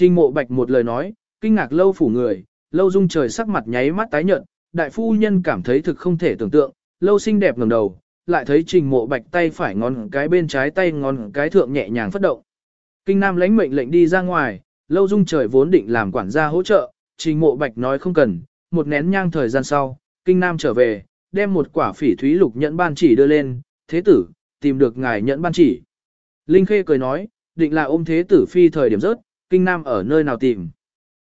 Trình mộ bạch một lời nói, kinh ngạc lâu phủ người, lâu dung trời sắc mặt nháy mắt tái nhợt, đại phu nhân cảm thấy thực không thể tưởng tượng, lâu xinh đẹp ngẩng đầu, lại thấy trình mộ bạch tay phải ngón cái bên trái tay ngón cái thượng nhẹ nhàng phất động. Kinh Nam lãnh mệnh lệnh đi ra ngoài, lâu dung trời vốn định làm quản gia hỗ trợ, trình mộ bạch nói không cần, một nén nhang thời gian sau, Kinh Nam trở về, đem một quả phỉ thúy lục nhẫn ban chỉ đưa lên, thế tử, tìm được ngài nhẫn ban chỉ. Linh Khê cười nói, định là ôm thế tử phi thời điểm rớt, Kinh Nam ở nơi nào tìm.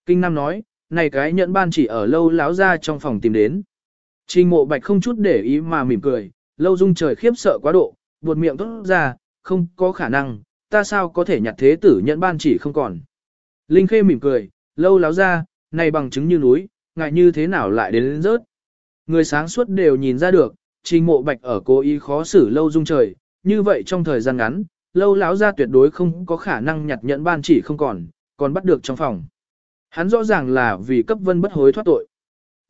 Kinh Nam nói, này cái nhẫn ban chỉ ở lâu láo ra trong phòng tìm đến. Trình mộ bạch không chút để ý mà mỉm cười, lâu dung trời khiếp sợ quá độ, buột miệng tốt ra, không có khả năng, ta sao có thể nhặt thế tử nhẫn ban chỉ không còn. Linh Khê mỉm cười, lâu láo ra, này bằng chứng như núi, ngại như thế nào lại đến, đến rớt. Người sáng suốt đều nhìn ra được, trình mộ bạch ở cố ý khó xử lâu dung trời, như vậy trong thời gian ngắn, lâu láo ra tuyệt đối không có khả năng nhặt nhẫn ban chỉ không còn, còn bắt được trong phòng. Hắn rõ ràng là vì cấp vân bất hối thoát tội.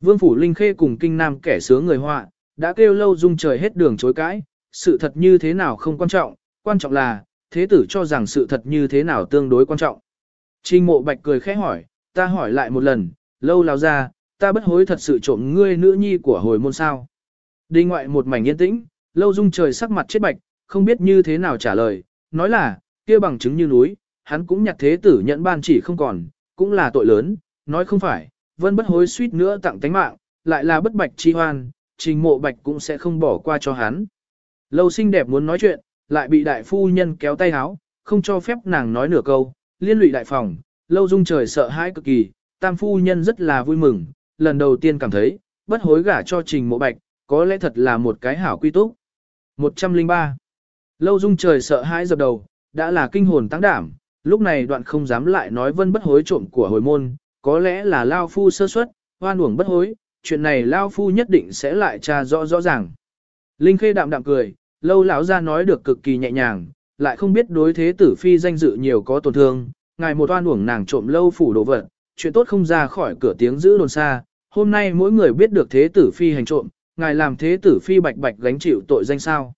Vương Phủ Linh Khê cùng kinh nam kẻ sướng người họa, đã kêu lâu dung trời hết đường chối cãi, sự thật như thế nào không quan trọng, quan trọng là, thế tử cho rằng sự thật như thế nào tương đối quan trọng. Trình mộ bạch cười khẽ hỏi, ta hỏi lại một lần, lâu lao ra, ta bất hối thật sự trộm ngươi nữ nhi của hồi môn sao. Đi ngoại một mảnh yên tĩnh, lâu dung trời sắc mặt chết bạch, không biết như thế nào trả lời, nói là, kia bằng chứng như núi, hắn cũng nhặt thế tử nhận ban chỉ không còn, cũng là tội lớn, nói không phải, vân bất hối suýt nữa tặng tánh mạng, lại là bất bạch chi hoan, trình mộ bạch cũng sẽ không bỏ qua cho hắn. Lâu xinh đẹp muốn nói chuyện, lại bị đại phu nhân kéo tay háo, không cho phép nàng nói nửa câu, liên lụy đại phòng, lâu dung trời sợ hãi cực kỳ, tam phu nhân rất là vui mừng, lần đầu tiên cảm thấy, bất hối gả cho trình mộ bạch, có lẽ thật là một cái hảo quy túc. 103. Lâu dung trời sợ hãi dập đầu, đã là kinh hồn tăng đảm, lúc này đoạn không dám lại nói vân bất hối trộm của hồi môn, có lẽ là Lao Phu sơ suất, hoan uổng bất hối, chuyện này Lao Phu nhất định sẽ lại tra rõ rõ ràng. Linh Khê đạm đạm cười, lâu lão ra nói được cực kỳ nhẹ nhàng, lại không biết đối thế tử phi danh dự nhiều có tổn thương, ngài một oan uổng nàng trộm lâu phủ đồ vật, chuyện tốt không ra khỏi cửa tiếng giữ đồn xa, hôm nay mỗi người biết được thế tử phi hành trộm, ngài làm thế tử phi bạch bạch gánh chịu tội danh sao.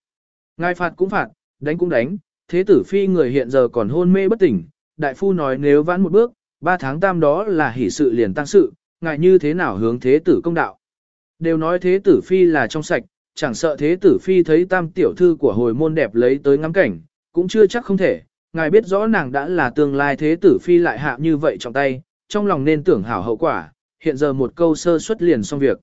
Ngài phạt cũng phạt, đánh cũng đánh, thế tử phi người hiện giờ còn hôn mê bất tỉnh, đại phu nói nếu vãn một bước, ba tháng tam đó là hỷ sự liền tăng sự, ngài như thế nào hướng thế tử công đạo. Đều nói thế tử phi là trong sạch, chẳng sợ thế tử phi thấy tam tiểu thư của hồi môn đẹp lấy tới ngắm cảnh, cũng chưa chắc không thể, ngài biết rõ nàng đã là tương lai thế tử phi lại hạ như vậy trong tay, trong lòng nên tưởng hảo hậu quả, hiện giờ một câu sơ xuất liền xong việc.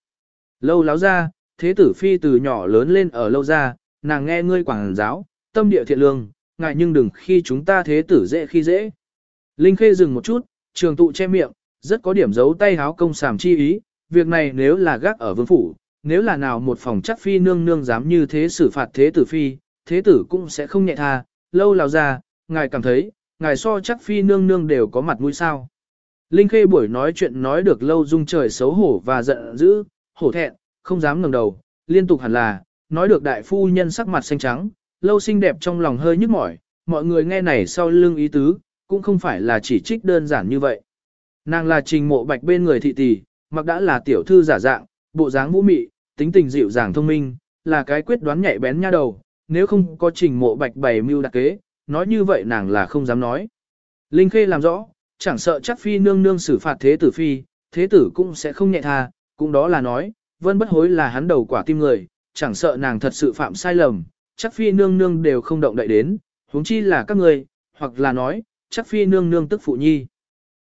Lâu láo ra, thế tử phi từ nhỏ lớn lên ở lâu ra, nàng nghe ngươi quảng giáo, tâm địa thiện lương, ngài nhưng đừng khi chúng ta thế tử dễ khi dễ. Linh Khê dừng một chút, trường tụ che miệng, rất có điểm giấu tay háo công sàm chi ý, việc này nếu là gác ở vương phủ, nếu là nào một phòng chắc phi nương nương dám như thế xử phạt thế tử phi, thế tử cũng sẽ không nhẹ tha, lâu lào ra, ngài cảm thấy, ngài so chắc phi nương nương đều có mặt mũi sao. Linh Khê buổi nói chuyện nói được lâu dung trời xấu hổ và giận dữ, hổ thẹn, không dám ngẩng đầu, liên tục hẳn là, nói được đại phu nhân sắc mặt xanh trắng, lâu xinh đẹp trong lòng hơi nhức mỏi, mọi người nghe này sau lưng ý tứ, cũng không phải là chỉ trích đơn giản như vậy. Nàng là trình mộ bạch bên người thị tỷ, mặc đã là tiểu thư giả dạng, bộ dáng vũ mị, tính tình dịu dàng thông minh, là cái quyết đoán nhạy bén nha đầu, nếu không có trình mộ bạch bày mưu đặc kế, nói như vậy nàng là không dám nói. Linh Khê làm rõ, chẳng sợ chắc phi nương nương xử phạt thế tử phi, thế tử cũng sẽ không nhẹ tha, cũng đó là nói, vân bất hối là hắn đầu quả tim người, chẳng sợ nàng thật sự phạm sai lầm, chắc phi nương nương đều không động đậy đến, huống chi là các người, hoặc là nói, chắc phi nương nương tức phụ nhi.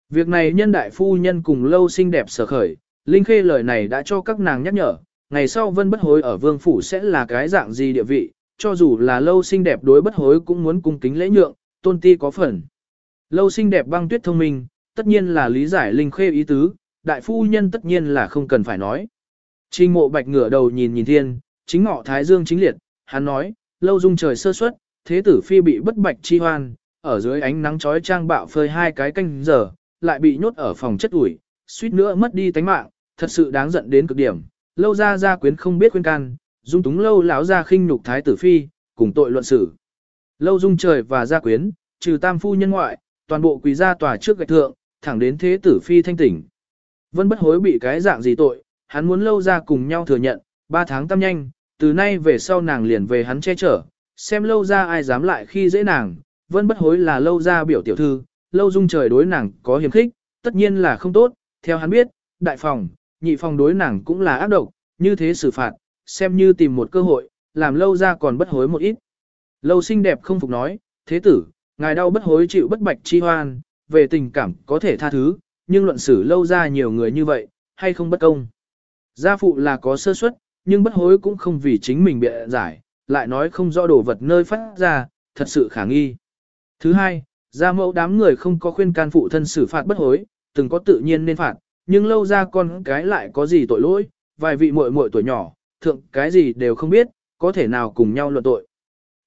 Việc này nhân đại phu nhân cùng lâu xinh đẹp sở khởi, Linh Khê lời này đã cho các nàng nhắc nhở, ngày sau vân bất hối ở vương phủ sẽ là cái dạng gì địa vị, cho dù là lâu xinh đẹp đối bất hối cũng muốn cung kính lễ nhượng, tôn ti có phần. Lâu xinh đẹp băng tuyết thông minh, tất nhiên là lý giải Linh Khê ý tứ, đại phu nhân tất nhiên là không cần phải nói. Trình mộ bạch ngửa đầu nhìn nhìn thiên, chính ngọ thái dương chính liệt, hắn nói, lâu dung trời sơ suất, thế tử phi bị bất bạch chi hoan, ở dưới ánh nắng chói trang bạo phơi hai cái canh giờ, lại bị nhốt ở phòng chất ủi, suýt nữa mất đi tánh mạng, thật sự đáng giận đến cực điểm. Lâu ra gia quyến không biết khuyên can, dung túng lâu lão ra khinh nhục thái tử phi, cùng tội luận xử. Lâu dung trời và gia quyến, trừ tam phu nhân ngoại, toàn bộ quỳ ra tòa trước gạch thượng, thẳng đến thế tử phi thanh tỉnh. Vân bất hối bị cái dạng gì tội, hắn muốn lâu ra cùng nhau thừa nhận, ba tháng tam nhanh, từ nay về sau nàng liền về hắn che chở, xem lâu ra ai dám lại khi dễ nàng, Vẫn bất hối là lâu ra biểu tiểu thư, lâu dung trời đối nàng có hiểm khích, tất nhiên là không tốt, theo hắn biết, đại phòng, nhị phòng đối nàng cũng là ác độc, như thế xử phạt, xem như tìm một cơ hội, làm lâu ra còn bất hối một ít. Lâu xinh đẹp không phục nói, thế tử, ngài đau bất hối chịu bất bạch chi hoan, về tình cảm có thể tha thứ, nhưng luận xử lâu ra nhiều người như vậy, hay không bất công. Gia phụ là có sơ suất, nhưng bất hối cũng không vì chính mình bịa giải, lại nói không rõ đồ vật nơi phát ra, thật sự khả nghi. Thứ hai, gia mẫu đám người không có khuyên can phụ thân xử phạt bất hối, từng có tự nhiên nên phạt, nhưng lâu ra con cái lại có gì tội lỗi, vài vị muội muội tuổi nhỏ, thượng cái gì đều không biết, có thể nào cùng nhau luận tội.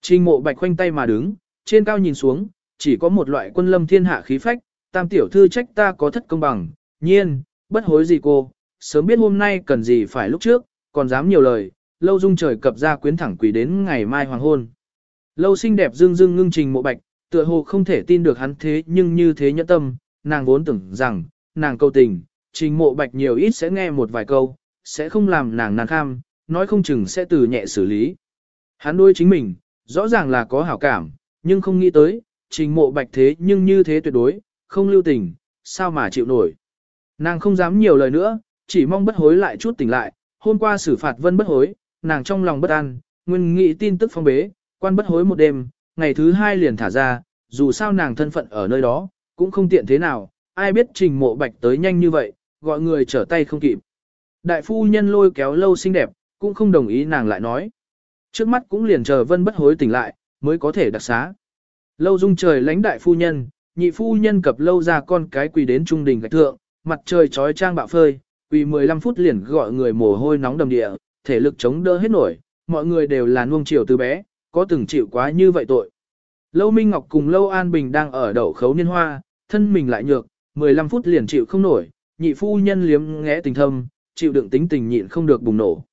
Trình mộ bạch khoanh tay mà đứng, trên cao nhìn xuống, chỉ có một loại quân lâm thiên hạ khí phách, tam tiểu thư trách ta có thất công bằng, nhiên, bất hối gì cô, sớm biết hôm nay cần gì phải lúc trước, còn dám nhiều lời, lâu dung trời cập ra quyến thẳng quỷ đến ngày mai hoàng hôn. Lâu xinh đẹp dương dương ngưng trình mộ bạch, tựa hồ không thể tin được hắn thế nhưng như thế nhẫn tâm, nàng vốn tưởng rằng, nàng câu tình, trình mộ bạch nhiều ít sẽ nghe một vài câu, sẽ không làm nàng nàng kham, nói không chừng sẽ từ nhẹ xử lý. Hắn đôi chính mình, rõ ràng là có hảo cảm, nhưng không nghĩ tới, trình mộ bạch thế nhưng như thế tuyệt đối, không lưu tình, sao mà chịu nổi. Nàng không dám nhiều lời nữa, chỉ mong bất hối lại chút tỉnh lại, hôm qua xử phạt vân bất hối, nàng trong lòng bất an, nguyên nghĩ tin tức phong bế, quan bất hối một đêm, ngày thứ hai liền thả ra, dù sao nàng thân phận ở nơi đó, cũng không tiện thế nào, ai biết trình mộ bạch tới nhanh như vậy, gọi người trở tay không kịp. Đại phu nhân lôi kéo lâu xinh đẹp, cũng không đồng ý nàng lại nói. Trước mắt cũng liền chờ vân bất hối tỉnh lại, mới có thể đặc xá. Lâu dung trời lãnh đại phu nhân, nhị phu nhân cập lâu ra con cái quỳ đến trung đình gạch thượng, mặt trời trói trang bạo phơi, quỳ 15 phút liền gọi người mồ hôi nóng đầm địa, thể lực chống đỡ hết nổi, mọi người đều là nuông chiều từ bé, có từng chịu quá như vậy tội. Lâu Minh Ngọc cùng Lâu An Bình đang ở đậu khấu niên hoa, thân mình lại nhược, 15 phút liền chịu không nổi, nhị phu nhân liếm ngẽ tình thâm, chịu đựng tính tình nhịn không được bùng nổ.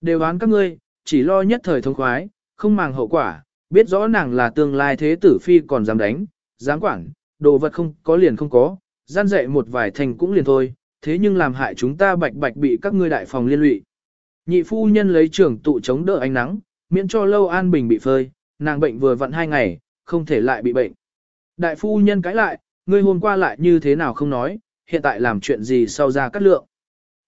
Đều đoán các ngươi, chỉ lo nhất thời thông khoái, không màng hậu quả, biết rõ nàng là tương lai thế tử phi còn dám đánh, dám quản, đồ vật không có liền không có, gian dạy một vài thành cũng liền thôi, thế nhưng làm hại chúng ta bạch bạch bị các ngươi đại phòng liên lụy. Nhị phu nhân lấy trưởng tụ chống đỡ ánh nắng, miễn cho lâu an bình bị phơi, nàng bệnh vừa vặn hai ngày, không thể lại bị bệnh. Đại phu nhân cãi lại, ngươi hôm qua lại như thế nào không nói, hiện tại làm chuyện gì sau ra cắt lượng.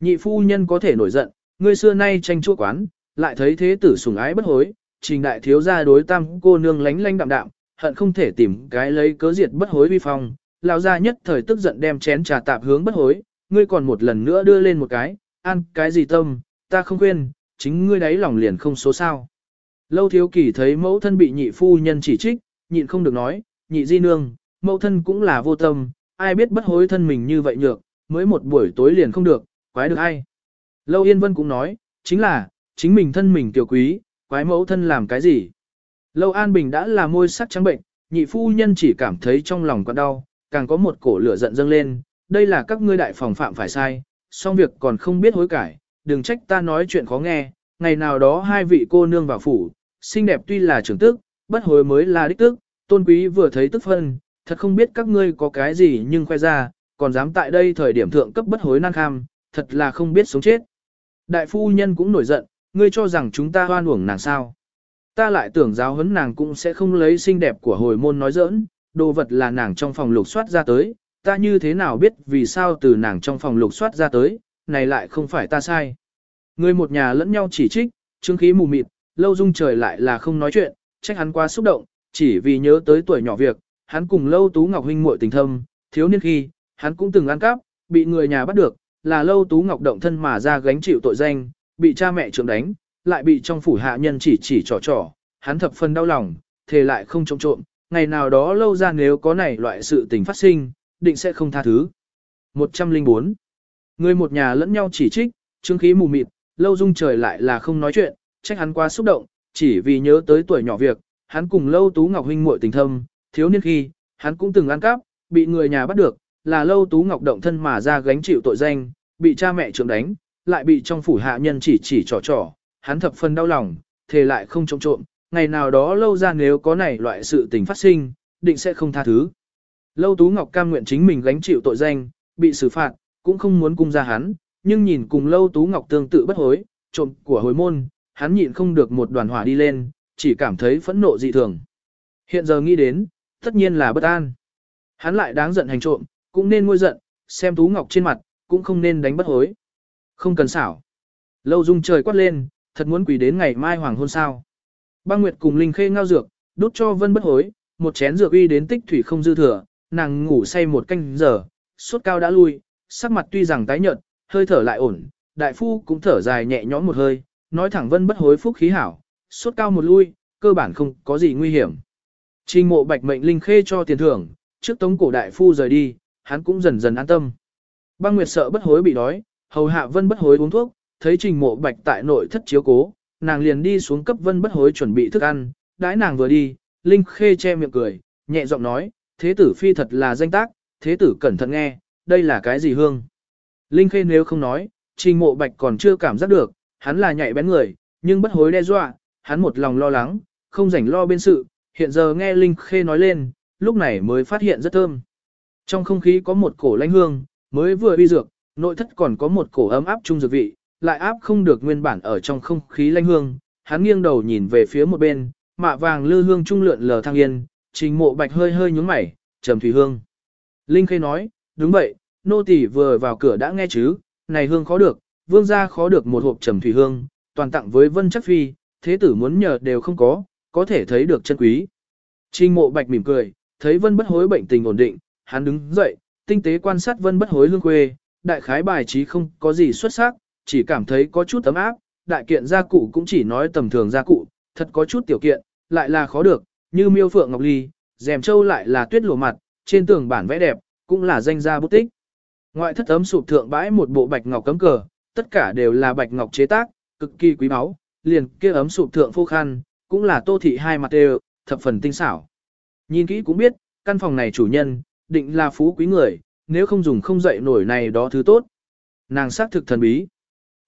Nhị phu nhân có thể nổi giận, ngươi xưa nay tranh chua quán, lại thấy thế tử sủng ái bất hối, trình đại thiếu gia đối tam cô nương lánh lánh đạm đạm, hận không thể tìm cái lấy cớ diệt bất hối vi phong, lão gia nhất thời tức giận đem chén trà tạp hướng bất hối, ngươi còn một lần nữa đưa lên một cái, ăn cái gì tâm, ta không quên, chính ngươi đấy lòng liền không số sao. Lâu thiếu kỳ thấy mẫu thân bị nhị phu nhân chỉ trích, nhịn không được nói, nhị di nương, mẫu thân cũng là vô tâm, ai biết bất hối thân mình như vậy nhược, mới một buổi tối liền không được, quái được ai. Lâu Yên Vân cũng nói, chính là, chính mình thân mình tiểu quý, quái mẫu thân làm cái gì. Lâu An Bình đã là môi sắc trắng bệnh, nhị phu nhân chỉ cảm thấy trong lòng quặn đau, càng có một cổ lửa giận dâng lên, đây là các ngươi đại phòng phạm phải sai, song việc còn không biết hối cải, đừng trách ta nói chuyện khó nghe, ngày nào đó hai vị cô nương vào phủ, xinh đẹp tuy là trưởng tức, bất hối mới là đích tức, tôn quý vừa thấy tức phân, thật không biết các ngươi có cái gì nhưng khoe ra, còn dám tại đây thời điểm thượng cấp bất hối năng kham, thật là không biết sống chết. Đại phu nhân cũng nổi giận, ngươi cho rằng chúng ta hoan uổng nàng sao. Ta lại tưởng giáo huấn nàng cũng sẽ không lấy xinh đẹp của hồi môn nói giỡn, đồ vật là nàng trong phòng lục soát ra tới, ta như thế nào biết vì sao từ nàng trong phòng lục soát ra tới, này lại không phải ta sai. Người một nhà lẫn nhau chỉ trích, chứng khí mù mịt, lâu dung trời lại là không nói chuyện, trách hắn quá xúc động, chỉ vì nhớ tới tuổi nhỏ việc, hắn cùng lâu tú ngọc huynh muội tình thâm, thiếu niên khi, hắn cũng từng ăn cắp, bị người nhà bắt được, là lâu tú ngọc động thân mà ra gánh chịu tội danh, bị cha mẹ trưởng đánh, lại bị trong phủ hạ nhân chỉ chỉ trò trò, hắn thập phần đau lòng, thề lại không trộm trộm, ngày nào đó lâu ra nếu có này loại sự tình phát sinh, định sẽ không tha thứ. 104. Người một nhà lẫn nhau chỉ trích, chứng khí mù mịt, lâu dung trời lại là không nói chuyện, trách hắn quá xúc động, chỉ vì nhớ tới tuổi nhỏ việc, hắn cùng lâu tú ngọc huynh muội tình thâm, thiếu niên khi, hắn cũng từng ăn cắp, bị người nhà bắt được, là lâu tú ngọc động thân mà ra gánh chịu tội danh, bị cha mẹ trưởng đánh, lại bị trong phủ hạ nhân chỉ chỉ trò trò, hắn thập phần đau lòng, thề lại không trộm trộm, ngày nào đó lâu ra nếu có này loại sự tình phát sinh, định sẽ không tha thứ. Lâu Tú Ngọc cam nguyện chính mình gánh chịu tội danh, bị xử phạt, cũng không muốn cung ra hắn, nhưng nhìn cùng Lâu Tú Ngọc tương tự bất hối, trộm của hồi môn, hắn nhịn không được một đoàn hỏa đi lên, chỉ cảm thấy phẫn nộ dị thường. Hiện giờ nghĩ đến, tất nhiên là bất an. Hắn lại đáng giận hành trộm, cũng nên nguôi giận, xem Tú Ngọc trên mặt, cũng không nên đánh bất hối. Không cần xảo. Lâu dung trời quát lên, thật muốn quỷ đến ngày mai hoàng hôn sao. Băng Nguyệt cùng Linh Khê ngao dược, đút cho Vân bất hối, một chén dược uy đến tích thủy không dư thừa, nàng ngủ say một canh giờ, sốt cao đã lui, sắc mặt tuy rằng tái nhợt, hơi thở lại ổn, đại phu cũng thở dài nhẹ nhõm một hơi, nói thẳng Vân bất hối phúc khí hảo, sốt cao một lui, cơ bản không có gì nguy hiểm. Trình mộ bạch mệnh Linh Khê cho tiền thưởng, trước tống cổ đại phu rời đi, hắn cũng dần dần an tâm. Băng Nguyệt sợ bất hối bị đói, hầu hạ Vân bất hối uống thuốc, thấy trình mộ bạch tại nội thất chiếu cố, nàng liền đi xuống cấp Vân bất hối chuẩn bị thức ăn, đãi nàng vừa đi, Linh Khê che miệng cười, nhẹ giọng nói, thế tử phi thật là danh tác, thế tử cẩn thận nghe, đây là cái gì hương. Linh Khê nếu không nói, trình mộ bạch còn chưa cảm giác được, hắn là nhạy bén người, nhưng bất hối đe dọa, hắn một lòng lo lắng, không rảnh lo bên sự, hiện giờ nghe Linh Khê nói lên, lúc này mới phát hiện rất thơm. Trong không khí có một cổ lãnh hương, mới vừa uy dược, nội thất còn có một cổ ấm áp trung dược vị, lại áp không được nguyên bản ở trong không khí lãnh hương. Hắn nghiêng đầu nhìn về phía một bên, mạ vàng lư hương trung lượn lờ thăng yên, trình mộ bạch hơi hơi nhúng mày, trầm thủy hương. Linh Khê nói, đúng vậy, nô tỳ vừa vào cửa đã nghe chứ, này hương khó được, vương gia khó được một hộp trầm thủy hương, toàn tặng với vân chắc phi, thế tử muốn nhờ đều không có, có thể thấy được chân quý. Trình mộ bạch mỉm cười, thấy vân bất hối bệnh tình ổn định, hắn đứng dậy, tinh tế quan sát vân bất hối hương quê, đại khái bài trí không có gì xuất sắc, chỉ cảm thấy có chút tấm áp, đại kiện gia cụ cũng chỉ nói tầm thường gia cụ, thật có chút tiểu kiện, lại là khó được, như miêu phượng ngọc ly, rèm châu lại là tuyết lụa mặt, trên tường bản vẽ đẹp, cũng là danh gia bút tích. Ngoại thất ấm sụp thượng bãi một bộ bạch ngọc cấm cờ, tất cả đều là bạch ngọc chế tác, cực kỳ quý báu, liền kia ấm sụp thượng phô khăn, cũng là tô thị hai mặt đều, thập phần tinh xảo. Nhìn kỹ cũng biết, căn phòng này chủ nhân, định là phú quý người, nếu không dùng không dậy nổi này đó thứ tốt. Nàng xác thực thần bí.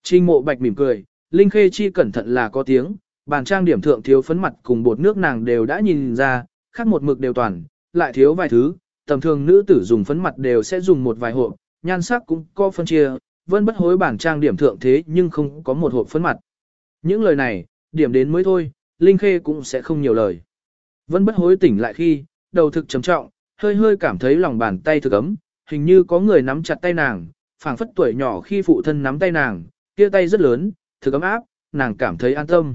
Trinh mộ bạch mỉm cười, Linh Khê chi cẩn thận là có tiếng, bàn trang điểm thượng thiếu phấn mặt cùng bột nước nàng đều đã nhìn ra, khác một mực đều toàn, lại thiếu vài thứ, tầm thường nữ tử dùng phấn mặt đều sẽ dùng một vài hộp, nhan sắc cũng có phân chia, vẫn bất hối bản trang điểm thượng thế nhưng không có một hộp phấn mặt. Những lời này, điểm đến mới thôi, Linh Khê cũng sẽ không nhiều lời. vẫn bất hối tỉnh lại khi, đầu thực trầm trọng, hơi hơi cảm thấy lòng bàn tay thực ấm, hình như có người nắm chặt tay nàng, phảng phất tuổi nhỏ khi phụ thân nắm tay nàng, kia tay rất lớn, thực ấm áp, nàng cảm thấy an tâm.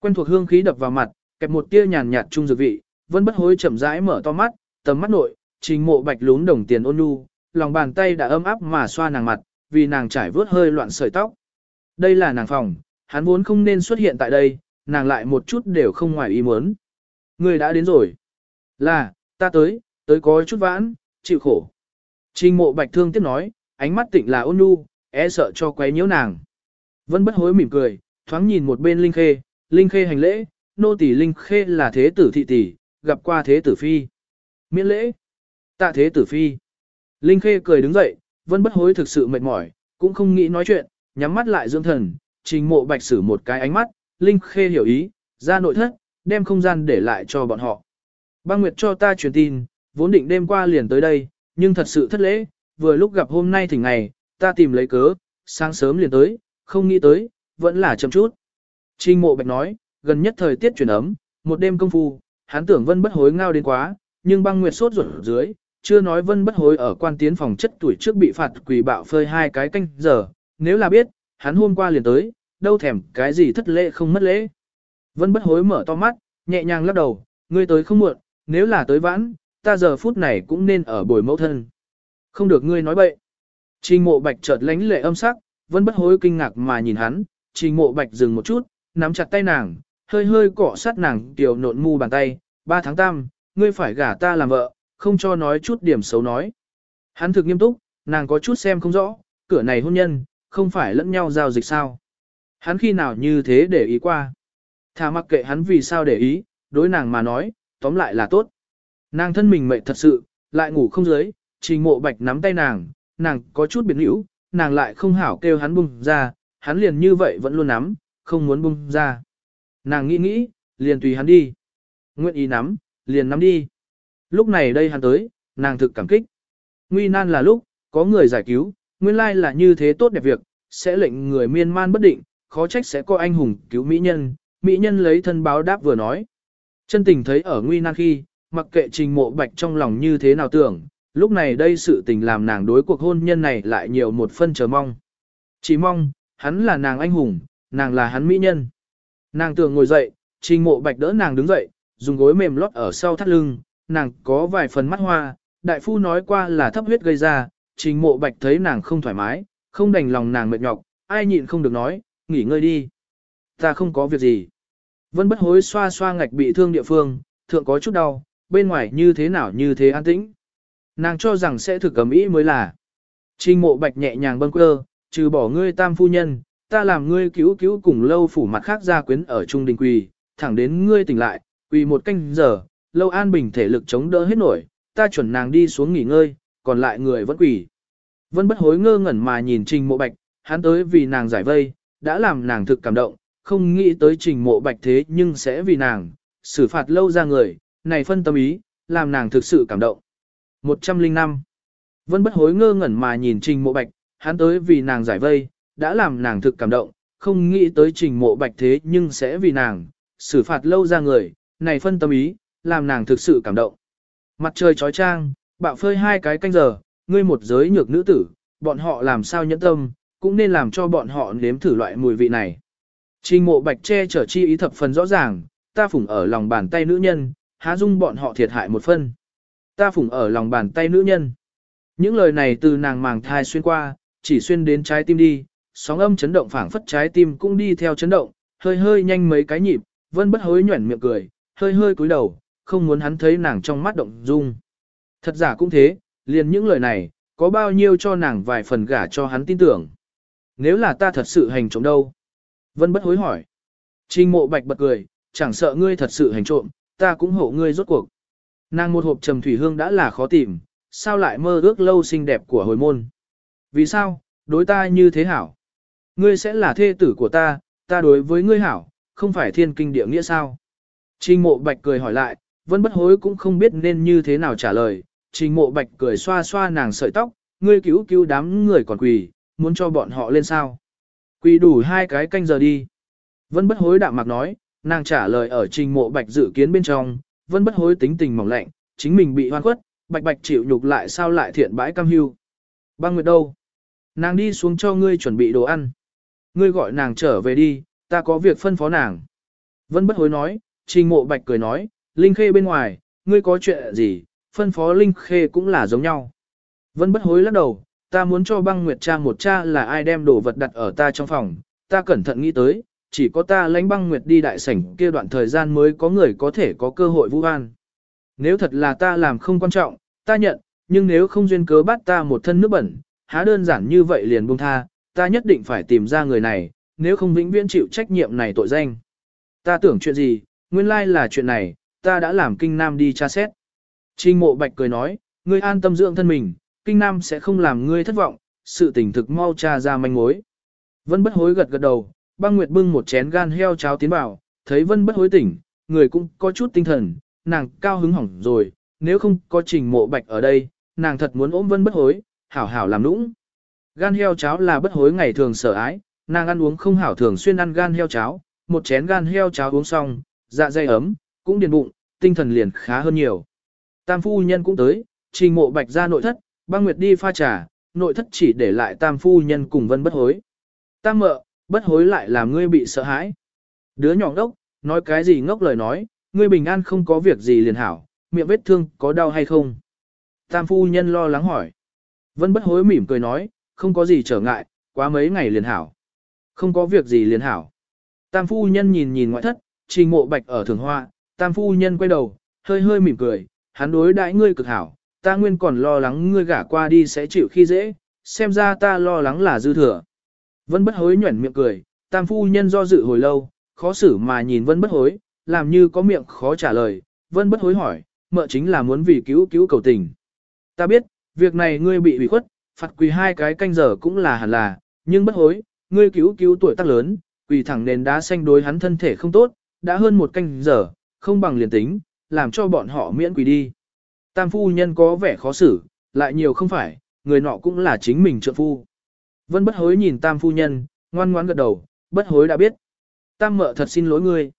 Quen thuộc hương khí đập vào mặt, kẹp một tia nhàn nhạt trung dược vị, vẫn bất hối chậm rãi mở to mắt, tầm mắt nội, trình mộ bạch lún đồng tiền ôn nhu, lòng bàn tay đã ấm áp mà xoa nàng mặt, vì nàng trải vớt hơi loạn sợi tóc. Đây là nàng phòng, hắn vốn không nên xuất hiện tại đây, nàng lại một chút đều không ngoài ý muốn. Người đã đến rồi. Là, ta tới, tới có chút vãn, chịu khổ. Trình mộ bạch thương tiếp nói, ánh mắt tịnh là ôn nhu, e sợ cho quấy nhiễu nàng. vẫn bất hối mỉm cười, thoáng nhìn một bên Linh Khê, Linh Khê hành lễ, nô tỷ Linh Khê là thế tử thị tỷ, gặp qua thế tử phi. Miễn lễ. Tạ thế tử phi. Linh Khê cười đứng dậy, vẫn bất hối thực sự mệt mỏi, cũng không nghĩ nói chuyện, nhắm mắt lại dưỡng thần, trình mộ bạch sử một cái ánh mắt, Linh Khê hiểu ý, ra nội thất, đem không gian để lại cho bọn họ. Băng Nguyệt cho ta truyền tin, vốn định đêm qua liền tới đây, nhưng thật sự thất lễ, vừa lúc gặp hôm nay thỉnh ngày, ta tìm lấy cớ, sáng sớm liền tới, không nghĩ tới, vẫn là chậm chút. Trình mộ bạch nói, gần nhất thời tiết chuyển ấm, một đêm công phu, hắn tưởng vân bất hối ngao đến quá, nhưng băng nguyệt sốt ruột dưới, chưa nói vân bất hối ở quan tiến phòng chất tuổi trước bị phạt quỷ bạo phơi hai cái canh giờ, nếu là biết, hắn hôm qua liền tới, đâu thèm cái gì thất lễ không mất lễ. Vân bất hối mở to mắt, nhẹ nhàng lắc đầu, ngươi tới không muộn, nếu là tới vãn, ta giờ phút này cũng nên ở bồi mẫu thân. Không được ngươi nói bậy. Trình mộ bạch chợt lánh lệ âm sắc, vân bất hối kinh ngạc mà nhìn hắn, trình mộ bạch dừng một chút, nắm chặt tay nàng, hơi hơi cọ sát nàng tiểu nộn mu bàn tay, ba tháng tam, ngươi phải gả ta làm vợ, không cho nói chút điểm xấu nói. Hắn thực nghiêm túc, nàng có chút xem không rõ, cửa này hôn nhân, không phải lẫn nhau giao dịch sao. Hắn khi nào như thế để ý qua. Thà mặc kệ hắn vì sao để ý, đối nàng mà nói, tóm lại là tốt. Nàng thân mình mệt thật sự, lại ngủ không dưới, trình mộ bạch nắm tay nàng, nàng có chút biệt hữu, nàng lại không hảo kêu hắn bùng ra, hắn liền như vậy vẫn luôn nắm, không muốn bung ra. Nàng nghĩ nghĩ, liền tùy hắn đi. Nguyện ý nắm, liền nắm đi. Lúc này đây hắn tới, nàng thực cảm kích. Nguy nan là lúc, có người giải cứu, nguyên lai là như thế tốt đẹp việc, sẽ lệnh người miên man bất định, khó trách sẽ có anh hùng cứu mỹ nhân, mỹ nhân lấy thân báo đáp vừa nói. Chân tình thấy ở nguy nan khi, mặc kệ trình mộ bạch trong lòng như thế nào tưởng, lúc này đây sự tình làm nàng đối cuộc hôn nhân này lại nhiều một phân chờ mong. Chỉ mong, hắn là nàng anh hùng, nàng là hắn mỹ nhân. Nàng tưởng ngồi dậy, trình mộ bạch đỡ nàng đứng dậy, dùng gối mềm lót ở sau thắt lưng, nàng có vài phần mắt hoa, đại phu nói qua là thấp huyết gây ra, trình mộ bạch thấy nàng không thoải mái, không đành lòng nàng mệt nhọc, ai nhịn không được nói, nghỉ ngơi đi. Ta không có việc gì. Vân bất hối xoa xoa ngạch bị thương địa phương, thượng có chút đau, bên ngoài như thế nào như thế an tĩnh. Nàng cho rằng sẽ thực cầm ý mới là. Trình mộ bạch nhẹ nhàng bâng quơ, trừ bỏ ngươi tam phu nhân, ta làm ngươi cứu cứu cùng lâu phủ mặt khác gia quyến ở trung đình quỳ, thẳng đến ngươi tỉnh lại, quỳ một canh giờ, lâu an bình thể lực chống đỡ hết nổi, ta chuẩn nàng đi xuống nghỉ ngơi, còn lại người vẫn quỳ. Vân bất hối ngơ ngẩn mà nhìn trình mộ bạch, hắn tới vì nàng giải vây, đã làm nàng thực cảm động, không nghĩ tới trình mộ bạch thế nhưng sẽ vì nàng, xử phạt lâu ra người, này phân tâm ý, làm nàng thực sự cảm động. 105. Vân bất hối ngơ ngẩn mà nhìn trình mộ bạch, hắn tới vì nàng giải vây, đã làm nàng thực cảm động, không nghĩ tới trình mộ bạch thế nhưng sẽ vì nàng, xử phạt lâu ra người, này phân tâm ý, làm nàng thực sự cảm động. Mặt trời trói trang, bạo phơi hai cái canh giờ, ngươi một giới nhược nữ tử, bọn họ làm sao nhẫn tâm, cũng nên làm cho bọn họ nếm thử loại mùi vị này. Trình mộ bạch che chở chi ý thập phần rõ ràng, ta phủng ở lòng bàn tay nữ nhân, há dung bọn họ thiệt hại một phân. Ta phủng ở lòng bàn tay nữ nhân. Những lời này từ nàng màng thai xuyên qua, chỉ xuyên đến trái tim đi, sóng âm chấn động phảng phất trái tim cũng đi theo chấn động, hơi hơi nhanh mấy cái nhịp, vân bất hối nhuẩn miệng cười, hơi hơi cúi đầu, không muốn hắn thấy nàng trong mắt động dung. Thật giả cũng thế, liền những lời này, có bao nhiêu cho nàng vài phần gả cho hắn tin tưởng. Nếu là ta thật sự hành trộm đâu? Vân bất hối hỏi. Trình mộ bạch bật cười, chẳng sợ ngươi thật sự hành trộm, ta cũng hộ ngươi rốt cuộc. Nàng một hộp trầm thủy hương đã là khó tìm, sao lại mơ ước lâu xinh đẹp của hồi môn? Vì sao, đối ta như thế hảo? Ngươi sẽ là thê tử của ta, ta đối với ngươi hảo, không phải thiên kinh địa nghĩa sao? Trình mộ bạch cười hỏi lại, vẫn bất hối cũng không biết nên như thế nào trả lời. Trình mộ bạch cười xoa xoa nàng sợi tóc, ngươi cứu cứu đám người còn quỳ, muốn cho bọn họ lên sao? Quỳ đủ hai cái canh giờ đi. Vân bất hối đạm mạc nói, nàng trả lời ở trình mộ bạch dự kiến bên trong, vân bất hối tính tình mỏng lạnh, chính mình bị hoan khuất, bạch bạch chịu nhục lại sao lại thiện bãi cam hưu. Băng nguyệt đâu? Nàng đi xuống cho ngươi chuẩn bị đồ ăn. Ngươi gọi nàng trở về đi, ta có việc phân phó nàng. Vân bất hối nói, trình mộ bạch cười nói, Linh Khê bên ngoài, ngươi có chuyện gì, phân phó Linh Khê cũng là giống nhau. Vân bất hối lắc đầu, ta muốn cho băng nguyệt cha một cha là ai đem đồ vật đặt ở ta trong phòng, ta cẩn thận nghĩ tới, chỉ có ta lãnh băng nguyệt đi đại sảnh kia đoạn thời gian mới có người có thể có cơ hội vu an. Nếu thật là ta làm không quan trọng, ta nhận, nhưng nếu không duyên cớ bắt ta một thân nước bẩn, há đơn giản như vậy liền buông tha, ta nhất định phải tìm ra người này, nếu không vĩnh viễn chịu trách nhiệm này tội danh. Ta tưởng chuyện gì, nguyên lai là chuyện này, ta đã làm kinh nam đi tra xét. Trình mộ bạch cười nói, ngươi an tâm dưỡng thân mình, kinh nam sẽ không làm ngươi thất vọng, sự tình thực mau tra ra manh mối. Vân bất hối gật gật đầu, băng nguyệt bưng một chén gan heo cháo tiến vào, thấy vân bất hối tỉnh, người cũng có chút tinh thần, nàng cao hứng hỏng rồi, nếu không có trình mộ bạch ở đây, nàng thật muốn ôm vân bất hối, hảo hảo làm nũng. Gan heo cháo là bất hối ngày thường sở ái, nàng ăn uống không hảo thường xuyên ăn gan heo cháo, một chén gan heo cháo uống xong, dạ dày ấm, cũng điền bụng, tinh thần liền khá hơn nhiều. Tam phu nhân cũng tới, trình mộ bạch ra nội thất, băng nguyệt đi pha trà, nội thất chỉ để lại tam phu nhân cùng vân bất hối. Tam mợ, bất hối lại làm ngươi bị sợ hãi. Đứa nhỏ ngốc, nói cái gì ngốc lời nói, ngươi bình an không có việc gì liền hảo, miệng vết thương có đau hay không? Tam phu nhân lo lắng hỏi. Vân bất hối mỉm cười nói, không có gì trở ngại, quá mấy ngày liền hảo. Không có việc gì liền hảo. Tam phu nhân nhìn nhìn ngoại thất, trình mộ bạch ở thường hoa, tam phu nhân quay đầu, hơi hơi mỉm cười, hắn đối đãi ngươi cực hảo, ta nguyên còn lo lắng ngươi gả qua đi sẽ chịu khi dễ, xem ra ta lo lắng là dư thừa. Vân bất hối nhuẩn miệng cười, tam phu nhân do dự hồi lâu, khó xử mà nhìn vân bất hối, làm như có miệng khó trả lời, vân bất hối hỏi, mợ chính là muốn vì cứu cứu cầu tình. Ta biết, việc này ngươi bị ủy khuất, phạt quỳ hai cái canh giờ cũng là hẳn là, nhưng bất hối, ngươi cứu cứu tuổi tác lớn, quỳ thẳng nền đá xanh đối hắn thân thể không tốt, đã hơn một canh giờ, không bằng liền tính, làm cho bọn họ miễn quỳ đi. Tam phu nhân có vẻ khó xử, lại nhiều không phải, người nọ cũng là chính mình trợ phu. Vân bất hối nhìn tam phu nhân, ngoan ngoãn gật đầu, bất hối đã biết. Tam mợ thật xin lỗi ngươi.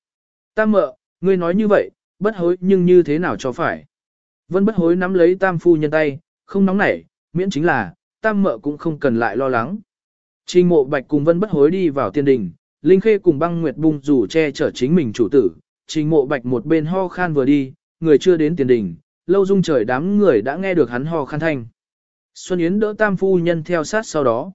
Tam mợ, ngươi nói như vậy, bất hối nhưng như thế nào cho phải. Vân bất hối nắm lấy tam phu nhân tay, không nóng nảy, miễn chính là, tam mợ cũng không cần lại lo lắng. Trình mộ bạch cùng vân bất hối đi vào tiên đình, Linh Khê cùng băng nguyệt bung rủ che chở chính mình chủ tử, trình mộ bạch một bên ho khan vừa đi, người chưa đến tiền đình, lâu dung trời đám người đã nghe được hắn ho khan thanh. Xuân Yến đỡ tam phu nhân theo sát sau đó.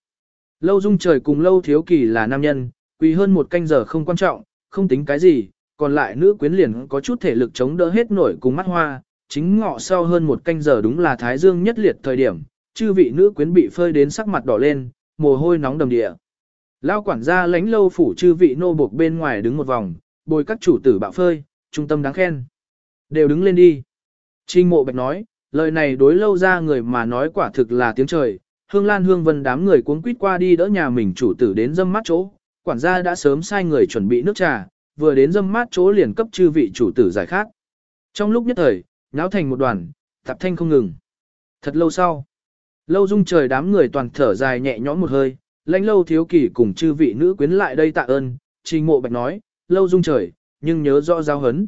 Lâu dung trời cùng lâu thiếu kỳ là nam nhân, quỳ hơn một canh giờ không quan trọng, không tính cái gì, còn lại nữ quyến liền có chút thể lực chống đỡ hết nổi cùng mắt hoa, chính ngọ sau hơn một canh giờ đúng là thái dương nhất liệt thời điểm, chư vị nữ quyến bị phơi đến sắc mặt đỏ lên, mồ hôi nóng đầm địa. Lao quản gia lánh lâu phủ chư vị nô buộc bên ngoài đứng một vòng, bồi các chủ tử bạo phơi, trung tâm đáng khen. Đều đứng lên đi. Trinh mộ bạch nói, lời này đối lâu ra người mà nói quả thực là tiếng trời. Hương Lan Hương Vân đám người cuống quýt qua đi đỡ nhà mình chủ tử đến dâm mát chỗ. Quản gia đã sớm sai người chuẩn bị nước trà, vừa đến dâm mát chỗ liền cấp chư vị chủ tử giải khát. Trong lúc nhất thời, nháo thành một đoàn, tạp thanh không ngừng. Thật lâu sau, lâu dung trời đám người toàn thở dài nhẹ nhõm một hơi, lãnh lâu thiếu kỷ cùng chư vị nữ quyến lại đây tạ ơn, trình mộ bạch nói, lâu dung trời, nhưng nhớ rõ giao hấn.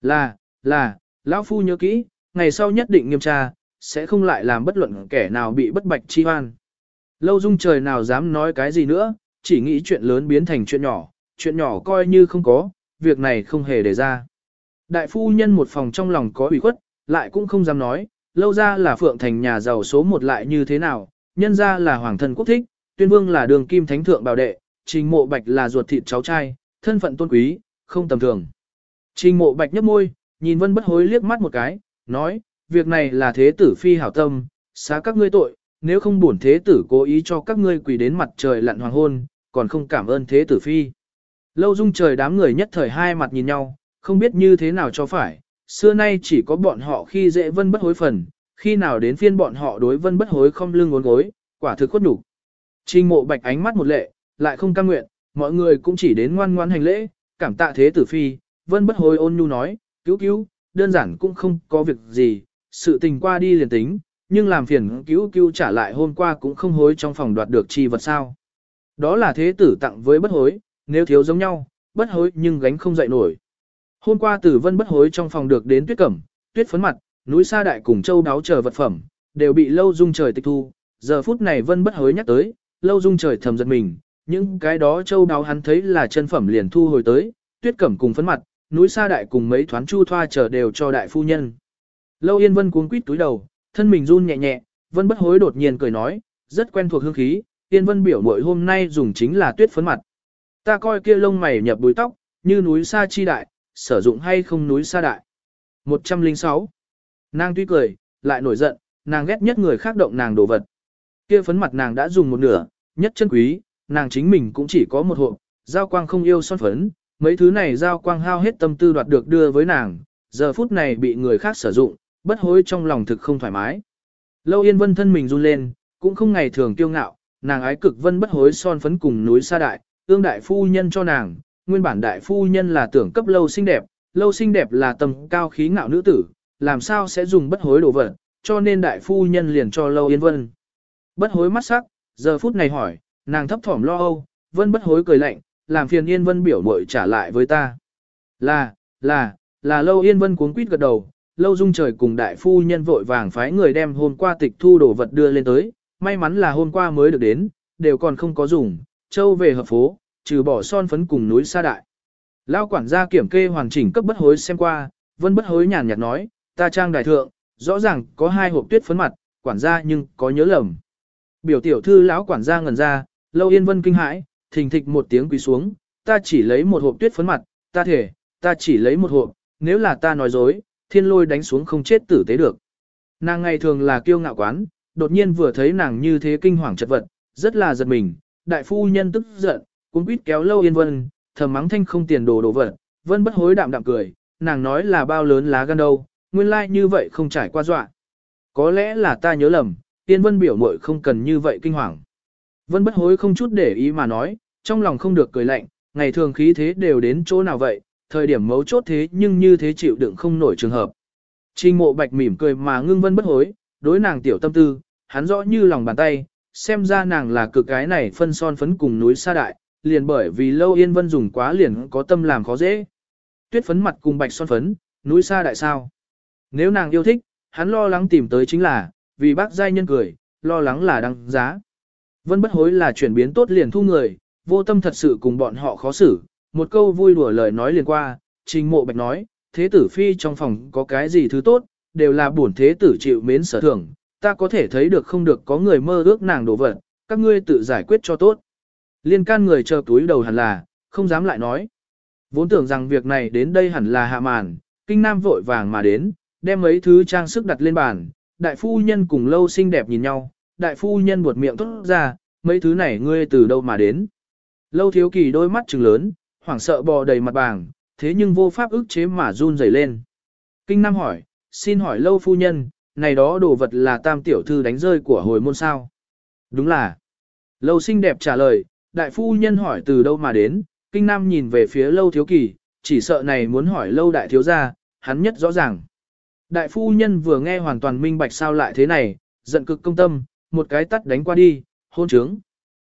Là, là, lão phu nhớ kỹ, ngày sau nhất định nghiêm tra, sẽ không lại làm bất luận kẻ nào bị bất bạch chi hoan. Lâu dung trời nào dám nói cái gì nữa, chỉ nghĩ chuyện lớn biến thành chuyện nhỏ, chuyện nhỏ coi như không có, việc này không hề để ra. Đại phu nhân một phòng trong lòng có ủy khuất, lại cũng không dám nói, lâu ra là phượng thành nhà giàu số một lại như thế nào, nhân ra là hoàng thân quốc thích, tuyên vương là đường kim thánh thượng bảo đệ, trình mộ bạch là ruột thịt cháu trai, thân phận tôn quý, không tầm thường. Trình mộ bạch nhấp môi, nhìn vân bất hối liếc mắt một cái, nói, việc này là thế tử phi hảo tâm, xá các ngươi tội, nếu không buồn thế tử cố ý cho các ngươi quỳ đến mặt trời lặn hoàng hôn, còn không cảm ơn thế tử phi. Lâu dung trời đám người nhất thời hai mặt nhìn nhau, không biết như thế nào cho phải, xưa nay chỉ có bọn họ khi dễ vân bất hối phần, khi nào đến phiên bọn họ đối vân bất hối không lưng ngốn gối, quả thực khuất đủ. Trình mộ bạch ánh mắt một lệ, lại không cam nguyện, mọi người cũng chỉ đến ngoan ngoan hành lễ, cảm tạ thế tử phi, vân bất hối ôn nhu nói, cứu cứu, đơn giản cũng không có việc gì, sự tình qua đi liền tính, nhưng làm phiền cứu cứu trả lại hôm qua cũng không hối trong phòng đoạt được chi vật sao. Đó là thế tử tặng với bất hối, nếu thiếu giống nhau, bất hối nhưng gánh không dậy nổi. Hôm qua tử vân bất hối trong phòng được đến tuyết cẩm, tuyết phấn mặt, núi sa đại cùng châu đáo chờ vật phẩm, đều bị lâu dung trời tịch thu. Giờ phút này vân bất hối nhắc tới, lâu dung trời thầm giật mình, những cái đó châu đáo hắn thấy là chân phẩm liền thu hồi tới, tuyết cẩm cùng phấn mặt, núi sa đại cùng mấy thoáng chu thoa chờ đều cho đại phu nhân. Lâu yên vân cuống quýt túi đầu, thân mình run nhẹ nhẹ, vân bất hối đột nhiên cười nói, rất quen thuộc hương khí, yên vân biểu muội hôm nay dùng chính là tuyết phấn mặt. Ta coi kia lông mày nhập búi tóc, như núi sa chi đại, sử dụng hay không núi sa đại. 106. Nàng tuy cười, lại nổi giận, nàng ghét nhất người khác động nàng đồ vật. Kia phấn mặt nàng đã dùng một nửa, nhất chân quý, nàng chính mình cũng chỉ có một hộp, giao quang không yêu son phấn, mấy thứ này giao quang hao hết tâm tư đoạt được đưa với nàng, giờ phút này bị người khác sử dụng, bất hối trong lòng thực không thoải mái. Lâu Yên Vân thân mình run lên, cũng không ngày thường kiêu ngạo, nàng ái cực vân bất hối son phấn cùng núi sa đại, ương đại phu nhân cho nàng, nguyên bản đại phu nhân là tưởng cấp lâu xinh đẹp, lâu xinh đẹp là tầm cao khí ngạo nữ tử, làm sao sẽ dùng bất hối đồ vật, cho nên đại phu nhân liền cho lâu yên vân. Bất hối mắt sắc, giờ phút này hỏi, nàng thấp thỏm lo âu, vân bất hối cười lạnh, làm phiền yên vân biểu mội trả lại với ta. Là, là, là lâu yên vân cuốn quýt gật đầu, lâu dung trời cùng đại phu nhân vội vàng phái người đem hôm qua tịch thu đồ vật đưa lên tới, may mắn là hôm qua mới được đến, đều còn không có dùng, châu về hợp phố, trừ bỏ son phấn cùng núi sa đại. Lao quản gia kiểm kê hoàn chỉnh cấp bất hối xem qua, vân bất hối nhàn nhạt nói, ta trang đại thượng, rõ ràng có hai hộp tuyết phấn mặt, quản gia nhưng có nhớ lầm. Biểu tiểu thư lão quản gia ngẩn ra, lâu yên vân kinh hãi, thình thịch một tiếng quỳ xuống, ta chỉ lấy một hộp tuyết phấn mặt, ta thể, ta chỉ lấy một hộp, nếu là ta nói dối, thiên lôi đánh xuống không chết tử tế được. Nàng ngày thường là kiêu ngạo quán, đột nhiên vừa thấy nàng như thế kinh hoàng chật vật, rất là giật mình, đại phu nhân tức giận, cũng quýt kéo lâu yên vân, thầm mắng thanh không tiền đồ đồ vật, vân bất hối đạm đạm cười, nàng nói là bao lớn lá gan đâu, nguyên lai like như vậy không trải qua dọa. Có lẽ là ta nhớ lầm, tiên vân biểu muội không cần như vậy kinh hoàng. Vân bất hối không chút để ý mà nói, trong lòng không được cười lạnh, ngày thường khí thế đều đến chỗ nào vậy, thời điểm mấu chốt thế nhưng như thế chịu đựng không nổi trường hợp. Trình mộ bạch mỉm cười mà ngưng vân bất hối, đối nàng tiểu tâm tư, hắn rõ như lòng bàn tay, xem ra nàng là cực cái này phân son phấn cùng núi sa đại, liền bởi vì lâu yên vân dùng quá liền có tâm làm khó dễ. Tuyết phấn mặt cùng bạch son phấn, núi xa đại sao. Nếu nàng yêu thích, hắn lo lắng tìm tới chính là, vì bác giai nhân cười, lo lắng là đăng giá. Vân bất hối là chuyển biến tốt liền thu người, vô tâm thật sự cùng bọn họ khó xử, một câu vui đùa lời nói liền qua, trình mộ bạch nói, thế tử phi trong phòng có cái gì thứ tốt, đều là bổn thế tử chịu mến sở thưởng, ta có thể thấy được không được có người mơ ước nàng đổ vật, các ngươi tự giải quyết cho tốt. Liên can người chờ túi đầu hẳn là, không dám lại nói. Vốn tưởng rằng việc này đến đây hẳn là hạ màn, kinh nam vội vàng mà đến, đem mấy thứ trang sức đặt lên bàn, đại phu nhân cùng lâu xinh đẹp nhìn nhau, đại phu nhân buột miệng tốt ra, mấy thứ này ngươi từ đâu mà đến. Lâu thiếu kỳ đôi mắt trừng lớn, hoảng sợ bò đầy mặt bàng, thế nhưng vô pháp ức chế mà run rẩy lên. Kinh Nam hỏi, xin hỏi lâu phu nhân, này đó đồ vật là tam tiểu thư đánh rơi của hồi môn sao? Đúng là. Lâu xinh đẹp trả lời, đại phu nhân hỏi từ đâu mà đến, Kinh Nam nhìn về phía lâu thiếu kỳ, chỉ sợ này muốn hỏi lâu đại thiếu gia, hắn nhất rõ ràng. Đại phu nhân vừa nghe hoàn toàn minh bạch sao lại thế này, giận cực công tâm, một cái tắt đánh qua đi, hôn trướng.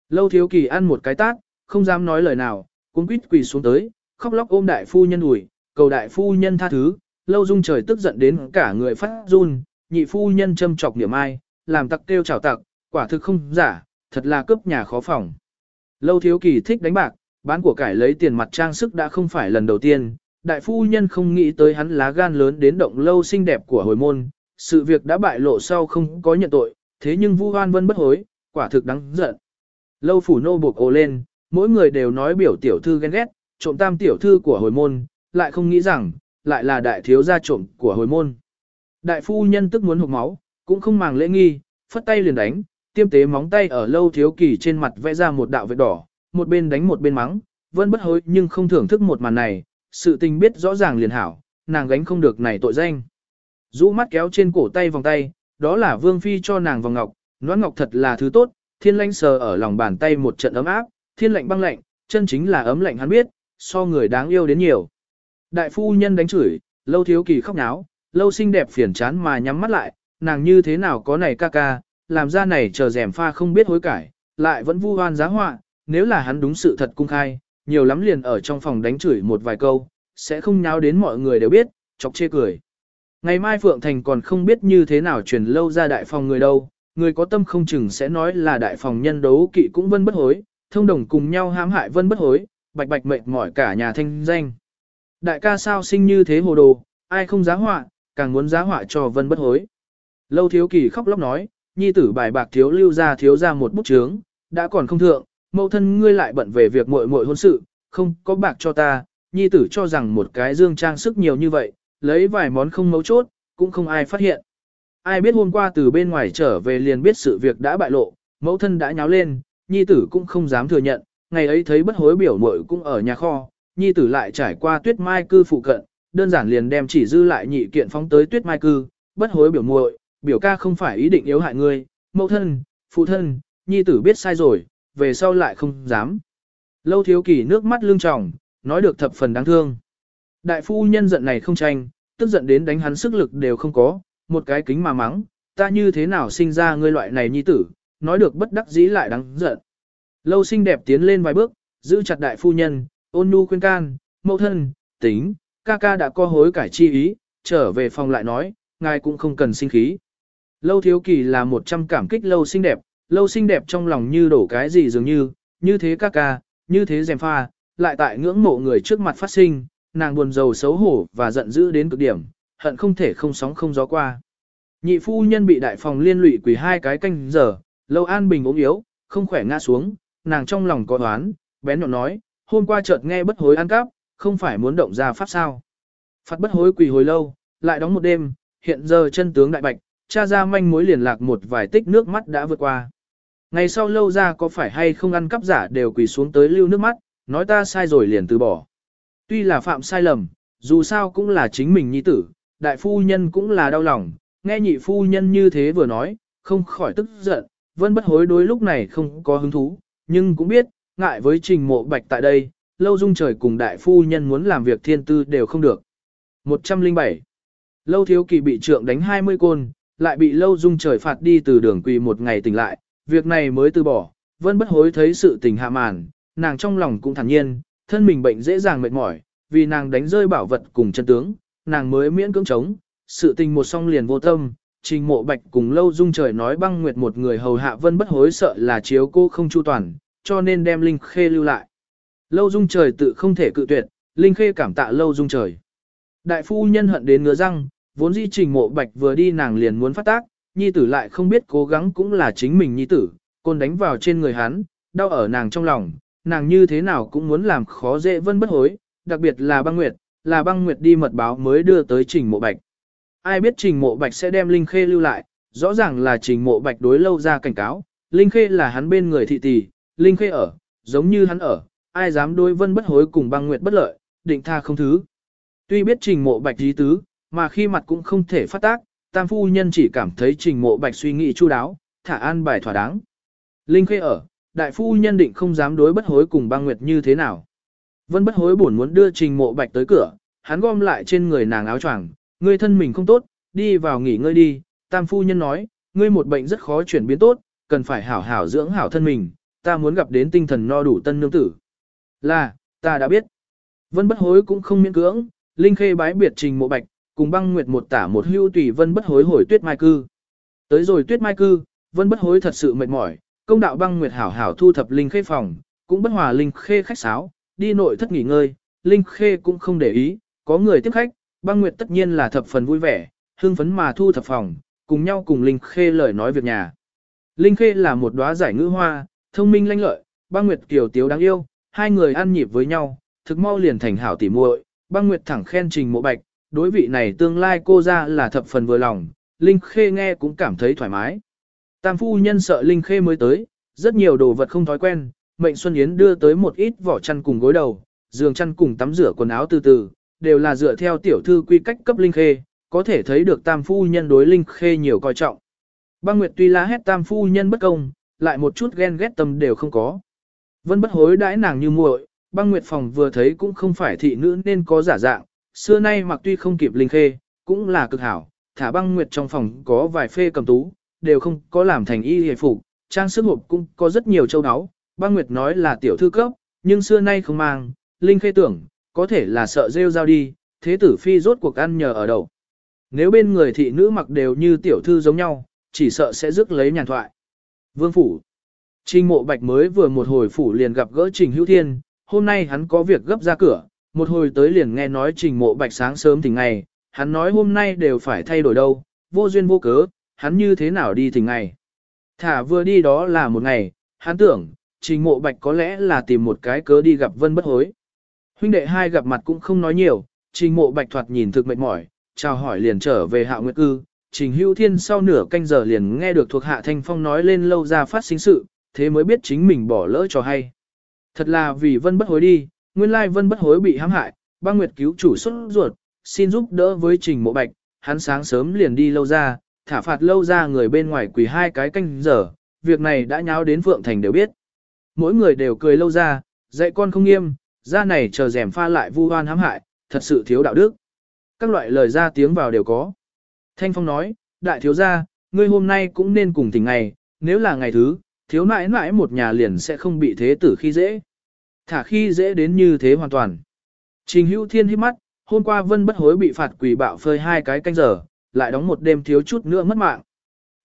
Lâu thiếu kỳ ăn một cái tát, không dám nói lời nào, cuống quýt quỳ xuống tới, khóc lóc ôm đại phu nhân ủi, cầu đại phu nhân tha thứ, lâu dung trời tức giận đến cả người phát run, nhị phu nhân châm chọc niệm ai, làm tặc kêu chào tặc, quả thực không giả, thật là cướp nhà khó phòng. Lâu thiếu kỳ thích đánh bạc, bán của cải lấy tiền mặt trang sức đã không phải lần đầu tiên, đại phu nhân không nghĩ tới hắn lá gan lớn đến động lâu xinh đẹp của hồi môn, sự việc đã bại lộ sau không có nhận tội, thế nhưng Vu Hoan Vân bất hối, quả thực đáng giận. Lâu phủ nô buộc ồ lên, mỗi người đều nói biểu tiểu thư ghen ghét, trộm tam tiểu thư của hồi môn, lại không nghĩ rằng, lại là đại thiếu gia trộm của hồi môn. Đại phu nhân tức muốn hụt máu, cũng không màng lễ nghi, phất tay liền đánh, tiêm tế móng tay ở lâu thiếu kỳ trên mặt vẽ ra một đạo vết đỏ, một bên đánh một bên mắng, vẫn bất hối nhưng không thưởng thức một màn này, sự tình biết rõ ràng liền hảo, nàng gánh không được này tội danh. Rũ mắt kéo trên cổ tay vòng tay, đó là vương phi cho nàng vòng ngọc, nón ngọc thật là thứ tốt, thiên lanh sờ ở lòng bàn tay một trận ấm áp, thiên lạnh băng lạnh, chân chính là ấm lạnh hắn biết, so người đáng yêu đến nhiều. Đại phu nhân đánh chửi, lâu thiếu kỳ khóc náo, lâu xinh đẹp phiền chán mà nhắm mắt lại, nàng như thế nào có này ca ca, làm ra này chờ rèm pha không biết hối cải, lại vẫn vu oan giá họa, nếu là hắn đúng sự thật cung khai, nhiều lắm liền ở trong phòng đánh chửi một vài câu, sẽ không nháo đến mọi người đều biết, chọc chê cười. Ngày mai Phượng Thành còn không biết như thế nào truyền lâu ra đại phòng người đâu, người có tâm không chừng sẽ nói là đại phòng nhân đấu kỵ cũng vân bất hối, thông đồng cùng nhau hãm hại vân bất hối, bạch bạch mệt mỏi cả nhà thanh danh. Đại ca sao sinh như thế hồ đồ, ai không giá họa, càng muốn giá họa cho vân bất hối. Lâu thiếu kỳ khóc lóc nói, nhi tử bài bạc thiếu lưu ra thiếu ra một bút chướng, đã còn không thượng, mẫu thân ngươi lại bận về việc muội muội hôn sự, không có bạc cho ta, nhi tử cho rằng một cái dương trang sức nhiều như vậy, lấy vài món không mấu chốt, cũng không ai phát hiện. Ai biết hôm qua từ bên ngoài trở về liền biết sự việc đã bại lộ, mẫu thân đã nháo lên, nhi tử cũng không dám thừa nhận, ngày ấy thấy bất hối biểu muội cũng ở nhà kho, nhi tử lại trải qua tuyết mai cư phụ cận, đơn giản liền đem chỉ dư lại nhị kiện phóng tới tuyết mai cư, bất hối biểu muội, biểu ca không phải ý định yếu hại ngươi, mẫu thân, phụ thân, nhi tử biết sai rồi, về sau lại không dám. Lâu thiếu kỳ nước mắt lưng tròng, nói được thập phần đáng thương. Đại phu nhân giận này không tranh, tức giận đến đánh hắn sức lực đều không có, một cái kính mà mắng, ta như thế nào sinh ra ngươi loại này nhi tử, nói được bất đắc dĩ lại đáng giận. Lâu xinh đẹp tiến lên vài bước, giữ chặt đại phu nhân, ôn nhu khuyên can, mẫu thân, tính, ca ca đã co hối cải chi ý, trở về phòng lại nói, ngài cũng không cần sinh khí. Lâu thiếu kỳ là một trăm cảm kích lâu xinh đẹp, lâu xinh đẹp trong lòng như đổ cái gì dường như, như thế ca ca, như thế dèm pha, lại tại ngưỡng mộ người trước mặt phát sinh, nàng buồn rầu xấu hổ và giận dữ đến cực điểm, hận không thể không sóng không gió qua. Nhị phu nhân bị đại phòng liên lụy quỳ hai cái canh giờ, lâu an bình ốm yếu, không khỏe ngã xuống, nàng trong lòng có đoán, bén nhọn nói, hôm qua chợt nghe bất hối ăn cắp, không phải muốn động ra pháp sao. Phạt bất hối quỳ hồi lâu, lại đóng một đêm, hiện giờ chân tướng đại bạch, cha ra manh mối liền lạc một vài tích nước mắt đã vượt qua. Ngày sau lâu ra có phải hay không ăn cắp giả đều quỳ xuống tới lưu nước mắt, nói ta sai rồi liền từ bỏ. Tuy là phạm sai lầm, dù sao cũng là chính mình nhi tử, đại phu nhân cũng là đau lòng, nghe nhị phu nhân như thế vừa nói, không khỏi tức giận, vân bất hối đối lúc này không có hứng thú, nhưng cũng biết, ngại với trình mộ bạch tại đây, lâu dung trời cùng đại phu nhân muốn làm việc thiên tư đều không được. 107. Lâu thiếu kỳ bị trượng đánh 20 côn, lại bị lâu dung trời phạt đi từ đường quỳ một ngày tỉnh lại, việc này mới từ bỏ, vân bất hối thấy sự tình hạ màn, nàng trong lòng cũng thản nhiên, thân mình bệnh dễ dàng mệt mỏi, vì nàng đánh rơi bảo vật cùng chân tướng, nàng mới miễn cưỡng chống, sự tình một song liền vô tâm, trình mộ bạch cùng lâu dung trời nói băng nguyệt một người hầu hạ vân bất hối sợ là chiếu cô không chu toàn, cho nên đem Linh Khê lưu lại. Lâu dung trời tự không thể cự tuyệt, Linh Khê cảm tạ lâu dung trời. Đại phu nhân hận đến ngứa răng, vốn di trình mộ bạch vừa đi nàng liền muốn phát tác, nhi tử lại không biết cố gắng cũng là chính mình nhi tử, côn đánh vào trên người hắn, đau ở nàng trong lòng, nàng như thế nào cũng muốn làm khó dễ vân bất hối, đặc biệt là băng nguyệt, là băng nguyệt đi mật báo mới đưa tới trình mộ bạch. Ai biết trình mộ bạch sẽ đem Linh Khê lưu lại, rõ ràng là trình mộ bạch đối lâu ra cảnh cáo, Linh Khê là hắn bên người thị tỷ, Linh Khê ở, giống như hắn ở, ai dám đối vân bất hối cùng băng nguyệt bất lợi, định tha không thứ. Tuy biết trình mộ bạch dí tứ, mà khi mặt cũng không thể phát tác, tam phu nhân chỉ cảm thấy trình mộ bạch suy nghĩ chu đáo, thả an bài thỏa đáng. Linh Khê ở, đại phu nhân định không dám đối bất hối cùng băng nguyệt như thế nào. Vân bất hối buồn muốn đưa trình mộ bạch tới cửa, hắn gom lại trên người nàng áo choàng, ngươi thân mình không tốt, đi vào nghỉ ngơi đi, tam phu nhân nói, ngươi một bệnh rất khó chuyển biến tốt, cần phải hảo hảo dưỡng hảo thân mình, ta muốn gặp đến tinh thần no đủ tân nương tử. Là, ta đã biết. Vân bất hối cũng không miễn cưỡng, Linh Khê bái biệt trình mộ bạch, cùng băng nguyệt một tả một hưu tùy Vân bất hối hồi tuyết mai cư. Tới rồi tuyết mai cư, Vân bất hối thật sự mệt mỏi, công đạo băng nguyệt hảo hảo thu thập Linh Khê phòng, cũng bất hòa Linh Khê khách sáo, đi nội thất nghỉ ngơi, Linh Khê cũng không để ý, có người tiếp khách, băng nguyệt tất nhiên là thập phần vui vẻ, hương phấn mà thu thập phòng, cùng nhau cùng Linh Khê lời nói việc nhà. Linh Khê là một đóa giải ngữ hoa, thông minh lanh lợi, băng nguyệt kiều tiếu đáng yêu, hai người ăn nhịp với nhau, thực mau liền thành hảo tỉ muội. Băng nguyệt thẳng khen trình mộ bạch, đối vị này tương lai cô ra là thập phần vừa lòng, Linh Khê nghe cũng cảm thấy thoải mái. Tam phu nhân sợ Linh Khê mới tới, rất nhiều đồ vật không thói quen, mệnh Xuân Yến đưa tới một ít vỏ chăn cùng gối đầu, giường chăn cùng tắm rửa quần áo từ từ, đều là dựa theo tiểu thư quy cách cấp Linh Khê, có thể thấy được tam phu nhân đối Linh Khê nhiều coi trọng. Băng Nguyệt tuy la hét tam phu nhân bất công, lại một chút ghen ghét tâm đều không có. Vân bất hối đãi nàng như muội, băng Nguyệt phòng vừa thấy cũng không phải thị nữ nên có giả dạng, xưa nay mặc tuy không kịp Linh Khê, cũng là cực hảo, thả băng Nguyệt trong phòng có vài phê cầm tú, đều không có làm thành y hề phục, trang sức hộp cũng có rất nhiều châu áo. Băng Nguyệt nói là tiểu thư cấp, nhưng xưa nay không mang, Linh Khê tưởng, có thể là sợ rêu rao đi, thế tử phi rốt cuộc ăn nhờ ở đầu. Nếu bên người thị nữ mặc đều như tiểu thư giống nhau, chỉ sợ sẽ rước lấy nhàn thoại. Vương Phủ Trình mộ bạch mới vừa một hồi phủ liền gặp gỡ Trình Hữu Thiên, hôm nay hắn có việc gấp ra cửa, một hồi tới liền nghe nói trình mộ bạch sáng sớm thỉnh ngày, hắn nói hôm nay đều phải thay đổi đâu, vô duyên vô cớ, hắn như thế nào đi thỉnh ngày. Thả vừa đi đó là một ngày, hắn tưởng, trình mộ bạch có lẽ là tìm một cái cớ đi gặp vân bất hối. Huynh đệ hai gặp mặt cũng không nói nhiều, trình mộ bạch thoạt nhìn thực mệt mỏi, chào hỏi liền trở về hạ nguyệt cư. Trình hữu thiên sau nửa canh giờ liền nghe được thuộc hạ thanh phong nói lên lâu ra phát sinh sự, thế mới biết chính mình bỏ lỡ cho hay. Thật là vì vân bất hối đi, nguyên lai vân bất hối bị hãm hại, băng nguyệt cứu chủ xuất ruột, xin giúp đỡ với trình mộ bạch, hắn sáng sớm liền đi lâu ra, thả phạt lâu ra người bên ngoài quỳ hai cái canh giờ, việc này đã nháo đến Phượng Thành đều biết. Mỗi người đều cười lâu ra, dạy con không nghiêm, ra này chờ rèm pha lại vu oan hãm hại, thật sự thiếu đạo đức. Các loại lời ra tiếng vào đều có. Thanh Phong nói, đại thiếu gia, ngươi hôm nay cũng nên cùng tỉnh ngày, nếu là ngày thứ, thiếu nãi nãi một nhà liền sẽ không bị thế tử khi dễ. Thả khi dễ đến như thế hoàn toàn. Trình hữu thiên hít mắt, hôm qua vân bất hối bị phạt quỷ bạo phơi hai cái canh giờ, lại đóng một đêm thiếu chút nữa mất mạng.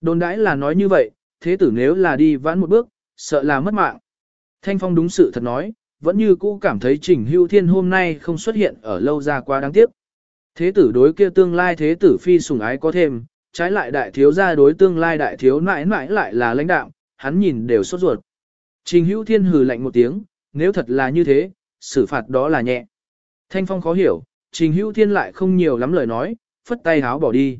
Đồn đãi là nói như vậy, thế tử nếu là đi vãn một bước, sợ là mất mạng. Thanh Phong đúng sự thật nói, vẫn như cũ cảm thấy Trình Hữu Thiên hôm nay không xuất hiện ở lâu ra quá đáng tiếc. Thế tử đối kia tương lai thế tử phi sủng ái có thêm, trái lại đại thiếu gia đối tương lai đại thiếu nãi nãi lại là lãnh đạo, hắn nhìn đều sốt ruột. Trình Hữu Thiên hừ lạnh một tiếng, nếu thật là như thế, xử phạt đó là nhẹ. Thanh Phong khó hiểu, Trình Hữu Thiên lại không nhiều lắm lời nói, phất tay háo bỏ đi.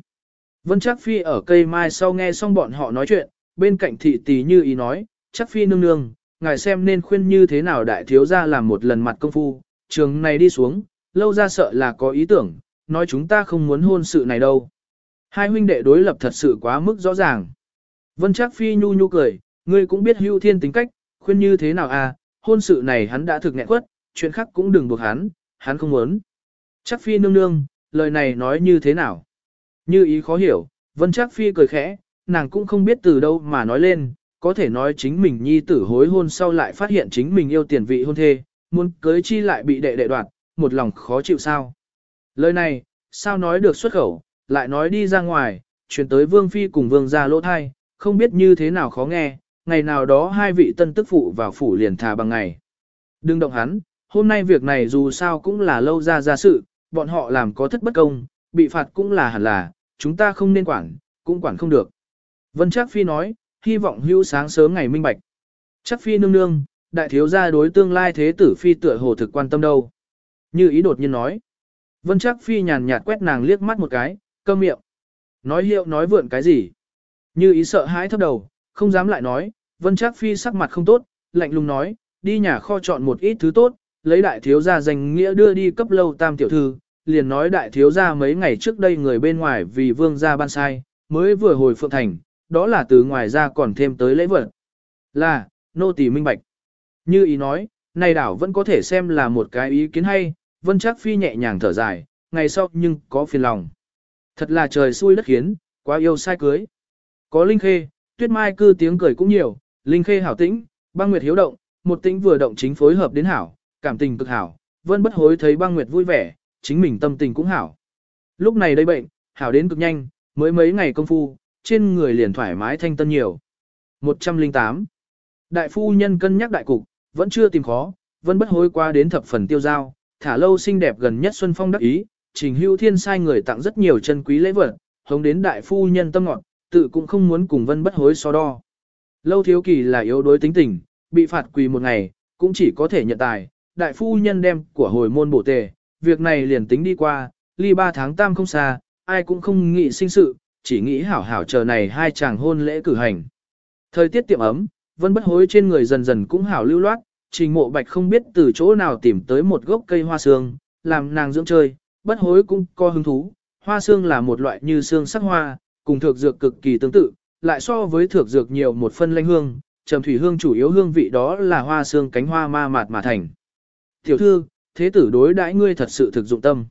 Vân Trác Phi ở cây mai sau nghe xong bọn họ nói chuyện, bên cạnh thị tỷ như ý nói, Trác Phi nương nương, ngài xem nên khuyên như thế nào đại thiếu gia làm một lần mặt công phu, trường này đi xuống, lâu ra sợ là có ý tưởng, nói chúng ta không muốn hôn sự này đâu. Hai huynh đệ đối lập thật sự quá mức rõ ràng. Vân Trác Phi nhu nhu cười, ngươi cũng biết Hữu Thiên tính cách, khuyên như thế nào à, hôn sự này hắn đã thực nghẹn quất, chuyện khác cũng đừng buộc hắn, hắn không muốn. Chắc phi nương nương, lời này nói như thế nào? Như ý khó hiểu, vân chắc phi cười khẽ, nàng cũng không biết từ đâu mà nói lên, có thể nói chính mình nhi tử hối hôn sau lại phát hiện chính mình yêu tiền vị hôn thê, muốn cưới chi lại bị đệ đệ đoạt, một lòng khó chịu sao. Lời này, sao nói được xuất khẩu, lại nói đi ra ngoài, chuyển tới vương phi cùng vương gia lỗ thai, không biết như thế nào khó nghe, ngày nào đó hai vị tân tức phụ vào phủ liền thà bằng ngày. Đừng động hắn, hôm nay việc này dù sao cũng là lâu ra ra sự, bọn họ làm có thất bất công, bị phạt cũng là hẳn là, chúng ta không nên quản, cũng quản không được. Vân Trác Phi nói, hy vọng hữu sáng sớm ngày minh bạch. trác Phi nương nương, đại thiếu gia đối tương lai thế tử Phi tựa hồ thực quan tâm đâu. Như ý đột nhiên nói. Vân Trác Phi nhàn nhạt quét nàng liếc mắt một cái, câm miệng. Nói hiệu nói vượn cái gì. Như ý sợ hãi thấp đầu, không dám lại nói, Vân Trác Phi sắc mặt không tốt, lạnh lùng nói, đi nhà kho chọn một ít thứ tốt, lấy đại thiếu gia danh nghĩa đưa đi cấp lâu tam tiểu thư, liền nói đại thiếu gia mấy ngày trước đây người bên ngoài vì vương gia ban sai, mới vừa hồi phượng thành, đó là từ ngoài ra còn thêm tới lễ vật. Là, nô tỳ minh bạch. Như ý nói, này đảo vẫn có thể xem là một cái ý kiến hay, vân trác phi nhẹ nhàng thở dài, ngày sau nhưng có phiền lòng. Thật là trời xui đất khiến, quá yêu sai cưới. Có linh khê, tuyết mai cư tiếng cười cũng nhiều, linh khê hảo tĩnh, băng nguyệt hiếu động, một tĩnh vừa động chính phối hợp đến hảo, cảm tình cực hảo, vân bất hối thấy băng nguyệt vui vẻ, chính mình tâm tình cũng hảo. Lúc này đây bệnh, hảo đến cực nhanh, mới mấy ngày công phu, trên người liền thoải mái thanh tân nhiều. 108. Đại phu nhân cân nhắc đại cục, vẫn chưa tìm khó, vẫn bất hối qua đến thập phần tiêu giao, thả lâu xinh đẹp gần nhất Xuân Phong đắc ý, trình hưu thiên sai người tặng rất nhiều chân quý lễ vật, hống đến đại phu nhân tâm ngọn, tự cũng không muốn cùng vân bất hối so đo. Lâu thiếu kỳ là yếu đối tính tình, bị phạt quỳ một ngày, cũng chỉ có thể nhận tài, đại phu nhân đem của hồi môn bổ tề, việc này liền tính đi qua, ly ba tháng tam không xa, ai cũng không nghĩ sinh sự, chỉ nghĩ hảo hảo chờ này hai chàng hôn lễ cử hành. Thời tiết tiệm ấm, vân bất hối trên người dần dần cũng hảo lưu loát, trình mộ bạch không biết từ chỗ nào tìm tới một gốc cây hoa sương, làm nàng dưỡng chơi, bất hối cũng có hứng thú. Hoa sương là một loại như sương sắc hoa, cùng thược dược cực kỳ tương tự, lại so với thược dược nhiều một phân lanh hương, trầm thủy hương chủ yếu hương vị đó là hoa sương cánh hoa ma mạt mà thành. Tiểu thư, thế tử đối đãi ngươi thật sự thực dụng tâm.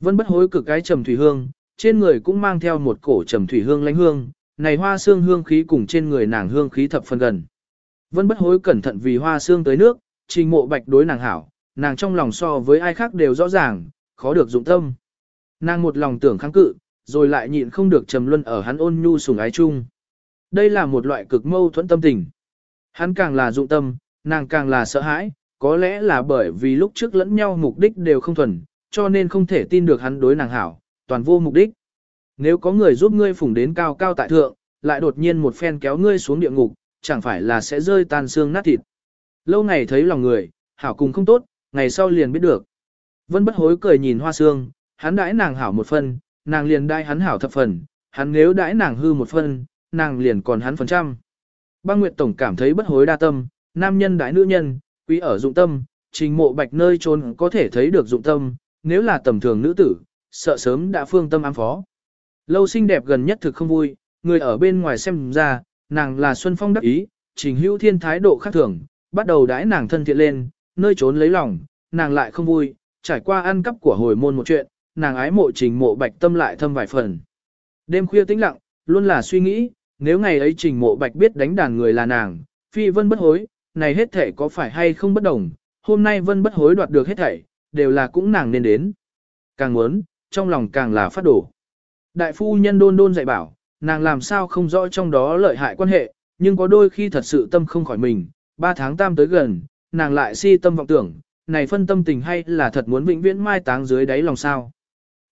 Vân bất hối cực cái trầm thủy hương, trên người cũng mang theo một cổ trầm thủy hương lanh hương, này hoa xương hương khí cùng trên người nàng hương khí thập phân gần. Vân bất hối cẩn thận vì hoa xương tới nước, trình mộ bạch đối nàng hảo, nàng trong lòng so với ai khác đều rõ ràng, khó được dụng tâm. Nàng một lòng tưởng kháng cự, rồi lại nhịn không được trầm luân ở hắn ôn nhu sùng ái chung. Đây là một loại cực mâu thuẫn tâm tình. Hắn càng là dụng tâm, nàng càng là sợ hãi, có lẽ là bởi vì lúc trước lẫn nhau mục đích đều không thuần, cho nên không thể tin được hắn đối nàng hảo, toàn vô mục đích. Nếu có người giúp ngươi phủng đến cao cao tại thượng, lại đột nhiên một phen kéo ngươi xuống địa ngục, chẳng phải là sẽ rơi tan xương nát thịt. Lâu ngày thấy lòng người, hảo cùng không tốt, ngày sau liền biết được. Vân bất hối cười nhìn hoa xương, hắn đãi nàng hảo một phần, nàng liền đãi hắn hảo thập phần, hắn nếu đãi nàng hư một phần, nàng liền còn hắn phần trăm. Băng Nguyệt Tổng cảm thấy bất hối đa tâm, nam nhân đãi nữ nhân, quý ở dụng tâm, trình mộ bạch nơi trốn có thể thấy được dụng tâm, nếu là tầm thường nữ tử, sợ sớm đã phương tâm ám phó. Lâu xinh đẹp gần nhất thực không vui, người ở bên ngoài xem ra, nàng là Xuân Phong đắc ý, trình hữu thiên thái độ khác thường, bắt đầu đãi nàng thân thiện lên, nơi trốn lấy lòng, nàng lại không vui, trải qua ăn cắp của hồi môn một chuyện, nàng ái mộ trình mộ bạch tâm lại thâm vài phần. Đêm khuya tĩnh lặng, luôn là suy nghĩ, nếu ngày ấy trình mộ bạch biết đánh đàn người là nàng, phi vân bất hối, này hết thể có phải hay không bất đồng, hôm nay vân bất hối đoạt được hết thảy, đều là cũng nàng nên đến. Càng muốn, trong lòng càng là phát đổ. Đại phu nhân đôn đôn dạy bảo, nàng làm sao không rõ trong đó lợi hại quan hệ, nhưng có đôi khi thật sự tâm không khỏi mình, ba tháng tam tới gần, nàng lại si tâm vọng tưởng, này phân tâm tình hay là thật muốn vĩnh viễn mai táng dưới đáy lòng sao.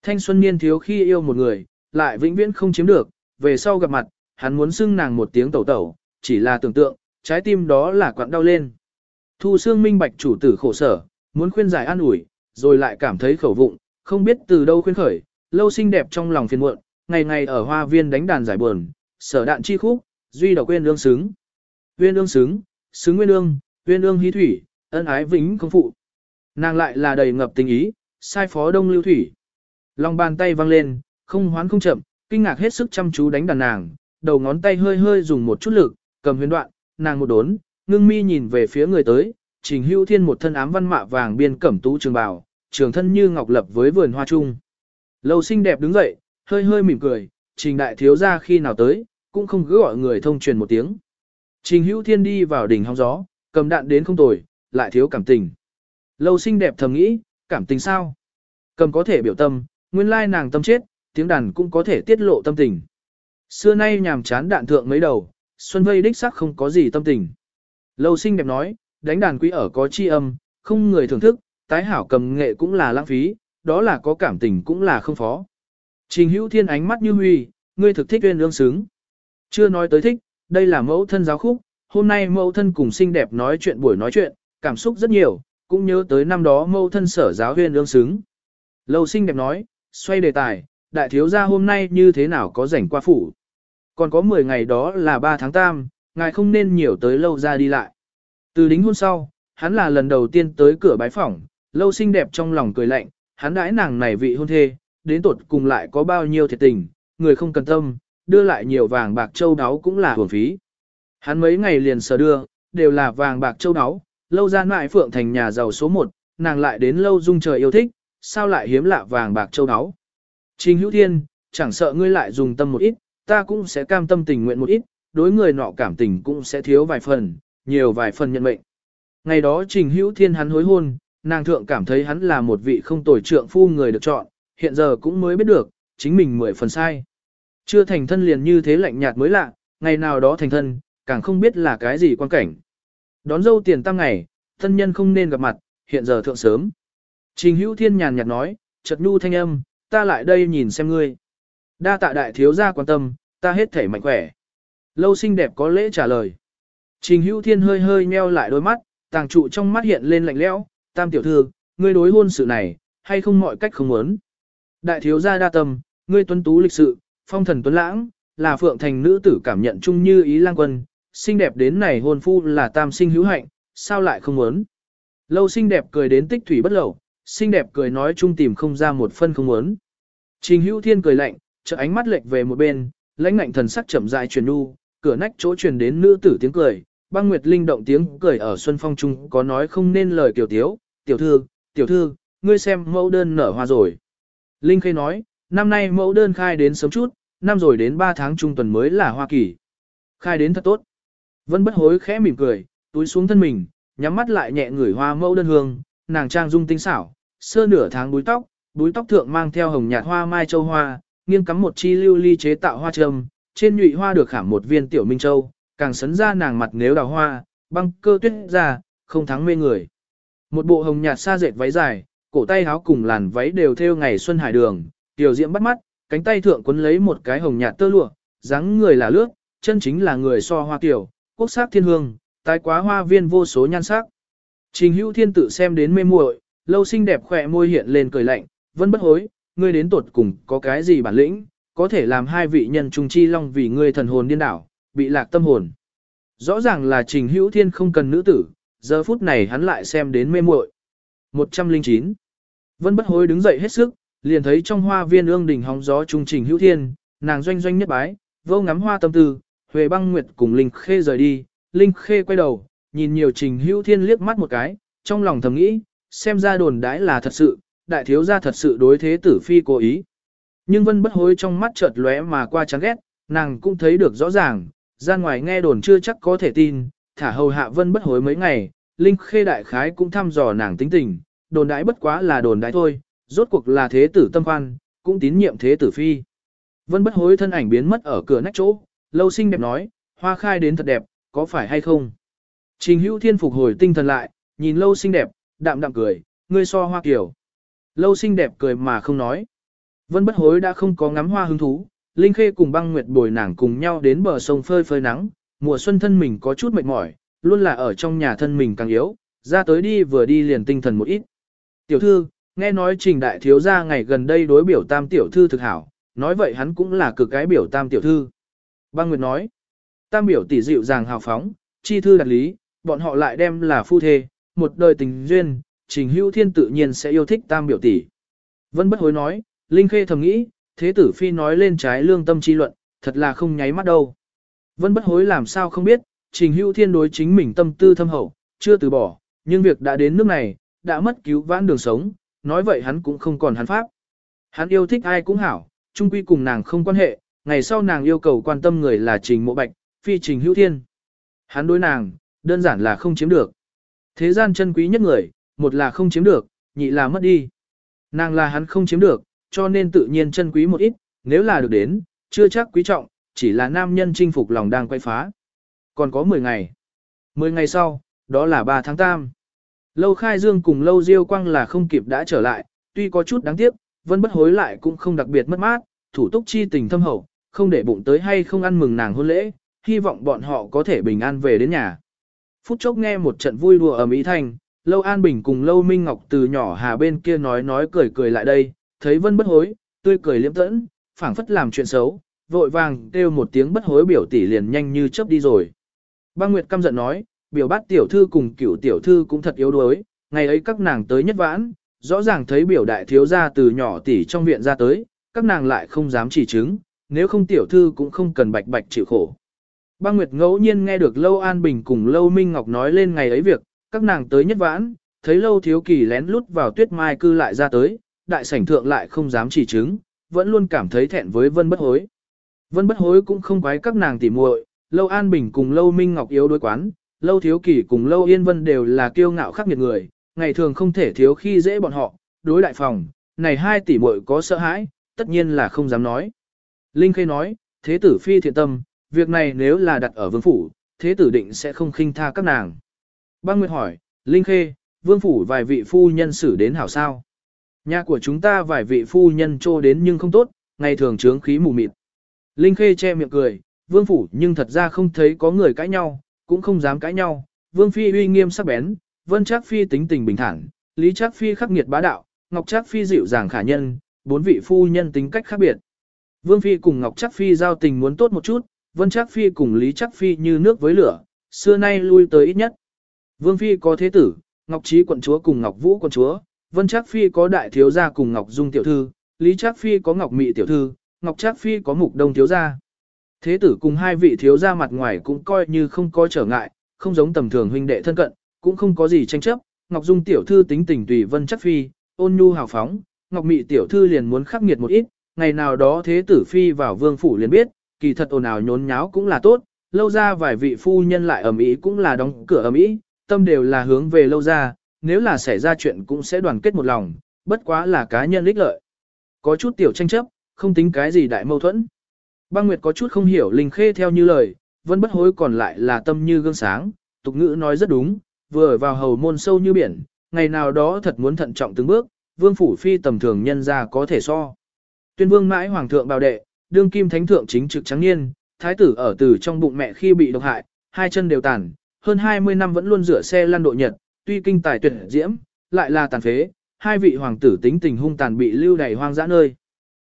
Thanh xuân niên thiếu khi yêu một người, lại vĩnh viễn không chiếm được, về sau gặp mặt, hắn muốn xưng nàng một tiếng tẩu tẩu, chỉ là tưởng tượng, trái tim đó là quặn đau lên. Thu xương minh bạch chủ tử khổ sở, muốn khuyên giải an ủi, rồi lại cảm thấy khẩu vụng, không biết từ đâu khuyên khởi, lâu xinh đẹp trong lòng phiền muộn, ngày ngày ở hoa viên đánh đàn giải buồn, sở đạn chi khúc, duy độc quên ương xứng. Uyên ương xứng, xứng nguyên ương, uyên ương hí thủy, ân ái vĩnh không phụ. Nàng lại là đầy ngập tình ý, sai phó đông lưu thủy. Lòng bàn tay văng lên, không hoán không chậm, kinh ngạc hết sức chăm chú đánh đàn nàng, đầu ngón tay hơi hơi dùng một chút lực, cầm huyền đoạn, nàng một đốn, ngưng mi nhìn về phía người tới, trình hưu thiên một thân ám văn mạ vàng biên cẩm tú trường bào, trường thân như ngọc lập với vườn hoa trung. Lâu xinh đẹp đứng dậy, hơi hơi mỉm cười, trình đại thiếu ra khi nào tới, cũng không cứ gọi người thông truyền một tiếng. Trình hữu thiên đi vào đỉnh hóng gió, cầm đạn đến không tồi, lại thiếu cảm tình. Lâu xinh đẹp thầm nghĩ, cảm tình sao? Cầm có thể biểu tâm, nguyên lai nàng tâm chết, tiếng đàn cũng có thể tiết lộ tâm tình. Xưa nay nhàm chán đạn thượng mấy đầu, Xuân Vây đích sắc không có gì tâm tình. Lâu sinh đẹp nói, đánh đàn quý ở có chi âm, không người thưởng thức, tái hảo cầm nghệ cũng là lãng phí, đó là có cảm tình cũng là không phó. Trình hữu thiên ánh mắt như huy, ngươi thực thích viên ương xứng. Chưa nói tới thích, đây là mẫu thân giáo khúc, hôm nay mẫu thân cùng xinh đẹp nói chuyện buổi nói chuyện, cảm xúc rất nhiều, cũng nhớ tới năm đó mẫu thân sở giáo viên ương xứng. Lâu xinh đẹp nói, xoay đề tài, đại thiếu gia hôm nay như thế nào có rảnh qua phủ. Còn có 10 ngày đó là 3 tháng tam, ngài không nên nhiều tới lâu ra đi lại. Từ đính hôn sau, hắn là lần đầu tiên tới cửa bái phỏng, lâu xinh đẹp trong lòng cười lạnh, hắn đãi nàng này vị hôn thê, đến tột cùng lại có bao nhiêu thiệt tình, người không cần tâm, đưa lại nhiều vàng bạc châu đáo cũng là hưởng phí. Hắn mấy ngày liền sờ đưa, đều là vàng bạc châu đáo, lâu ra ngoại phượng thành nhà giàu số 1, nàng lại đến lâu dung trời yêu thích, sao lại hiếm lạ vàng bạc châu đáo. Trình hữu thiên, chẳng sợ ngươi lại dùng tâm một ít, ta cũng sẽ cam tâm tình nguyện một ít, đối người nọ cảm tình cũng sẽ thiếu vài phần, nhiều vài phần nhận mệnh. Ngày đó trình hữu thiên hắn hối hôn, nàng thượng cảm thấy hắn là một vị không tồi trượng phu người được chọn, hiện giờ cũng mới biết được, chính mình mười phần sai. Chưa thành thân liền như thế lạnh nhạt mới lạ, ngày nào đó thành thân, càng không biết là cái gì quan cảnh. Đón dâu tiền tăng ngày, thân nhân không nên gặp mặt, hiện giờ thượng sớm. Trình hữu thiên nhàn nhạt nói, chợt nhu thanh âm, ta lại đây nhìn xem ngươi. Đa tạ đại thiếu gia quan tâm, ta hết thể mạnh khỏe. Lâu xinh đẹp có lễ trả lời. Trình hữu thiên hơi hơi meo lại đôi mắt, tàng trụ trong mắt hiện lên lạnh lẽo, tam tiểu thư, ngươi đối hôn sự này, hay không mọi cách không muốn. Đại thiếu gia đa tâm, ngươi tuấn tú lịch sự, phong thần tuấn lãng, là phượng thành nữ tử cảm nhận chung như ý lang quân, xinh đẹp đến này hôn phu là tam sinh hữu hạnh, sao lại không muốn. Lâu xinh đẹp cười đến tích thủy bất lẩu, xinh đẹp cười nói chung tìm không ra một phân không muốn. Trình hữu thiên cười lạnh, trợ ánh mắt lệch về một bên, lãnh ngạnh thần sắc chậm rãi truyền nu, cửa nách chỗ truyền đến nữ tử tiếng cười, băng nguyệt linh động tiếng cười ở xuân phong trung có nói không nên lời kiểu tiếu, tiểu thư, tiểu thư, ngươi xem mẫu đơn nở hoa rồi. Linh khê nói, năm nay mẫu đơn khai đến sớm chút, năm rồi đến 3 tháng trung tuần mới là hoa kỳ. Khai đến thật tốt. Vân bất hối khẽ mỉm cười, túi xuống thân mình, nhắm mắt lại nhẹ ngửi hoa mẫu đơn hương, nàng trang dung tinh xảo, sơ nửa tháng búi tóc, búi tóc thượng mang theo hồng nhạt hoa mai châu hoa, nghiêng cắm một chi lưu ly chế tạo hoa trâm, trên nhụy hoa được khảm một viên tiểu minh châu, càng sấn ra nàng mặt nếu đào hoa, băng cơ tuyết ra, không thắng mê người. Một bộ hồng nhạt xa dệt váy dài, cổ tay áo cùng làn váy đều theo ngày xuân hải đường, tiểu diễm bắt mắt, cánh tay thượng quấn lấy một cái hồng nhạt tơ lụa, dáng người là lướt, chân chính là người so hoa tiểu, quốc sắc thiên hương, tái quá hoa viên vô số nhan sắc. Trình Hữu Thiên tự xem đến mê muội, lâu xinh đẹp khỏe môi hiện lên cười lạnh, vẫn bất hối, ngươi đến tuột cùng có cái gì bản lĩnh, có thể làm hai vị nhân trung chi long vì ngươi thần hồn điên đảo, bị lạc tâm hồn. Rõ ràng là Trình Hữu Thiên không cần nữ tử, giờ phút này hắn lại xem đến mê muội. 109. Vân bất hối đứng dậy hết sức, liền thấy trong hoa viên ương đỉnh hóng gió trung Trình Hữu Thiên, nàng doanh doanh nhất bái, vô ngắm hoa tâm tư, Huệ băng nguyệt cùng Linh Khê rời đi, Linh Khê quay đầu, nhìn nhiều Trình Hữu Thiên liếc mắt một cái, trong lòng thầm nghĩ, xem ra đồn đãi là thật sự, đại thiếu gia thật sự đối thế tử phi cố ý. Nhưng vân bất hối trong mắt chợt lóe mà qua chán ghét, nàng cũng thấy được rõ ràng, ra ngoài nghe đồn chưa chắc có thể tin, thả hầu hạ vân bất hối mấy ngày, Linh Khê đại khái cũng thăm dò nàng tính tình, đồn đãi bất quá là đồn đãi thôi, rốt cuộc là thế tử tâm khoan, cũng tín nhiệm thế tử phi. Vân bất hối thân ảnh biến mất ở cửa nách chỗ, lâu xinh đẹp nói, hoa khai đến thật đẹp, có phải hay không? Trình hữu thiên phục hồi tinh thần lại, nhìn lâu xinh đẹp, đạm đạm cười, ngươi so hoa kiểu. Lâu xinh đẹp cười mà không nói. Vân bất hối đã không có ngắm hoa hứng thú, Linh Khê cùng băng nguyệt bồi nàng cùng nhau đến bờ sông phơi phơi nắng, mùa xuân thân mình có chút mệt mỏi, luôn là ở trong nhà thân mình càng yếu, ra tới đi vừa đi liền tinh thần một ít. Tiểu thư, nghe nói trình đại thiếu gia ngày gần đây đối biểu tam tiểu thư thực hảo, nói vậy hắn cũng là cực cái biểu tam tiểu thư. Băng Nguyệt nói, tam biểu tỷ dịu dàng hào phóng, chi thư đặt lý, bọn họ lại đem là phu thê, một đời tình duyên, trình hữu thiên tự nhiên sẽ yêu thích tam biểu tỷ. Vân bất hối nói, Linh Khê thầm nghĩ, thế tử phi nói lên trái lương tâm chi luận, thật là không nháy mắt đâu. Vân bất hối làm sao không biết, trình hữu thiên đối chính mình tâm tư thâm hậu, chưa từ bỏ, nhưng việc đã đến nước này, đã mất cứu vãn đường sống, nói vậy hắn cũng không còn hắn pháp. Hắn yêu thích ai cũng hảo, chung quy cùng nàng không quan hệ, ngày sau nàng yêu cầu quan tâm người là trình mộ bạch, phi trình hữu thiên. Hắn đối nàng, đơn giản là không chiếm được. Thế gian chân quý nhất người, một là không chiếm được, nhị là mất đi. Nàng là hắn không chiếm được, cho nên tự nhiên chân quý một ít, nếu là được đến, chưa chắc quý trọng, chỉ là nam nhân chinh phục lòng đang quay phá. Còn có 10 ngày. 10 ngày sau, đó là 3 tháng tam. Lâu khai dương cùng lâu diêu quang là không kịp đã trở lại, tuy có chút đáng tiếc, vẫn bất hối lại cũng không đặc biệt mất mát, thủ túc chi tình thâm hậu, không để bụng tới hay không ăn mừng nàng hôn lễ, hy vọng bọn họ có thể bình an về đến nhà. Phút chốc nghe một trận vui đùa ở Mỹ Thanh, Lâu An Bình cùng Lâu Minh Ngọc từ nhỏ hà bên kia nói nói cười cười lại đây, thấy vân bất hối, tươi cười liếm tẫn, phảng phất làm chuyện xấu, vội vàng kêu một tiếng bất hối biểu tỷ liền nhanh như chớp đi rồi. Băng Nguyệt căm giận nói, biểu bát tiểu thư cùng cửu tiểu thư cũng thật yếu đuối, ngày ấy các nàng tới nhất vãn, rõ ràng thấy biểu đại thiếu gia từ nhỏ tỷ trong viện ra tới, các nàng lại không dám chỉ chứng, nếu không tiểu thư cũng không cần bạch bạch chịu khổ. Băng Nguyệt ngẫu nhiên nghe được Lâu An Bình cùng Lâu Minh Ngọc nói lên ngày ấy việc, các nàng tới nhất vãn, thấy Lâu Thiếu Kỳ lén lút vào tuyết mai cư lại ra tới, đại sảnh thượng lại không dám chỉ chứng, vẫn luôn cảm thấy thẹn với Vân Bất Hối. Vân Bất Hối cũng không quái các nàng tỉ muội, Lâu An Bình cùng Lâu Minh Ngọc yếu đối quán, Lâu Thiếu Kỳ cùng Lâu Yên Vân đều là kiêu ngạo khắc nghiệt người, ngày thường không thể thiếu khi dễ bọn họ, đối đại phòng, này hai tỷ muội có sợ hãi, tất nhiên là không dám nói. Linh Khê nói, thế tử phi thiện tâm, việc này nếu là đặt ở vương phủ, thế tử định sẽ không khinh tha các nàng. Băng Nguyệt hỏi, Linh Khê, vương phủ vài vị phu nhân xử đến hảo sao? Nhà của chúng ta vài vị phu nhân trô đến nhưng không tốt, ngày thường trướng khí mù mịt. Linh Khê che miệng cười, vương phủ nhưng thật ra không thấy có người cãi nhau, cũng không dám cãi nhau. Vương Phi uy nghiêm sắc bén, Vân Trác Phi tính tình bình thản, Lý Trác Phi khắc nghiệt bá đạo, Ngọc Trác Phi dịu dàng khả nhân, bốn vị phu nhân tính cách khác biệt. Vương Phi cùng Ngọc Trác Phi giao tình muốn tốt một chút, Vân Trác Phi cùng Lý Trác Phi như nước với lửa, xưa nay lui tới ít nhất. Vương Phi có thế tử, Ngọc Trí quận chúa cùng Ngọc Vũ quận chúa, Vân Trác Phi có đại thiếu gia cùng Ngọc Dung tiểu thư, Lý Trác Phi có Ngọc Mị tiểu thư, Ngọc Trác Phi có Mục Đông thiếu gia. Thế tử cùng hai vị thiếu gia mặt ngoài cũng coi như không có trở ngại, không giống tầm thường huynh đệ thân cận, cũng không có gì tranh chấp. Ngọc Dung tiểu thư tính tình tùy Vân Trác Phi, ôn nhu hào phóng, Ngọc Mị tiểu thư liền muốn khắc nghiệt một ít, ngày nào đó thế tử phi vào vương phủ liền biết, kỳ thật ồn ào nhốn nháo cũng là tốt, lâu ra vài vị phu nhân lại ầm ĩ cũng là đóng cửa ầm ĩ, tâm đều là hướng về lâu ra, nếu là xảy ra chuyện cũng sẽ đoàn kết một lòng, bất quá là cá nhân ích lợi. Có chút tiểu tranh chấp, không tính cái gì đại mâu thuẫn. Băng Nguyệt có chút không hiểu Linh Khê theo như lời, vẫn bất hối còn lại là tâm như gương sáng, tục ngữ nói rất đúng, vừa vào hầu môn sâu như biển, ngày nào đó thật muốn thận trọng từng bước, vương phủ phi tầm thường nhân ra có thể so. Tuyên vương mãi hoàng thượng bào đệ, đương kim thánh thượng chính trực trắng niên, thái tử ở từ trong bụng mẹ khi bị độc hại, hai chân đều tàn, hơn 20 năm vẫn luôn rửa xe lăn độ nhật, tuy kinh tài tuyệt diễm, lại là tàn phế, hai vị hoàng tử tính tình hung tàn bị lưu đày hoang dã nơi.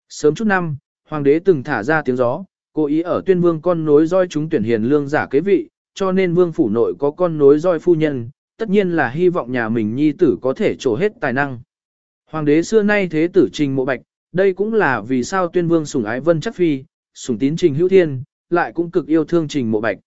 Sớm chút năm, hoàng đế từng thả ra tiếng gió, cố ý ở tuyên vương con nối roi chúng tuyển hiền lương giả kế vị, cho nên vương phủ nội có con nối roi phu nhân, tất nhiên là hy vọng nhà mình nhi tử có thể trổ hết tài năng. Hoàng đế xưa nay thế tử trình mộ bạch, đây cũng là vì sao tuyên vương sủng ái vân chắc phi, sủng tín trình hữu thiên, lại cũng cực yêu thương trình mộ bạch.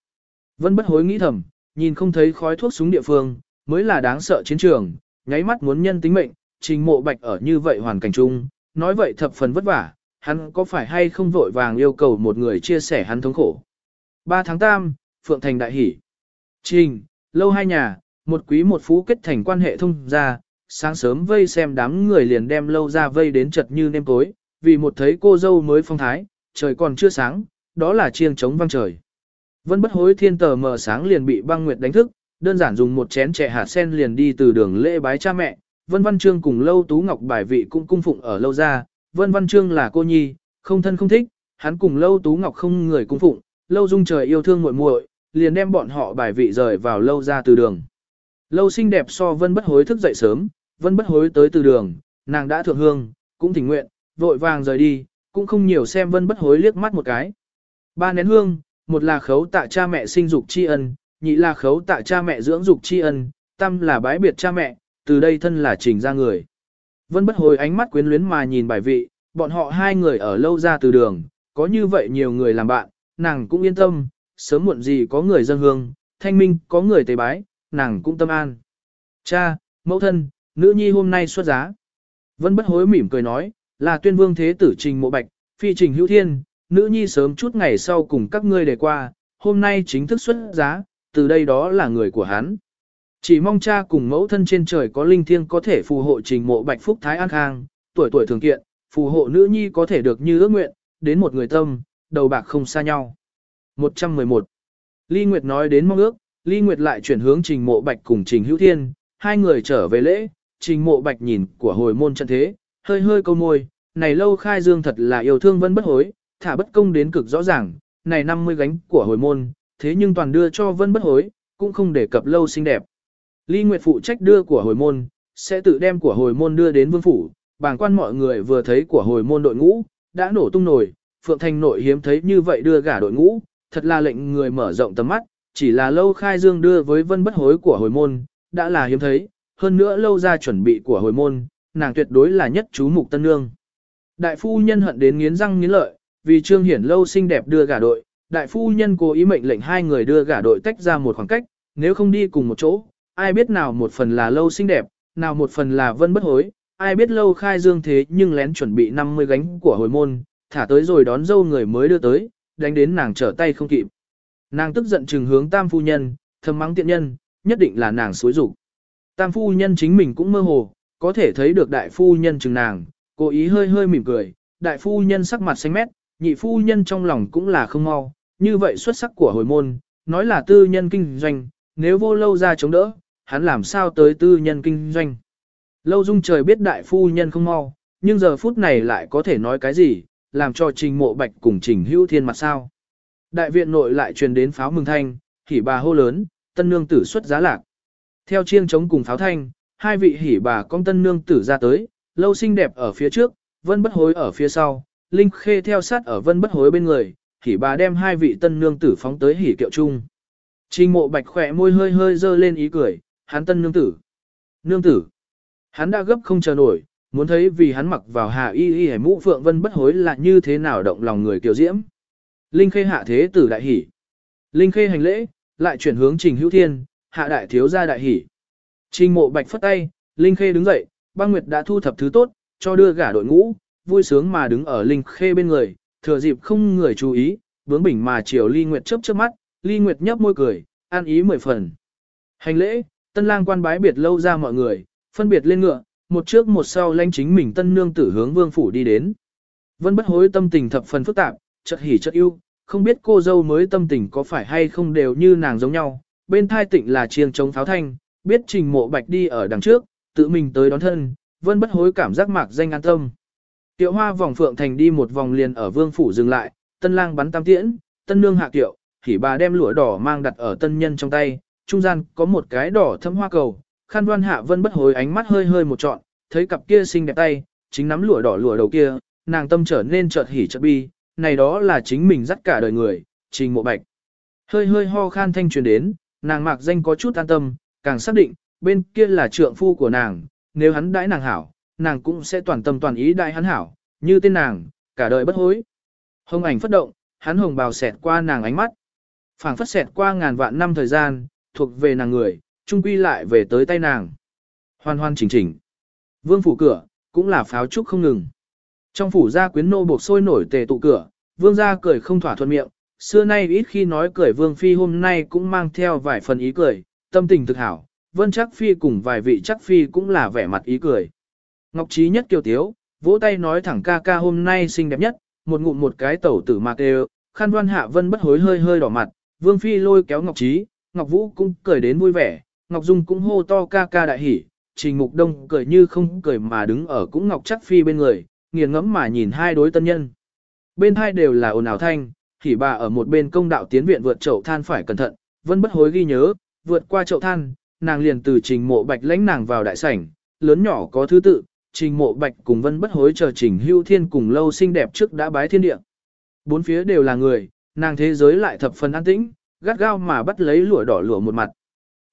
Vân bất hối nghĩ thầm, nhìn không thấy khói thuốc súng địa phương, mới là đáng sợ chiến trường, nháy mắt muốn nhân tính mệnh, trình mộ bạch ở như vậy hoàn cảnh chung, nói vậy thập phần vất vả, hắn có phải hay không vội vàng yêu cầu một người chia sẻ hắn thống khổ. 3 tháng 8, Phượng Thành đại hỷ. Trình, lâu hai nhà, một quý một phú kết thành quan hệ thông ra, sáng sớm vây xem đám người liền đem lâu ra vây đến chật như nêm tối, vì một thấy cô dâu mới phong thái, trời còn chưa sáng, đó là chiêng trống vang trời. Vân bất hối thiên tờ mờ sáng liền bị băng nguyệt đánh thức, đơn giản dùng một chén chè hạt sen liền đi từ đường lễ bái cha mẹ. Vân Văn Trương cùng Lâu Tú Ngọc bài vị cũng cung phụng ở lâu ra, Vân Văn Trương là cô nhi, không thân không thích, hắn cùng Lâu Tú Ngọc không người cung phụng, Lâu Dung trời yêu thương muội muội, liền đem bọn họ bài vị rời vào lâu ra từ đường. Lâu xinh đẹp so Vân bất hối thức dậy sớm, Vân bất hối tới từ đường, nàng đã thượng hương, cũng thỉnh nguyện, vội vàng rời đi, cũng không nhiều xem Vân bất hối liếc mắt một cái. Ba nén hương, một là khấu tạ cha mẹ sinh dục tri ân, nhị là khấu tạ cha mẹ dưỡng dục tri ân, tam là bái biệt cha mẹ, từ đây thân là trình ra người. Vân bất hồi ánh mắt quyến luyến mà nhìn bài vị, bọn họ hai người ở lâu ra từ đường, có như vậy nhiều người làm bạn, nàng cũng yên tâm, sớm muộn gì có người dân hương, thanh minh có người tế bái, nàng cũng tâm an. Cha, mẫu thân, nữ nhi hôm nay xuất giá. Vân bất hối mỉm cười nói, là tuyên vương thế tử trình mộ bạch, phi trình hữu thiên, nữ nhi sớm chút ngày sau cùng các ngươi để qua, hôm nay chính thức xuất giá, từ đây đó là người của hắn. Chỉ mong cha cùng mẫu thân trên trời có linh thiêng có thể phù hộ trình mộ bạch phúc thái an khang, tuổi tuổi thường kiện, phù hộ nữ nhi có thể được như ước nguyện, đến một người tâm, đầu bạc không xa nhau. 111. Ly Nguyệt nói đến mong ước, Ly Nguyệt lại chuyển hướng Trình Mộ Bạch cùng Trình Hữu Thiên, hai người trở về lễ, Trình Mộ Bạch nhìn của hồi môn trận thế, hơi hơi câu môi, này lâu khai dương thật là yêu thương vân bất hối, thả bất công đến cực rõ ràng, này 50 gánh của hồi môn, thế nhưng toàn đưa cho vân bất hối, cũng không để cập lâu xinh đẹp. Ly Nguyệt phụ trách đưa của hồi môn, sẽ tự đem của hồi môn đưa đến vương phủ, bàng quan mọi người vừa thấy của hồi môn đội ngũ, đã nổ tung nổi, Phượng Thành nội hiếm thấy như vậy đưa gả đội ngũ, thật là lệnh người mở rộng tầm mắt, chỉ là lâu khai dương đưa với vân bất hối của hồi môn, đã là hiếm thấy, hơn nữa lâu ra chuẩn bị của hồi môn, nàng tuyệt đối là nhất chú mục tân nương. Đại phu nhân hận đến nghiến răng nghiến lợi, vì Trương Hiển lâu xinh đẹp đưa gả đội, đại phu nhân cố ý mệnh lệnh hai người đưa gả đội tách ra một khoảng cách, nếu không đi cùng một chỗ, ai biết nào một phần là lâu xinh đẹp, nào một phần là vân bất hối, ai biết lâu khai dương thế nhưng lén chuẩn bị 50 gánh của hồi môn, thả tới rồi đón dâu người mới đưa tới, đánh đến nàng trở tay không kịp. Nàng tức giận trừng hướng tam phu nhân, thầm mắng tiện nhân, nhất định là nàng xối rủ. Tam phu nhân chính mình cũng mơ hồ, có thể thấy được đại phu nhân chừng nàng, cố ý hơi hơi mỉm cười, đại phu nhân sắc mặt xanh mét, nhị phu nhân trong lòng cũng là không mau, như vậy xuất sắc của hồi môn, nói là tư nhân kinh doanh, nếu vô lâu ra chống đỡ, hắn làm sao tới tư nhân kinh doanh. Lâu dung trời biết đại phu nhân không mau, nhưng giờ phút này lại có thể nói cái gì, làm cho trình mộ bạch cùng trình hữu thiên mặt sao. Đại viện nội lại truyền đến pháo mừng thanh, khỉ bà hô lớn, tân nương tử xuất giá lạc. Theo chiêng chống cùng pháo thanh, hai vị hỉ bà con tân nương tử ra tới, lâu xinh đẹp ở phía trước, vân bất hối ở phía sau, linh khê theo sát ở vân bất hối bên người, hỉ bà đem hai vị tân nương tử phóng tới hỉ kiệu chung. Trình mộ bạch khỏe môi hơi hơi dơ lên ý cười, hắn tân nương tử. Nương tử. Hắn đã gấp không chờ nổi, muốn thấy vì hắn mặc vào hạ y y mũ phượng vân bất hối là như thế nào động lòng người kiều diễm. Linh khê hạ thế tử đại hỉ. Linh khê hành lễ, lại chuyển hướng trình hữu thiên, hạ đại thiếu gia đại hỉ. Trình mộ bạch phất tay, Linh khê đứng dậy, băng nguyệt đã thu thập thứ tốt, cho đưa gả đội ngũ, vui sướng mà đứng ở Linh khê bên người, thừa dịp không người chú ý, bướng bỉnh mà chiều ly nguyệt chớp chớp mắt, ly nguyệt nhấp môi cười, an ý mười phần. Hành lễ, tân lang quan bái biệt lâu ra mọi người, phân biệt lên ngựa, một trước một sau lãnh chính mình tân nương tử hướng vương phủ đi đến. Vân bất hối tâm tình thập phần phức tạp, chợt hỉ chợt yêu, không biết cô dâu mới tâm tình có phải hay không đều như nàng giống nhau. Bên thai tịnh là chiêng chống pháo thanh, biết trình mộ bạch đi ở đằng trước, tự mình tới đón thân, vân bất hối cảm giác mạc danh an tâm. Tiệu hoa vòng phượng thành đi một vòng liền ở vương phủ dừng lại, tân lang bắn tam tiễn, tân nương hạ tiệu, thì bà đem lụa đỏ mang đặt ở tân nhân trong tay, trung gian có một cái đỏ thâm hoa cầu, khăn đoan hạ vân bất hối ánh mắt hơi hơi một trọn, thấy cặp kia xinh đẹp tay, chính nắm lụa đỏ lụa đầu kia, nàng tâm trở nên chợt hỉ chợt bi, này đó là chính mình dắt cả đời người, trình mộ bạch. Hơi hơi ho khan thanh truyền đến, nàng mạc danh có chút an tâm, càng xác định, bên kia là trượng phu của nàng, nếu hắn đãi nàng hảo, nàng cũng sẽ toàn tâm toàn ý đãi hắn hảo, như tên nàng, cả đời bất hối. Hồng ảnh phất động, hắn hồng bào xẹt qua nàng ánh mắt. phảng phất xẹt qua ngàn vạn năm thời gian, thuộc về nàng người, trung quy lại về tới tay nàng. Hoan hoan chỉnh chỉnh. Vương phủ cửa, cũng là pháo trúc không ngừng. Trong phủ gia quyến nô buộc sôi nổi tề tụ cửa, vương gia cười không thỏa thuận miệng, xưa nay ít khi nói cười vương phi hôm nay cũng mang theo vài phần ý cười, tâm tình thực hảo, vân chắc phi cùng vài vị chắc phi cũng là vẻ mặt ý cười. Ngọc trí nhất kiều tiếu, vỗ tay nói thẳng ca ca hôm nay xinh đẹp nhất, một ngụm một cái tẩu tử mạc đều, khăn đoan hạ vân bất hối hơi hơi đỏ mặt, vương phi lôi kéo Ngọc trí, Ngọc Vũ cũng cười đến vui vẻ, Ngọc Dung cũng hô to ca ca đại hỉ, Trình Mục Đông cười như không cười mà đứng ở cũng Ngọc Chắc Phi bên người, nghiền ngẫm mà nhìn hai đối tân nhân. Bên hai đều là ồn ào thanh, hỉ bà ở một bên công đạo tiến viện vượt chậu than phải cẩn thận, vẫn bất hối ghi nhớ, vượt qua chậu than, nàng liền từ Trình Mộ Bạch lãnh nàng vào đại sảnh, lớn nhỏ có thứ tự, Trình Mộ Bạch cùng Vân Bất Hối chờ Trình Hưu Thiên cùng lâu xinh đẹp trước đã bái thiên địa. Bốn phía đều là người, nàng thế giới lại thập phần an tĩnh, gắt gao mà bắt lấy lụa đỏ lụa một mặt.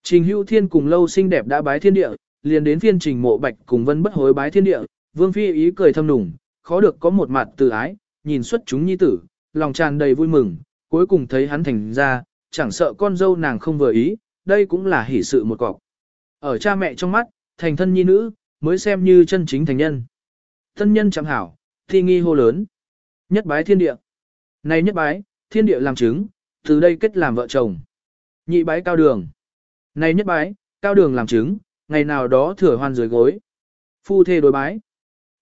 Trình hưu Thiên cùng lâu xinh đẹp đã bái thiên địa, liền đến phiên Trình Mộ Bạch cùng Vân Bất Hối bái thiên địa, Vương phi ý cười thâm nùng, khó được có một mặt từ ái, nhìn xuất chúng nhi tử, lòng tràn đầy vui mừng, cuối cùng thấy hắn thành ra, chẳng sợ con dâu nàng không vừa ý, đây cũng là hỷ sự một cọc. Ở cha mẹ trong mắt, thành thân nhi nữ, mới xem như chân chính thành nhân. Thân nhân chẳng hảo, thi nghi hô lớn. Nhất bái thiên địa. Này nhất bái, thiên địa làm chứng, từ đây kết làm vợ chồng. Nhị bái cao đường. Này nhất bái, cao đường làm chứng, ngày nào đó thừa hoan dưới gối. Phu thê đối bái.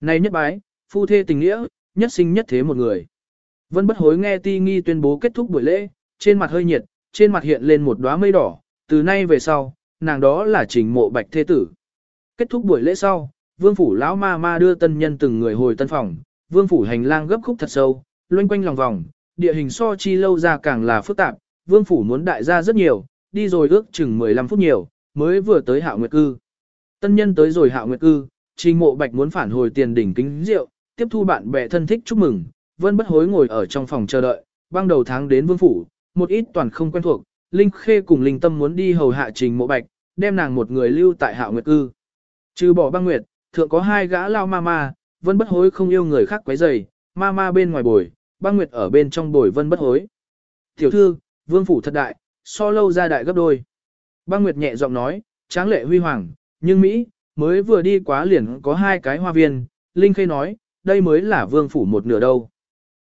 Này nhất bái, phu thê tình nghĩa, nhất sinh nhất thế một người. Vân bất hối nghe ti nghi tuyên bố kết thúc buổi lễ, trên mặt hơi nhiệt, trên mặt hiện lên một đóa mây đỏ, từ nay về sau, nàng đó là trình mộ bạch thế tử. Kết thúc buổi lễ sau, vương phủ lão ma ma đưa tân nhân từng người hồi tân phòng, vương phủ hành lang gấp khúc thật sâu, loanh quanh lòng vòng, địa hình so chi lâu ra càng là phức tạp, vương phủ muốn đại gia rất nhiều, đi rồi ước chừng 15 phút nhiều, mới vừa tới hạo nguyệt cư. Tân nhân tới rồi hạo nguyệt cư, trình mộ bạch muốn phản hồi tiền đỉnh kính rượu, tiếp thu bạn bè thân thích chúc mừng, vân bất hối ngồi ở trong phòng chờ đợi, băng đầu tháng đến vương phủ, một ít toàn không quen thuộc, Linh Khê cùng Linh Tâm muốn đi hầu hạ trình mộ bạch, đem nàng một người lưu tại hạo nguyệt cư. Trừ bỏ băng nguyệt, thượng có hai gã lao ma ma, vân bất hối không yêu người khác quấy rầy, ma ma bên ngoài bồi, băng nguyệt ở bên trong bồi vân bất hối. Tiểu thư, vương phủ thật đại, so lâu ra đại gấp đôi. Băng nguyệt nhẹ giọng nói, tráng lệ huy hoàng, nhưng Mỹ, mới vừa đi quá liền có hai cái hoa viên, Linh Khê nói, đây mới là vương phủ một nửa đâu.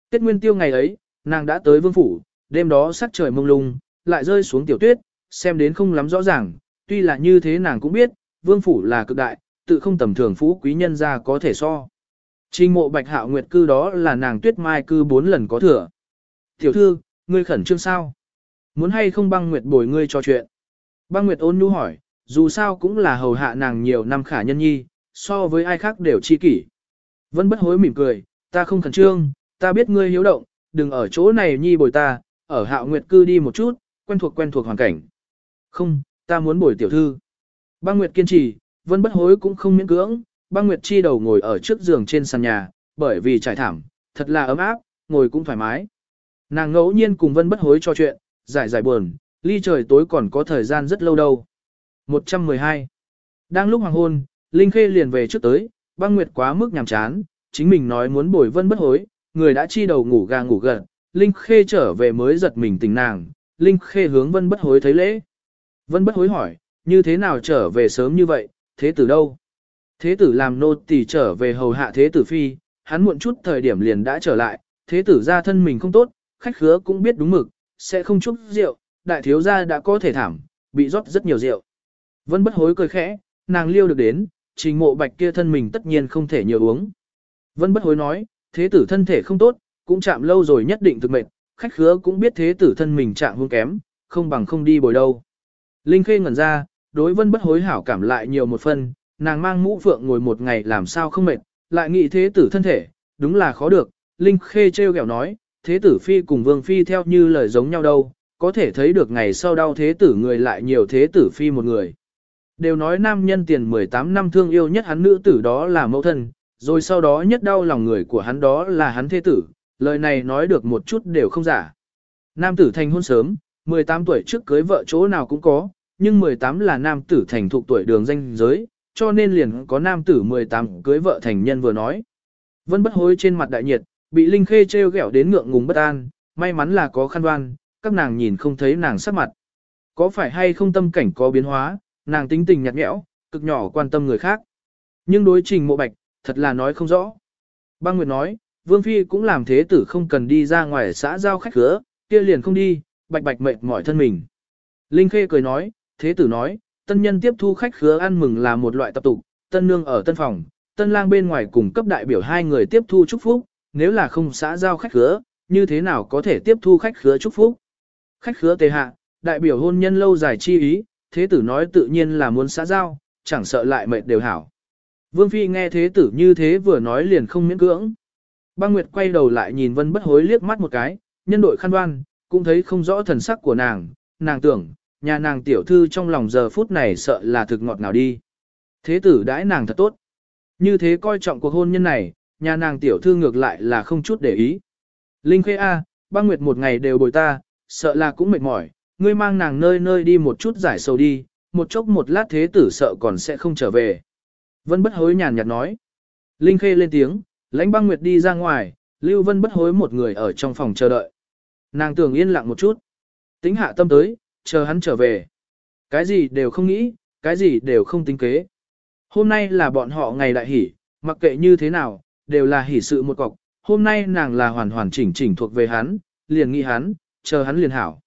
Tết nguyên tiêu ngày ấy, nàng đã tới vương phủ, đêm đó sắc trời mông lung, lại rơi xuống tiểu tuyết, xem đến không lắm rõ ràng, tuy là như thế nàng cũng biết, vương phủ là cực đại, tự không tầm thường phú quý nhân ra có thể so. Trình mộ bạch hạo nguyệt cư đó là nàng tuyết mai cư bốn lần có thừa. Tiểu thư, ngươi khẩn trương sao? Muốn hay không băng nguyệt bồi ngươi cho chuyện? Băng nguyệt ôn nhu hỏi, dù sao cũng là hầu hạ nàng nhiều năm khả nhân nhi, so với ai khác đều chi kỷ. Vẫn bất hối mỉm cười, ta không khẩn trương, ta biết ngươi hiếu động, đừng ở chỗ này nhi bồi ta, ở hạo nguyệt cư đi một chút, quen thuộc quen thuộc hoàn cảnh. Không, ta muốn bồi tiểu thư. Băng nguyệt kiên trì, vân bất hối cũng không miễn cưỡng, băng nguyệt chi đầu ngồi ở trước giường trên sàn nhà, bởi vì trải thảm, thật là ấm áp, ngồi cũng thoải mái. Nàng ngẫu nhiên cùng vân bất hối trò chuyện, giải giải buồn, ly trời tối còn có thời gian rất lâu đâu. 112. Đang lúc hoàng hôn, Linh Khê liền về trước tới, băng nguyệt quá mức nhàm chán, chính mình nói muốn bồi vân bất hối, người đã chi đầu ngủ gà ngủ gật, Linh Khê trở về mới giật mình tỉnh nàng, Linh Khê hướng vân bất hối thấy lễ. Vân bất hối hỏi, như thế nào trở về sớm như vậy, thế tử đâu? Thế tử làm nô tỳ trở về hầu hạ thế tử phi, hắn muộn chút thời điểm liền đã trở lại, thế tử ra thân mình không tốt, khách khứa cũng biết đúng mực, sẽ không chúc rượu, đại thiếu gia đã có thể thảm, bị rót rất nhiều rượu. Vân bất hối cười khẽ, nàng liêu được đến, trình mộ bạch kia thân mình tất nhiên không thể nhiều uống. Vân bất hối nói, thế tử thân thể không tốt, cũng chạm lâu rồi nhất định thực mệnh, khách khứa cũng biết thế tử thân mình chạm hương kém, không bằng không đi bồi đâu. Linh khê ngẩn ra, đối vân bất hối hảo cảm lại nhiều một phần, nàng mang mũ phượng ngồi một ngày làm sao không mệt, lại nghĩ thế tử thân thể, đúng là khó được. Linh khê treo kẹo nói, thế tử phi cùng vương phi theo như lời giống nhau đâu, có thể thấy được ngày sau đau thế tử người lại nhiều thế tử phi một người. Đều nói nam nhân tiền 18 năm thương yêu nhất hắn nữ tử đó là mẫu thân, rồi sau đó nhất đau lòng người của hắn đó là hắn thế tử, lời này nói được một chút đều không giả. Nam tử thành hôn sớm, 18 tuổi trước cưới vợ chỗ nào cũng có, nhưng 18 là nam tử thành thuộc tuổi đường danh giới, cho nên liền có nam tử 18 cưới vợ thành nhân vừa nói. Vân bất hối trên mặt đại nhiệt, bị Linh Khê treo gẹo đến ngượng ngùng bất an, may mắn là có khăn đoan, các nàng nhìn không thấy nàng sắc mặt. Có phải hay không tâm cảnh có biến hóa, nàng tính tình nhạt nhẽo, cực nhỏ quan tâm người khác. Nhưng đối trình mộ bạch, thật là nói không rõ. Băng Nguyệt nói, Vương Phi cũng làm thế tử không cần đi ra ngoài xã giao khách khứa, kia liền không đi, bạch bạch mệt mỏi thân mình. Linh Khê cười nói, thế tử nói, tân nhân tiếp thu khách khứa ăn mừng là một loại tập tục, tân nương ở tân phòng, tân lang bên ngoài cùng cấp đại biểu hai người tiếp thu chúc phúc, nếu là không xã giao khách khứa, như thế nào có thể tiếp thu khách khứa chúc phúc. Khách khứa tề hạ, đại biểu hôn nhân lâu dài chi ý, thế tử nói tự nhiên là muốn xã giao, chẳng sợ lại mệt đều hảo. Vương Phi nghe thế tử như thế vừa nói liền không miễn cưỡng. Băng Nguyệt quay đầu lại nhìn Vân Bất Hối liếc mắt một cái, nhân đội khăn đoan, cũng thấy không rõ thần sắc của nàng, nàng tưởng, nhà nàng tiểu thư trong lòng giờ phút này sợ là thực ngọt nào đi. Thế tử đãi nàng thật tốt. Như thế coi trọng cuộc hôn nhân này, nhà nàng tiểu thư ngược lại là không chút để ý. Linh Khê A, băng nguyệt một ngày đều bồi ta, sợ là cũng mệt mỏi, ngươi mang nàng nơi nơi đi một chút giải sầu đi, một chốc một lát thế tử sợ còn sẽ không trở về. Vân bất hối nhàn nhạt nói. Linh Khê lên tiếng, lãnh băng nguyệt đi ra ngoài, Lưu Vân bất hối một người ở trong phòng chờ đợi. Nàng tưởng yên lặng một chút. Tính hạ tâm tới, chờ hắn trở về. Cái gì đều không nghĩ, cái gì đều không tính kế. Hôm nay là bọn họ ngày đại hỷ, mặc kệ như thế nào, đều là hỷ sự một cọc. Hôm nay nàng là hoàn hoàn chỉnh chỉnh thuộc về hắn, liền nghĩ hắn, chờ hắn liền hảo.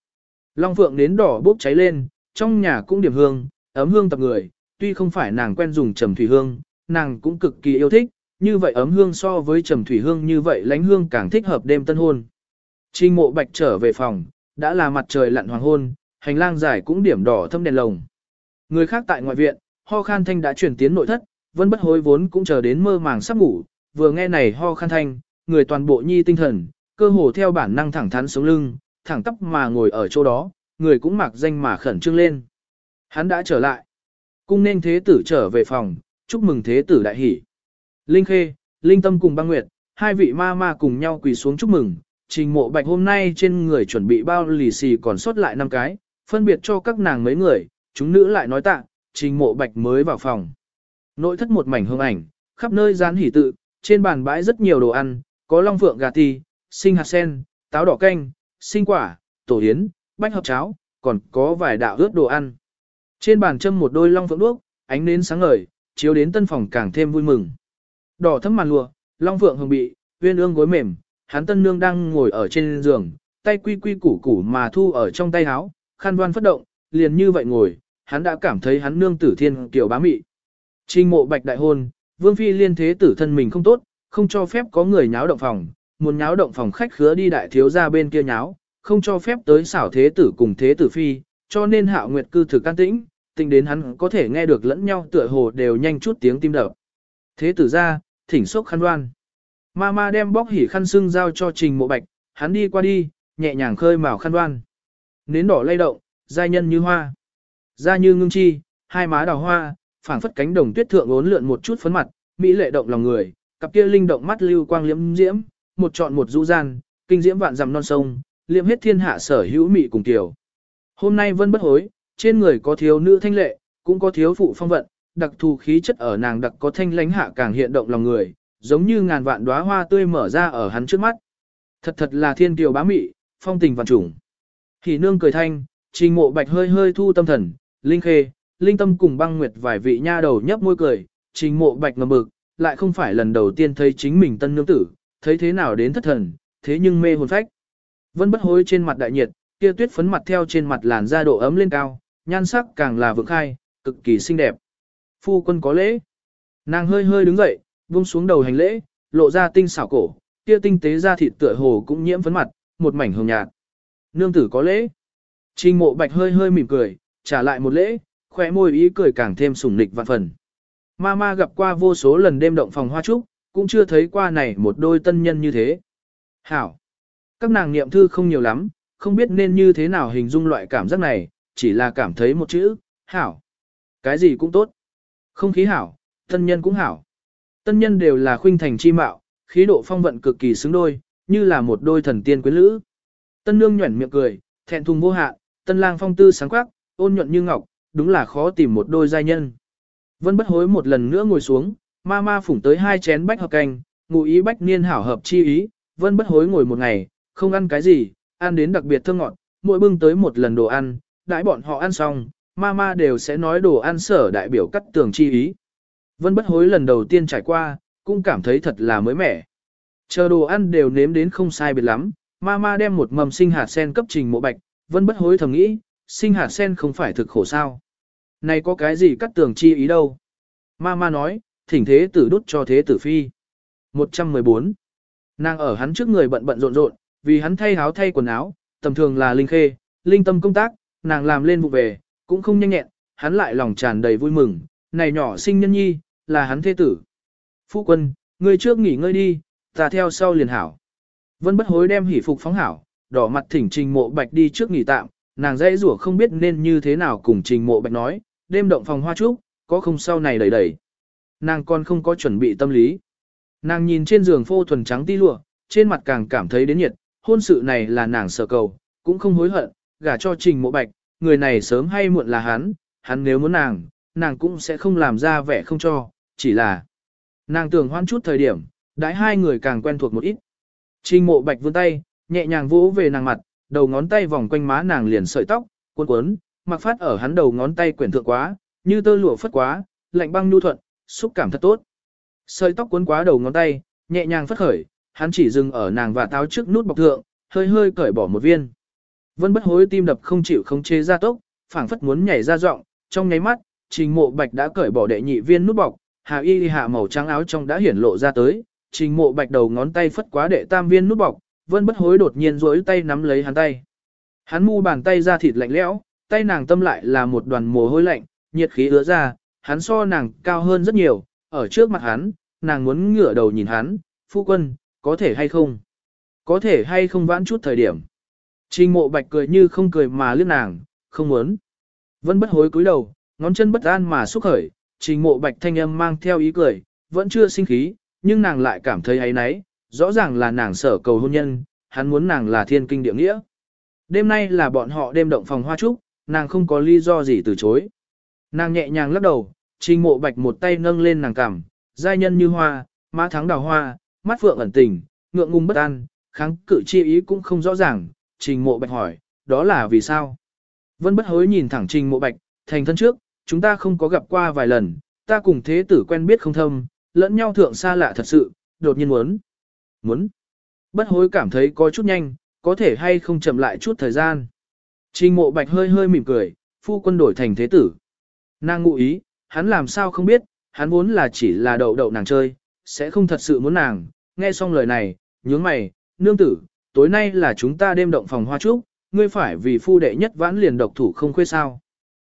Long phượng đến đỏ bốc cháy lên, trong nhà cũng điểm hương, ấm hương tập người, tuy không phải nàng quen dùng trầm thủy hương, nàng cũng cực kỳ yêu thích, như vậy ấm hương so với trầm thủy hương như vậy lánh hương càng thích hợp đêm tân hôn. Trình mộ bạch trở về phòng, đã là mặt trời lặn hoàng hôn, hành lang dài cũng điểm đỏ thâm đèn lồng. Người khác tại ngoại viện, ho khan thanh đã chuyển tiến nội thất, vân bất hối vốn cũng chờ đến mơ màng sắp ngủ, vừa nghe này ho khan thanh, người toàn bộ nhi tinh thần, cơ hồ theo bản năng thẳng thắn sống lưng, thẳng tắp mà ngồi ở chỗ đó, người cũng mặc danh mà khẩn trương lên. Hắn đã trở lại. Cung nên thế tử trở về phòng, chúc mừng thế tử đại hỷ. Linh Khê, Linh Tâm cùng băng nguyệt, hai vị ma ma cùng nhau quỳ xuống chúc mừng. Trình mộ bạch hôm nay trên người chuẩn bị bao lì xì còn sót lại năm cái, phân biệt cho các nàng mấy người, chúng nữ lại nói tạ, trình mộ bạch mới vào phòng. Nội thất một mảnh hương ảnh, khắp nơi dán hỉ tự, trên bàn bãi rất nhiều đồ ăn, có long phượng gà ti, sinh hạt sen, táo đỏ canh, sinh quả, tổ yến, bách hợp cháo, còn có vài đạo ướt đồ ăn. Trên bàn châm một đôi long phượng đuốc, ánh nến sáng ngời, chiếu đến tân phòng càng thêm vui mừng. Đỏ thấm màn lụa, long phượng hồng bị, uyên ương gối mềm, hắn tân nương đang ngồi ở trên giường, tay quy quy củ củ mà thu ở trong tay áo, khăn đoan phất động, liền như vậy ngồi, hắn đã cảm thấy hắn nương tử thiên kiểu bá mị. Trình mộ bạch đại hôn, vương phi liên thế tử thân mình không tốt, không cho phép có người nháo động phòng, muốn nháo động phòng khách khứa đi đại thiếu ra bên kia nháo, không cho phép tới xảo thế tử cùng thế tử phi, cho nên hạo nguyệt cư thực can tĩnh, tình đến hắn có thể nghe được lẫn nhau tựa hồ đều nhanh chút tiếng tim đập. Thế tử ra, thỉnh sốc khăn đoan. Mama đem bóc hỉ khăn sưng giao cho trình mộ bạch, hắn đi qua đi, nhẹ nhàng khơi mào khăn đoan. Nến đỏ lay động, giai nhân như hoa. Da như ngưng chi, hai má đào hoa, phảng phất cánh đồng tuyết thượng ốn lượn một chút phấn mặt, mỹ lệ động lòng người, cặp kia linh động mắt lưu quang liễm diễm, một trọn một du gian, kinh diễm vạn dặm non sông, liễm hết thiên hạ sở hữu mỹ cùng tiểu. Hôm nay vân bất hối, trên người có thiếu nữ thanh lệ, cũng có thiếu phụ phong vận, đặc thù khí chất ở nàng đặc có thanh lãnh hạ càng hiện động lòng người, giống như ngàn vạn đóa hoa tươi mở ra ở hắn trước mắt. Thật thật là thiên kiều bá mị, phong tình vạn trùng. Thì nương cười thanh, trình mộ bạch hơi hơi thu tâm thần, linh khê, linh tâm cùng băng nguyệt vài vị nha đầu nhấp môi cười, trình mộ bạch ngầm bực, lại không phải lần đầu tiên thấy chính mình tân nương tử, thấy thế nào đến thất thần, thế nhưng mê hồn phách. Vân bất hối trên mặt đại nhiệt, kia tuyết phấn mặt theo trên mặt làn da độ ấm lên cao, nhan sắc càng là vượng khai, cực kỳ xinh đẹp. Phu quân có lễ. Nàng hơi hơi đứng dậy, buông xuống đầu hành lễ, lộ ra tinh xảo cổ, kia tinh tế da thịt tựa hồ cũng nhiễm phấn mặt, một mảnh hồng nhạt. Nương tử có lễ. Trình mộ bạch hơi hơi mỉm cười, trả lại một lễ, khỏe môi ý cười càng thêm sủng nịch vạn phần. Mama gặp qua vô số lần đêm động phòng hoa trúc, cũng chưa thấy qua này một đôi tân nhân như thế. Hảo. Các nàng niệm thư không nhiều lắm, không biết nên như thế nào hình dung loại cảm giác này, chỉ là cảm thấy một chữ, hảo. Cái gì cũng tốt. Không khí hảo, tân nhân cũng hảo. Tân nhân đều là khuynh thành chi mạo, khí độ phong vận cực kỳ xứng đôi, như là một đôi thần tiên quyến lữ. Tân nương nhuẩn miệng cười, thẹn thùng vô hạn, tân lang phong tư sáng quắc, ôn nhuận như ngọc, đúng là khó tìm một đôi giai nhân. Vân bất hối một lần nữa ngồi xuống, ma ma phủng tới hai chén bách hợp canh, ngụ ý bách niên hảo hợp chi ý, vân bất hối ngồi một ngày, không ăn cái gì, ăn đến đặc biệt thơm ngọt, mỗi bưng tới một lần đồ ăn, đãi bọn họ ăn xong, Mama đều sẽ nói đồ ăn sở đại biểu cắt tường chi ý. Vân bất hối lần đầu tiên trải qua, cũng cảm thấy thật là mới mẻ. Chờ đồ ăn đều nếm đến không sai biệt lắm, Mama đem một mầm sinh hạt sen cấp trình mộ bạch, vân bất hối thầm nghĩ, sinh hạt sen không phải thực khổ sao. Này có cái gì cắt tường chi ý đâu. Mama nói, thỉnh thế tử đút cho thế tử phi. 114. Nàng ở hắn trước người bận bận rộn rộn, vì hắn thay áo thay quần áo, tầm thường là linh khê, linh tâm công tác, nàng làm lên vụ về, cũng không nhanh nhẹn, hắn lại lòng tràn đầy vui mừng, này nhỏ sinh nhân nhi, là hắn thế tử. Phu quân, ngươi trước nghỉ ngơi đi, ta theo sau liền hảo. Vân bất hối đem hỉ phục phóng hảo, đỏ mặt thỉnh trình mộ bạch đi trước nghỉ tạm, nàng dãy rủa không biết nên như thế nào cùng trình mộ bạch nói, đêm động phòng hoa trúc, có không sau này đầy đầy. Nàng còn không có chuẩn bị tâm lý. Nàng nhìn trên giường phô thuần trắng ti lụa, trên mặt càng cảm thấy đến nhiệt, hôn sự này là nàng sở cầu, cũng không hối hận, gả cho trình mộ bạch, người này sớm hay muộn là hắn, hắn nếu muốn nàng, nàng cũng sẽ không làm ra vẻ không cho, chỉ là nàng tưởng hoan chút thời điểm, đãi hai người càng quen thuộc một ít. Trình mộ bạch vươn tay, nhẹ nhàng vỗ về nàng mặt, đầu ngón tay vòng quanh má nàng liền sợi tóc, cuốn cuốn, mặc phát ở hắn đầu ngón tay quyển thượng quá, như tơ lụa phất quá, lạnh băng nhu thuận, xúc cảm thật tốt. Sợi tóc cuốn quá đầu ngón tay, nhẹ nhàng phất khởi, hắn chỉ dừng ở nàng và táo trước nút bọc thượng, hơi hơi cởi bỏ một viên. Vân bất hối tim đập không chịu không chế ra tốc, phảng phất muốn nhảy ra giọng, trong nháy mắt, trình mộ bạch đã cởi bỏ đệ nhị viên nút bọc, Hà y hạ màu trắng áo trong đã hiển lộ ra tới, trình mộ bạch đầu ngón tay phất quá đệ tam viên nút bọc, vân bất hối đột nhiên duỗi tay nắm lấy hắn tay. Hắn mu bàn tay ra thịt lạnh lẽo, tay nàng tâm lại là một đoàn mồ hôi lạnh, nhiệt khí ứa ra, hắn so nàng cao hơn rất nhiều, ở trước mặt hắn, nàng muốn ngửa đầu nhìn hắn, phu quân, có thể hay không? Có thể hay không vãn chút thời điểm? Trình mộ bạch cười như không cười mà liếc nàng, không muốn. vẫn bất hối cúi đầu, ngón chân bất an mà xúc khởi, trình mộ bạch thanh âm mang theo ý cười, vẫn chưa sinh khí, nhưng nàng lại cảm thấy ấy nấy, rõ ràng là nàng sở cầu hôn nhân, hắn muốn nàng là thiên kinh địa nghĩa. Đêm nay là bọn họ đêm động phòng hoa trúc, nàng không có lý do gì từ chối. Nàng nhẹ nhàng lắc đầu, trình mộ bạch một tay nâng lên nàng cằm, giai nhân như hoa, má thắng đào hoa, mắt phượng ẩn tình, ngượng ngùng bất an, kháng cự chi ý cũng không rõ ràng, trình mộ bạch hỏi, đó là vì sao? Vân bất hối nhìn thẳng trình mộ bạch, thành thân trước, chúng ta không có gặp qua vài lần, ta cùng thế tử quen biết không thâm, lẫn nhau thượng xa lạ thật sự, đột nhiên muốn. Muốn. Bất hối cảm thấy có chút nhanh, có thể hay không chậm lại chút thời gian. Trình mộ bạch hơi hơi mỉm cười, phu quân đổi thành thế tử. Nàng ngụ ý, hắn làm sao không biết, hắn vốn là chỉ là đậu đậu nàng chơi, sẽ không thật sự muốn nàng. Nghe xong lời này, nhướng mày, nương tử, tối nay là chúng ta đêm động phòng hoa trúc, ngươi phải vì phu đệ nhất vãn liền độc thủ không khuê sao.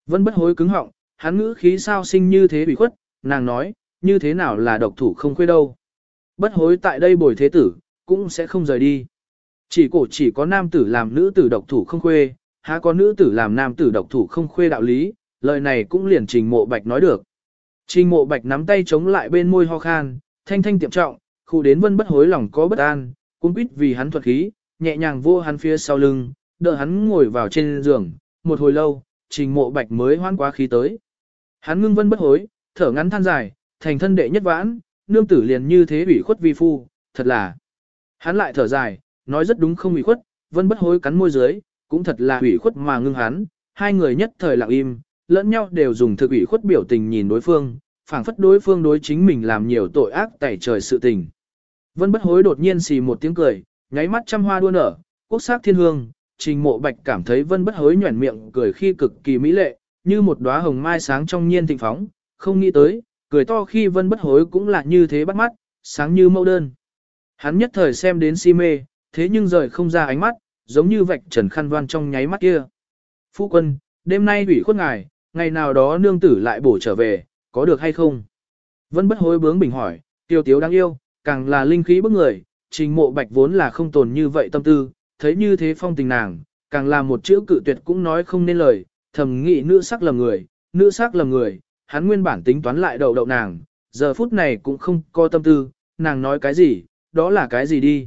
Vân bất hối cứng họng, hắn ngữ khí sao sinh như thế bị khuất, nàng nói, như thế nào là độc thủ không khuê đâu. Bất hối tại đây bồi thế tử, cũng sẽ không rời đi. Chỉ cổ chỉ có nam tử làm nữ tử độc thủ không khuê, há có nữ tử làm nam tử độc thủ không khuê đạo lý, lời này cũng liền trình mộ bạch nói được. Trình mộ bạch nắm tay chống lại bên môi ho khan, thanh thanh tiệm trọng, khu đến vân bất hối lòng có bất an, cũng quýt vì hắn thuật khí, nhẹ nhàng vô hắn phía sau lưng, đỡ hắn ngồi vào trên giường, một hồi lâu, trình mộ bạch mới hoan quá khí tới. Hắn ngưng vân bất hối, thở ngắn than dài, thành thân đệ nhất vãn, nương tử liền như thế ủy khuất vi phu, thật là. Hắn lại thở dài, nói rất đúng không ủy khuất, vân bất hối cắn môi dưới, cũng thật là ủy khuất mà ngưng hắn, hai người nhất thời lặng im, lẫn nhau đều dùng thực ủy khuất biểu tình nhìn đối phương, phảng phất đối phương đối chính mình làm nhiều tội ác tẩy trời sự tình. Vân bất hối đột nhiên xì một tiếng cười, nháy mắt trăm hoa đua nở, quốc sắc thiên hương, trình mộ bạch cảm thấy vân bất hối nhuẩn miệng cười khi cực kỳ mỹ lệ, như một đóa hồng mai sáng trong nhiên thịnh phóng, không nghĩ tới, cười to khi vân bất hối cũng là như thế bắt mắt, sáng như mẫu đơn. Hắn nhất thời xem đến si mê, thế nhưng rời không ra ánh mắt, giống như vạch trần khăn đoan trong nháy mắt kia. Phu quân, đêm nay ủy khuất ngài, ngày nào đó nương tử lại bổ trở về, có được hay không? Vân bất hối bướng bình hỏi, tiêu tiếu đáng yêu, càng là linh khí bức người, trình mộ bạch vốn là không tồn như vậy tâm tư, thấy như thế phong tình nàng, càng là một chữ cự tuyệt cũng nói không nên lời, thầm nghĩ nữ sắc lầm người, nữ sắc lầm người, hắn nguyên bản tính toán lại đầu đậu nàng, giờ phút này cũng không có tâm tư, nàng nói cái gì, đó là cái gì đi.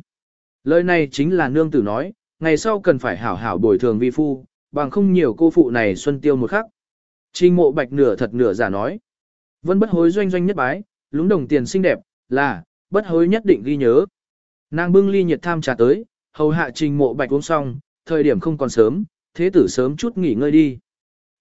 Lời này chính là nương tử nói, ngày sau cần phải hảo hảo bồi thường vi phu, bằng không nhiều cô phụ này xuân tiêu một khắc. Trình mộ bạch nửa thật nửa giả nói. Vân bất hối doanh doanh nhất bái, lúng đồng tiền xinh đẹp, là, bất hối nhất định ghi nhớ. Nàng bưng ly nhiệt tham trà tới, hầu hạ trình mộ bạch uống xong, thời điểm không còn sớm, thế tử sớm chút nghỉ ngơi đi.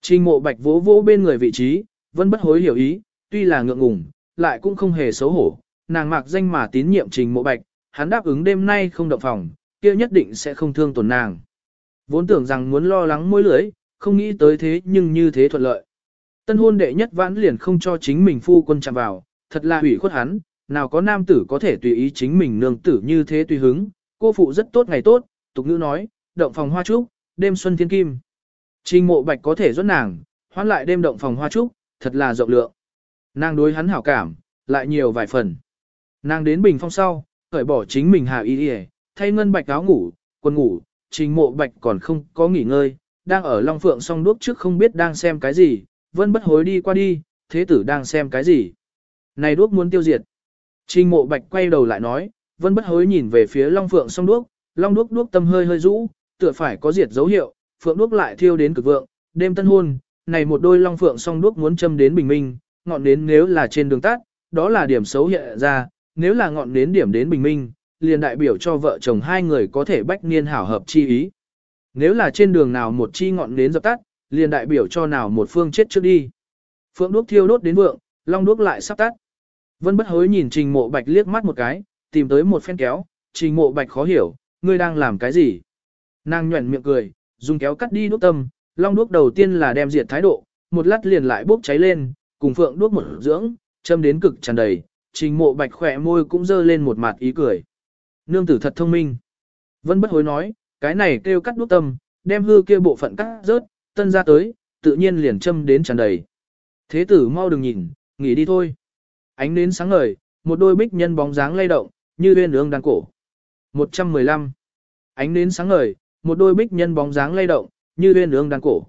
Trình mộ bạch vỗ vỗ bên người vị trí, vẫn bất hối hiểu ý, tuy là ngượng ngùng, lại cũng không hề xấu hổ, nàng mạc danh mà tín nhiệm trình mộ bạch, hắn đáp ứng đêm nay không động phòng, kia nhất định sẽ không thương tổn nàng. Vốn tưởng rằng muốn lo lắng mối lưới, không nghĩ tới thế nhưng như thế thuận lợi. Tân hôn đệ nhất vãn liền không cho chính mình phu quân chạm vào, thật là hủy khuất hắn, nào có nam tử có thể tùy ý chính mình nương tử như thế tùy hứng, cô phụ rất tốt ngày tốt, tục ngữ nói, động phòng hoa trúc, đêm xuân thiên kim. Trình mộ bạch có thể dẫn nàng, hoán lại đêm động phòng hoa trúc, thật là rộng lượng. Nàng đối hắn hảo cảm, lại nhiều vài phần. Nàng đến bình phong sau, cởi bỏ chính mình hạ y đi thay ngân bạch áo ngủ, quần ngủ, trình mộ bạch còn không có nghỉ ngơi, đang ở Long Phượng song đuốc trước không biết đang xem cái gì, vân bất hối đi qua đi, thế tử đang xem cái gì. Này đuốc muốn tiêu diệt. Trình mộ bạch quay đầu lại nói, vân bất hối nhìn về phía Long Phượng song đuốc, Long đuốc đuốc tâm hơi hơi rũ, tựa phải có diệt dấu hiệu, Phượng đuốc lại thiêu đến cực vượng, đêm tân hôn, này một đôi Long Phượng song đuốc muốn châm đến bình minh, ngọn nến nếu là trên đường tắt, đó là điểm xấu hiện ra, nếu là ngọn nến điểm đến bình minh, liền đại biểu cho vợ chồng hai người có thể bách niên hảo hợp chi ý. Nếu là trên đường nào một chi ngọn nến dập tắt, liền đại biểu cho nào một phương chết trước đi. Phượng đuốc thiêu đốt đến vượng, long đuốc lại sắp tắt. Vân bất hối nhìn trình mộ bạch liếc mắt một cái, tìm tới một phen kéo, trình mộ bạch khó hiểu, ngươi đang làm cái gì? Nàng nhuẩn miệng cười, dùng kéo cắt đi đốt tâm, long đuốc đầu tiên là đem diệt thái độ, một lát liền lại bốc cháy lên, cùng phượng đuốc một dưỡng, Châm đến cực tràn đầy, trình mộ bạch khỏe môi cũng dơ lên một mặt ý cười. Nương tử thật thông minh. Vân bất hối nói, cái này kêu cắt đuốc tâm, đem hư kia bộ phận cắt rớt, tân ra tới, tự nhiên liền châm đến tràn đầy. Thế tử mau đừng nhìn, nghỉ đi thôi. Ánh nến sáng ngời, một đôi bích nhân bóng dáng lay động, như uyên ương đang cổ. 115. Ánh nến sáng ngời, một đôi bích nhân bóng dáng lay động, như uyên ương đang cổ.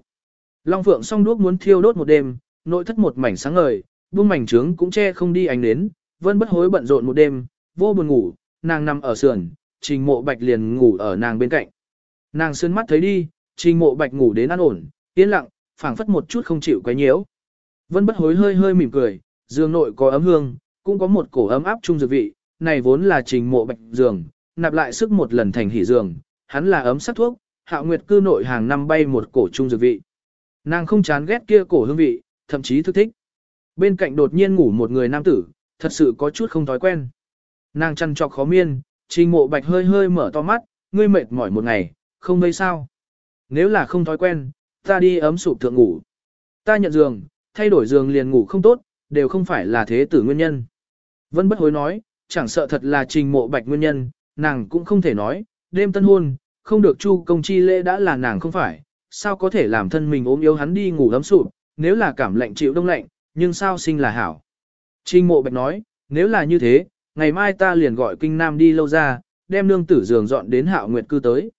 Long Phượng song đuốc muốn thiêu đốt một đêm, nội thất một mảnh sáng ngời, buông mảnh trướng cũng che không đi ánh nến, vân bất hối bận rộn một đêm, vô buồn ngủ, nàng nằm ở sườn, trình mộ bạch liền ngủ ở nàng bên cạnh. Nàng sương mắt thấy đi, trình mộ bạch ngủ đến an ổn, yên lặng, phảng phất một chút không chịu quấy nhiễu. Vân bất hối hơi hơi mỉm cười, giường nội có ấm hương, cũng có một cổ ấm áp chung dược vị, này vốn là trình mộ bạch giường, nạp lại sức một lần thành hỉ giường, hắn là ấm sắc thuốc, hạo nguyệt cư nội hàng năm bay một cổ chung dược vị. Nàng không chán ghét kia cổ hương vị, thậm chí thức thích. Bên cạnh đột nhiên ngủ một người nam tử, thật sự có chút không thói quen. Nàng chăn trọc khó miên, trình mộ bạch hơi hơi mở to mắt, ngươi mệt mỏi một ngày, không vây sao. Nếu là không thói quen, ta đi ấm sụp thượng ngủ. Ta nhận giường, thay đổi giường liền ngủ không tốt, đều không phải là thế tử nguyên nhân. Vân bất hối nói, chẳng sợ thật là trình mộ bạch nguyên nhân, nàng cũng không thể nói, đêm tân hôn, không được chu công chi lễ đã là nàng không phải, sao có thể làm thân mình ốm yếu hắn đi ngủ ấm sụp, nếu là cảm lạnh chịu đông lạnh, nhưng sao sinh là hảo. Trình mộ bạch nói, nếu là như thế, ngày mai ta liền gọi kinh nam đi lâu ra, đem nương tử giường dọn đến hạo nguyệt cư tới.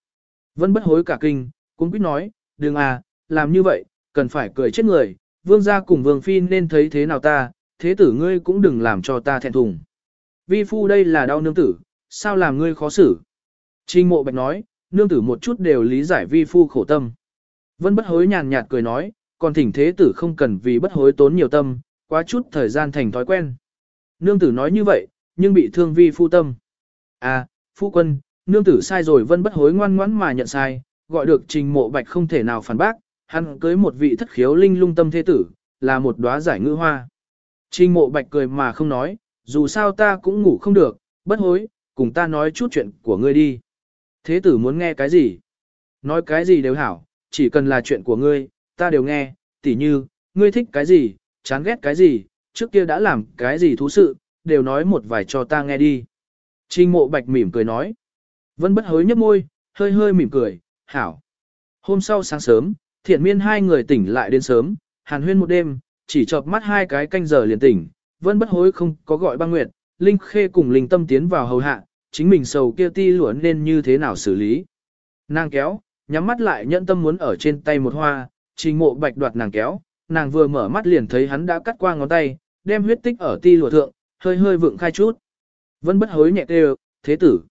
Vân bất hối cả kinh, cũng biết nói, đừng à, làm như vậy, cần phải cười chết người, vương gia cùng vương phi nên thấy thế nào ta, thế tử ngươi cũng đừng làm cho ta thẹn thùng. Vi phu đây là đau nương tử, sao làm ngươi khó xử? Trình mộ bạch nói, nương tử một chút đều lý giải vi phu khổ tâm. Vân bất hối nhàn nhạt cười nói, còn thỉnh thế tử không cần vì bất hối tốn nhiều tâm, quá chút thời gian thành thói quen. Nương tử nói như vậy, nhưng bị thương vi phu tâm. À, phu quân, nương tử sai rồi vân bất hối ngoan ngoãn mà nhận sai, gọi được trình mộ bạch không thể nào phản bác, hắn cưới một vị thất khiếu linh lung tâm thế tử, là một đóa giải ngữ hoa. Trình mộ bạch cười mà không nói, dù sao ta cũng ngủ không được, bất hối, cùng ta nói chút chuyện của ngươi đi. Thế tử muốn nghe cái gì? Nói cái gì đều hảo, chỉ cần là chuyện của ngươi, ta đều nghe, tỉ như, ngươi thích cái gì, chán ghét cái gì, trước kia đã làm cái gì thú sự, đều nói một vài cho ta nghe đi. Trình mộ bạch mỉm cười nói. Vân bất hối nhấp môi, hơi hơi mỉm cười, hảo. Hôm sau sáng sớm, thiện miên hai người tỉnh lại đến sớm, hàn huyên một đêm, chỉ chợp mắt hai cái canh giờ liền tỉnh, vẫn bất hối không có gọi băng nguyệt, linh khê cùng linh tâm tiến vào hầu hạ, chính mình sầu kia ti lũa nên như thế nào xử lý. Nàng kéo, nhắm mắt lại nhẫn tâm muốn ở trên tay một hoa, trình mộ bạch đoạt nàng kéo, nàng vừa mở mắt liền thấy hắn đã cắt qua ngón tay, đem huyết tích ở ti lụa thượng, hơi hơi vượng khai chút. vẫn bất hối nhẹ kêu, thế tử.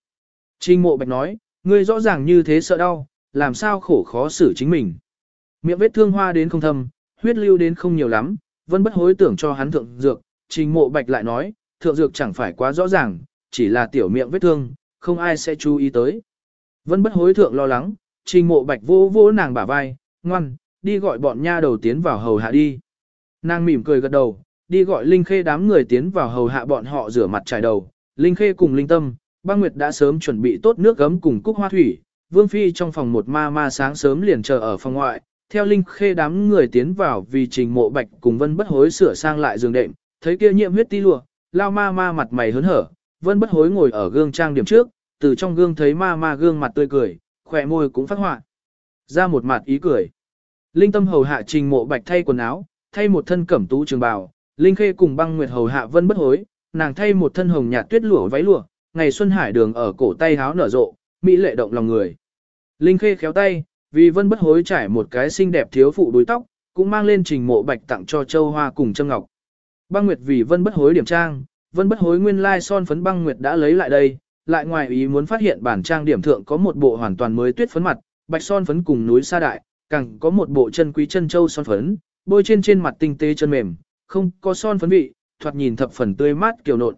Trình mộ bạch nói, ngươi rõ ràng như thế sợ đau, làm sao khổ khó xử chính mình. Miệng vết thương hoa đến không thâm, huyết lưu đến không nhiều lắm, vẫn bất hối tưởng cho hắn thượng dược, trình mộ bạch lại nói, thượng dược chẳng phải quá rõ ràng, chỉ là tiểu miệng vết thương, không ai sẽ chú ý tới. Vẫn bất hối thượng lo lắng, trình mộ bạch vô vô nàng bả vai, ngoan, đi gọi bọn nha đầu tiến vào hầu hạ đi. Nàng mỉm cười gật đầu, đi gọi Linh Khê đám người tiến vào hầu hạ bọn họ rửa mặt trải đầu. Linh Khê cùng Linh Tâm, băng nguyệt đã sớm chuẩn bị tốt nước gấm cùng cúc hoa thủy. Vương Phi trong phòng một ma ma sáng sớm liền chờ ở phòng ngoại, theo Linh Khê đám người tiến vào vì trình mộ bạch cùng Vân Bất Hối sửa sang lại giường đệm, thấy kia nhiễm huyết ti lụa, lao ma ma mặt mày hớn hở, Vân Bất Hối ngồi ở gương trang điểm trước, từ trong gương thấy ma ma gương mặt tươi cười, khỏe môi cũng phát họa ra một mặt ý cười. Linh Tâm hầu hạ trình mộ bạch thay quần áo, thay một thân cẩm tú trường bào, Linh Khê cùng băng nguyệt hầu hạ Vân Bất Hối, nàng thay một thân hồng nhạt tuyết lụa váy lụa, ngày xuân hải đường ở cổ tay háo nở rộ, mỹ lệ động lòng người. Linh Khê khéo tay, vì Vân Bất Hối trải một cái xinh đẹp thiếu phụ đuôi tóc, cũng mang lên trình mộ bạch tặng cho Châu Hoa cùng Trâm Ngọc. Băng Nguyệt vì Vân Bất Hối điểm trang, Vân Bất Hối nguyên lai son phấn Băng Nguyệt đã lấy lại đây, lại ngoài ý muốn phát hiện bản trang điểm thượng có một bộ hoàn toàn mới tuyết phấn mặt, bạch son phấn cùng núi sa đại, càng có một bộ chân quý chân châu son phấn, bôi trên trên mặt tinh tế chân mềm, không có son phấn vị, thoạt nhìn thập phần tươi mát kiều nộn.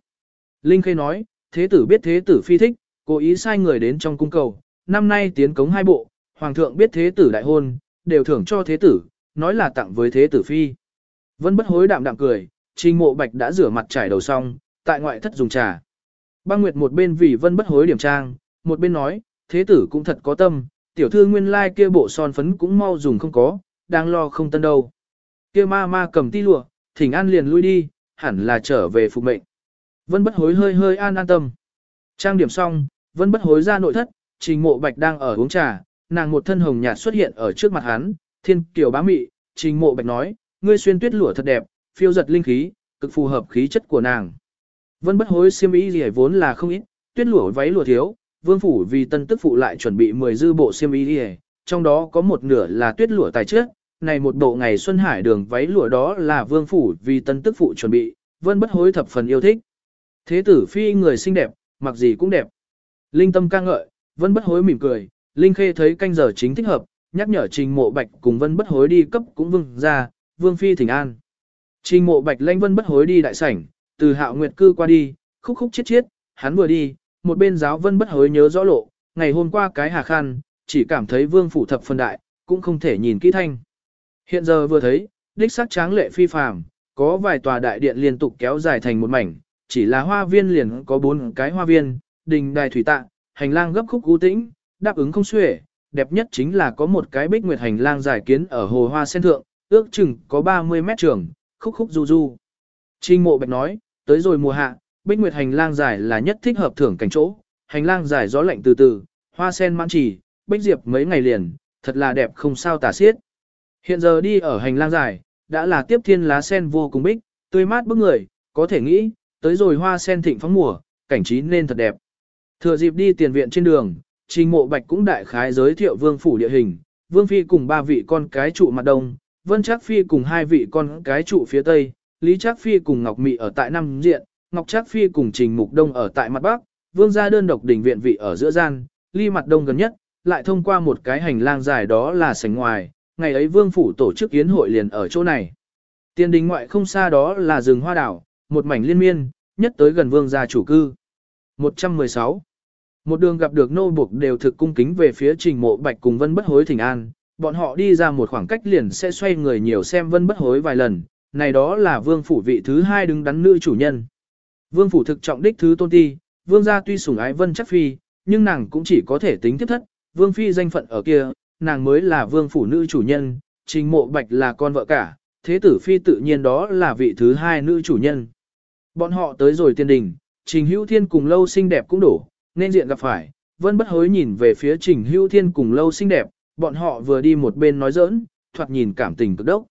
Linh Khê nói, thế tử biết thế tử phi thích, cố ý sai người đến trong cung cầu, năm nay tiến cống hai bộ, hoàng thượng biết thế tử đại hôn, đều thưởng cho thế tử, nói là tặng với thế tử phi. Vân bất hối đạm đạm cười, trình mộ bạch đã rửa mặt trải đầu xong, tại ngoại thất dùng trà. Băng Nguyệt một bên vì vân bất hối điểm trang, một bên nói, thế tử cũng thật có tâm, tiểu thư nguyên lai like kia bộ son phấn cũng mau dùng không có, đang lo không tân đâu. Kia ma ma cầm ti lụa, thỉnh an liền lui đi, hẳn là trở về phục mệnh. Vân bất hối hơi hơi an an tâm. Trang điểm xong, vân bất hối ra nội thất, trình mộ bạch đang ở uống trà, nàng một thân hồng nhạt xuất hiện ở trước mặt hắn, thiên kiều bá mị, trình mộ bạch nói, ngươi xuyên tuyết lụa thật đẹp, phiêu giật linh khí, cực phù hợp khí chất của nàng. Vân bất hối xiêm y gì vốn là không ít, tuyết lụa váy lụa thiếu, vương phủ vì tân tức phụ lại chuẩn bị 10 dư bộ xiêm y gì, trong đó có một nửa là tuyết lụa tài trước, này một bộ ngày xuân hải đường váy lụa đó là vương phủ vì tân tức phụ chuẩn bị, vân bất hối thập phần yêu thích. Thế tử phi người xinh đẹp, mặc gì cũng đẹp. Linh tâm ca ngợi, vân bất hối mỉm cười, Linh khê thấy canh giờ chính thích hợp, nhắc nhở trình mộ bạch cùng vân bất hối đi cấp cũng vương ra, vương phi thỉnh an. Trình mộ bạch lãnh vân bất hối đi đại sảnh, từ hạo nguyệt cư qua đi, khúc khúc chiết chiết, hắn vừa đi, một bên giáo vân bất hối nhớ rõ lộ, ngày hôm qua cái hà khăn, chỉ cảm thấy vương phủ thập phân đại, cũng không thể nhìn kỹ thanh. Hiện giờ vừa thấy, đích sắc tráng lệ phi phàm, có vài tòa đại điện liên tục kéo dài thành một mảnh, chỉ là hoa viên liền có bốn cái hoa viên, đình đài thủy tạ, hành lang gấp khúc cú tĩnh, đáp ứng không xuể, đẹp nhất chính là có một cái bích nguyệt hành lang dài kiến ở hồ hoa sen thượng, ước chừng có 30 mét trường, khúc khúc du du. Trình mộ bạch nói, tới rồi mùa hạ, bích nguyệt hành lang dài là nhất thích hợp thưởng cảnh chỗ, hành lang dài gió lạnh từ từ, hoa sen mãn chỉ, bích diệp mấy ngày liền, thật là đẹp không sao tả xiết. Hiện giờ đi ở hành lang dài, đã là tiếp thiên lá sen vô cùng bích, tươi mát bức người, có thể nghĩ, tới rồi hoa sen thịnh phóng mùa, cảnh trí nên thật đẹp. Thừa dịp đi tiền viện trên đường, Trình Mộ Bạch cũng đại khái giới thiệu vương phủ địa hình, vương phi cùng ba vị con cái trụ mặt đông, vân trác phi cùng hai vị con cái trụ phía tây, lý trác phi cùng ngọc mị ở tại nam diện, ngọc trác phi cùng trình mục đông ở tại mặt bắc, vương gia đơn độc đỉnh viện vị ở giữa gian, ly mặt đông gần nhất, lại thông qua một cái hành lang dài đó là sảnh ngoài, ngày ấy vương phủ tổ chức yến hội liền ở chỗ này. Tiên đình ngoại không xa đó là rừng hoa đảo, một mảnh liên miên, nhất tới gần vương gia chủ cư. 116. Một đường gặp được nô buộc đều thực cung kính về phía trình mộ bạch cùng vân bất hối thỉnh an, bọn họ đi ra một khoảng cách liền sẽ xoay người nhiều xem vân bất hối vài lần, này đó là vương phủ vị thứ hai đứng đắn nữ chủ nhân. Vương phủ thực trọng đích thứ tôn ti, vương gia tuy sủng ái vân chắc phi, nhưng nàng cũng chỉ có thể tính tiếp thất, vương phi danh phận ở kia, nàng mới là vương phủ nữ chủ nhân, trình mộ bạch là con vợ cả, thế tử phi tự nhiên đó là vị thứ hai nữ chủ nhân. Bọn họ tới rồi tiên đình, trình hữu thiên cùng lâu xinh đẹp cũng đủ, nên diện gặp phải, vân bất hối nhìn về phía trình hữu thiên cùng lâu xinh đẹp, bọn họ vừa đi một bên nói giỡn, thoạt nhìn cảm tình cực đốc.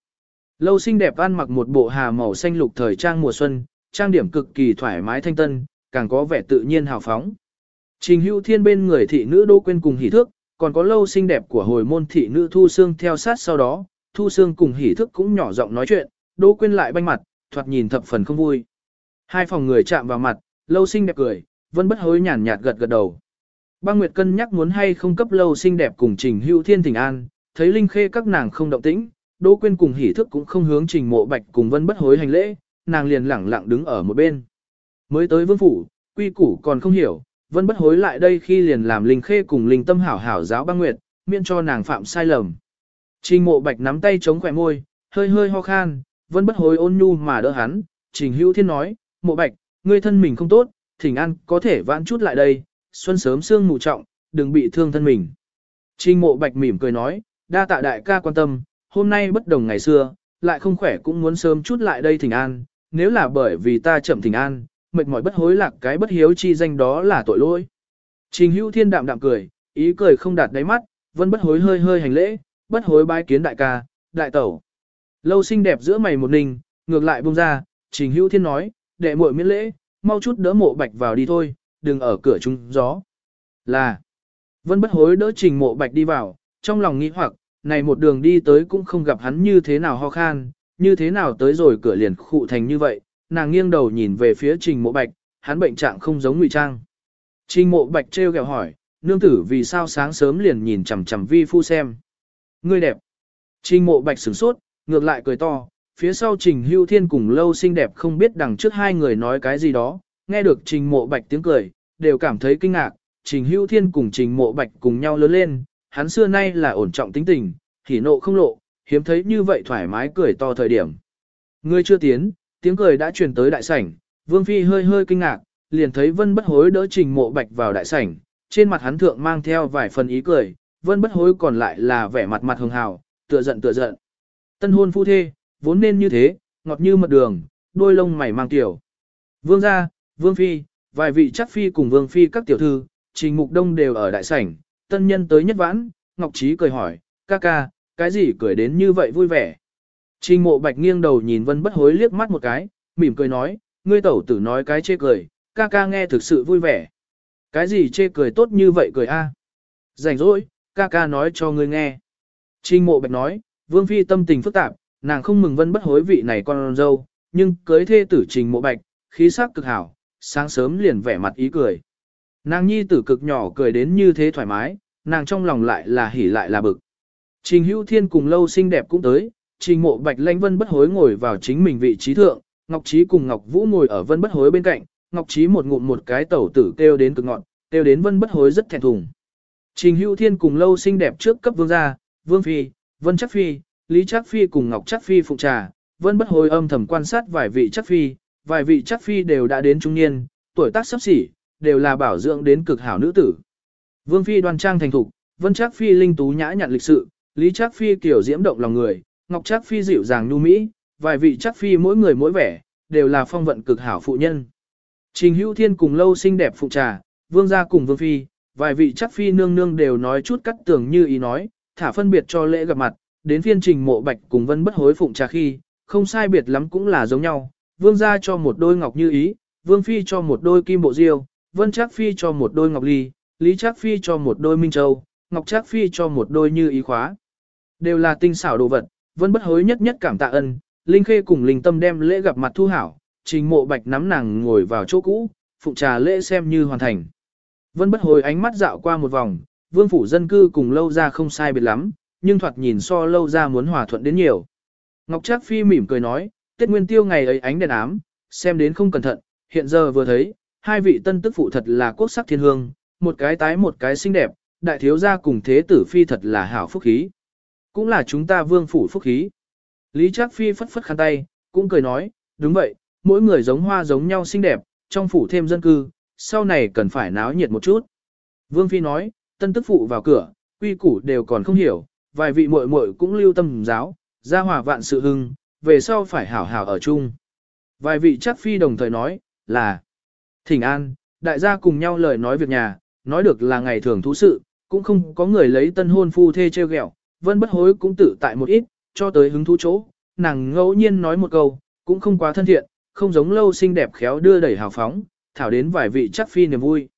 Lâu xinh đẹp ăn mặc một bộ hà màu xanh lục thời trang mùa xuân, trang điểm cực kỳ thoải mái thanh tân, càng có vẻ tự nhiên hào phóng. Trình hữu thiên bên người thị nữ đô quên cùng hỉ thước, còn có lâu xinh đẹp của hồi môn thị nữ Thu Sương theo sát sau đó, Thu Sương cùng hỉ thức cũng nhỏ giọng nói chuyện, đô quên lại banh mặt, thoạt nhìn thập phần không vui. Hai phòng người chạm vào mặt, lâu xinh đẹp cười, vân bất hối nhàn nhạt gật gật đầu. Băng Nguyệt cân nhắc muốn hay không cấp lâu xinh đẹp cùng Trình Hữu Thiên Thịnh An, thấy Linh Khê các nàng không động tĩnh, Đỗ Quyên cùng hỉ thức cũng không hướng Trình Mộ Bạch cùng Vân Bất Hối hành lễ, nàng liền lẳng lặng đứng ở một bên. Mới tới vương phủ, quy củ còn không hiểu, Vân Bất Hối lại đây khi liền làm Linh Khê cùng Linh Tâm hảo hảo giáo Băng Nguyệt, miễn cho nàng phạm sai lầm. Trình Mộ Bạch nắm tay chống khỏe môi, hơi hơi ho khan, Vân Bất Hối ôn nhu mà đỡ hắn, Trình Hữu Thiên nói, Mộ Bạch, ngươi thân mình không tốt, thỉnh an có thể vãn chút lại đây, xuân sớm sương mù trọng, đừng bị thương thân mình. Trình mộ bạch mỉm cười nói, đa tạ đại ca quan tâm, hôm nay bất đồng ngày xưa, lại không khỏe cũng muốn sớm chút lại đây thỉnh an, nếu là bởi vì ta chậm thỉnh an, mệt mỏi bất hối lạc cái bất hiếu chi danh đó là tội lỗi. Trình hữu thiên đạm đạm cười, ý cười không đạt đáy mắt, vẫn bất hối hơi hơi hành lễ, bất hối bái kiến đại ca, đại tẩu. Lâu xinh đẹp giữa mày một ninh, ngược lại buông ra, trình hữu thiên nói, đệ muội miễn lễ, mau chút đỡ mộ bạch vào đi thôi, đừng ở cửa chung gió. Là, vân bất hối đỡ trình mộ bạch đi vào, trong lòng nghĩ hoặc, này một đường đi tới cũng không gặp hắn như thế nào ho khan, như thế nào tới rồi cửa liền khụ thành như vậy, nàng nghiêng đầu nhìn về phía trình mộ bạch, hắn bệnh trạng không giống ngụy trang. Trình mộ bạch treo kẹo hỏi, nương tử vì sao sáng sớm liền nhìn chằm chằm vi phu xem. Ngươi đẹp. Trình mộ bạch sửng sốt, ngược lại cười to, phía sau Trình Hưu Thiên cùng lâu xinh đẹp không biết đằng trước hai người nói cái gì đó, nghe được Trình Mộ Bạch tiếng cười, đều cảm thấy kinh ngạc, Trình Hưu Thiên cùng Trình Mộ Bạch cùng nhau lớn lên, hắn xưa nay là ổn trọng tính tình, hỉ nộ không lộ, hiếm thấy như vậy thoải mái cười to thời điểm. Người chưa tiến, tiếng cười đã truyền tới đại sảnh, Vương Phi hơi hơi kinh ngạc, liền thấy Vân Bất Hối đỡ Trình Mộ Bạch vào đại sảnh, trên mặt hắn thượng mang theo vài phần ý cười, Vân Bất Hối còn lại là vẻ mặt mặt hường hào, tựa giận tựa giận. Tân hôn phu thê, vốn nên như thế, ngọt như mật đường, đôi lông mày mang tiểu. Vương gia, vương phi, vài vị chắc phi cùng vương phi các tiểu thư, trình mục đông đều ở đại sảnh, tân nhân tới nhất vãn, Ngọc Trí cười hỏi, ca ca, cái gì cười đến như vậy vui vẻ. Trình mộ bạch nghiêng đầu nhìn vân bất hối liếc mắt một cái, mỉm cười nói, ngươi tẩu tử nói cái chê cười, ca ca nghe thực sự vui vẻ. Cái gì chê cười tốt như vậy cười a? À? Rảnh rỗi, ca ca nói cho ngươi nghe. Trình mộ bạch nói, vương phi tâm tình phức tạp, nàng không mừng vân bất hối vị này con dâu, nhưng cưới thê tử trình mộ bạch, khí sắc cực hảo, sáng sớm liền vẻ mặt ý cười. Nàng nhi tử cực nhỏ cười đến như thế thoải mái, nàng trong lòng lại là hỉ lại là bực. Trình hữu thiên cùng lâu xinh đẹp cũng tới, trình mộ bạch lãnh vân bất hối ngồi vào chính mình vị trí thượng, Ngọc Trí cùng Ngọc Vũ ngồi ở vân bất hối bên cạnh, Ngọc Trí một ngụm một cái tẩu tử kêu đến cực ngọn, kêu đến vân bất hối rất thẹn thùng. Trình hữu thiên cùng lâu xinh đẹp trước cấp vương gia, vương phi, vân chắc phi, lý Trác phi cùng Ngọc Trác phi phụ trà, vân bất hồi âm thầm quan sát vài vị Trác phi, vài vị Trác phi đều đã đến trung niên, tuổi tác sắp xỉ, đều là bảo dưỡng đến cực hảo nữ tử. Vương phi đoan trang thành thục, vân Trác phi linh tú nhã nhặn lịch sự, lý Trác phi kiểu diễm động lòng người, ngọc Trác phi dịu dàng nhu mỹ, vài vị Trác phi mỗi người mỗi vẻ, đều là phong vận cực hảo phụ nhân. Trình hữu thiên cùng lâu xinh đẹp phụ trà, vương gia cùng vương phi, vài vị Trác phi nương nương đều nói chút cắt tưởng như ý nói, thả phân biệt cho lễ gặp mặt, đến phiên trình mộ bạch cùng vân bất hối phụng trà khi, không sai biệt lắm cũng là giống nhau, vương gia cho một đôi ngọc như ý, vương phi cho một đôi kim bộ diêu, vân chắc phi cho một đôi ngọc ly, lý chắc phi cho một đôi minh châu, ngọc chắc phi cho một đôi như ý khóa. Đều là tinh xảo đồ vật, vân bất hối nhất nhất cảm tạ ân, linh khê cùng linh tâm đem lễ gặp mặt thu hảo, trình mộ bạch nắm nàng ngồi vào chỗ cũ, phụng trà lễ xem như hoàn thành. Vân bất hối ánh mắt dạo qua một vòng, vương phủ dân cư cùng lâu ra không sai biệt lắm, nhưng thoạt nhìn so lâu ra muốn hòa thuận đến nhiều. Ngọc Trác Phi mỉm cười nói, Tết Nguyên Tiêu ngày ấy ánh đèn ám, xem đến không cẩn thận, hiện giờ vừa thấy, hai vị tân tức phụ thật là quốc sắc thiên hương, một cái tái một cái xinh đẹp, đại thiếu gia cùng thế tử phi thật là hảo phúc khí. Cũng là chúng ta vương phủ phúc khí. Lý Trác Phi phất phất khăn tay, cũng cười nói, đúng vậy, mỗi người giống hoa giống nhau xinh đẹp, trong phủ thêm dân cư, sau này cần phải náo nhiệt một chút. Vương Phi nói, tân tức phụ vào cửa, quy củ đều còn không hiểu, vài vị muội muội cũng lưu tâm giáo, gia hòa vạn sự hưng, về sau phải hảo hảo ở chung. Vài vị chắc phi đồng thời nói, là Thỉnh An, đại gia cùng nhau lời nói việc nhà, nói được là ngày thường thú sự, cũng không có người lấy tân hôn phu thê treo ghẹo, vân bất hối cũng tự tại một ít, cho tới hứng thú chỗ, nàng ngẫu nhiên nói một câu, cũng không quá thân thiện, không giống lâu xinh đẹp khéo đưa đẩy hào phóng, thảo đến vài vị chắc phi niềm vui.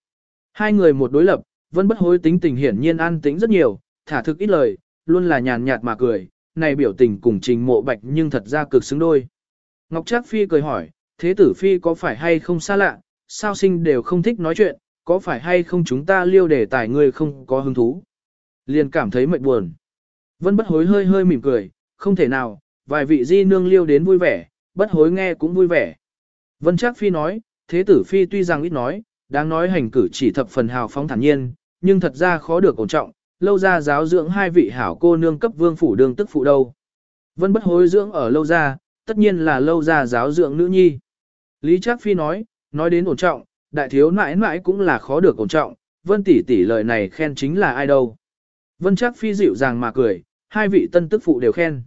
Hai người một đối lập, vân bất hối tính tình hiển nhiên an tĩnh rất nhiều, thả thực ít lời, luôn là nhàn nhạt mà cười, này biểu tình cùng trình mộ bạch nhưng thật ra cực xứng đôi. Ngọc Trác Phi cười hỏi, thế tử Phi có phải hay không xa lạ, sao sinh đều không thích nói chuyện, có phải hay không chúng ta liêu đề tài người không có hứng thú. Liền cảm thấy mệt buồn. Vân bất hối hơi hơi mỉm cười, không thể nào, vài vị di nương liêu đến vui vẻ, bất hối nghe cũng vui vẻ. Vân Trác Phi nói, thế tử Phi tuy rằng ít nói, đáng nói hành cử chỉ thập phần hào phóng thản nhiên, nhưng thật ra khó được ổn trọng, lâu ra giáo dưỡng hai vị hảo cô nương cấp vương phủ đương tức phụ đâu. Vân bất hối dưỡng ở lâu ra, tất nhiên là lâu ra giáo dưỡng nữ nhi. Lý Trác Phi nói, nói đến ổn trọng, đại thiếu nãi nãi cũng là khó được ổn trọng, vân tỷ tỷ lời này khen chính là ai đâu. Vân Trác Phi dịu dàng mà cười, hai vị tân tức phụ đều khen.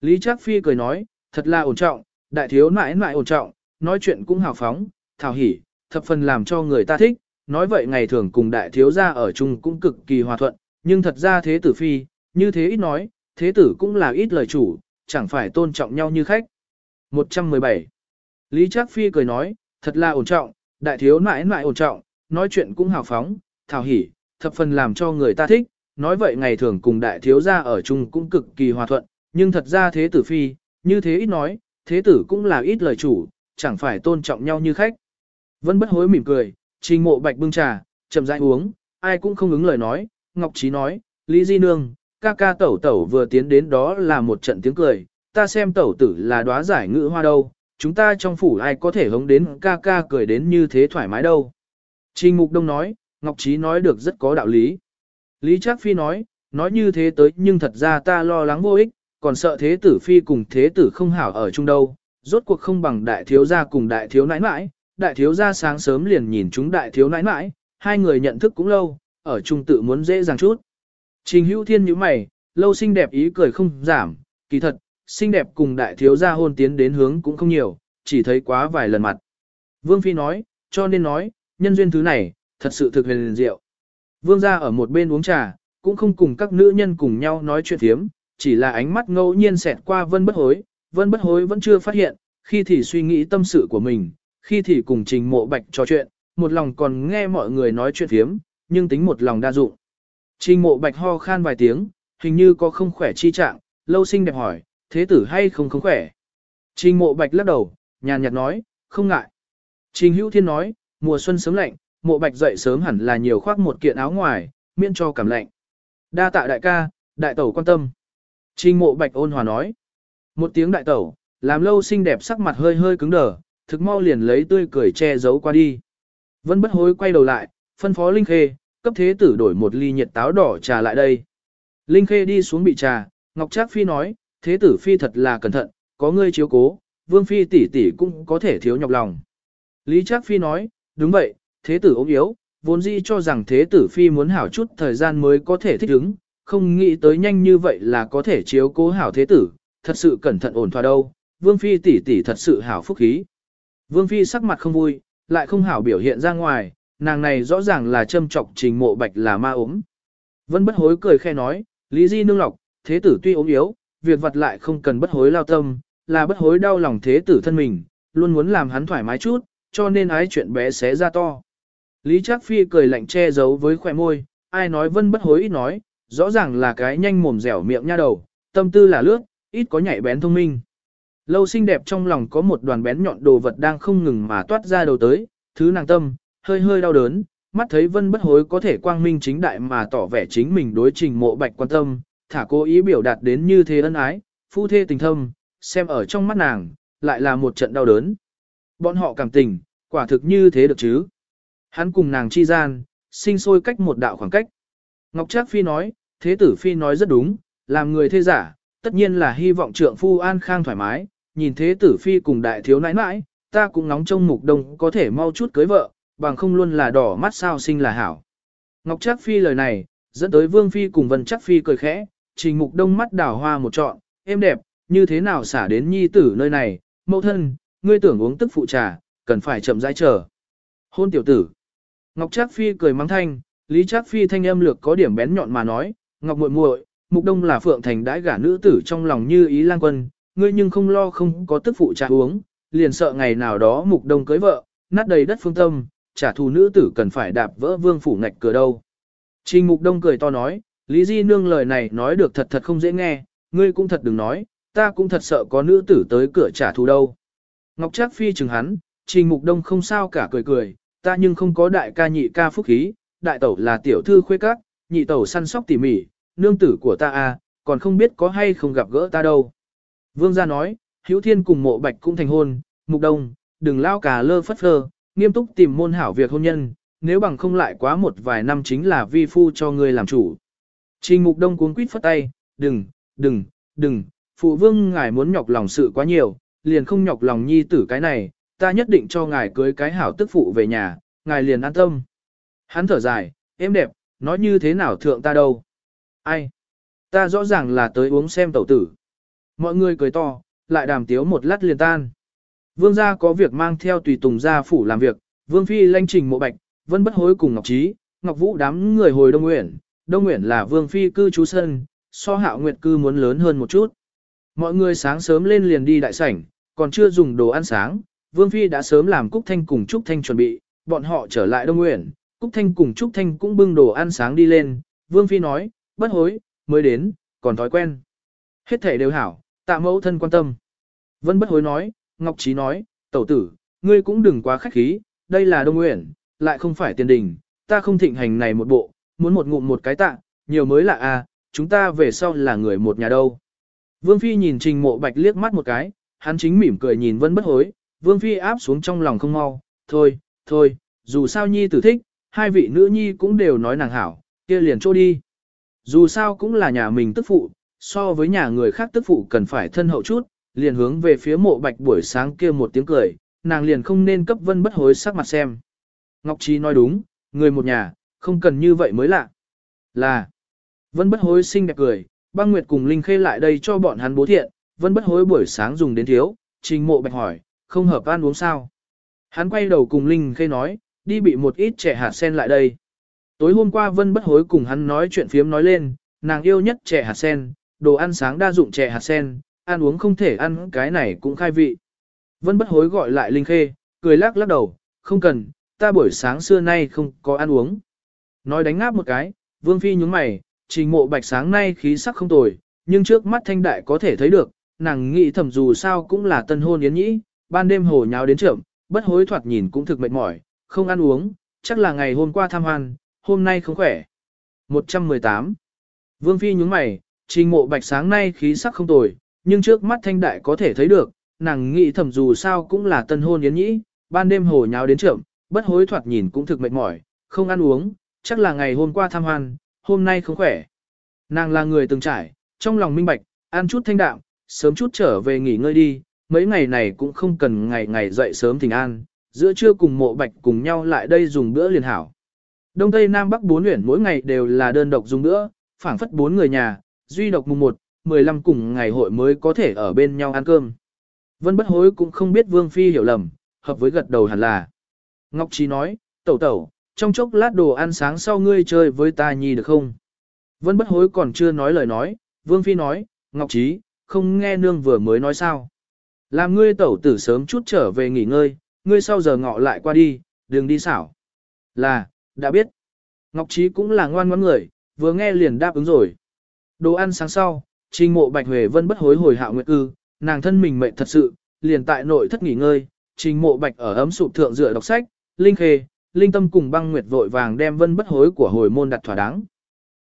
Lý Trác Phi cười nói, thật là ổn trọng, đại thiếu nãi nãi ổn trọng, nói chuyện cũng hào phóng, thảo hỉ, thập phần làm cho người ta thích, nói vậy ngày thường cùng đại thiếu gia ở chung cũng cực kỳ hòa thuận, nhưng thật ra thế tử phi, như thế ít nói, thế tử cũng là ít lời chủ, chẳng phải tôn trọng nhau như khách. 117. Lý Trác Phi cười nói, thật là ổn trọng, đại thiếu nãi nãi ổn trọng, nói chuyện cũng hào phóng, thảo hỉ, thập phần làm cho người ta thích, nói vậy ngày thường cùng đại thiếu gia ở chung cũng cực kỳ hòa thuận, nhưng thật ra thế tử phi, như thế ít nói, thế tử cũng là ít lời chủ, chẳng phải tôn trọng nhau như khách. vẫn bất hối mỉm cười, trình mộ bạch bưng trà, chậm rãi uống, ai cũng không ứng lời nói, Ngọc Trí nói, Lý Di Nương, ca ca tẩu tẩu vừa tiến đến đó là một trận tiếng cười, ta xem tẩu tử là đóa giải ngữ hoa đâu, chúng ta trong phủ ai có thể hống đến ca ca cười đến như thế thoải mái đâu. Trình Mục Đông nói, Ngọc Trí nói được rất có đạo lý. Lý Trác Phi nói, nói như thế tới nhưng thật ra ta lo lắng vô ích, còn sợ thế tử Phi cùng thế tử không hảo ở chung đâu, rốt cuộc không bằng đại thiếu gia cùng đại thiếu nãi nãi, đại thiếu gia sáng sớm liền nhìn chúng đại thiếu nãi nãi, hai người nhận thức cũng lâu, ở trung tự muốn dễ dàng chút. Trình hữu thiên như mày, lâu xinh đẹp ý cười không giảm, kỳ thật, xinh đẹp cùng đại thiếu gia hôn tiến đến hướng cũng không nhiều, chỉ thấy quá vài lần mặt. Vương Phi nói, cho nên nói, nhân duyên thứ này, thật sự thực huyền diệu. Vương gia ở một bên uống trà, cũng không cùng các nữ nhân cùng nhau nói chuyện thiếm, chỉ là ánh mắt ngẫu nhiên xẹt qua vân bất hối, vân bất hối vẫn chưa phát hiện, khi thì suy nghĩ tâm sự của mình, khi thì cùng trình mộ bạch trò chuyện, một lòng còn nghe mọi người nói chuyện thiếm, nhưng tính một lòng đa dụng. Trình mộ bạch ho khan vài tiếng, hình như có không khỏe chi trạng, lâu sinh đẹp hỏi, thế tử hay không không khỏe. Trình mộ bạch lắc đầu, nhàn nhạt nói, không ngại. Trình hữu thiên nói, mùa xuân sớm lạnh, mộ bạch dậy sớm hẳn là nhiều khoác một kiện áo ngoài, miễn cho cảm lạnh. Đa tạ đại ca, đại tẩu quan tâm. Trình mộ bạch ôn hòa nói. Một tiếng đại tẩu, làm lâu xinh đẹp sắc mặt hơi hơi cứng đờ, thực mau liền lấy tươi cười che giấu qua đi. Vân bất hối quay đầu lại, phân phó Linh Khê, cấp thế tử đổi một ly nhiệt táo đỏ trà lại đây. Linh Khê đi xuống bị trà, Ngọc Trác Phi nói, thế tử Phi thật là cẩn thận, có ngươi chiếu cố, Vương Phi tỷ tỷ cũng có thể thiếu nhọc lòng. Lý Trác Phi nói, đúng vậy, thế tử ốm yếu, vốn dĩ cho rằng thế tử Phi muốn hảo chút thời gian mới có thể thích ứng, không nghĩ tới nhanh như vậy là có thể chiếu cố hảo thế tử, thật sự cẩn thận ổn thỏa đâu, Vương Phi tỷ tỷ thật sự hảo phúc khí. Vương Phi sắc mặt không vui, lại không hảo biểu hiện ra ngoài, nàng này rõ ràng là châm trọc trình mộ bạch là ma ốm. Vân bất hối cười khe nói, Lý Di nương lọc, thế tử tuy ốm yếu, việc vật lại không cần bất hối lao tâm, là bất hối đau lòng thế tử thân mình, luôn muốn làm hắn thoải mái chút, cho nên ái chuyện bé xé ra to. Lý Trác Phi cười lạnh che giấu với khỏe môi, ai nói vân bất hối ít nói, rõ ràng là cái nhanh mồm dẻo miệng nha đầu, tâm tư là lướt, ít có nhạy bén thông minh. Lâu xinh đẹp trong lòng có một đoàn bén nhọn đồ vật đang không ngừng mà toát ra đầu tới, thứ nàng tâm, hơi hơi đau đớn, mắt thấy vân bất hối có thể quang minh chính đại mà tỏ vẻ chính mình đối trình mộ bạch quan tâm, thả cố ý biểu đạt đến như thế ân ái, phu thê tình thâm, xem ở trong mắt nàng, lại là một trận đau đớn. Bọn họ cảm tình, quả thực như thế được chứ. Hắn cùng nàng chi gian, sinh sôi cách một đạo khoảng cách. Ngọc Trác Phi nói, thế tử Phi nói rất đúng, làm người thế giả, tất nhiên là hy vọng trượng phu an khang thoải mái, nhìn thế tử Phi cùng đại thiếu nãi nãi, ta cũng nóng trong mục đông có thể mau chút cưới vợ, bằng không luôn là đỏ mắt sao sinh là hảo. Ngọc Trác Phi lời này, dẫn tới Vương Phi cùng Vân Trác Phi cười khẽ, trình mục đông mắt đảo hoa một trọn, êm đẹp, như thế nào xả đến nhi tử nơi này, mẫu thân, ngươi tưởng uống tức phụ trà, cần phải chậm rãi chờ. Hôn tiểu tử. Ngọc Trác Phi cười mắng thanh, Lý Trác Phi thanh âm lược có điểm bén nhọn mà nói, Ngọc muội muội, Mục Đông là phượng thành đãi gả nữ tử trong lòng như ý lang quân, ngươi nhưng không lo không có tức phụ trà uống, liền sợ ngày nào đó Mục Đông cưới vợ, nát đầy đất phương tâm, trả thù nữ tử cần phải đạp vỡ vương phủ ngạch cửa đâu. Trình Mục Đông cười to nói, Lý Di Nương lời này nói được thật thật không dễ nghe, ngươi cũng thật đừng nói, ta cũng thật sợ có nữ tử tới cửa trả thù đâu. Ngọc Trác Phi chừng hắn, Trình Mục Đông không sao cả cười cười, ta nhưng không có đại ca nhị ca phúc khí, đại tẩu là tiểu thư khuê các, nhị tẩu săn sóc tỉ mỉ, nương tử của ta à, còn không biết có hay không gặp gỡ ta đâu. Vương gia nói, Hữu Thiên cùng mộ bạch cũng thành hôn, Mục Đông, đừng lao cả lơ phất phơ, nghiêm túc tìm môn hảo việc hôn nhân, nếu bằng không lại quá một vài năm chính là vi phu cho ngươi làm chủ. Trình Mục Đông cuống quýt phất tay, đừng, đừng, đừng, phụ vương ngài muốn nhọc lòng sự quá nhiều, liền không nhọc lòng nhi tử cái này, ta nhất định cho ngài cưới cái hảo tức phụ về nhà, ngài liền an tâm. Hắn thở dài, em đẹp, nói như thế nào thượng ta đâu. Ai? Ta rõ ràng là tới uống xem tẩu tử. Mọi người cười to, lại đàm tiếu một lát liền tan. Vương gia có việc mang theo tùy tùng gia phủ làm việc, Vương Phi lanh trình mộ bạch, vẫn bất hối cùng Ngọc Trí, Ngọc Vũ đám người hồi Đông Nguyện. Đông Nguyện là Vương Phi cư trú sân, so hạo nguyệt cư muốn lớn hơn một chút. Mọi người sáng sớm lên liền đi đại sảnh, còn chưa dùng đồ ăn sáng, Vương Phi đã sớm làm Cúc Thanh cùng Trúc Thanh chuẩn bị, bọn họ trở lại Đông Nguyện, Cúc Thanh cùng Trúc Thanh cũng bưng đồ ăn sáng đi lên, Vương Phi nói, bất hối, mới đến, còn thói quen. Hết thể đều hảo, tạ mẫu thân quan tâm. Vân bất hối nói, Ngọc Trí nói, tẩu tử, ngươi cũng đừng quá khách khí, đây là Đông Nguyện, lại không phải tiền đình, ta không thịnh hành này một bộ, muốn một ngụm một cái tạ, nhiều mới lạ à, chúng ta về sau là người một nhà đâu. Vương Phi nhìn Trình Mộ Bạch liếc mắt một cái, hắn chính mỉm cười nhìn Vân bất hối, Vương Phi áp xuống trong lòng không mau, thôi, thôi, dù sao Nhi tử thích, hai vị nữ Nhi cũng đều nói nàng hảo, kia liền trô đi. Dù sao cũng là nhà mình tức phụ, so với nhà người khác tức phụ cần phải thân hậu chút, liền hướng về phía mộ bạch buổi sáng kia một tiếng cười, nàng liền không nên cấp vân bất hối sắc mặt xem. Ngọc Trí nói đúng, người một nhà, không cần như vậy mới lạ. Là, vân bất hối xinh đẹp cười, băng nguyệt cùng Linh Khê lại đây cho bọn hắn bố thiện, vân bất hối buổi sáng dùng đến thiếu, trình mộ bạch hỏi, không hợp ăn uống sao. Hắn quay đầu cùng Linh Khê nói, đi bị một ít trẻ hạt sen lại đây. Tối hôm qua Vân bất hối cùng hắn nói chuyện phiếm nói lên, nàng yêu nhất trẻ hạt sen, đồ ăn sáng đa dụng trẻ hạt sen, ăn uống không thể ăn cái này cũng khai vị. Vân bất hối gọi lại Linh Khê, cười lắc lắc đầu, không cần, ta buổi sáng xưa nay không có ăn uống. Nói đánh ngáp một cái, Vương Phi nhúng mày, trình mộ bạch sáng nay khí sắc không tồi, nhưng trước mắt thanh đại có thể thấy được, nàng nghĩ thầm dù sao cũng là tân hôn yến nhĩ, ban đêm hồ nháo đến trưởng, bất hối thoạt nhìn cũng thực mệt mỏi, không ăn uống, chắc là ngày hôm qua tham hoan, hôm nay không khỏe. 118. Vương Phi nhúng mày, trình mộ bạch sáng nay khí sắc không tồi, nhưng trước mắt thanh đại có thể thấy được, nàng nghĩ thầm dù sao cũng là tân hôn yến nhĩ, ban đêm hồ nháo đến trưởng, bất hối thoạt nhìn cũng thực mệt mỏi, không ăn uống, chắc là ngày hôm qua tham hoan, hôm nay không khỏe. Nàng là người từng trải, trong lòng minh bạch, ăn chút thanh đạm, sớm chút trở về nghỉ ngơi đi, mấy ngày này cũng không cần ngày ngày dậy sớm thỉnh an, giữa trưa cùng mộ bạch cùng nhau lại đây dùng bữa liền hảo. Đông Tây Nam Bắc bốn huyện mỗi ngày đều là đơn độc dùng bữa, phảng phất bốn người nhà, duy độc mùng một. 15 cùng ngày hội mới có thể ở bên nhau ăn cơm. Vân bất hối cũng không biết Vương Phi hiểu lầm, hợp với gật đầu hẳn là. Ngọc Trí nói, tẩu tẩu, trong chốc lát đồ ăn sáng sau ngươi chơi với ta nhi được không? Vân bất hối còn chưa nói lời nói, Vương Phi nói, Ngọc Trí, không nghe nương vừa mới nói sao. Làm ngươi tẩu tử sớm chút trở về nghỉ ngơi, ngươi sau giờ ngọ lại qua đi, đừng đi xảo. Là, đã biết. Ngọc Trí cũng là ngoan ngoãn người, vừa nghe liền đáp ứng rồi. Đồ ăn sáng sau, trình mộ bạch huệ vân bất hối hồi Hạo nguyệt cư, nàng thân mình mệnh thật sự, liền tại nội thất nghỉ ngơi, trình mộ bạch ở ấm sụp thượng dựa đọc sách, linh khê, linh tâm cùng băng nguyệt vội vàng đem vân bất hối của hồi môn đặt thỏa đáng.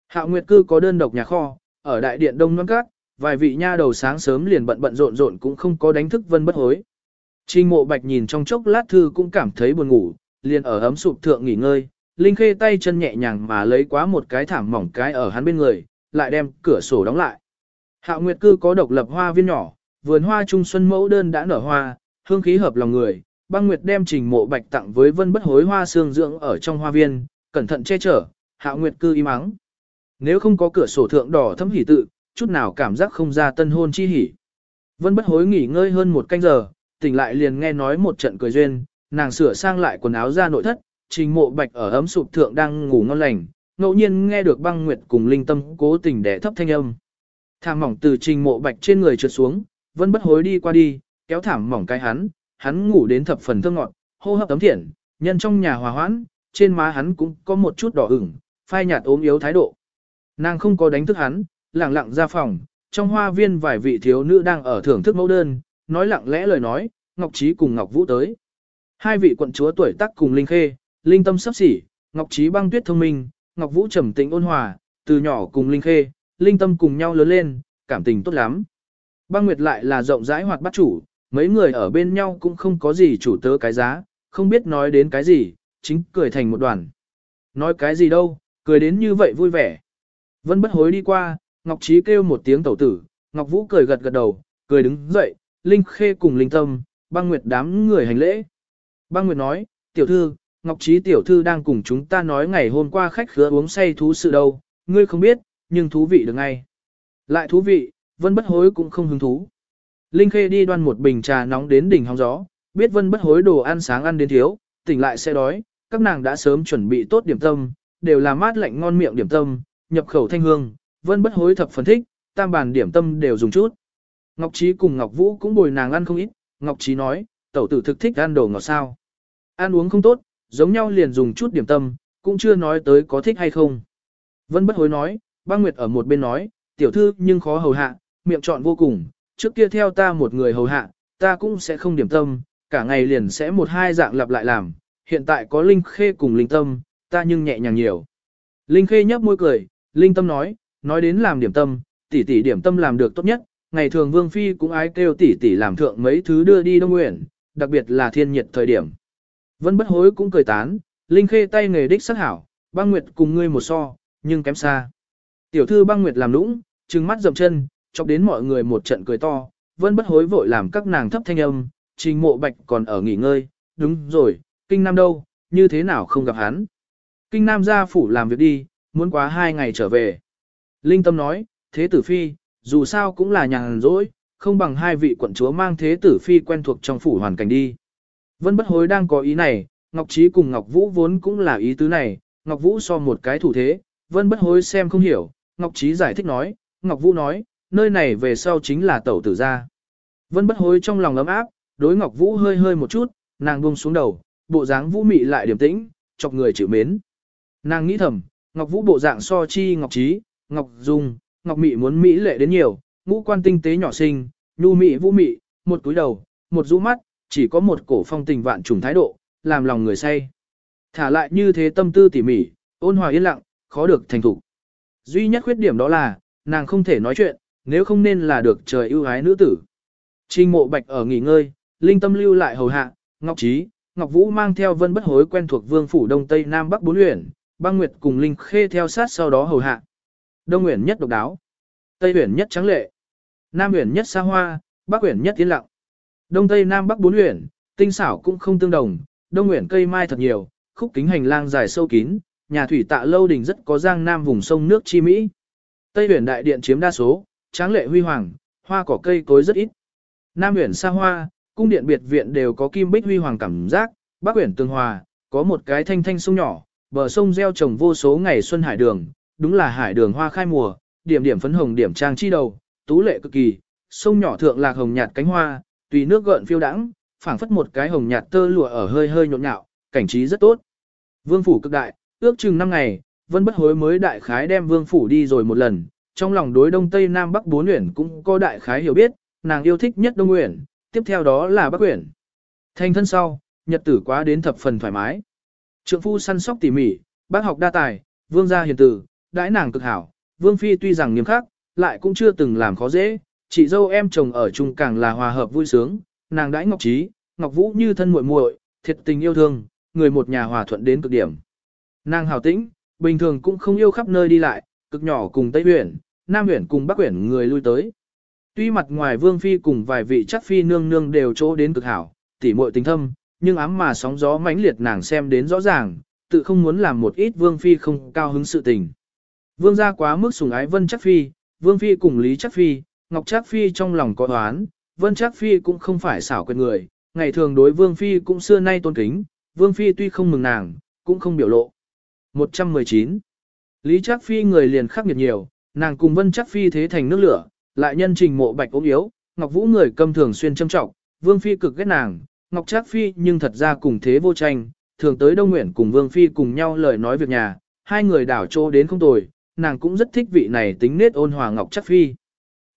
Hạo nguyệt cư có đơn độc nhà kho, ở đại điện đông nón cát, vài vị nha đầu sáng sớm liền bận bận rộn rộn cũng không có đánh thức vân bất hối. Trình mộ bạch nhìn trong chốc lát thư cũng cảm thấy buồn ngủ, liền ở ấm sụp thượng nghỉ ngơi, linh khê tay chân nhẹ nhàng mà lấy quá một cái thảm mỏng cái ở hắn bên người, lại đem cửa sổ đóng lại. Hạ nguyệt cư có độc lập hoa viên nhỏ, vườn hoa trung xuân mẫu đơn đã nở hoa, hương khí hợp lòng người, băng nguyệt đem trình mộ bạch tặng với vân bất hối hoa xương dưỡng ở trong hoa viên, cẩn thận che chở, hạ nguyệt cư im mắng. Nếu không có cửa sổ thượng đỏ thấm hỉ tự, chút nào cảm giác không ra tân hôn chi hỉ. Vân bất hối nghỉ ngơi hơn một canh giờ, tỉnh lại liền nghe nói một trận cười duyên, nàng sửa sang lại quần áo ra nội thất, trình mộ bạch ở ấm sụp thượng đang ngủ ngon lành, ngẫu nhiên nghe được băng nguyệt cùng linh tâm cố tình đẻ thấp thanh âm. Thảm mỏng từ trình mộ bạch trên người trượt xuống, vẫn bất hối đi qua đi, kéo thảm mỏng cái hắn, hắn ngủ đến thập phần thơ ngọt, hô hấp tấm thiện, nhân trong nhà hòa hoãn, trên má hắn cũng có một chút đỏ ửng, phai nhạt ốm yếu thái độ. Nàng không có đánh thức hắn, lặng lặng ra phòng, trong hoa viên vài vị thiếu nữ đang ở thưởng thức mẫu đơn, nói lặng lẽ lời nói, Ngọc Trí cùng Ngọc Vũ tới. Hai vị quận chúa tuổi tác cùng Linh Khê, Linh Tâm sắp xỉ, Ngọc Trí băng tuyết thông minh, Ngọc Vũ trầm tĩnh ôn hòa, từ nhỏ cùng Linh Khê, Linh Tâm cùng nhau lớn lên, cảm tình tốt lắm. Băng Nguyệt lại là rộng rãi hoạt bắt chủ, mấy người ở bên nhau cũng không có gì chủ tớ cái giá, không biết nói đến cái gì, chính cười thành một đoàn. Nói cái gì đâu, cười đến như vậy vui vẻ. Vân bất hối đi qua, Ngọc Trí kêu một tiếng tẩu tử, Ngọc Vũ cười gật gật đầu, cười đứng dậy, Linh Khê cùng Linh Tâm, băng nguyệt đám người hành lễ. Băng nguyệt nói, tiểu thư, Ngọc Trí tiểu thư đang cùng chúng ta nói ngày hôm qua khách khứa uống say thú sự đâu, ngươi không biết, nhưng thú vị được ngay. Lại thú vị, Vân bất hối cũng không hứng thú. Linh Khê đi đoan một bình trà nóng đến đỉnh hóng gió, biết Vân bất hối đồ ăn sáng ăn đến thiếu, tỉnh lại sẽ đói, các nàng đã sớm chuẩn bị tốt điểm tâm, đều là mát lạnh ngon miệng điểm tâm, nhập khẩu thanh hương, vân bất hối thập phần thích, tam bàn điểm tâm đều dùng chút. Ngọc Trí cùng Ngọc Vũ cũng bồi nàng ăn không ít, Ngọc Trí nói, tẩu tử thực thích ăn đồ ngọt sao. Ăn uống không tốt, giống nhau liền dùng chút điểm tâm, cũng chưa nói tới có thích hay không. Vân bất hối nói, băng nguyệt ở một bên nói, tiểu thư nhưng khó hầu hạ, miệng chọn vô cùng, trước kia theo ta một người hầu hạ, ta cũng sẽ không điểm tâm, cả ngày liền sẽ một hai dạng lặp lại làm, hiện tại có linh khê cùng linh tâm, ta nhưng nhẹ nhàng nhiều. Linh khê nhấp môi cười, linh tâm nói, nói đến làm điểm tâm, tỷ tỷ điểm tâm làm được tốt nhất, ngày thường Vương Phi cũng ái kêu tỷ tỷ làm thượng mấy thứ đưa đi Đông Nguyện, đặc biệt là thiên nhiệt thời điểm. Vân bất hối cũng cười tán, Linh Khê tay nghề đích sắc hảo, băng nguyệt cùng ngươi một so, nhưng kém xa. Tiểu thư băng nguyệt làm nũng, trừng mắt dậm chân, chọc đến mọi người một trận cười to, vân bất hối vội làm các nàng thấp thanh âm, trình mộ bạch còn ở nghỉ ngơi, đúng rồi, kinh nam đâu, như thế nào không gặp hắn. Kinh nam gia phủ làm việc đi, muốn quá hai ngày trở về. Linh Tâm nói, thế tử phi, dù sao cũng là nhàn rỗi, không bằng hai vị quận chúa mang thế tử phi quen thuộc trong phủ hoàn cảnh đi. Vân bất hối đang có ý này, Ngọc Trí cùng Ngọc Vũ vốn cũng là ý tứ này, Ngọc Vũ so một cái thủ thế, Vân bất hối xem không hiểu, Ngọc Trí giải thích nói, Ngọc Vũ nói, nơi này về sau chính là tẩu tử gia. Vân bất hối trong lòng ấm áp, đối Ngọc Vũ hơi hơi một chút, nàng buông xuống đầu, bộ dáng vũ mị lại điềm tĩnh, chọc người chịu mến. Nàng nghĩ thầm, Ngọc Vũ bộ dạng so chi Ngọc Trí, Ngọc Dung, Ngọc Mị muốn mỹ lệ đến nhiều, ngũ quan tinh tế nhỏ xinh, nhu mị vũ mị, một túi đầu, một rũ mắt, chỉ có một cổ phong tình vạn trùng thái độ, làm lòng người say. Thả lại như thế tâm tư tỉ mỉ, ôn hòa yên lặng, khó được thành thục. Duy nhất khuyết điểm đó là, nàng không thể nói chuyện, nếu không nên là được trời ưu ái nữ tử. Trình mộ bạch ở nghỉ ngơi, linh tâm lưu lại hầu hạ, Ngọc Trí, Ngọc Vũ mang theo vân bất hối quen thuộc vương phủ đông tây nam bắc bốn huyện, băng nguyệt cùng linh khê theo sát sau đó hầu hạ. Đông huyện nhất độc đáo, tây huyện nhất trắng lệ, nam huyện nhất xa hoa, bắc huyện nhất tiến lặng. Đông tây nam bắc bốn huyện, tinh xảo cũng không tương đồng, đông huyện cây mai thật nhiều, khúc kính hành lang dài sâu kín, nhà thủy tạ lâu đình rất có giang nam vùng sông nước chi Mỹ. Tây huyện đại điện chiếm đa số, tráng lệ huy hoàng, hoa cỏ cây cối rất ít. Nam huyện xa hoa, cung điện biệt viện đều có kim bích huy hoàng cảm giác, bắc huyện tương hòa, có một cái thanh thanh sông nhỏ, bờ sông gieo trồng vô số ngày xuân hải đường, đúng là hải đường hoa khai mùa, điểm điểm phấn hồng điểm trang chi đầu, tú lệ cực kỳ, sông nhỏ thượng lạc hồng nhạt cánh hoa, tùy nước gợn phiêu đãng, phảng phất một cái hồng nhạt tơ lụa ở hơi hơi nhộn nhạo, cảnh trí rất tốt. Vương phủ cực đại, ước chừng 5 ngày, Vân Bất Hối mới đại khái đem vương phủ đi rồi một lần, trong lòng đối đông tây nam bắc bốn uyển cũng có đại khái hiểu biết, nàng yêu thích nhất đông uyển, tiếp theo đó là bắc uyển. Thành thân sau, nhật tử quá đến thập phần thoải mái. Trượng phu săn sóc tỉ mỉ, bác học đa tài, vương gia hiền tử, đãi nàng cực hảo, vương phi tuy rằng nghiêm khắc, lại cũng chưa từng làm khó dễ, chị dâu em chồng ở chung càng là hòa hợp vui sướng, nàng đãi ngọc trí, ngọc vũ như thân muội muội, thiệt tình yêu thương, người một nhà hòa thuận đến cực điểm. Nàng hào tĩnh, bình thường cũng không yêu khắp nơi đi lại, cực nhỏ cùng Tây Huyền, Nam Huyền cùng Bắc Huyền người lui tới. Tuy mặt ngoài Vương Phi cùng vài vị chắc Phi nương nương đều chỗ đến cực hảo, tỉ muội tình thâm, nhưng ám mà sóng gió mãnh liệt nàng xem đến rõ ràng, tự không muốn làm một ít Vương Phi không cao hứng sự tình. Vương gia quá mức sủng ái Vân chắc Phi, Vương Phi cùng Lý chắc Phi, Ngọc chắc Phi trong lòng có oán, Vân chắc Phi cũng không phải xảo quyệt người, ngày thường đối Vương Phi cũng xưa nay tôn kính, Vương Phi tuy không mừng nàng, cũng không biểu lộ. 119. Lý Trác Phi người liền khắc nghiệt nhiều, nàng cùng Vân Trác Phi thế thành nước lửa, lại nhân trình mộ bạch ốm yếu, Ngọc Vũ người câm thường xuyên châm trọng, Vương Phi cực ghét nàng, Ngọc Trác Phi nhưng thật ra cùng thế vô tranh, thường tới Đông Nguyện cùng Vương Phi cùng nhau lời nói việc nhà, hai người đảo trô đến không tồi, nàng cũng rất thích vị này tính nết ôn hòa Ngọc Trác Phi.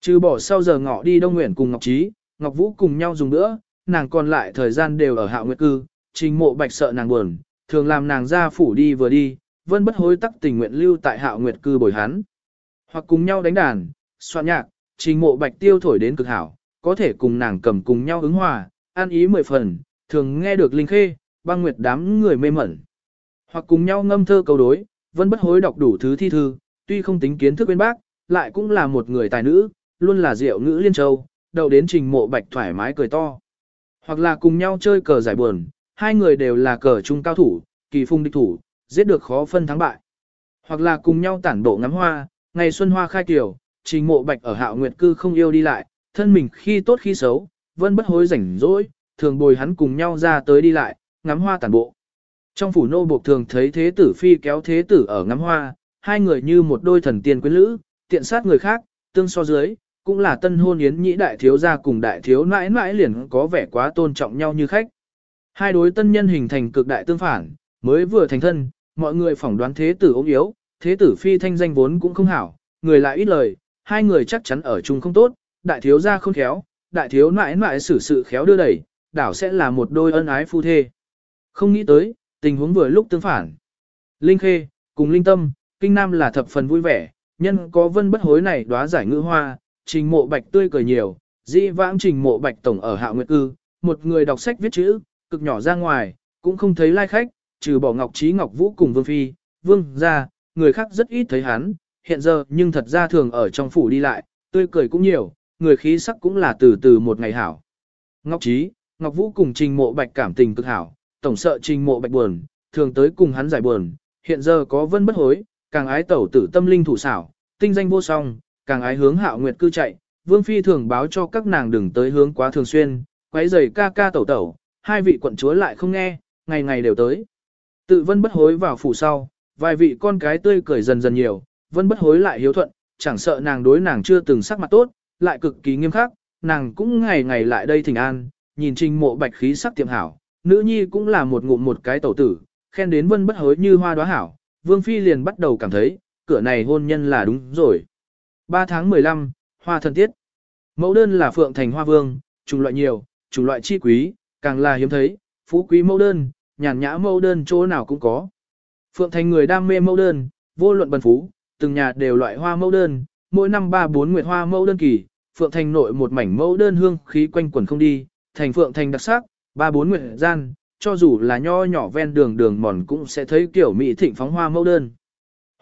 Trừ bỏ sau giờ ngọ đi Đông Nguyện cùng Ngọc Trí, Ngọc Vũ cùng nhau dùng nữa, nàng còn lại thời gian đều ở Hạo Nguyệt Cư, trình mộ bạch sợ nàng buồn, thường làm nàng ra phủ đi vừa đi, vân bất hối tắc tình nguyện lưu tại hạo nguyệt cư bồi hắn. Hoặc cùng nhau đánh đàn, soạn nhạc, trình mộ bạch tiêu thổi đến cực hảo, có thể cùng nàng cầm cùng nhau ứng hòa, an ý mười phần, thường nghe được linh khê, băng nguyệt đám người mê mẩn. Hoặc cùng nhau ngâm thơ cầu đối, vân bất hối đọc đủ thứ thi thư, tuy không tính kiến thức bên bác, lại cũng là một người tài nữ, luôn là diệu ngữ liên châu, đầu đến trình mộ bạch thoải mái cười to. Hoặc là cùng nhau chơi cờ giải buồn, hai người đều là cờ trung cao thủ, kỳ phung địch thủ, giết được khó phân thắng bại. Hoặc là cùng nhau tản bộ ngắm hoa, ngày xuân hoa khai tiểu, trình mộ bạch ở hạo nguyệt cư không yêu đi lại, thân mình khi tốt khi xấu, vẫn bất hối rảnh rỗi, thường bồi hắn cùng nhau ra tới đi lại, ngắm hoa tản bộ. Trong phủ nô buộc thường thấy thế tử phi kéo thế tử ở ngắm hoa, hai người như một đôi thần tiên quyến lữ, tiện sát người khác, tương so dưới, cũng là tân hôn yến nhĩ đại thiếu gia cùng đại thiếu nãi nãi liền có vẻ quá tôn trọng nhau như khách. Hai đối tân nhân hình thành cực đại tương phản, mới vừa thành thân, mọi người phỏng đoán thế tử ốm yếu, thế tử phi thanh danh vốn cũng không hảo, người lại ít lời, hai người chắc chắn ở chung không tốt, đại thiếu gia không khéo, đại thiếu mãi mãi xử sự khéo đưa đẩy, đảo sẽ là một đôi ân ái phu thê. Không nghĩ tới, tình huống vừa lúc tương phản. Linh Khê, cùng Linh Tâm, Kinh Nam là thập phần vui vẻ, nhân có vân bất hối này đóa giải ngữ hoa, trình mộ bạch tươi cười nhiều, dĩ vãng trình mộ bạch tổng ở hạ nguyệt cư, một người đọc sách viết chữ, cực nhỏ ra ngoài, cũng không thấy lai khách, trừ bỏ Ngọc Trí Ngọc Vũ cùng Vương Phi, Vương ra, người khác rất ít thấy hắn, hiện giờ nhưng thật ra thường ở trong phủ đi lại, tươi cười cũng nhiều, người khí sắc cũng là từ từ một ngày hảo. Ngọc Trí, Ngọc Vũ cùng Trình Mộ Bạch cảm tình cực hảo, tổng sợ Trình Mộ Bạch buồn, thường tới cùng hắn giải buồn, hiện giờ có vân bất hối, càng ái tẩu tử tâm linh thủ xảo, tinh danh vô song, càng ái hướng hạo nguyệt cư chạy, Vương Phi thường báo cho các nàng đừng tới hướng quá thường xuyên, quấy giày ca ca tẩu tẩu, hai vị quận chúa lại không nghe, ngày ngày đều tới. Tự vân bất hối vào phủ sau, vài vị con cái tươi cười dần dần nhiều, vân bất hối lại hiếu thuận, chẳng sợ nàng đối nàng chưa từng sắc mặt tốt, lại cực kỳ nghiêm khắc, nàng cũng ngày ngày lại đây thỉnh an, nhìn trình mộ bạch khí sắc tiệm hảo, nữ nhi cũng là một ngụm một cái tẩu tử, khen đến vân bất hối như hoa đóa hảo, vương phi liền bắt đầu cảm thấy, cửa này hôn nhân là đúng rồi. 3 tháng 15, hoa thân tiết. Mẫu đơn là phượng thành hoa vương, chủng loại nhiều, chủng loại chi quý, càng là hiếm thấy, phú quý mẫu đơn, nhàn nhã mẫu đơn chỗ nào cũng có. Phượng thành người đam mê mẫu đơn, vô luận bần phú, từng nhà đều loại hoa mẫu đơn, mỗi năm ba bốn nguyệt hoa mẫu đơn kỳ, Phượng thành nội một mảnh mẫu đơn hương khí quanh quẩn không đi, thành Phượng thành đặc sắc, ba bốn nguyệt gian, cho dù là nho nhỏ ven đường đường mòn cũng sẽ thấy kiểu mỹ thịnh phóng hoa mẫu đơn.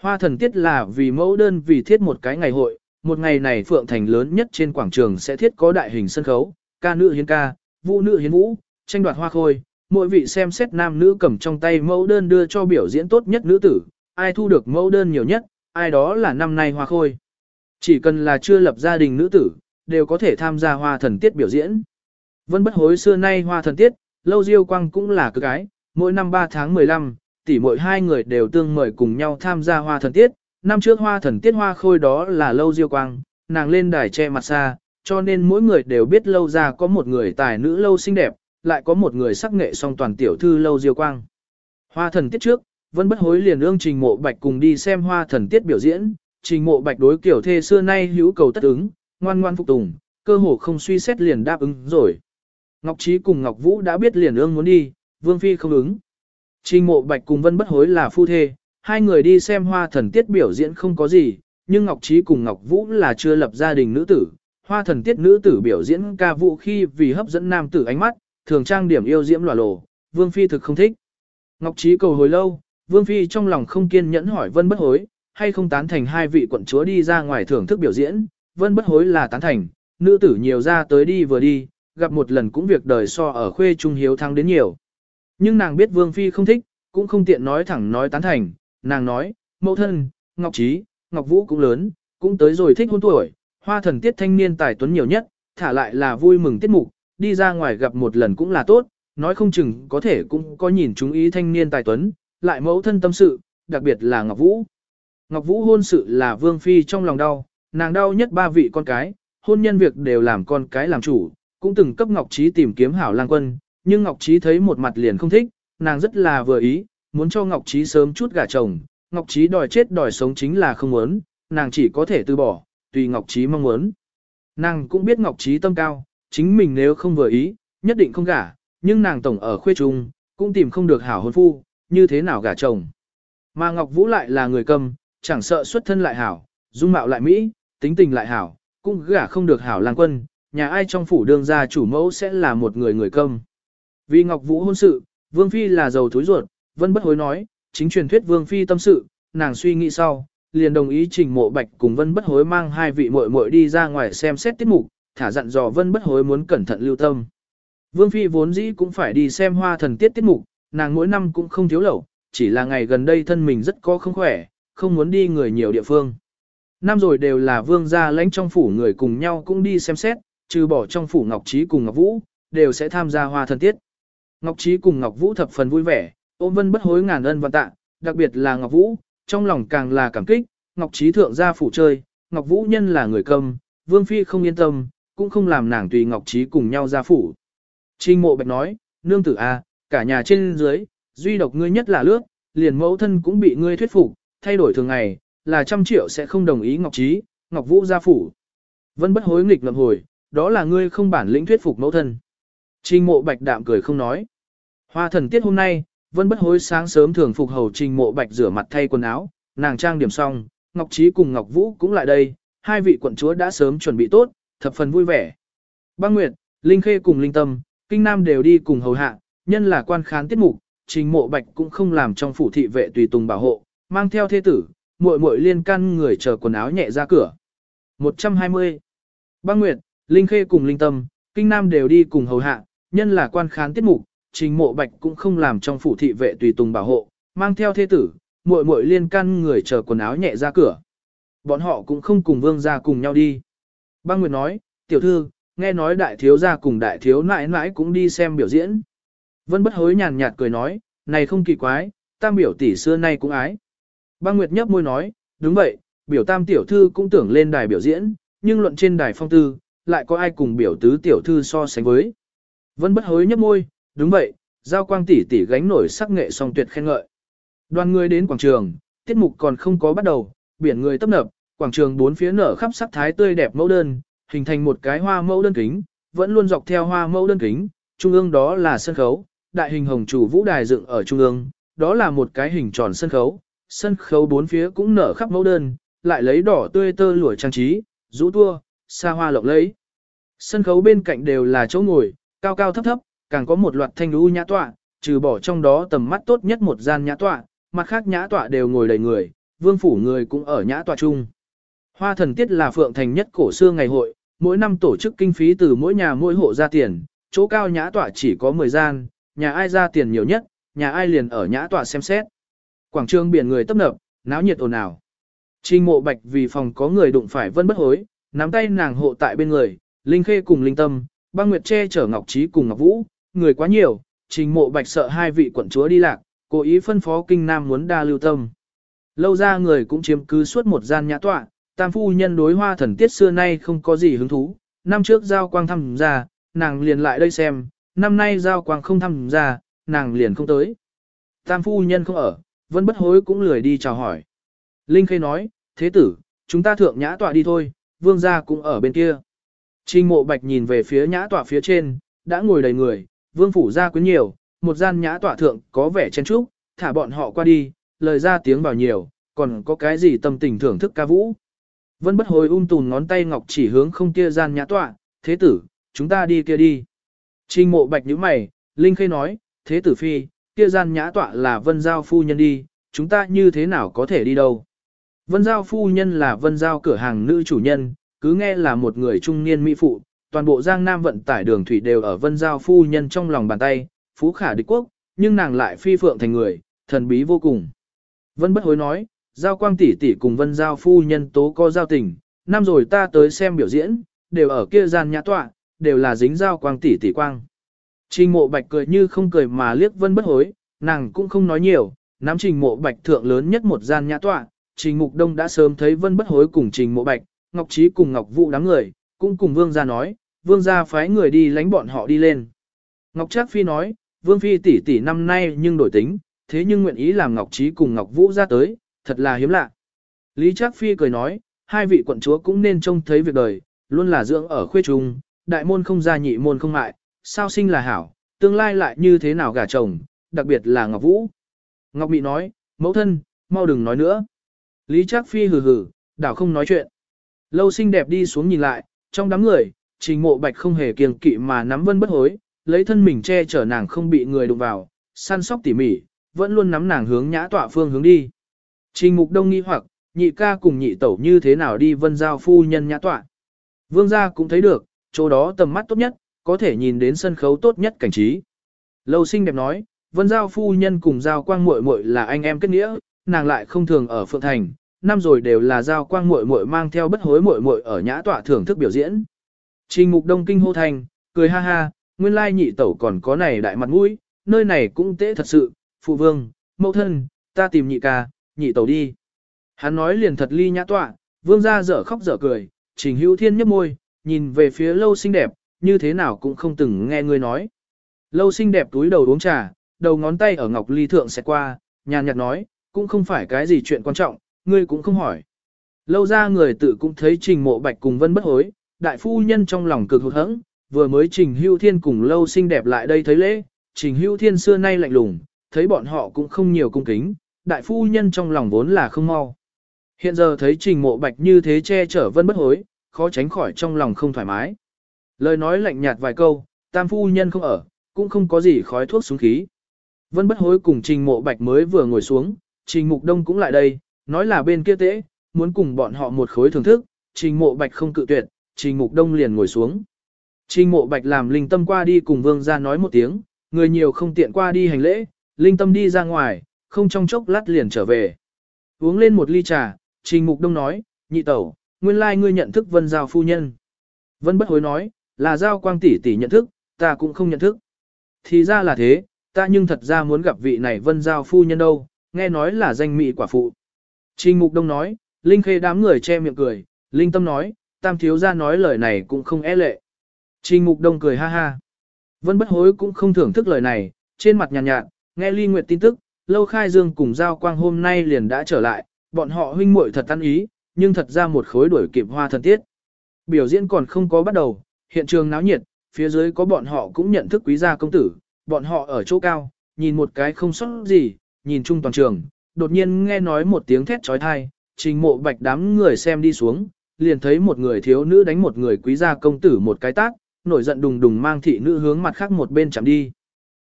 Hoa thần tiết là vì mẫu đơn vì thiết một cái ngày hội, một ngày này Phượng Thành lớn nhất trên quảng trường sẽ thiết có đại hình sân khấu, ca nữ hiến ca, vũ nữ hiến vũ, tranh đoạt hoa khôi, mỗi vị xem xét nam nữ cầm trong tay mẫu đơn đưa cho biểu diễn tốt nhất nữ tử, ai thu được mẫu đơn nhiều nhất, ai đó là năm nay hoa khôi. Chỉ cần là chưa lập gia đình nữ tử, đều có thể tham gia hoa thần tiết biểu diễn. Vân bất hối xưa nay hoa thần tiết, lâu diêu quang cũng là cực gái. mỗi năm 3 tháng 15, tỷ mỗi hai người đều tương mời cùng nhau tham gia hoa thần tiết. Năm trước hoa thần tiết hoa khôi đó là lâu diêu quang, nàng lên đài che mặt xa, cho nên mỗi người đều biết lâu ra có một người tài nữ lâu xinh đẹp, lại có một người sắc nghệ song toàn tiểu thư lâu diêu quang. Hoa thần tiết trước, Vân Bất Hối liền ương Trình Mộ Bạch cùng đi xem hoa thần tiết biểu diễn, Trình Mộ Bạch đối kiểu thê xưa nay hữu cầu tất ứng, ngoan ngoan phục tùng, cơ hồ không suy xét liền đáp ứng rồi. Ngọc Trí cùng Ngọc Vũ đã biết liền ương muốn đi, Vương Phi không ứng. Trình Mộ Bạch cùng Vân Bất Hối là phu thê, hai người đi xem hoa thần tiết biểu diễn không có gì, nhưng Ngọc Trí cùng Ngọc Vũ là chưa lập gia đình nữ tử. Hoa thần tiết nữ tử biểu diễn ca vũ khi vì hấp dẫn nam tử ánh mắt, thường trang điểm yêu diễm lòa lồ, Vương Phi thực không thích. Ngọc Trí cầu hồi lâu, Vương Phi trong lòng không kiên nhẫn hỏi Vân Bất Hối, hay không tán thành hai vị quận chúa đi ra ngoài thưởng thức biểu diễn, Vân Bất Hối là tán thành, nữ tử nhiều ra tới đi vừa đi, gặp một lần cũng việc đời so ở khuê trung hiếu thăng đến nhiều. Nhưng nàng biết Vương Phi không thích, cũng không tiện nói thẳng nói tán thành, nàng nói, mẫu thân, Ngọc Trí, Ngọc Vũ cũng lớn, cũng tới rồi thích hôn tuổi, hoa thần tiết thanh niên tài tuấn nhiều nhất, thả lại là vui mừng tiết mục, đi ra ngoài gặp một lần cũng là tốt, nói không chừng có thể cũng có nhìn chúng ý thanh niên tài tuấn, lại mẫu thân tâm sự, đặc biệt là Ngọc Vũ. Ngọc Vũ hôn sự là Vương Phi trong lòng đau, nàng đau nhất ba vị con cái, hôn nhân việc đều làm con cái làm chủ, cũng từng cấp Ngọc Trí tìm kiếm hảo lang quân, nhưng Ngọc Trí thấy một mặt liền không thích, nàng rất là vừa ý, muốn cho Ngọc Trí sớm chút gả chồng, Ngọc Trí đòi chết đòi sống chính là không muốn, nàng chỉ có thể từ bỏ, tùy Ngọc Trí mong muốn. Nàng cũng biết Ngọc Trí tâm cao, chính mình nếu không vừa ý, nhất định không gả, nhưng nàng tổng ở khuê trung, cũng tìm không được hảo hôn phu, như thế nào gả chồng. Mà Ngọc Vũ lại là người cầm, chẳng sợ xuất thân lại hảo, dung mạo lại mỹ, tính tình lại hảo, cũng gả không được hảo lang quân, nhà ai trong phủ đương gia chủ mẫu sẽ là một người người cầm. Vì Ngọc Vũ hôn sự, Vương Phi là giàu thối ruột, Vân Bất Hối nói, chính truyền thuyết Vương Phi tâm sự, nàng suy nghĩ sau, liền đồng ý trình mộ bạch cùng Vân Bất Hối mang hai vị muội muội đi ra ngoài xem xét tiết mục, thả dặn dò Vân Bất Hối muốn cẩn thận lưu tâm. Vương Phi vốn dĩ cũng phải đi xem hoa thần tiết tiết mục, nàng mỗi năm cũng không thiếu lẩu, chỉ là ngày gần đây thân mình rất có không khỏe, không muốn đi người nhiều địa phương. Năm rồi đều là vương gia lãnh trong phủ người cùng nhau cũng đi xem xét, trừ bỏ trong phủ Ngọc Trí cùng Ngọc Vũ, đều sẽ tham gia hoa thần tiết. Ngọc Trí cùng Ngọc Vũ thập phần vui vẻ, ôm vân bất hối ngàn ân và tạ, đặc biệt là Ngọc Vũ, trong lòng càng là cảm kích, Ngọc Trí thượng gia phủ chơi, Ngọc Vũ nhân là người cầm, Vương Phi không yên tâm, cũng không làm nàng tùy Ngọc Trí cùng nhau ra phủ. Trinh mộ bạch nói, nương tử a, à, cả nhà trên dưới, duy độc ngươi nhất là lướt, liền mẫu thân cũng bị ngươi thuyết phục, thay đổi thường ngày, là trăm triệu sẽ không đồng ý Ngọc Trí, Ngọc Vũ gia phủ. Vân bất hối nghịch ngậm hồi, đó là ngươi không bản lĩnh thuyết phục mẫu thân. Trình mộ bạch đạm cười không nói. Hoa thần tiết hôm nay, Vân bất hối sáng sớm thường phục hầu trình mộ bạch rửa mặt thay quần áo, nàng trang điểm xong, Ngọc Trí cùng Ngọc Vũ cũng lại đây, hai vị quận chúa đã sớm chuẩn bị tốt, thập phần vui vẻ. Băng Nguyệt, Linh Khê cùng Linh Tâm, Kinh Nam đều đi cùng hầu hạ, nhân là quan khán tiết mục, trình mộ bạch cũng không làm trong phủ thị vệ tùy tùng bảo hộ, mang theo thế tử, muội muội liên căn người chờ quần áo nhẹ ra cửa. 120. Băng Nguyệt, Linh Khê cùng Linh Tâm, Kinh Nam đều đi cùng hầu hạ, nhân là quan khán tiết mục, trình mộ bạch cũng không làm trong phủ thị vệ tùy tùng bảo hộ, mang theo thế tử, muội muội liên căn người chờ quần áo nhẹ ra cửa. Bọn họ cũng không cùng vương gia cùng nhau đi. Băng Nguyệt nói, tiểu thư, nghe nói đại thiếu gia cùng đại thiếu nãi nãi cũng đi xem biểu diễn. Vân bất hối nhàn nhạt cười nói, này không kỳ quái, tam biểu tỷ xưa nay cũng ái. Băng Nguyệt nhấp môi nói, đúng vậy, biểu tam tiểu thư cũng tưởng lên đài biểu diễn, nhưng luận trên đài phong tư, lại có ai cùng biểu tứ tiểu thư so sánh với. Vân bất hối nhấp môi, đúng vậy, giao quang tỷ tỷ gánh nổi sắc nghệ song tuyệt khen ngợi. Đoàn người đến quảng trường, tiết mục còn không có bắt đầu, biển người tấp nập, quảng trường bốn phía nở khắp sắc thái tươi đẹp mẫu đơn, hình thành một cái hoa mẫu đơn kính, vẫn luôn dọc theo hoa mẫu đơn kính, trung ương đó là sân khấu, đại hình hồng chủ vũ đài dựng ở trung ương, đó là một cái hình tròn sân khấu, sân khấu bốn phía cũng nở khắp mẫu đơn, lại lấy đỏ tươi tơ lụa trang trí, rũ tua, xa hoa lộng lẫy. Sân khấu bên cạnh đều là chỗ ngồi, cao cao thấp thấp, càng có một loạt thanh lưu nhã tọa, trừ bỏ trong đó tầm mắt tốt nhất một gian nhã tọa, mặt khác nhã tọa đều ngồi đầy người, vương phủ người cũng ở nhã tọa chung. Hoa thần tiết là phượng thành nhất cổ xưa ngày hội, mỗi năm tổ chức kinh phí từ mỗi nhà mỗi hộ ra tiền, chỗ cao nhã tọa chỉ có 10 gian, nhà ai ra tiền nhiều nhất, nhà ai liền ở nhã tọa xem xét. Quảng trường biển người tấp nập, náo nhiệt ồn ào. Trình mộ bạch vì phòng có người đụng phải vân bất hối, nắm tay nàng hộ tại bên người, Linh Khê cùng Linh Tâm, băng nguyệt che chở Ngọc Trí cùng Ngọc Vũ, người quá nhiều, trình mộ bạch sợ hai vị quận chúa đi lạc, cố ý phân phó kinh nam muốn đa lưu tâm. Lâu ra người cũng chiếm cứ suốt một gian nhã tọa, tam phu nhân đối hoa thần tiết xưa nay không có gì hứng thú, năm trước giao quang thăm ra, nàng liền lại đây xem, năm nay giao quang không thăm ra, nàng liền không tới. Tam phu nhân không ở, vẫn bất hối cũng lười đi chào hỏi. Linh Khê nói, thế tử, chúng ta thượng nhã tọa đi thôi, vương gia cũng ở bên kia. Trình mộ bạch nhìn về phía nhã tọa phía trên, đã ngồi đầy người, vương phủ gia quyến nhiều, một gian nhã tọa thượng có vẻ chen trúc, thả bọn họ qua đi, lời ra tiếng vào nhiều, còn có cái gì tâm tình thưởng thức ca vũ. Vân bất hồi ung tùn ngón tay ngọc chỉ hướng không kia gian nhã tọa, thế tử, chúng ta đi kia đi. Trình mộ bạch nhíu mày, Linh Khê nói, thế tử phi, kia gian nhã tọa là vân giao phu nhân đi, chúng ta như thế nào có thể đi đâu. Vân giao phu nhân là vân giao cửa hàng nữ chủ nhân, cứ nghe là một người trung niên mỹ phụ, toàn bộ giang nam vận tải đường thủy đều ở vân giao phu nhân trong lòng bàn tay, phú khả địch quốc, nhưng nàng lại phi phượng thành người, thần bí vô cùng. Vân bất hối nói, giao quang tỷ tỷ cùng vân giao phu nhân tố có giao tình, năm rồi ta tới xem biểu diễn, đều ở kia gian nhã tọa, đều là dính giao quang tỷ tỷ quang. Trình mộ bạch cười như không cười mà liếc vân bất hối, nàng cũng không nói nhiều, nắm trình mộ bạch thượng lớn nhất một gian nhã tọa, trình mục đông đã sớm thấy vân bất hối cùng trình mộ bạch, ngọc trí cùng ngọc vũ đám người, cũng cùng vương gia nói, vương gia phái người đi lánh bọn họ đi lên. Ngọc Trác Phi nói, vương phi tỷ tỷ năm nay nhưng đổi tính, thế nhưng nguyện ý làm ngọc trí cùng ngọc vũ ra tới, thật là hiếm lạ. Lý Trác Phi cười nói, hai vị quận chúa cũng nên trông thấy việc đời, luôn là dưỡng ở khuê trung, đại môn không gia nhị môn không mại, sao sinh là hảo, tương lai lại như thế nào gả chồng, đặc biệt là Ngọc Vũ. Ngọc Mị nói, mẫu thân, mau đừng nói nữa. Lý Trác Phi hừ hừ, đảo không nói chuyện. Lâu xinh đẹp đi xuống nhìn lại, trong đám người, trình mộ bạch không hề kiêng kỵ mà nắm vân bất hối, lấy thân mình che chở nàng không bị người đụng vào, săn sóc tỉ mỉ, vẫn luôn nắm nàng hướng nhã tọa phương hướng đi. Trình mục đông nghi hoặc, nhị ca cùng nhị tẩu như thế nào đi vân giao phu nhân nhã tọa. Vương gia cũng thấy được, chỗ đó tầm mắt tốt nhất, có thể nhìn đến sân khấu tốt nhất cảnh trí. Lâu sinh đẹp nói, vân giao phu nhân cùng giao quang muội muội là anh em kết nghĩa, nàng lại không thường ở phượng thành, năm rồi đều là giao quang muội muội mang theo bất hối muội muội ở nhã tọa thưởng thức biểu diễn. Trình mục đông kinh hô thành, cười ha ha, nguyên lai nhị tẩu còn có này đại mặt mũi, nơi này cũng tế thật sự, phụ vương, mẫu thân, ta tìm nhị ca, nhị tẩu đi. Hắn nói liền thật ly nhã tọa, vương gia dở khóc dở cười, trình hữu thiên nhấp môi, nhìn về phía lâu xinh đẹp, như thế nào cũng không từng nghe người nói. Lâu xinh đẹp túi đầu uống trà, đầu ngón tay ở ngọc ly thượng sẽ qua, nhàn nhạt nói, cũng không phải cái gì chuyện quan trọng, ngươi cũng không hỏi. Lâu ra người tự cũng thấy trình mộ bạch cùng vân bất hối, đại phu nhân trong lòng cực hụt hẫng, vừa mới trình hưu thiên cùng lâu xinh đẹp lại đây thấy lễ, trình hưu thiên xưa nay lạnh lùng, thấy bọn họ cũng không nhiều cung kính, đại phu nhân trong lòng vốn là không mau. Hiện giờ thấy trình mộ bạch như thế che chở vân bất hối, khó tránh khỏi trong lòng không thoải mái. Lời nói lạnh nhạt vài câu, tam phu nhân không ở, cũng không có gì khói thuốc xuống khí. Vân bất hối cùng trình mộ bạch mới vừa ngồi xuống, trình mục đông cũng lại đây, nói là bên kia tễ, muốn cùng bọn họ một khối thưởng thức, trình mộ bạch không cự tuyệt, trình mục đông liền ngồi xuống. Trình mộ bạch làm linh tâm qua đi cùng vương ra nói một tiếng, người nhiều không tiện qua đi hành lễ, linh tâm đi ra ngoài, không trong chốc lát liền trở về. Uống lên một ly trà, trình mục đông nói, nhị tẩu, nguyên lai ngươi nhận thức vân giao phu nhân. Vân bất hối nói, là giao quang tỷ tỷ nhận thức, ta cũng không nhận thức. Thì ra là thế, ta nhưng thật ra muốn gặp vị này vân giao phu nhân đâu, nghe nói là danh mỹ quả phụ. Trình Mục Đông nói, Linh Khê đám người che miệng cười, Linh Tâm nói, Tam Thiếu gia nói lời này cũng không e lệ. Trình Mục Đông cười ha ha. Vân bất hối cũng không thưởng thức lời này, trên mặt nhàn nhạt, nhạt, nghe Ly Nguyệt tin tức, Lâu Khai Dương cùng Giao Quang hôm nay liền đã trở lại, bọn họ huynh muội thật ăn ý, nhưng thật ra một khối đuổi kịp hoa thần tiết. Biểu diễn còn không có bắt đầu, hiện trường náo nhiệt, phía dưới có bọn họ cũng nhận thức quý gia công tử, bọn họ ở chỗ cao, nhìn một cái không sót gì, nhìn chung toàn trường, đột nhiên nghe nói một tiếng thét trói thai, trình mộ bạch đám người xem đi xuống, liền thấy một người thiếu nữ đánh một người quý gia công tử một cái tác, nổi giận đùng đùng mang thị nữ hướng mặt khác một bên chạm đi.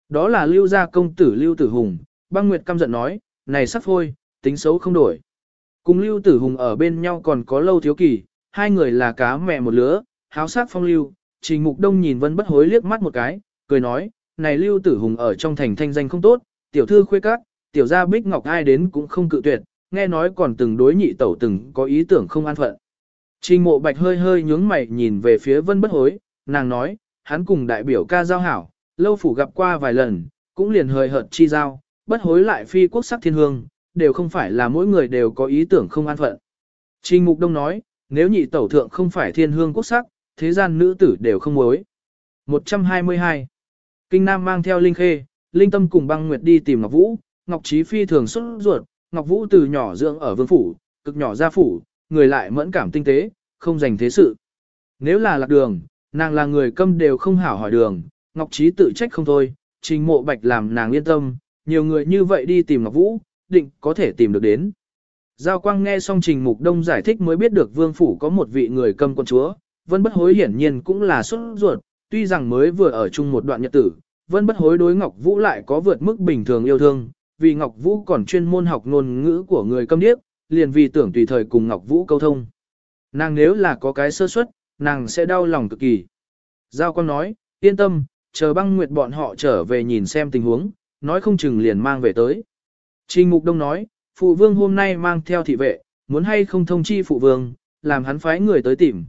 Đó là lưu gia công tử lưu tử hùng, băng nguyệt căm giận nói, này sắp thôi, tính xấu không đổi. Cùng lưu tử hùng ở bên nhau còn có lâu thiếu kỳ, hai người là cá mẹ một lứa, háo sắc phong lưu, trình mục đông nhìn vân bất hối liếc mắt một cái, cười nói, này lưu tử hùng ở trong thành thanh danh không tốt, tiểu thư khuê các, tiểu gia bích ngọc ai đến cũng không cự tuyệt, nghe nói còn từng đối nhị tẩu từng có ý tưởng không an phận. Trình mộ bạch hơi hơi nhướng mày nhìn về phía vân bất hối, nàng nói, hắn cùng đại biểu ca giao hảo, lâu phủ gặp qua vài lần, cũng liền hơi hợt chi giao, bất hối lại phi quốc sắc thiên hương, đều không phải là mỗi người đều có ý tưởng không an phận. Trình mục đông nói, nếu nhị tẩu thượng không phải thiên hương quốc sắc, thế gian nữ tử đều không mối. 122. Kinh Nam mang theo Linh Khê, Linh Tâm cùng băng nguyệt đi tìm Ngọc Vũ, Ngọc Trí Phi thường xuất ruột, Ngọc Vũ từ nhỏ dưỡng ở vương phủ, cực nhỏ gia phủ, người lại mẫn cảm tinh tế, không dành thế sự. Nếu là lạc đường, nàng là người câm đều không hảo hỏi đường, Ngọc Trí tự trách không thôi, trình mộ bạch làm nàng yên tâm, nhiều người như vậy đi tìm Ngọc Vũ, định có thể tìm được đến. Giao Quang nghe xong Trình Mục Đông giải thích mới biết được vương phủ có một vị người cầm quân chúa, Vân Bất Hối hiển nhiên cũng là xuất ruột, tuy rằng mới vừa ở chung một đoạn nhật tử, Vân Bất Hối đối Ngọc Vũ lại có vượt mức bình thường yêu thương, vì Ngọc Vũ còn chuyên môn học ngôn ngữ của người cầm điếc, liền vì tưởng tùy thời cùng Ngọc Vũ câu thông. Nàng nếu là có cái sơ suất, nàng sẽ đau lòng cực kỳ. Giao Quang nói, yên tâm, chờ băng nguyệt bọn họ trở về nhìn xem tình huống, nói không chừng liền mang về tới. Trình Mục Đông nói, phụ vương hôm nay mang theo thị vệ, muốn hay không thông chi phụ vương, làm hắn phái người tới tìm.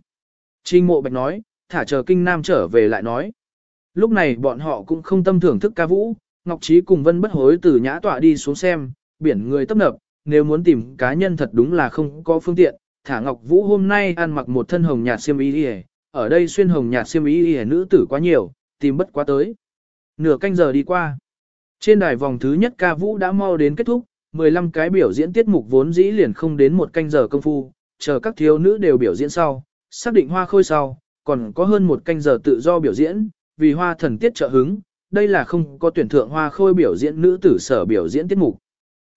Trình Mộ Bạch nói, thả chờ kinh nam trở về lại nói. Lúc này bọn họ cũng không tâm thưởng thức ca vũ, Ngọc Trí cùng Vân Bất Hối từ nhã tọa đi xuống xem, biển người tấp nập, nếu muốn tìm cá nhân thật đúng là không có phương tiện. Thả Ngọc Vũ hôm nay ăn mặc một thân hồng nhạt xiêm y đi ở đây xuyên hồng nhạt xiêm y đi nữ tử quá nhiều, tìm bất quá tới. Nửa canh giờ đi qua. Trên đài vòng thứ nhất ca vũ đã mau đến kết thúc, 15 cái biểu diễn tiết mục vốn dĩ liền không đến một canh giờ công phu, chờ các thiếu nữ đều biểu diễn sau, xác định hoa khôi sau, còn có hơn một canh giờ tự do biểu diễn, vì hoa thần tiết trợ hứng, đây là không có tuyển thượng hoa khôi biểu diễn nữ tử sở biểu diễn tiết mục.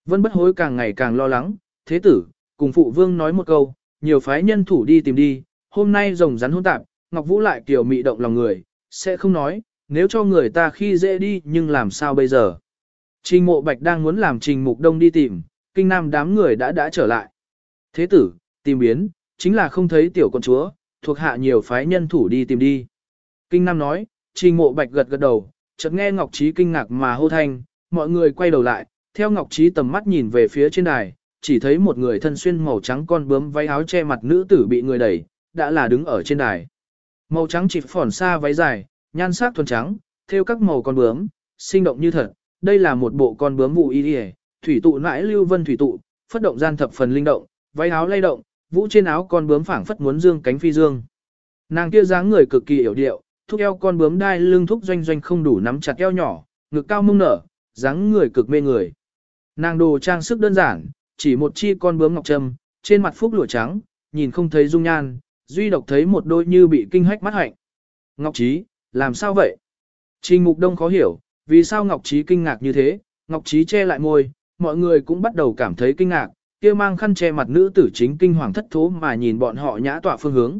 Vân bất hối càng ngày càng lo lắng, thế tử, cùng phụ vương nói một câu, nhiều phái nhân thủ đi tìm đi, hôm nay rồng rắn hôn tạp, Ngọc Vũ lại kiều mị động lòng người, sẽ không nói, nếu cho người ta khi dễ đi nhưng làm sao bây giờ. Trình mộ bạch đang muốn làm trình mục đông đi tìm, kinh nam đám người đã đã trở lại. Thế tử, tìm biến, chính là không thấy tiểu con chúa, thuộc hạ nhiều phái nhân thủ đi tìm đi. Kinh nam nói, trình mộ bạch gật gật đầu, chợt nghe Ngọc Trí kinh ngạc mà hô thanh, mọi người quay đầu lại, theo Ngọc Trí tầm mắt nhìn về phía trên đài, chỉ thấy một người thân xuyên màu trắng con bướm váy áo che mặt nữ tử bị người đẩy, đã là đứng ở trên đài. Màu trắng chỉ phỏn xa váy dài, nhan sắc thuần trắng, theo các màu con bướm, sinh động như thật. Đây là một bộ con bướm vụ y y, thủy tụ nãi lưu vân thủy tụ, phất động gian thập phần linh động, váy áo lay động, vũ trên áo con bướm phảng phất muốn dương cánh phi dương. Nàng kia dáng người cực kỳ hiểu điệu, thúc eo con bướm đai lưng thúc doanh doanh không đủ nắm chặt eo nhỏ, ngực cao mông nở, dáng người cực mê người. Nàng đồ trang sức đơn giản, chỉ một chi con bướm ngọc trâm, trên mặt phúc lụa trắng, nhìn không thấy dung nhan, duy độc thấy một đôi như bị kinh hách mắt hạnh. Ngọc Trí, làm sao vậy? Trình Mục Đông khó hiểu, vì sao Ngọc Trí kinh ngạc như thế, Ngọc Trí che lại môi, mọi người cũng bắt đầu cảm thấy kinh ngạc, kia mang khăn che mặt nữ tử chính kinh hoàng thất thố mà nhìn bọn họ nhã tọa phương hướng.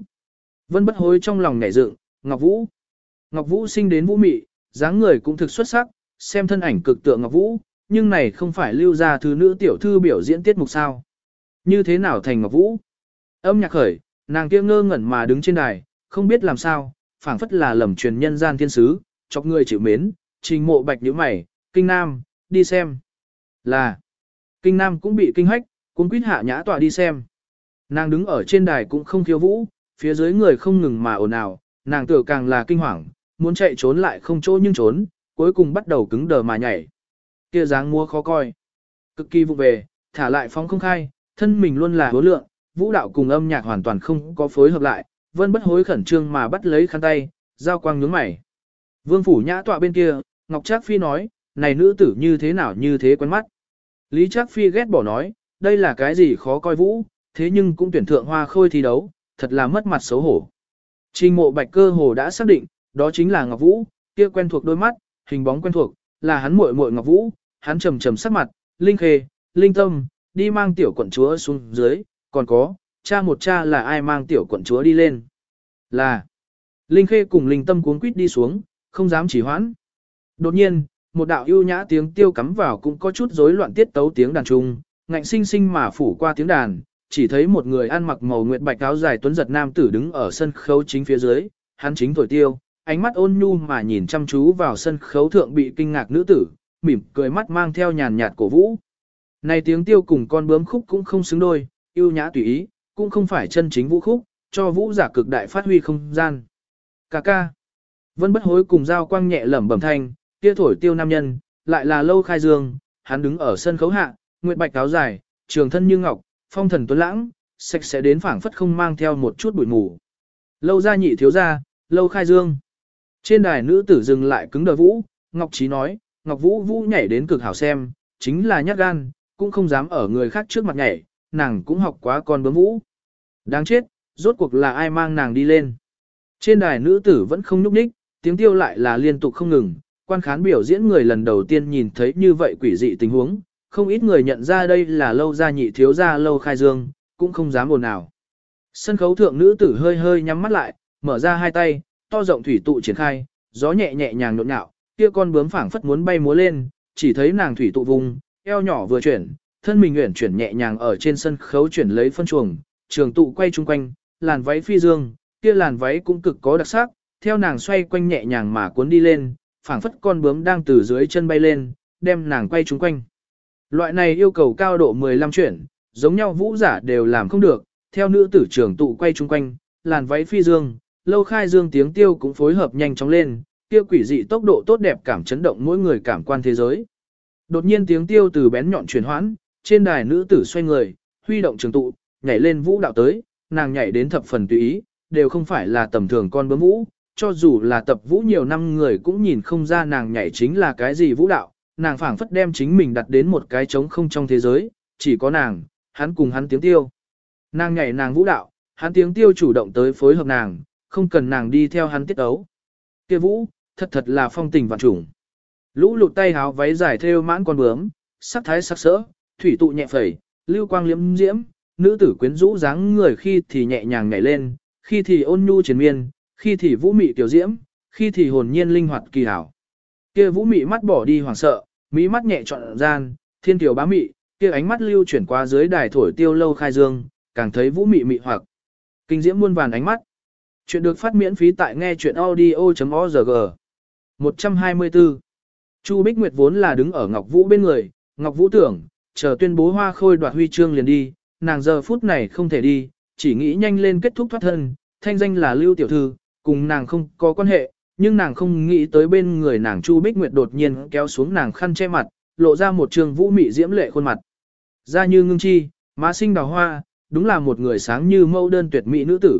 Vân bất hối trong lòng nhảy dựng, Ngọc Vũ. Ngọc Vũ sinh đến vũ mị, dáng người cũng thực xuất sắc, xem thân ảnh cực tượng Ngọc Vũ, nhưng này không phải lưu ra thứ nữ tiểu thư biểu diễn tiết mục sao. Như thế nào thành Ngọc Vũ? Âm nhạc khởi, nàng kia ngơ ngẩn mà đứng trên đài, không biết làm sao, phảng phất là lầm truyền nhân gian thiên sứ, chọc người chịu mến, trình mộ bạch nhíu mày, kinh nam, đi xem. Là, kinh nam cũng bị kinh hách, cuốn quýt hạ nhã tọa đi xem. Nàng đứng ở trên đài cũng không khiêu vũ, phía dưới người không ngừng mà ồn ào, nàng tựa càng là kinh hoàng, muốn chạy trốn lại không chỗ nhưng trốn, cuối cùng bắt đầu cứng đờ mà nhảy. Kia dáng mua khó coi, cực kỳ vụ về, thả lại phóng không khai, thân mình luôn là hứa lượng, vũ đạo cùng âm nhạc hoàn toàn không có phối hợp lại, vân bất hối khẩn trương mà bắt lấy khăn tay, giao quang nhướng mày. Vương phủ nhã tọa bên kia, Ngọc Trác Phi nói, này nữ tử như thế nào như thế quen mắt. Lý Trác Phi ghét bỏ nói, đây là cái gì khó coi vũ, thế nhưng cũng tuyển thượng hoa khôi thi đấu, thật là mất mặt xấu hổ. Trình mộ bạch cơ hồ đã xác định, đó chính là Ngọc Vũ, kia quen thuộc đôi mắt, hình bóng quen thuộc, là hắn muội muội Ngọc Vũ, hắn trầm trầm sắc mặt, linh khê, linh tâm, đi mang tiểu quận chúa xuống dưới, còn có, cha một cha là ai mang tiểu quận chúa đi lên. Là, linh khê cùng linh tâm cuống quýt đi xuống, không dám chỉ hoãn. Đột nhiên, một đạo yêu nhã tiếng tiêu cắm vào cũng có chút rối loạn tiết tấu tiếng đàn trung, ngạnh sinh sinh mà phủ qua tiếng đàn, chỉ thấy một người ăn mặc màu nguyệt bạch áo dài tuấn giật nam tử đứng ở sân khấu chính phía dưới, hắn chính thổi tiêu, ánh mắt ôn nhu mà nhìn chăm chú vào sân khấu thượng bị kinh ngạc nữ tử, mỉm cười mắt mang theo nhàn nhạt cổ vũ. Này tiếng tiêu cùng con bướm khúc cũng không xứng đôi, yêu nhã tùy ý, cũng không phải chân chính vũ khúc, cho vũ giả cực đại phát huy không gian. Cà ca. Vân bất hối cùng giao quang nhẹ lẩm bẩm thanh, kia thổi tiêu nam nhân, lại là lâu khai dương, hắn đứng ở sân khấu hạ, nguyệt bạch áo dài, trường thân như ngọc, phong thần tuấn lãng, sạch sẽ đến phảng phất không mang theo một chút bụi mù. Lâu gia nhị thiếu gia, lâu khai dương. Trên đài nữ tử dừng lại cứng đờ vũ, Ngọc Trí nói, Ngọc Vũ Vũ nhảy đến cực hảo xem, chính là nhát gan, cũng không dám ở người khác trước mặt nhảy, nàng cũng học quá con bướm vũ. Đáng chết, rốt cuộc là ai mang nàng đi lên. Trên đài nữ tử vẫn không nhúc nhích, tiếng tiêu lại là liên tục không ngừng, quan khán biểu diễn người lần đầu tiên nhìn thấy như vậy quỷ dị tình huống, không ít người nhận ra đây là lâu gia nhị thiếu gia lâu khai dương, cũng không dám ồn nào. Sân khấu thượng nữ tử hơi hơi nhắm mắt lại, mở ra hai tay, to rộng thủy tụ triển khai, gió nhẹ nhẹ nhàng nhộn nhạo, kia con bướm phảng phất muốn bay múa lên, chỉ thấy nàng thủy tụ vùng, eo nhỏ vừa chuyển, thân mình uyển chuyển nhẹ nhàng ở trên sân khấu chuyển lấy phân chuồng, trường tụ quay chung quanh, làn váy phi dương, kia làn váy cũng cực có đặc sắc, theo nàng xoay quanh nhẹ nhàng mà cuốn đi lên, phảng phất con bướm đang từ dưới chân bay lên, đem nàng quay chung quanh. Loại này yêu cầu cao độ 15 chuyển, giống nhau vũ giả đều làm không được, theo nữ tử trưởng tụ quay chung quanh, làn váy phi dương, lâu khai dương tiếng tiêu cũng phối hợp nhanh chóng lên, kia quỷ dị tốc độ tốt đẹp cảm chấn động mỗi người cảm quan thế giới. Đột nhiên tiếng tiêu từ bén nhọn chuyển hoãn, trên đài nữ tử xoay người, huy động trường tụ, nhảy lên vũ đạo tới, nàng nhảy đến thập phần tùy ý, đều không phải là tầm thường con bướm vũ, cho dù là tập vũ nhiều năm người cũng nhìn không ra nàng nhảy chính là cái gì vũ đạo, nàng phảng phất đem chính mình đặt đến một cái trống không trong thế giới, chỉ có nàng, hắn cùng hắn tiếng tiêu. Nàng nhảy nàng vũ đạo, hắn tiếng tiêu chủ động tới phối hợp nàng, không cần nàng đi theo hắn tiết ấu. Kia vũ, thật thật là phong tình vạn trùng. Lũ lụt tay háo váy dài thêu mãn con bướm, sắc thái sắc sỡ, thủy tụ nhẹ phẩy, lưu quang liễm diễm, nữ tử quyến rũ dáng người khi thì nhẹ nhàng nhảy lên, khi thì ôn nhu triền miên, khi thì vũ mị tiểu diễm, khi thì hồn nhiên linh hoạt kỳ hảo. Kia vũ mị mắt bỏ đi hoảng sợ, mỹ mắt nhẹ trọn gian, thiên tiểu bá mị, kia ánh mắt lưu chuyển qua dưới đài thổi tiêu lâu khai dương, càng thấy vũ mị mị hoặc kinh diễm muôn vàn ánh mắt. Chuyện được phát miễn phí tại nghe chuyện audio.org. 124. Chu Bích Nguyệt vốn là đứng ở Ngọc Vũ bên người, Ngọc Vũ tưởng, chờ tuyên bố hoa khôi đoạt huy chương liền đi, nàng giờ phút này không thể đi, chỉ nghĩ nhanh lên kết thúc thoát thân, thanh danh là Lưu Tiểu Thư, cùng nàng không có quan hệ, nhưng nàng không nghĩ tới bên người nàng Chu Bích Nguyệt đột nhiên kéo xuống nàng khăn che mặt, lộ ra một trường vũ mị diễm lệ khuôn mặt. Da như ngưng chi, má sinh đào hoa, đúng là một người sáng như mẫu đơn tuyệt mỹ nữ tử.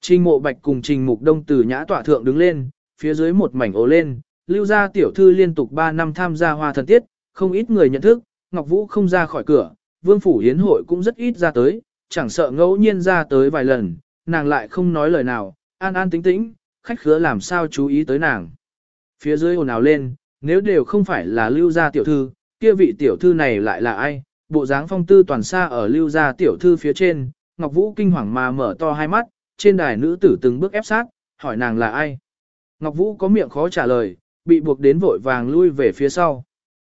Trình mộ bạch cùng trình mục đông từ nhã tỏa thượng đứng lên, phía dưới một mảnh ố lên, lưu ra tiểu thư liên tục 3 năm tham gia hoa thần tiết, không ít người nhận thức, Ngọc Vũ không ra khỏi cửa, vương phủ hiến hội cũng rất ít ra tới, chẳng sợ ngẫu nhiên ra tới vài lần, nàng lại không nói lời nào, an an tĩnh tĩnh, khách khứa làm sao chú ý tới nàng. Phía dưới ồn ào lên, nếu đều không phải là lưu gia tiểu thư, kia vị tiểu thư này lại là ai, bộ dáng phong tư toàn xa ở lưu gia tiểu thư phía trên, Ngọc Vũ kinh hoàng mà mở to hai mắt, trên đài nữ tử từng bước ép sát, hỏi nàng là ai. Ngọc Vũ có miệng khó trả lời, bị buộc đến vội vàng lui về phía sau.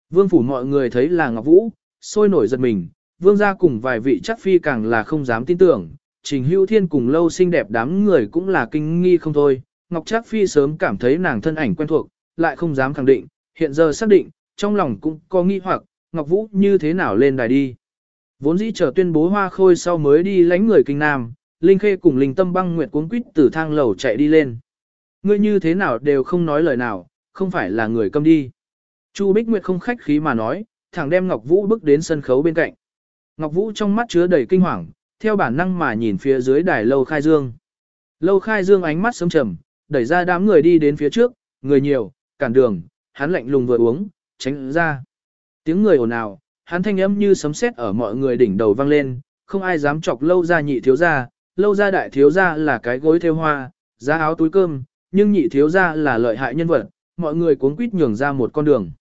Vương phủ mọi người thấy là Ngọc Vũ, sôi nổi giật mình, vương gia cùng vài vị chắc phi càng là không dám tin tưởng, trình hữu thiên cùng lâu xinh đẹp đám người cũng là kinh nghi không thôi. Ngọc chắc Phi sớm cảm thấy nàng thân ảnh quen thuộc, lại không dám khẳng định, hiện giờ xác định, trong lòng cũng có nghi hoặc, Ngọc Vũ như thế nào lên đài đi. Vốn dĩ chờ tuyên bố hoa khôi sau mới đi lánh người kinh nam, Linh Khê cùng Linh Tâm băng nguyệt cuống quýt từ thang lầu chạy đi lên. Ngươi như thế nào đều không nói lời nào, không phải là người câm đi. Chu Bích Nguyệt không khách khí mà nói, thẳng đem Ngọc Vũ bước đến sân khấu bên cạnh. Ngọc Vũ trong mắt chứa đầy kinh hoàng, theo bản năng mà nhìn phía dưới đài lâu khai dương. Lâu khai dương ánh mắt sớm trầm, đẩy ra đám người đi đến phía trước, người nhiều, cản đường, hắn lạnh lùng vừa uống, tránh ra. Tiếng người ồn ào, hắn thanh âm như sấm sét ở mọi người đỉnh đầu vang lên, không ai dám chọc lâu ra nhị thiếu gia, lâu ra đại thiếu gia là cái gối theo hoa, giá áo túi cơm, nhưng nhị thiếu gia là lợi hại nhân vật, mọi người cuốn quýt nhường ra một con đường.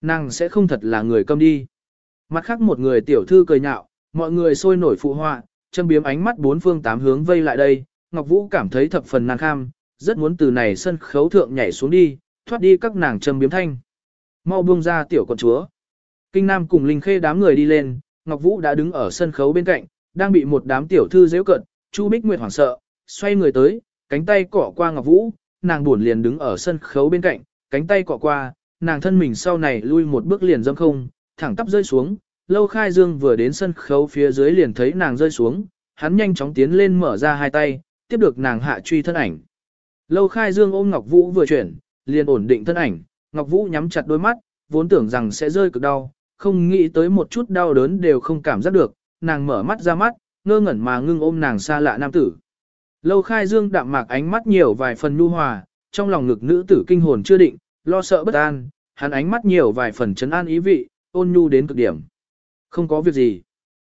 Nàng sẽ không thật là người câm đi. Mặt khác một người tiểu thư cười nhạo, mọi người sôi nổi phụ họa, châm biếm ánh mắt bốn phương tám hướng vây lại đây, Ngọc Vũ cảm thấy thập phần nàng kham, rất muốn từ này sân khấu thượng nhảy xuống đi, thoát đi các nàng châm biếm thanh. Mau buông ra tiểu con chúa. Kinh Nam cùng Linh Khê đám người đi lên, Ngọc Vũ đã đứng ở sân khấu bên cạnh, đang bị một đám tiểu thư giễu cận, Chu Bích Nguyệt hoảng sợ, xoay người tới, cánh tay cỏ qua Ngọc Vũ, nàng buồn liền đứng ở sân khấu bên cạnh, cánh tay cọ qua, nàng thân mình sau này lui một bước liền dâm không, thẳng tắp rơi xuống, lâu khai dương vừa đến sân khấu phía dưới liền thấy nàng rơi xuống, hắn nhanh chóng tiến lên mở ra hai tay, tiếp được nàng hạ truy thân ảnh. Lâu khai dương ôm Ngọc Vũ vừa chuyển, liền ổn định thân ảnh, Ngọc Vũ nhắm chặt đôi mắt, vốn tưởng rằng sẽ rơi cực đau, không nghĩ tới một chút đau đớn đều không cảm giác được, nàng mở mắt ra mắt, ngơ ngẩn mà ngưng ôm nàng xa lạ nam tử. Lâu khai dương đạm mạc ánh mắt nhiều vài phần nhu hòa, trong lòng ngực nữ tử kinh hồn chưa định, lo sợ bất an, hắn ánh mắt nhiều vài phần chấn an ý vị, ôn nhu đến cực điểm. Không có việc gì.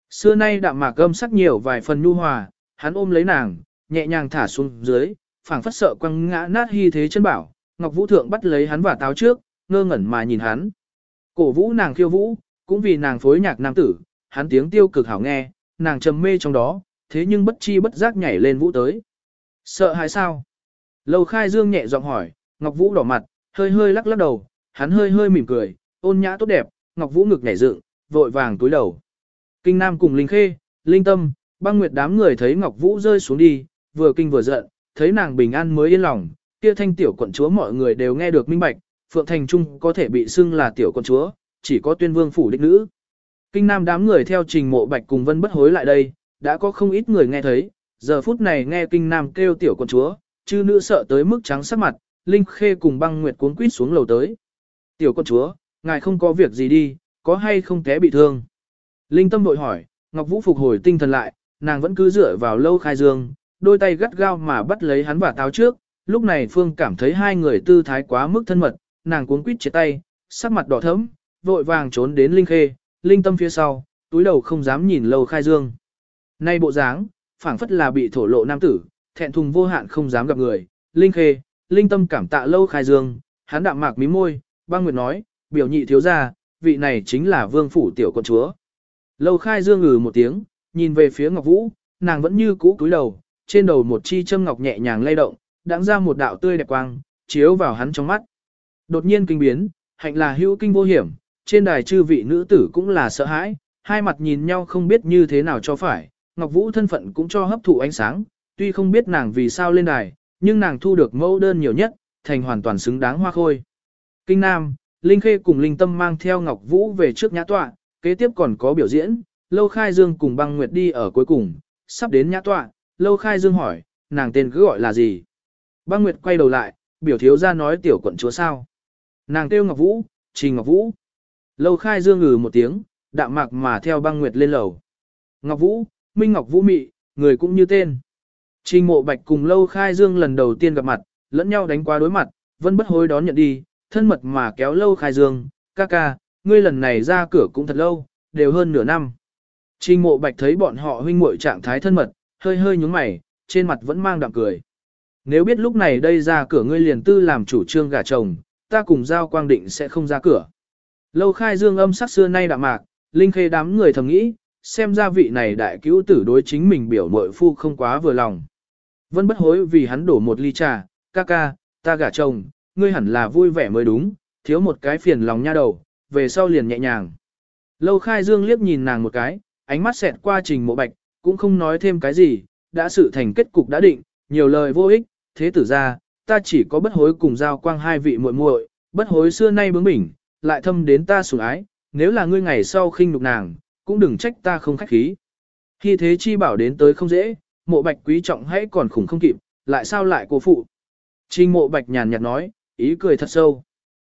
Xưa nay đạm mạc gâm sắc nhiều vài phần nhu hòa, hắn ôm lấy nàng, nhẹ nhàng thả xuống dưới, phảng phất sợ quăng ngã nát hy thế chân bảo, Ngọc Vũ Thượng bắt lấy hắn và táo trước, ngơ ngẩn mà nhìn hắn. Cổ vũ nàng khiêu vũ, cũng vì nàng phối nhạc nam tử, hắn tiếng tiêu cực hảo nghe, nàng trầm mê trong đó, thế nhưng bất chi bất giác nhảy lên vũ tới. Sợ hãi sao? Lâu khai dương nhẹ giọng hỏi, Ngọc Vũ đỏ mặt, hơi hơi lắc lắc đầu, hắn hơi hơi mỉm cười, ôn nhã tốt đẹp, Ngọc Vũ ngực nhảy dựng, vội vàng túi đầu. Kinh Nam cùng Linh Khê, Linh Tâm, băng nguyệt đám người thấy Ngọc Vũ rơi xuống đi, vừa kinh vừa giận, thấy nàng bình an mới yên lòng, kia thanh tiểu quận chúa mọi người đều nghe được minh bạch, Phượng Thành Trung có thể bị xưng là tiểu quận chúa, chỉ có tuyên vương phủ đích nữ. Kinh Nam đám người theo trình mộ bạch cùng vân bất hối lại đây, đã có không ít người nghe thấy, giờ phút này nghe Kinh Nam kêu tiểu quận chúa, chư nữ sợ tới mức trắng sắc mặt, Linh Khê cùng băng nguyệt cuốn quýt xuống lầu tới. Tiểu con chúa, ngài không có việc gì đi, có hay không té bị thương? Linh Tâm đội hỏi, Ngọc Vũ phục hồi tinh thần lại, nàng vẫn cứ dựa vào lâu khai dương, đôi tay gắt gao mà bắt lấy hắn và táo trước, lúc này Phương cảm thấy hai người tư thái quá mức thân mật, nàng cuốn quýt chia tay, sắc mặt đỏ thẫm, vội vàng trốn đến Linh Khê, Linh Tâm phía sau, túi đầu không dám nhìn lâu khai dương. Nay bộ dáng, phảng phất là bị thổ lộ nam tử, thẹn thùng vô hạn không dám gặp người, Linh Khê, Linh Tâm cảm tạ lâu khai dương, hắn đạm mạc mí môi, băng nguyệt nói, biểu nhị thiếu gia, vị này chính là vương phủ tiểu con chúa. Lâu khai dương ngừ một tiếng, nhìn về phía Ngọc Vũ, nàng vẫn như cũ cúi đầu, trên đầu một chi châm ngọc nhẹ nhàng lay động, đãng ra một đạo tươi đẹp quang, chiếu vào hắn trong mắt. Đột nhiên kinh biến, hạnh là hữu kinh vô hiểm, trên đài chư vị nữ tử cũng là sợ hãi, hai mặt nhìn nhau không biết như thế nào cho phải, Ngọc Vũ thân phận cũng cho hấp thụ ánh sáng, tuy không biết nàng vì sao lên đài, nhưng nàng thu được mẫu đơn nhiều nhất, thành hoàn toàn xứng đáng hoa khôi. Kinh Nam, Linh Khê cùng Linh Tâm mang theo Ngọc Vũ về trước nhã tọa, kế tiếp còn có biểu diễn, Lâu Khai Dương cùng băng Nguyệt đi ở cuối cùng, sắp đến nhã tọa, Lâu Khai Dương hỏi, nàng tên cứ gọi là gì? Băng Nguyệt quay đầu lại, biểu thiếu gia nói tiểu quận chúa sao? Nàng kêu Ngọc Vũ, Trình Ngọc Vũ. Lâu Khai Dương ngừ một tiếng, đạm mạc mà theo băng Nguyệt lên lầu. Ngọc Vũ, Minh Ngọc Vũ Mị, người cũng như tên. Trình Mộ Bạch cùng Lâu Khai Dương lần đầu tiên gặp mặt, lẫn nhau đánh qua đối mặt, vẫn bất hối đón nhận đi, thân mật mà kéo Lâu Khai Dương, ca ca, ngươi lần này ra cửa cũng thật lâu, đều hơn nửa năm. Trình Mộ Bạch thấy bọn họ huynh muội trạng thái thân mật, hơi hơi nhướng mày, trên mặt vẫn mang đạm cười. Nếu biết lúc này đây ra cửa ngươi liền tư làm chủ trương gả chồng, ta cùng giao quang định sẽ không ra cửa. Lâu khai dương âm sắc xưa nay đạm mạc, linh khê đám người thầm nghĩ, xem ra vị này đại cứu tử đối chính mình biểu mội phu không quá vừa lòng. Vân bất hối vì hắn đổ một ly trà, ca ca, ta gả chồng, ngươi hẳn là vui vẻ mới đúng, thiếu một cái phiền lòng nha đầu, về sau liền nhẹ nhàng. Lâu khai dương liếc nhìn nàng một cái, ánh mắt xẹt qua trình mộ bạch, cũng không nói thêm cái gì, đã sự thành kết cục đã định, nhiều lời vô ích, thế tử ra, ta chỉ có bất hối cùng giao quang hai vị muội muội, bất hối xưa nay bướng bỉnh, lại thâm đến ta sủng ái, nếu là ngươi ngày sau khinh nhục nàng, cũng đừng trách ta không khách khí. Khi thế chi bảo đến tới không dễ, mộ bạch quý trọng hãy còn khủng không kịp, lại sao lại cô phụ. Trình mộ bạch nhàn nhạt nói, ý cười thật sâu.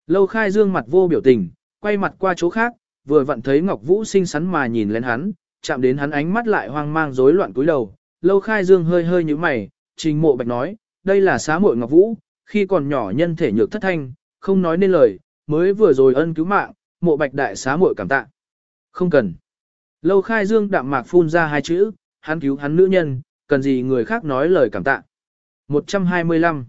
Lâu khai dương mặt vô biểu tình, quay mặt qua chỗ khác, vừa vặn thấy Ngọc Vũ xinh xắn mà nhìn lên hắn, chạm đến hắn ánh mắt lại hoang mang rối loạn cúi đầu. Lâu khai dương hơi hơi như mày, trình mộ bạch nói, đây là xá muội Ngọc Vũ, khi còn nhỏ nhân thể nhược thất thanh, không nói nên lời, mới vừa rồi ân cứu mạng, mộ bạch đại xá muội cảm tạ. Không cần. Lâu khai dương đạm mạc phun ra hai chữ, hắn cứu hắn nữ nhân, cần gì người khác nói lời cảm tạ. 125.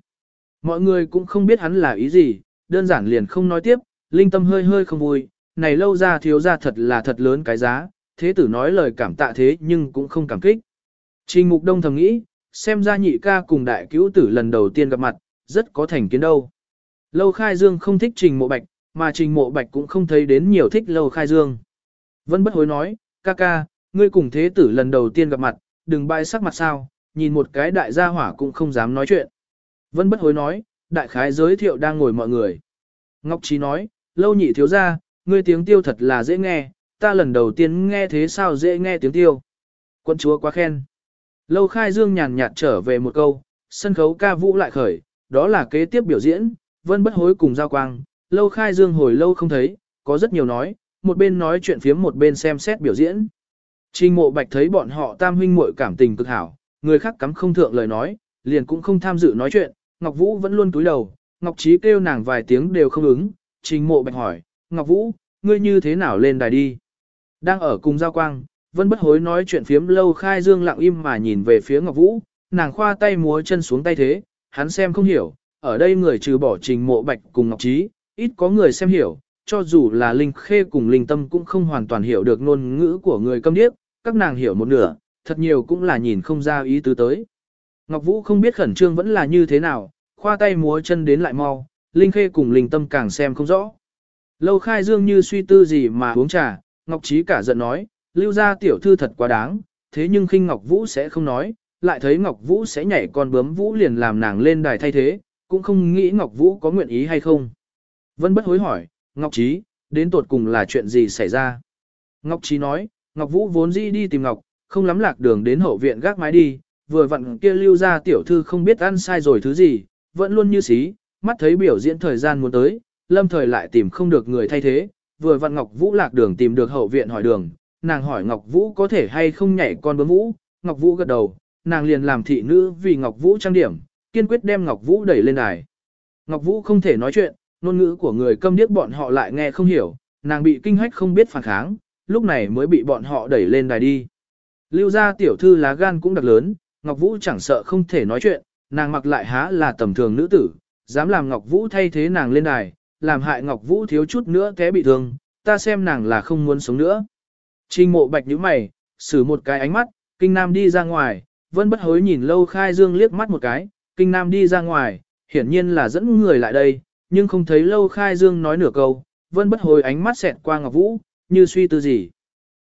Mọi người cũng không biết hắn là ý gì, đơn giản liền không nói tiếp, linh tâm hơi hơi không vui, này lâu ra thiếu ra thật là thật lớn cái giá, thế tử nói lời cảm tạ thế nhưng cũng không cảm kích. Trình mục đông thầm nghĩ, xem ra nhị ca cùng đại cứu tử lần đầu tiên gặp mặt, rất có thành kiến đâu. Lâu khai dương không thích trình mộ bạch, mà trình mộ bạch cũng không thấy đến nhiều thích lâu khai dương. Vân bất hối nói, ca ca, ngươi cùng thế tử lần đầu tiên gặp mặt, đừng bay sắc mặt sao, nhìn một cái đại gia hỏa cũng không dám nói chuyện. Vân bất hối nói, đại khái giới thiệu đang ngồi mọi người. Ngọc Trí nói, lâu nhị thiếu ra, ngươi tiếng tiêu thật là dễ nghe, ta lần đầu tiên nghe thế sao dễ nghe tiếng tiêu. Quân chúa quá khen. Lâu khai dương nhàn nhạt trở về một câu, sân khấu ca vũ lại khởi, đó là kế tiếp biểu diễn, vân bất hối cùng giao quang, lâu khai dương hồi lâu không thấy, có rất nhiều nói, một bên nói chuyện phiếm một bên xem xét biểu diễn. Trình mộ bạch thấy bọn họ tam huynh muội cảm tình cực hảo, người khác cắm không thượng lời nói, liền cũng không tham dự nói chuyện, Ngọc Vũ vẫn luôn túi đầu, Ngọc Trí kêu nàng vài tiếng đều không ứng, trình mộ bạch hỏi, Ngọc Vũ, ngươi như thế nào lên đài đi? Đang ở cùng giao quang, vẫn bất hối nói chuyện phiếm lâu khai dương lặng im mà nhìn về phía Ngọc Vũ, nàng khoa tay múa chân xuống tay thế, hắn xem không hiểu, ở đây người trừ bỏ trình mộ bạch cùng Ngọc Trí, ít có người xem hiểu, cho dù là Linh Khê cùng Linh Tâm cũng không hoàn toàn hiểu được ngôn ngữ của người câm điếc, các nàng hiểu một nửa, thật nhiều cũng là nhìn không ra ý tứ tới. Ngọc Vũ không biết khẩn trương vẫn là như thế nào, khoa tay múa chân đến lại mau, Linh Khê cùng Linh Tâm càng xem không rõ. Lâu khai dương như suy tư gì mà uống trà, Ngọc Trí cả giận nói, lưu ra tiểu thư thật quá đáng, thế nhưng khinh Ngọc Vũ sẽ không nói, lại thấy Ngọc Vũ sẽ nhảy con bướm Vũ liền làm nàng lên đài thay thế, cũng không nghĩ Ngọc Vũ có nguyện ý hay không. Vân bất hối hỏi, Ngọc Trí, đến tột cùng là chuyện gì xảy ra? Ngọc Trí nói, Ngọc Vũ vốn dĩ đi tìm Ngọc, không lắm lạc đường đến hậu viện gác mái đi, vừa vặn kia lưu ra tiểu thư không biết ăn sai rồi thứ gì, vẫn luôn như xí, mắt thấy biểu diễn thời gian muốn tới, lâm thời lại tìm không được người thay thế, vừa vặn Ngọc Vũ lạc đường tìm được hậu viện hỏi đường, nàng hỏi Ngọc Vũ có thể hay không nhảy con bướm Vũ, Ngọc Vũ gật đầu, nàng liền làm thị nữ vì Ngọc Vũ trang điểm, kiên quyết đem Ngọc Vũ đẩy lên đài. Ngọc Vũ không thể nói chuyện, ngôn ngữ của người câm điếc bọn họ lại nghe không hiểu, nàng bị kinh hách không biết phản kháng, lúc này mới bị bọn họ đẩy lên đài đi. Lưu gia tiểu thư lá gan cũng đặc lớn, Ngọc Vũ chẳng sợ không thể nói chuyện, nàng mặc lại há là tầm thường nữ tử, dám làm Ngọc Vũ thay thế nàng lên đài, làm hại Ngọc Vũ thiếu chút nữa té bị thương, ta xem nàng là không muốn sống nữa. Trình mộ bạch nhíu mày, xử một cái ánh mắt, kinh nam đi ra ngoài, vân bất hối nhìn lâu khai dương liếc mắt một cái, kinh nam đi ra ngoài, hiển nhiên là dẫn người lại đây, nhưng không thấy lâu khai dương nói nửa câu, vân bất hối ánh mắt xẹt qua Ngọc Vũ, như suy tư gì.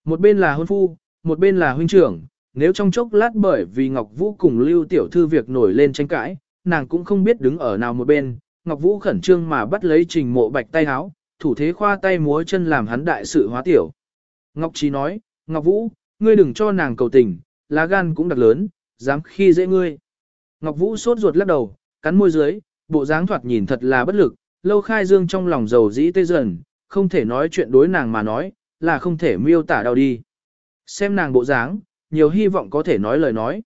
Một bên là hôn phu, một bên là huynh trưởng, nếu trong chốc lát bởi vì Ngọc Vũ cùng Lưu Tiểu Thư việc nổi lên tranh cãi, nàng cũng không biết đứng ở nào một bên, Ngọc Vũ khẩn trương mà bắt lấy trình mộ bạch tay háo, thủ thế khoa tay múa chân làm hắn đại sự hóa tiểu. Ngọc Trí nói, Ngọc Vũ, ngươi đừng cho nàng cầu tình, lá gan cũng đặc lớn, dám khi dễ ngươi. Ngọc Vũ sốt ruột lắc đầu, cắn môi dưới, bộ dáng thoạt nhìn thật là bất lực, lâu khai dương trong lòng dầu dĩ tê dần, không thể nói chuyện đối nàng mà nói, là không thể miêu tả đau đi. Xem nàng bộ dáng, nhiều hy vọng có thể nói lời nói.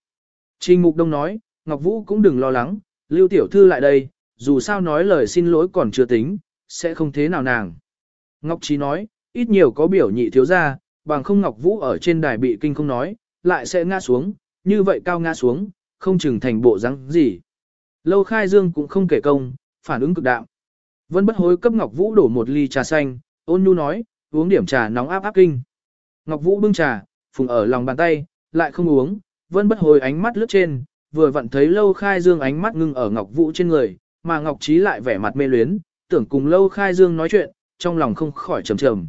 Trình Mục Đông nói, Ngọc Vũ cũng đừng lo lắng, Lưu Tiểu Thư lại đây, dù sao nói lời xin lỗi còn chưa tính, sẽ không thế nào nàng. Ngọc Trí nói, ít nhiều có biểu nhị thiếu ra, bằng không Ngọc Vũ ở trên đài bị kinh không nói, lại sẽ ngã xuống, như vậy cao ngã xuống, không chừng thành bộ dáng gì. Lâu Khai Dương cũng không kể công, phản ứng cực đạm, Vân bất hối cấp Ngọc Vũ đổ một ly trà xanh, ôn nhu nói, uống điểm trà nóng áp áp kinh. Ngọc Vũ bưng trà, phùng ở lòng bàn tay, lại không uống, Vân bất hối ánh mắt lướt trên, vừa vặn thấy Lâu Khai Dương ánh mắt ngưng ở Ngọc Vũ trên người, mà Ngọc Trí lại vẻ mặt mê luyến, tưởng cùng Lâu Khai Dương nói chuyện, trong lòng không khỏi trầm trầm.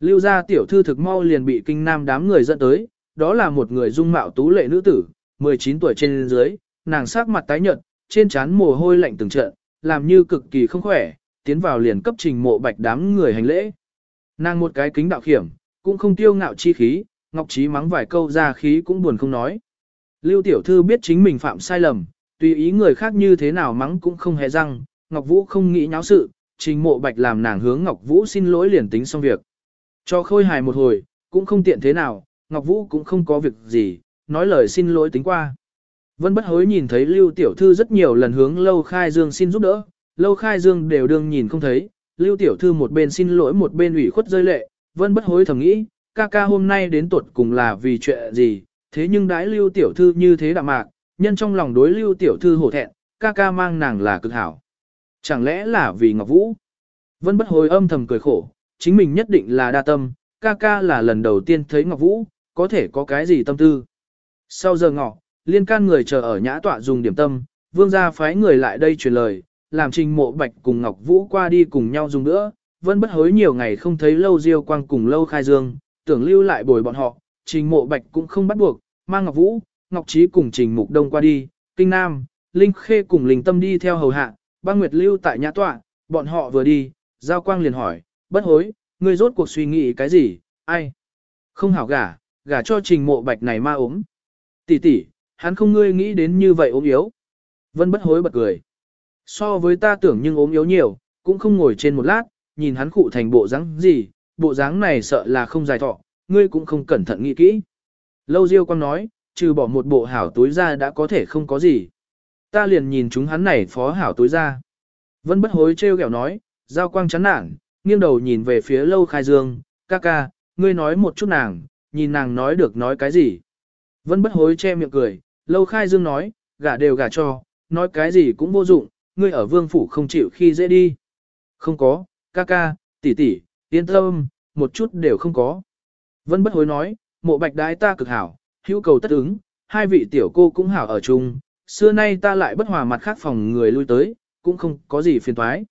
Lưu gia tiểu thư thực mau liền bị kinh nam đám người dẫn tới, đó là một người dung mạo tú lệ nữ tử, 19 tuổi trên dưới, nàng sắc mặt tái nhợt, trên trán mồ hôi lạnh từng trận, làm như cực kỳ không khỏe, tiến vào liền cấp trình mộ bạch đám người hành lễ. Nàng một cái kính đạo khiểm, cũng không tiêu ngạo chi khí, Ngọc Trí mắng vài câu ra khí cũng buồn không nói. Lưu tiểu thư biết chính mình phạm sai lầm, tùy ý người khác như thế nào mắng cũng không hề răng, Ngọc Vũ không nghĩ nháo sự, trình mộ bạch làm nàng hướng Ngọc Vũ xin lỗi liền tính xong việc. Cho khôi hài một hồi, cũng không tiện thế nào, Ngọc Vũ cũng không có việc gì, nói lời xin lỗi tính qua. Vân bất hối nhìn thấy Lưu Tiểu Thư rất nhiều lần hướng Lâu Khai Dương xin giúp đỡ, Lâu Khai Dương đều đương nhìn không thấy, Lưu Tiểu Thư một bên xin lỗi một bên ủy khuất rơi lệ, Vân bất hối thầm nghĩ, ca ca hôm nay đến tuột cùng là vì chuyện gì, thế nhưng đãi Lưu Tiểu Thư như thế đạm mạc, nhân trong lòng đối Lưu Tiểu Thư hổ thẹn, ca ca mang nàng là cực hảo. Chẳng lẽ là vì Ngọc Vũ? Vân bất hối âm thầm cười khổ, chính mình nhất định là đa tâm, ca ca là lần đầu tiên thấy Ngọc Vũ, có thể có cái gì tâm tư. Sau giờ ngọ, liên can người chờ ở nhã tọa dùng điểm tâm, vương gia phái người lại đây truyền lời, làm trình mộ bạch cùng Ngọc Vũ qua đi cùng nhau dùng nữa, vẫn bất hối nhiều ngày không thấy lâu diêu quang cùng lâu khai dương, tưởng lưu lại bồi bọn họ, trình mộ bạch cũng không bắt buộc, mang Ngọc Vũ, Ngọc Trí cùng trình mục đông qua đi, kinh nam, linh khê cùng linh tâm đi theo hầu hạ, băng nguyệt lưu tại nhà tọa, bọn họ vừa đi, giao quang liền hỏi, bất hối, ngươi rốt cuộc suy nghĩ cái gì, ai? Không hảo gả, gả cho trình mộ bạch này ma ốm. Tỷ tỷ, hắn không ngươi nghĩ đến như vậy ốm yếu. Vân bất hối bật cười. So với ta tưởng nhưng ốm yếu nhiều, cũng không ngồi trên một lát, nhìn hắn khụ thành bộ dáng gì, bộ dáng này sợ là không dài thọ, ngươi cũng không cẩn thận nghĩ kỹ. Lâu Diêu Quang nói, trừ bỏ một bộ hảo túi ra đã có thể không có gì. Ta liền nhìn chúng hắn này phó hảo túi ra. Vân bất hối treo kẹo nói, Giao Quang chán nản, nghiêng đầu nhìn về phía Lâu Khai Dương, ca ca, ngươi nói một chút nàng, nhìn nàng nói được nói cái gì. Vân bất hối che miệng cười, Lâu Khai Dương nói, gả đều gả cho, nói cái gì cũng vô dụng, ngươi ở vương phủ không chịu khi dễ đi. Không có, ca ca, tỷ tỷ, yên tâm, một chút đều không có. Vân bất hối nói, mộ bạch đái ta cực hảo, hữu cầu tất ứng, hai vị tiểu cô cũng hảo ở chung, xưa nay ta lại bất hòa mặt khác phòng người lui tới, cũng không có gì phiền toái.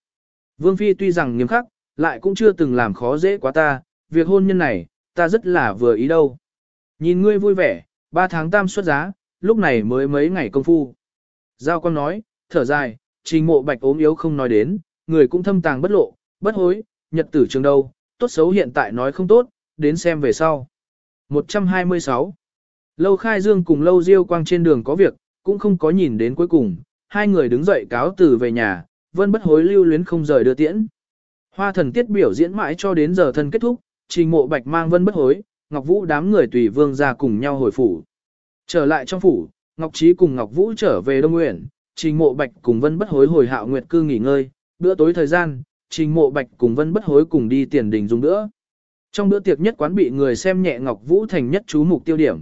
Vương Phi tuy rằng nghiêm khắc, lại cũng chưa từng làm khó dễ quá ta, việc hôn nhân này, ta rất là vừa ý đâu. Nhìn ngươi vui vẻ, ba tháng tam xuất giá, lúc này mới mấy ngày công phu. Giao con nói, thở dài, trình mộ bạch ốm yếu không nói đến, người cũng thâm tàng bất lộ, bất hối, nhật tử trường đâu, tốt xấu hiện tại nói không tốt, đến xem về sau. 126. Lâu Khai Dương cùng Lâu Diêu Quang trên đường có việc, cũng không có nhìn đến cuối cùng, hai người đứng dậy cáo từ về nhà, vân bất hối lưu luyến không rời đưa tiễn. Hoa thần tiết biểu diễn mãi cho đến giờ thân kết thúc, trình mộ bạch mang vân bất hối, Ngọc Vũ đám người tùy vương ra cùng nhau hồi phủ. Trở lại trong phủ, Ngọc Trí cùng Ngọc Vũ trở về Đông Nguyện, trình mộ bạch cùng vân bất hối hồi hạo nguyệt cư nghỉ ngơi, bữa tối thời gian, trình mộ bạch cùng vân bất hối cùng đi tiền đình dùng bữa. Trong bữa tiệc nhất quán bị người xem nhẹ Ngọc Vũ thành nhất chú mục tiêu điểm.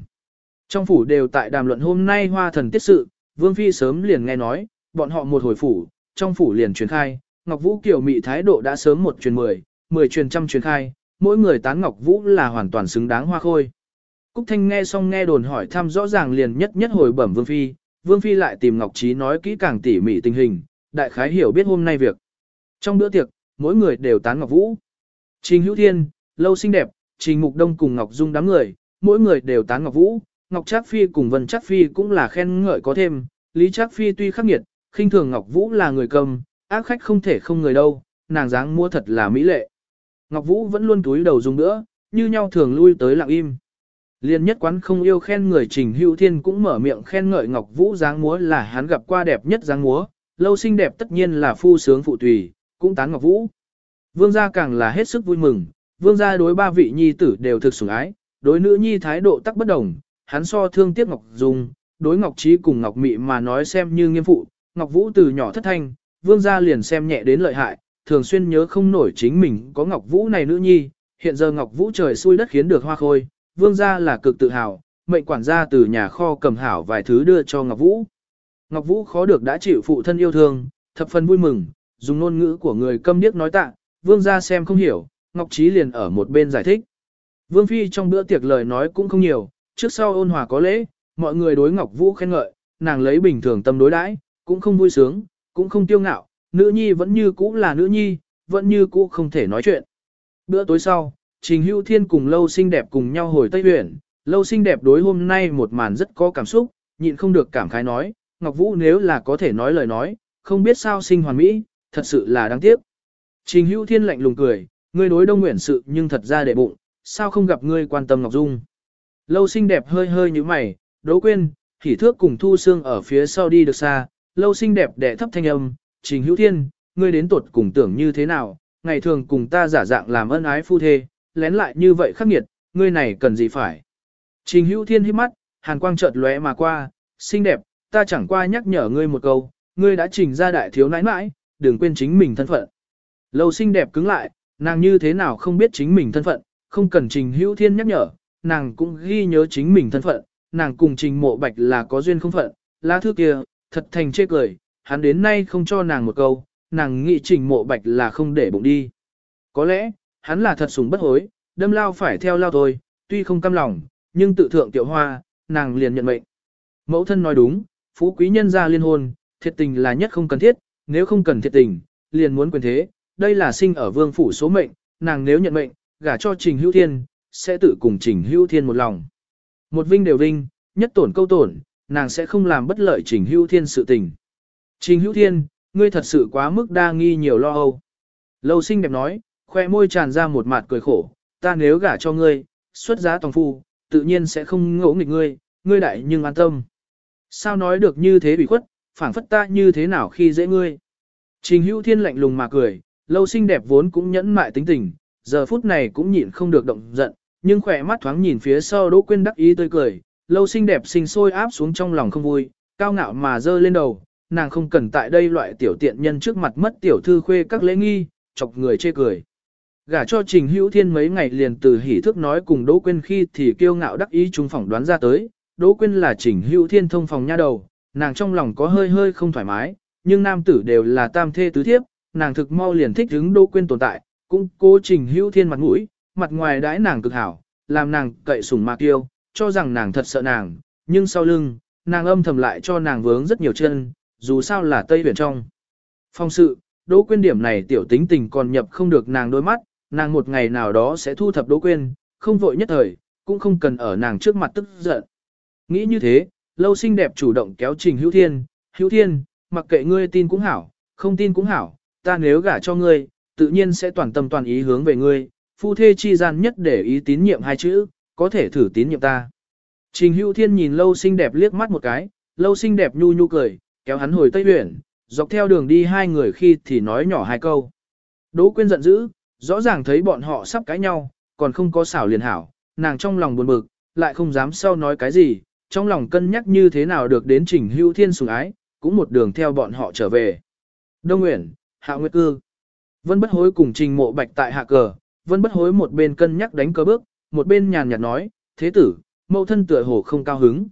Trong phủ đều tại đàm luận hôm nay hoa thần tiết sự, Vương Phi sớm liền nghe nói, bọn họ một hồi phủ, trong phủ liền truyền khai, Ngọc Vũ kiểu mị thái độ đã sớm một truyền mười, mười truyền trăm truyền khai, mỗi người tán Ngọc Vũ là hoàn toàn xứng đáng hoa khôi. Cúc Thanh nghe xong nghe đồn hỏi thăm rõ ràng liền nhất nhất hồi bẩm Vương Phi, Vương Phi lại tìm Ngọc Trí nói kỹ càng tỉ mỉ tình hình, đại khái hiểu biết hôm nay việc. Trong bữa tiệc, mỗi người đều tán Ngọc Vũ. Trình Hữu Thiên, Lâu Xinh Đẹp, Trình Mục Đông cùng Ngọc Dung đám người, mỗi người đều tán Ngọc Vũ, Ngọc Trác Phi cùng Vân Trác Phi cũng là khen ngợi có thêm, Lý Trác Phi tuy khắc nghiệt, khinh thường Ngọc Vũ là người cầm, ác khách không thể không người đâu, nàng dáng mua thật là mỹ lệ. Ngọc Vũ vẫn luôn túi đầu dùng nữa, như nhau thường lui tới lặng im. Liên nhất quán không yêu khen người Trình Hữu Thiên cũng mở miệng khen ngợi Ngọc Vũ dáng múa là hắn gặp qua đẹp nhất dáng múa, lâu xinh đẹp tất nhiên là phu sướng phụ tùy, cũng tán Ngọc Vũ. Vương gia càng là hết sức vui mừng, vương gia đối ba vị nhi tử đều thực sủng ái, đối nữ nhi thái độ tắc bất đồng, hắn so thương tiếc Ngọc Dung, đối Ngọc Trí cùng Ngọc Mị mà nói xem như nghiêm phụ, Ngọc Vũ từ nhỏ thất thanh, vương gia liền xem nhẹ đến lợi hại, thường xuyên nhớ không nổi chính mình có Ngọc Vũ này nữ nhi, hiện giờ Ngọc Vũ trời xui đất khiến được hoa khôi, vương gia là cực tự hào, mệnh quản gia từ nhà kho cầm hảo vài thứ đưa cho Ngọc Vũ. Ngọc Vũ khó được đã chịu phụ thân yêu thương, thập phần vui mừng, dùng ngôn ngữ của người câm điếc nói tạ, vương gia xem không hiểu, Ngọc Trí liền ở một bên giải thích. Vương Phi trong bữa tiệc lời nói cũng không nhiều, trước sau ôn hòa có lễ, mọi người đối Ngọc Vũ khen ngợi, nàng lấy bình thường tâm đối đãi, cũng không vui sướng, cũng không tiêu ngạo, nữ nhi vẫn như cũ là nữ nhi, vẫn như cũ không thể nói chuyện. Bữa tối sau, Trình Hữu Thiên cùng Lâu Xinh đẹp cùng nhau hồi Tây Huyền, Lâu Xinh đẹp đối hôm nay một màn rất có cảm xúc, nhịn không được cảm khái nói, Ngọc Vũ nếu là có thể nói lời nói, không biết sao sinh hoàn mỹ, thật sự là đáng tiếc. Trình Hữu Thiên lạnh lùng cười, ngươi đối Đông Nguyện sự nhưng thật ra để bụng, sao không gặp ngươi quan tâm Ngọc Dung. Lâu xinh đẹp hơi hơi như mày, đố quên, hỉ thước cùng thu xương ở phía sau đi được xa, lâu xinh đẹp đẻ thấp thanh âm, trình hữu thiên, ngươi đến tuột cùng tưởng như thế nào, ngày thường cùng ta giả dạng làm ân ái phu thê, lén lại như vậy khắc nghiệt, ngươi này cần gì phải. Trình hữu thiên hít mắt, hàn quang chợt lóe mà qua, xinh đẹp, ta chẳng qua nhắc nhở ngươi một câu, ngươi đã trình ra đại thiếu nãi nãi, đừng quên chính mình thân phận. Lâu xinh đẹp cứng lại, nàng như thế nào không biết chính mình thân phận, không cần trình hữu thiên nhắc nhở, nàng cũng ghi nhớ chính mình thân phận, nàng cùng trình mộ bạch là có duyên không phận, lá thư kia, thật thành chê cười, hắn đến nay không cho nàng một câu, nàng nghĩ trình mộ bạch là không để bụng đi. Có lẽ, hắn là thật sùng bất hối, đâm lao phải theo lao thôi, tuy không căm lòng, nhưng tự thượng tiểu hoa, nàng liền nhận mệnh. Mẫu thân nói đúng, phú quý nhân gia liên hôn, thiệt tình là nhất không cần thiết, nếu không cần thiệt tình, liền muốn quyền thế, đây là sinh ở vương phủ số mệnh, nàng nếu nhận mệnh, gả cho Trình Hữu Thiên, sẽ tự cùng Trình Hữu Thiên một lòng. Một vinh đều vinh, nhất tổn câu tổn, nàng sẽ không làm bất lợi Trình Hữu Thiên sự tình. Trình Hữu Thiên, ngươi thật sự quá mức đa nghi nhiều lo âu. Lâu sinh đẹp nói, khoe môi tràn ra một mặt cười khổ, ta nếu gả cho ngươi, xuất giá tòng phu, tự nhiên sẽ không ngỗ nghịch ngươi, ngươi đại nhưng an tâm. Sao nói được như thế bị khuất, phảng phất ta như thế nào khi dễ ngươi. Trình hữu thiên lạnh lùng mà cười, lâu xinh đẹp vốn cũng nhẫn mại tính tình, giờ phút này cũng nhịn không được động giận, nhưng khỏe mắt thoáng nhìn phía sau Đỗ Quyên đắc ý tươi cười, lâu xinh đẹp sinh sôi áp xuống trong lòng không vui, cao ngạo mà dơ lên đầu, nàng không cần tại đây loại tiểu tiện nhân trước mặt mất tiểu thư khuê các lễ nghi, chọc người chê cười. Gả cho Trình Hữu Thiên mấy ngày liền từ hỉ thức nói cùng Đỗ Quyên khi thì kiêu ngạo đắc ý chúng phỏng đoán ra tới, Đỗ Quyên là Trình Hữu Thiên thông phòng nha đầu, nàng trong lòng có hơi hơi không thoải mái, nhưng nam tử đều là tam thê tứ thiếp, nàng thực mau liền thích hứng Đỗ Quyên tồn tại, cũng cố Trình Hữu Thiên mặt mũi, mặt ngoài đãi nàng cực hảo, làm nàng cậy sủng mạc kiêu, cho rằng nàng thật sợ nàng, nhưng sau lưng, nàng âm thầm lại cho nàng vướng rất nhiều chân, dù sao là Tây Huyền trong. Phong sự, Đỗ Quyên điểm này tiểu tính tình còn nhập không được nàng đôi mắt, nàng một ngày nào đó sẽ thu thập Đỗ Quyên, không vội nhất thời, cũng không cần ở nàng trước mặt tức giận. Nghĩ như thế, lâu xinh đẹp chủ động kéo Trình Hữu Thiên, Hữu Thiên, mặc kệ ngươi tin cũng hảo, không tin cũng hảo, ta nếu gả cho ngươi, tự nhiên sẽ toàn tâm toàn ý hướng về ngươi, phu thê chi gian nhất để ý tín nhiệm hai chữ, có thể thử tín nhiệm ta. Trình Hữu Thiên nhìn lâu xinh đẹp liếc mắt một cái, lâu xinh đẹp nhu nhu cười, kéo hắn hồi Tây Huyền, dọc theo đường đi hai người khi thì nói nhỏ hai câu. Đỗ Quyên giận dữ, rõ ràng thấy bọn họ sắp cãi nhau, còn không có xảo liền hảo, nàng trong lòng buồn bực, lại không dám sau nói cái gì, trong lòng cân nhắc như thế nào được đến Trình Hưu Thiên sủng ái, cũng một đường theo bọn họ trở về. Đông Nguyễn, Hạ Nguyệt Cư. Vân Bất Hối cùng Trình Mộ Bạch tại hạ cờ, Vân Bất Hối một bên cân nhắc đánh cờ bước, một bên nhàn nhạt nói, thế tử, mẫu thân tựa hồ không cao hứng.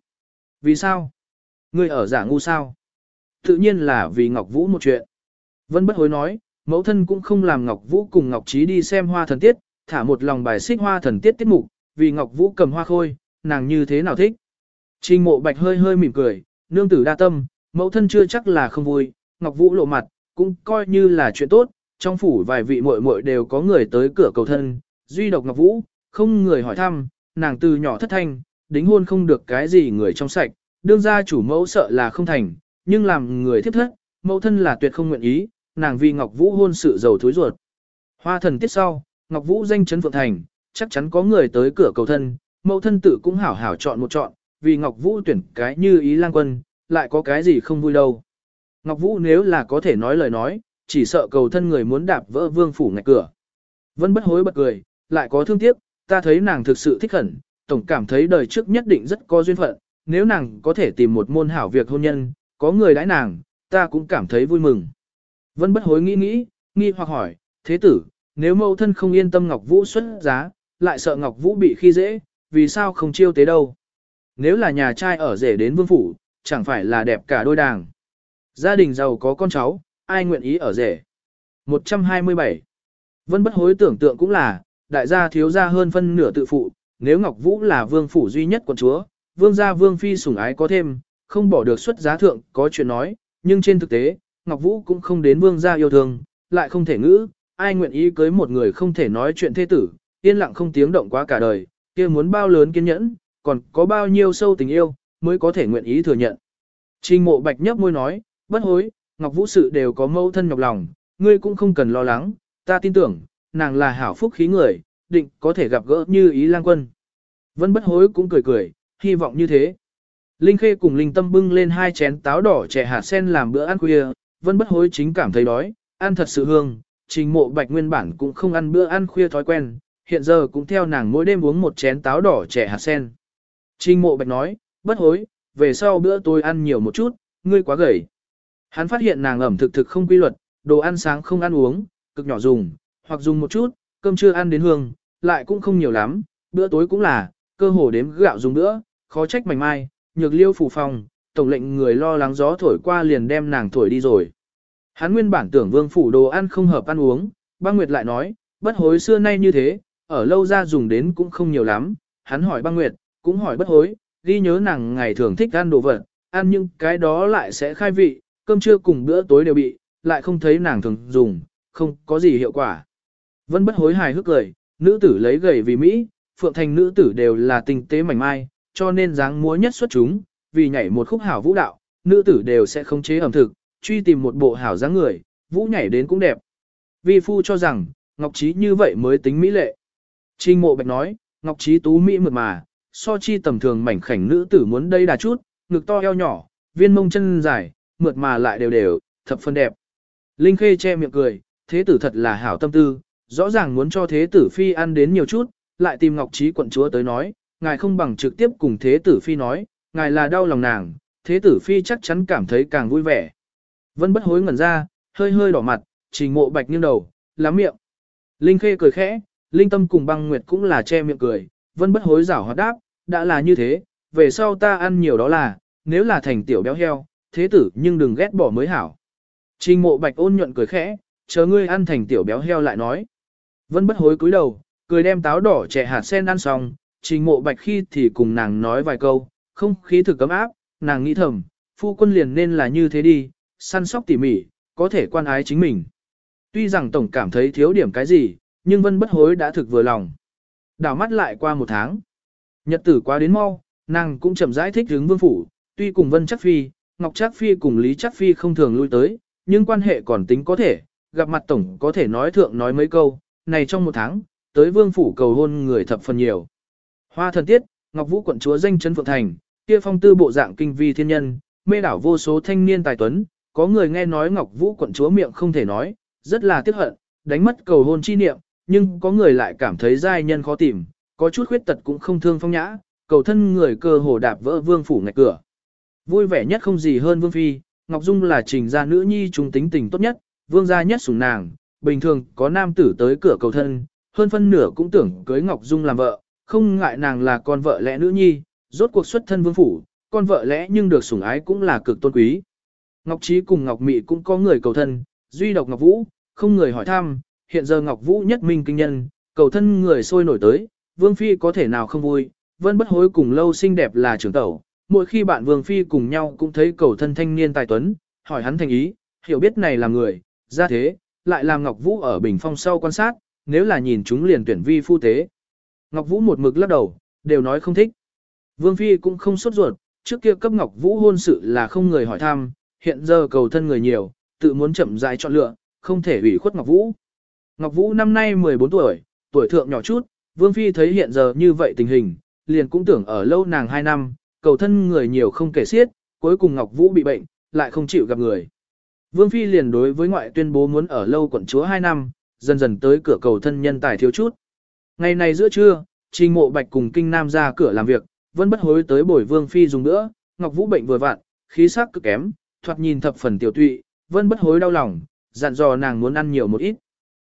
Vì sao? Ngươi ở giả ngu sao? Tự nhiên là vì Ngọc Vũ một chuyện. Vân Bất Hối nói, mẫu thân cũng không làm Ngọc Vũ cùng Ngọc Trí đi xem hoa thần tiết, thả một lòng bài xích hoa thần tiết tiết mục, vì Ngọc Vũ cầm hoa khôi, nàng như thế nào thích. Trình mộ bạch hơi hơi mỉm cười, nương tử đa tâm, mẫu thân chưa chắc là không vui, Ngọc Vũ lộ mặt, cũng coi như là chuyện tốt, trong phủ vài vị muội muội đều có người tới cửa cầu thân, duy độc Ngọc Vũ, không người hỏi thăm, nàng từ nhỏ thất thanh, đính hôn không được cái gì người trong sạch, đương gia chủ mẫu sợ là không thành, nhưng làm người thiếp thất, mẫu thân là tuyệt không nguyện ý, nàng vì Ngọc Vũ hôn sự giàu thối ruột. Hoa thần tiết sau, Ngọc Vũ danh chấn phượng thành, chắc chắn có người tới cửa cầu thân, mẫu thân tử cũng hảo hảo chọn một chọn, vì Ngọc Vũ tuyển cái như ý lang quân, lại có cái gì không vui đâu. Ngọc Vũ nếu là có thể nói lời nói, chỉ sợ cầu thân người muốn đạp vỡ vương phủ ngạch cửa. Vân bất hối bật cười, lại có thương tiếc, ta thấy nàng thực sự thích khẩn, tổng cảm thấy đời trước nhất định rất có duyên phận, nếu nàng có thể tìm một môn hảo việc hôn nhân, có người đãi nàng, ta cũng cảm thấy vui mừng. Vân bất hối nghĩ nghĩ, nghi hoặc hỏi, thế tử, nếu mẫu thân không yên tâm Ngọc Vũ xuất giá, lại sợ Ngọc Vũ bị khi dễ, vì sao không chiêu tế đâu? Nếu là nhà trai ở rể đến vương phủ, chẳng phải là đẹp cả đôi đàng. Gia đình giàu có con cháu, ai nguyện ý ở rể? 127. Vân bất hối tưởng tượng cũng là, đại gia thiếu gia hơn phân nửa tự phụ, nếu Ngọc Vũ là vương phủ duy nhất quận chúa, vương gia vương phi sủng ái có thêm, không bỏ được xuất giá thượng, có chuyện nói, nhưng trên thực tế, Ngọc Vũ cũng không đến vương gia yêu thương, lại không thể ngữ, ai nguyện ý cưới một người không thể nói chuyện thế tử, yên lặng không tiếng động quá cả đời, kia muốn bao lớn kiên nhẫn, còn có bao nhiêu sâu tình yêu, mới có thể nguyện ý thừa nhận. Trình mộ bạch nhấp môi nói, bất hối, Ngọc Vũ sự đều có mâu thân nhọc lòng, ngươi cũng không cần lo lắng, ta tin tưởng, nàng là hảo phúc khí người, định có thể gặp gỡ như ý lang quân. Vân bất hối cũng cười cười, hy vọng như thế. Linh Khê cùng Linh Tâm bưng lên hai chén táo đỏ trẻ hạt sen làm bữa ăn khuya, Vân bất hối chính cảm thấy đói, ăn thật sự hương, trình mộ bạch nguyên bản cũng không ăn bữa ăn khuya thói quen, hiện giờ cũng theo nàng mỗi đêm uống một chén táo đỏ trẻ hạt sen. Trình mộ bạch nói, bất hối, về sau bữa tôi ăn nhiều một chút, ngươi quá gầy. Hắn phát hiện nàng ẩm thực thực không quy luật, đồ ăn sáng không ăn uống, cực nhỏ dùng, hoặc dùng một chút, cơm chưa ăn đến hương, lại cũng không nhiều lắm, bữa tối cũng là, cơ hồ đếm gạo dùng nữa, khó trách mảnh mai, nhược liêu phủ phòng, tổng lệnh người lo lắng gió thổi qua liền đem nàng thổi đi rồi. Hắn nguyên bản tưởng vương phủ đồ ăn không hợp ăn uống, băng nguyệt lại nói, bất hối xưa nay như thế, ở lâu ra dùng đến cũng không nhiều lắm, hắn hỏi băng nguyệt, cũng hỏi bất hối, ghi nhớ nàng ngày thường thích ăn đồ vật, ăn nhưng cái đó lại sẽ khai vị, cơm trưa cùng bữa tối đều bị, lại không thấy nàng thường dùng, không có gì hiệu quả. Vân bất hối hài hước cười, nữ tử lấy gầy vì Mỹ, phượng thành nữ tử đều là tinh tế mảnh mai, cho nên dáng múa nhất xuất chúng, vì nhảy một khúc hảo vũ đạo, nữ tử đều sẽ không chế ẩm thực, truy tìm một bộ hảo dáng người, vũ nhảy đến cũng đẹp. Vi phu cho rằng, Ngọc Trí như vậy mới tính mỹ lệ. Trình mộ bạch nói, Ngọc Trí tú mỹ mượt mà, so chi tầm thường mảnh khảnh nữ tử muốn đây đà chút, ngực to eo nhỏ, viên mông chân dài, mượt mà lại đều đều, thập phân đẹp. Linh Khê che miệng cười, thế tử thật là hảo tâm tư, rõ ràng muốn cho thế tử phi ăn đến nhiều chút, lại tìm Ngọc Trí quận chúa tới nói, ngài không bằng trực tiếp cùng thế tử phi nói, ngài là đau lòng nàng, thế tử phi chắc chắn cảm thấy càng vui vẻ. Vân bất hối ngẩn ra, hơi hơi đỏ mặt, trình mộ bạch nghiêng đầu, lắm miệng. Linh khê cười khẽ, linh tâm cùng băng nguyệt cũng là che miệng cười, vân bất hối rảo hoạt đáp, đã là như thế, về sau ta ăn nhiều đó là, nếu là thành tiểu béo heo, thế tử nhưng đừng ghét bỏ mới hảo. Trình mộ bạch ôn nhuận cười khẽ, chờ ngươi ăn thành tiểu béo heo lại nói. Vân bất hối cúi đầu, cười đem táo đỏ trẻ hạt sen ăn xong, trình mộ bạch khi thì cùng nàng nói vài câu, không khí thực cấm áp, nàng nghĩ thầm, phu quân liền nên là như thế đi, săn sóc tỉ mỉ, có thể quan ái chính mình. Tuy rằng tổng cảm thấy thiếu điểm cái gì, nhưng vân bất hối đã thực vừa lòng. Đảo mắt lại qua một tháng. Nhật tử qua đến mau, nàng cũng chậm rãi thích hướng vương phủ, tuy cùng vân chắc phi, ngọc chắc phi cùng lý chắc phi không thường lui tới, nhưng quan hệ còn tính có thể, gặp mặt tổng có thể nói thượng nói mấy câu, này trong một tháng, tới vương phủ cầu hôn người thập phần nhiều. Hoa thần tiết, Ngọc Vũ quận chúa danh chân phượng thành, kia phong tư bộ dạng kinh vi thiên nhân, mê đảo vô số thanh niên tài tuấn, có người nghe nói Ngọc Vũ quận chúa miệng không thể nói, rất là tiếc hận, đánh mất cầu hôn chi niệm, nhưng có người lại cảm thấy giai nhân khó tìm, có chút khuyết tật cũng không thương phong nhã, cầu thân người cơ hồ đạp vỡ vương phủ ngạch cửa. Vui vẻ nhất không gì hơn vương phi, Ngọc Dung là trình gia nữ nhi trung tính tình tốt nhất, vương gia nhất sủng nàng, bình thường có nam tử tới cửa cầu thân, hơn phân nửa cũng tưởng cưới Ngọc Dung làm vợ, không ngại nàng là con vợ lẽ nữ nhi, rốt cuộc xuất thân vương phủ, con vợ lẽ nhưng được sủng ái cũng là cực tôn quý. Ngọc Trí cùng Ngọc Mị cũng có người cầu thân, duy độc Ngọc Vũ, không người hỏi thăm, hiện giờ Ngọc Vũ nhất minh kinh nhân, cầu thân người sôi nổi tới, Vương Phi có thể nào không vui, Vẫn bất hối cùng lâu xinh đẹp là trưởng tẩu, mỗi khi bạn Vương Phi cùng nhau cũng thấy cầu thân thanh niên tài tuấn, hỏi hắn thành ý, hiểu biết này là người, ra thế, lại làm Ngọc Vũ ở bình phong sau quan sát, nếu là nhìn chúng liền tuyển vi phu tế. Ngọc Vũ một mực lắc đầu, đều nói không thích. Vương Phi cũng không sốt ruột, trước kia cấp Ngọc Vũ hôn sự là không người hỏi thăm, hiện giờ cầu thân người nhiều, tự muốn chậm rãi chọn lựa, không thể ủy khuất Ngọc Vũ. Ngọc Vũ năm nay 14 tuổi, tuổi thượng nhỏ chút, Vương Phi thấy hiện giờ như vậy tình hình, liền cũng tưởng ở lâu nàng 2 năm, cầu thân người nhiều không kể xiết, cuối cùng Ngọc Vũ bị bệnh, lại không chịu gặp người. Vương Phi liền đối với ngoại tuyên bố muốn ở lâu quận chúa 2 năm, dần dần tới cửa cầu thân nhân tài thiếu chút. Ngày này giữa trưa, Trình Mộ Bạch cùng Kinh Nam ra cửa làm việc, vẫn bất hối tới bồi Vương Phi dùng nữa, Ngọc Vũ bệnh vừa vặn, khí sắc cực kém, thoạt nhìn thập phần tiểu tụy, Vân bất hối đau lòng, dặn dò nàng muốn ăn nhiều một ít.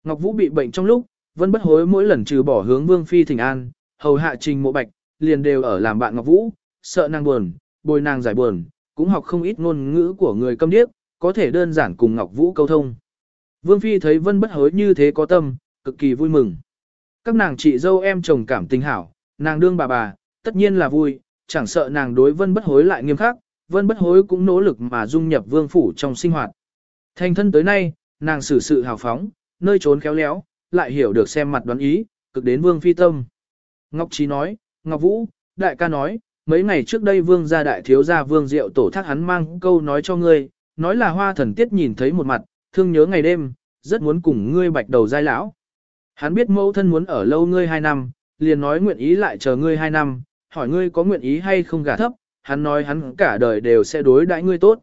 Ngọc Vũ bị bệnh trong lúc, Vân bất hối mỗi lần trừ bỏ hướng Vương Phi thỉnh an, hầu hạ Trình Mộ Bạch, liền đều ở làm bạn Ngọc Vũ, sợ nàng buồn, bồi nàng giải buồn, cũng học không ít ngôn ngữ của người câm điếc, có thể đơn giản cùng Ngọc Vũ câu thông. Vương Phi thấy Vân bất hối như thế có tâm, cực kỳ vui mừng. Các nàng chị dâu em chồng cảm tình hảo, nàng đương bà bà, tất nhiên là vui, chẳng sợ nàng đối vân bất hối lại nghiêm khắc, vân bất hối cũng nỗ lực mà dung nhập vương phủ trong sinh hoạt. Thành thân tới nay, nàng xử sự hào phóng, nơi trốn khéo léo, lại hiểu được xem mặt đoán ý, cực đến vương phi tâm. Ngọc Trí nói, Ngọc Vũ, đại ca nói, mấy ngày trước đây vương gia đại thiếu gia vương diệu tổ thác hắn mang câu nói cho ngươi, nói là hoa thần tiết nhìn thấy một mặt, thương nhớ ngày đêm, rất muốn cùng ngươi bạch đầu giai lão. Hắn biết mẫu thân muốn ở lâu ngươi hai năm, liền nói nguyện ý lại chờ ngươi hai năm, hỏi ngươi có nguyện ý hay không gả thấp, hắn nói hắn cả đời đều sẽ đối đãi ngươi tốt.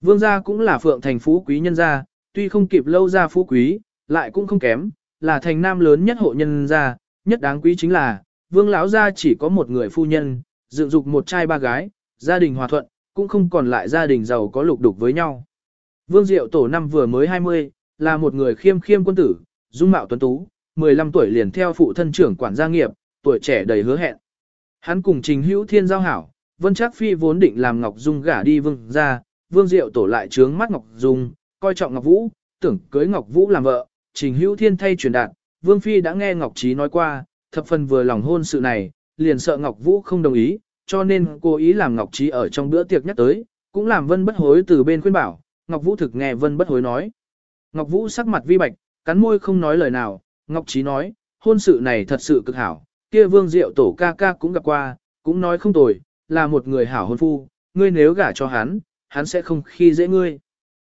Vương gia cũng là phượng thành phú quý nhân gia, tuy không kịp lâu gia phú quý, lại cũng không kém, là thành nam lớn nhất hộ nhân gia, nhất đáng quý chính là, vương lão gia chỉ có một người phu nhân, dựng dục một trai ba gái, gia đình hòa thuận, cũng không còn lại gia đình giàu có lục đục với nhau. Vương Diệu tổ năm vừa mới 20, là một người khiêm khiêm quân tử, dung mạo tuấn tú, 15 tuổi liền theo phụ thân trưởng quản gia nghiệp, tuổi trẻ đầy hứa hẹn. Hắn cùng Trình Hữu Thiên giao hảo, Vân Trác Phi vốn định làm Ngọc Dung gả đi vương ra, Vương Diệu tổ lại trướng mắt Ngọc Dung, coi trọng Ngọc Vũ, tưởng cưới Ngọc Vũ làm vợ, Trình Hữu Thiên thay truyền đạt, Vương Phi đã nghe Ngọc Trí nói qua, thập phần vừa lòng hôn sự này, liền sợ Ngọc Vũ không đồng ý, cho nên cố ý làm Ngọc Trí ở trong bữa tiệc nhắc tới, cũng làm Vân Bất Hối từ bên khuyên bảo, Ngọc Vũ thực nghe Vân Bất Hối nói. Ngọc Vũ sắc mặt vi bạch, cắn môi không nói lời nào, Ngọc Trí nói, hôn sự này thật sự cực hảo, kia Vương Diệu tổ ca ca cũng gặp qua, cũng nói không tồi, là một người hảo hôn phu, ngươi nếu gả cho hắn, hắn sẽ không khi dễ ngươi.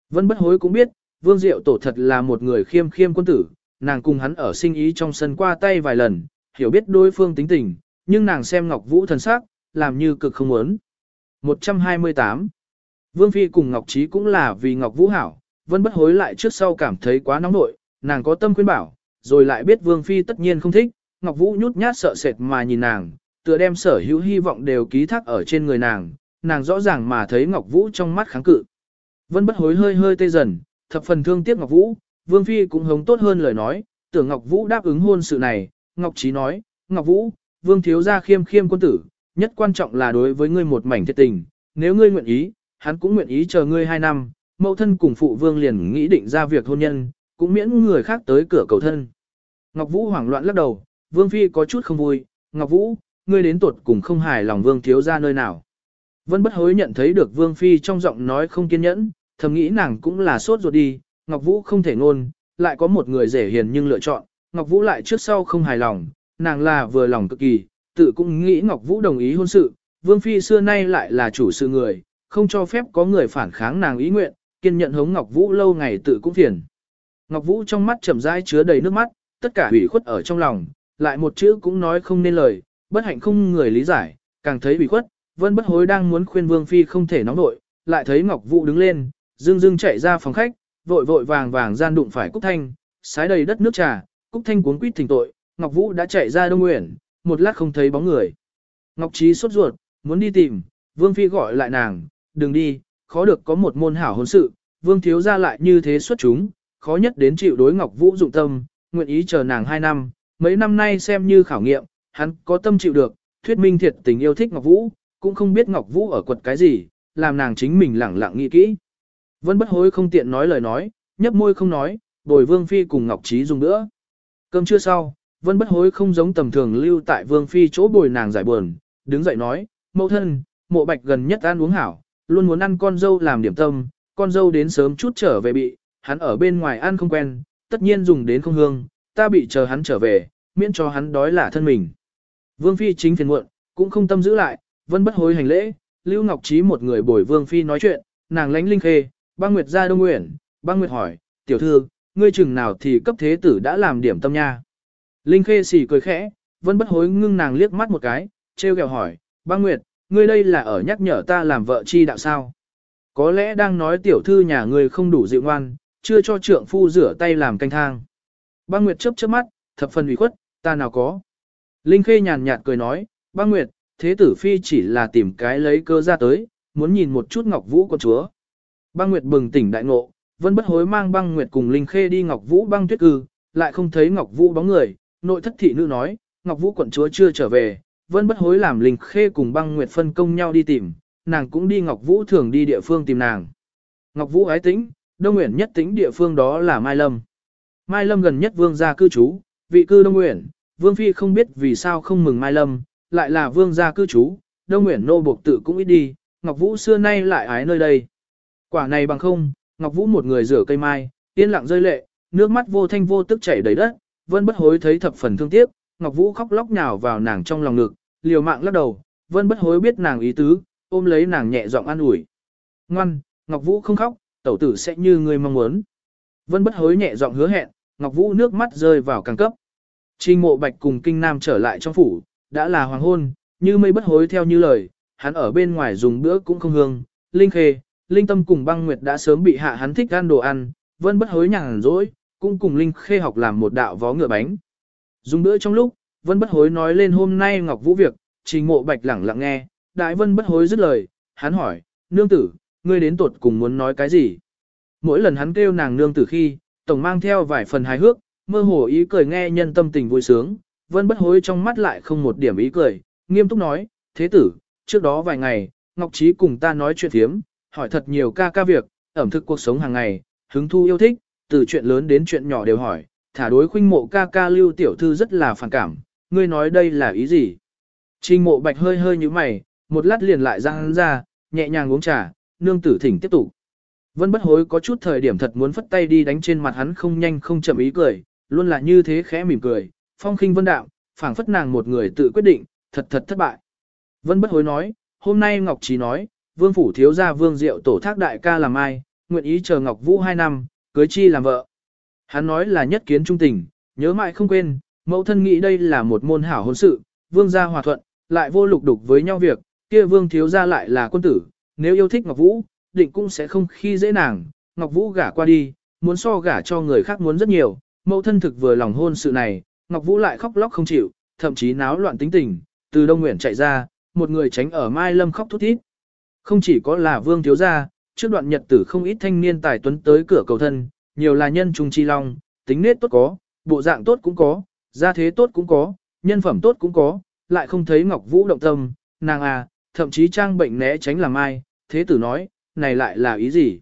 Vân Bất Hối cũng biết, Vương Diệu tổ thật là một người khiêm khiêm quân tử, nàng cùng hắn ở sinh ý trong sân qua tay vài lần, hiểu biết đối phương tính tình, nhưng nàng xem Ngọc Vũ thần sắc, làm như cực không muốn. 128. Vương Phi cùng Ngọc Trí cũng là vì Ngọc Vũ hảo, Vân Bất Hối lại trước sau cảm thấy quá nóng nội, nàng có tâm khuyên bảo, rồi lại biết Vương Phi tất nhiên không thích, Ngọc Vũ nhút nhát sợ sệt mà nhìn nàng, tựa đem sở hữu hy vọng đều ký thác ở trên người nàng, nàng rõ ràng mà thấy Ngọc Vũ trong mắt kháng cự. Vân Bất Hối hơi hơi tê dần, thập phần thương tiếc Ngọc Vũ, Vương Phi cũng hống tốt hơn lời nói, tưởng Ngọc Vũ đáp ứng hôn sự này, Ngọc Trí nói, Ngọc Vũ, Vương thiếu gia khiêm khiêm quân tử, nhất quan trọng là đối với ngươi một mảnh thiệt tình, nếu ngươi nguyện ý, hắn cũng nguyện ý chờ ngươi hai năm, mẫu thân cùng phụ vương liền nghĩ định ra việc hôn nhân, cũng miễn người khác tới cửa cầu thân. Ngọc Vũ hoảng loạn lắc đầu, Vương Phi có chút không vui, Ngọc Vũ, ngươi đến tuột cùng không hài lòng Vương thiếu gia nơi nào. Vân bất hối nhận thấy được Vương Phi trong giọng nói không kiên nhẫn, thầm nghĩ nàng cũng là sốt ruột đi, Ngọc Vũ không thể ngôn, lại có một người rể hiền nhưng lựa chọn, Ngọc Vũ lại trước sau không hài lòng, nàng là vừa lòng cực kỳ, tự cũng nghĩ Ngọc Vũ đồng ý hôn sự, Vương Phi xưa nay lại là chủ sự người, không cho phép có người phản kháng nàng ý nguyện, kiên nhận hống Ngọc Vũ lâu ngày tự cũng phiền. Ngọc Vũ trong mắt chậm rãi chứa đầy nước mắt, tất cả ủy khuất ở trong lòng, lại một chữ cũng nói không nên lời, bất hạnh không người lý giải, càng thấy ủy khuất, Vân Bất Hối đang muốn khuyên Vương Phi không thể nóng nội, lại thấy Ngọc Vũ đứng lên, dương dương chạy ra phòng khách, vội vội vàng vàng gian đụng phải Cúc Thanh, sái đầy đất nước trà, Cúc Thanh cuốn quýt thỉnh tội, Ngọc Vũ đã chạy ra Đông Nguyện, một lát không thấy bóng người. Ngọc Trí sốt ruột, muốn đi tìm, Vương Phi gọi lại nàng, đừng đi, khó được có một môn hảo hôn sự, Vương Thiếu ra lại như thế xuất chúng, khó nhất đến chịu đối Ngọc Vũ dụng tâm, nguyện ý chờ nàng hai năm, mấy năm nay xem như khảo nghiệm, hắn có tâm chịu được, thuyết minh thiệt tình yêu thích Ngọc Vũ, cũng không biết Ngọc Vũ ở quật cái gì, làm nàng chính mình lẳng lặng nghĩ kỹ. Vân bất hối không tiện nói lời nói, nhấp môi không nói, bồi Vương Phi cùng Ngọc Trí dùng nữa. Cơm trưa sau, Vân bất hối không giống tầm thường lưu tại Vương Phi chỗ bồi nàng giải buồn, đứng dậy nói, mẫu thân, mộ bạch gần nhất ăn uống hảo, luôn muốn ăn con dâu làm điểm tâm, con dâu đến sớm chút trở về bị, hắn ở bên ngoài ăn không quen, tất nhiên dùng đến không hương, ta bị chờ hắn trở về, miễn cho hắn đói là thân mình. Vương Phi chính phiền muộn, cũng không tâm giữ lại, vẫn bất hối hành lễ, Lưu Ngọc Trí một người bồi Vương Phi nói chuyện, nàng lánh linh khê, băng nguyệt ra đông nguyện, băng nguyệt hỏi, tiểu thư, ngươi chừng nào thì cấp thế tử đã làm điểm tâm nha. Linh khê xỉ cười khẽ, vẫn bất hối ngưng nàng liếc mắt một cái, treo kẹo hỏi, băng nguyệt, ngươi đây là ở nhắc nhở ta làm vợ chi đạo sao? Có lẽ đang nói tiểu thư nhà ngươi không đủ dịu ngoan, chưa cho trượng phu rửa tay làm canh thang. Băng Nguyệt chớp chớp mắt, thập phần ủy khuất, ta nào có. Linh Khê nhàn nhạt cười nói, băng Nguyệt, thế tử phi chỉ là tìm cái lấy cơ ra tới, muốn nhìn một chút Ngọc Vũ con chúa. Băng Nguyệt bừng tỉnh đại ngộ, vẫn bất hối mang băng Nguyệt cùng Linh Khê đi Ngọc Vũ băng tuyết cư, lại không thấy Ngọc Vũ bóng người, nội thất thị nữ nói, Ngọc Vũ quận chúa chưa trở về, vân bất hối làm Linh Khê cùng băng Nguyệt phân công nhau đi tìm, nàng cũng đi Ngọc Vũ thường đi địa phương tìm nàng. Ngọc Vũ ái tĩnh, Đông Nguyễn nhất tĩnh địa phương đó là Mai Lâm. Mai Lâm gần nhất vương gia cư trú, vị cư Đông Nguyễn, vương phi không biết vì sao không mừng Mai Lâm, lại là vương gia cư trú, Đông Nguyễn nô buộc tự cũng ít đi, Ngọc Vũ xưa nay lại ái nơi đây. Quả này bằng không, Ngọc Vũ một người rửa cây mai, yên lặng rơi lệ, nước mắt vô thanh vô tức chảy đầy đất, Vân Bất Hối thấy thập phần thương tiếc, Ngọc Vũ khóc lóc nhào vào nàng trong lòng ngực, liều mạng lắc đầu, Vân Bất Hối biết nàng ý tứ, ôm lấy nàng nhẹ giọng an ủi. Ngoan, Ngọc Vũ không khóc, tẩu tử sẽ như người mong muốn. Vân bất hối nhẹ giọng hứa hẹn, Ngọc Vũ nước mắt rơi vào càng cấp. Trình mộ bạch cùng kinh nam trở lại trong phủ, đã là hoàng hôn, như mây bất hối theo như lời, hắn ở bên ngoài dùng bữa cũng không hương, linh khê, linh tâm cùng băng nguyệt đã sớm bị hạ hắn thích ăn đồ ăn, vân bất hối nhàn rỗi, cũng cùng linh khê học làm một đạo vó ngựa bánh. Dùng bữa trong lúc, vân bất hối nói lên hôm nay Ngọc Vũ việc, trình mộ bạch lẳng lặng nghe, đại vân bất hối dứt lời, hắn hỏi, nương tử, ngươi đến tuột cùng muốn nói cái gì? Mỗi lần hắn kêu nàng nương tử khi, tổng mang theo vài phần hài hước, mơ hồ ý cười nghe nhân tâm tình vui sướng, vân bất hối trong mắt lại không một điểm ý cười, nghiêm túc nói, thế tử, trước đó vài ngày, Ngọc Trí cùng ta nói chuyện thiếm, hỏi thật nhiều ca ca việc, ẩm thực cuộc sống hàng ngày, hứng thu yêu thích, từ chuyện lớn đến chuyện nhỏ đều hỏi, thả đối khuynh mộ ca ca lưu tiểu thư rất là phản cảm, ngươi nói đây là ý gì? Trình mộ bạch hơi hơi như mày, một lát liền lại ra hắn ra, nhẹ nhàng uống trà, nương tử thỉnh tiếp tục. Vân bất hối có chút thời điểm thật muốn phất tay đi đánh trên mặt hắn không nhanh không chậm ý cười, luôn là như thế khẽ mỉm cười, phong khinh vân đạo, phảng phất nàng một người tự quyết định, thật thật thất bại. Vân bất hối nói, hôm nay Ngọc Trí nói, vương phủ thiếu gia vương diệu tổ thác đại ca làm ai, nguyện ý chờ Ngọc Vũ hai năm, cưới chi làm vợ. Hắn nói là nhất kiến trung tình, nhớ mãi không quên, mẫu thân nghĩ đây là một môn hảo hôn sự, vương gia hòa thuận, lại vô lục đục với nhau việc, kia vương thiếu gia lại là quân tử, nếu yêu thích Ngọc Vũ, định cũng sẽ không khi dễ nàng, Ngọc Vũ gả qua đi, muốn so gả cho người khác muốn rất nhiều, mẫu thân thực vừa lòng hôn sự này, Ngọc Vũ lại khóc lóc không chịu, thậm chí náo loạn tính tình, từ Đông Nguyện chạy ra, một người tránh ở Mai Lâm khóc thút thít. Không chỉ có là vương thiếu gia, trước đoạn nhật tử không ít thanh niên tài tuấn tới cửa cầu thân, nhiều là nhân trung chi long, tính nết tốt có, bộ dạng tốt cũng có, gia thế tốt cũng có, nhân phẩm tốt cũng có, lại không thấy Ngọc Vũ động tâm, nàng à, thậm chí trang bệnh né tránh làm ai, thế tử nói, này lại là ý gì?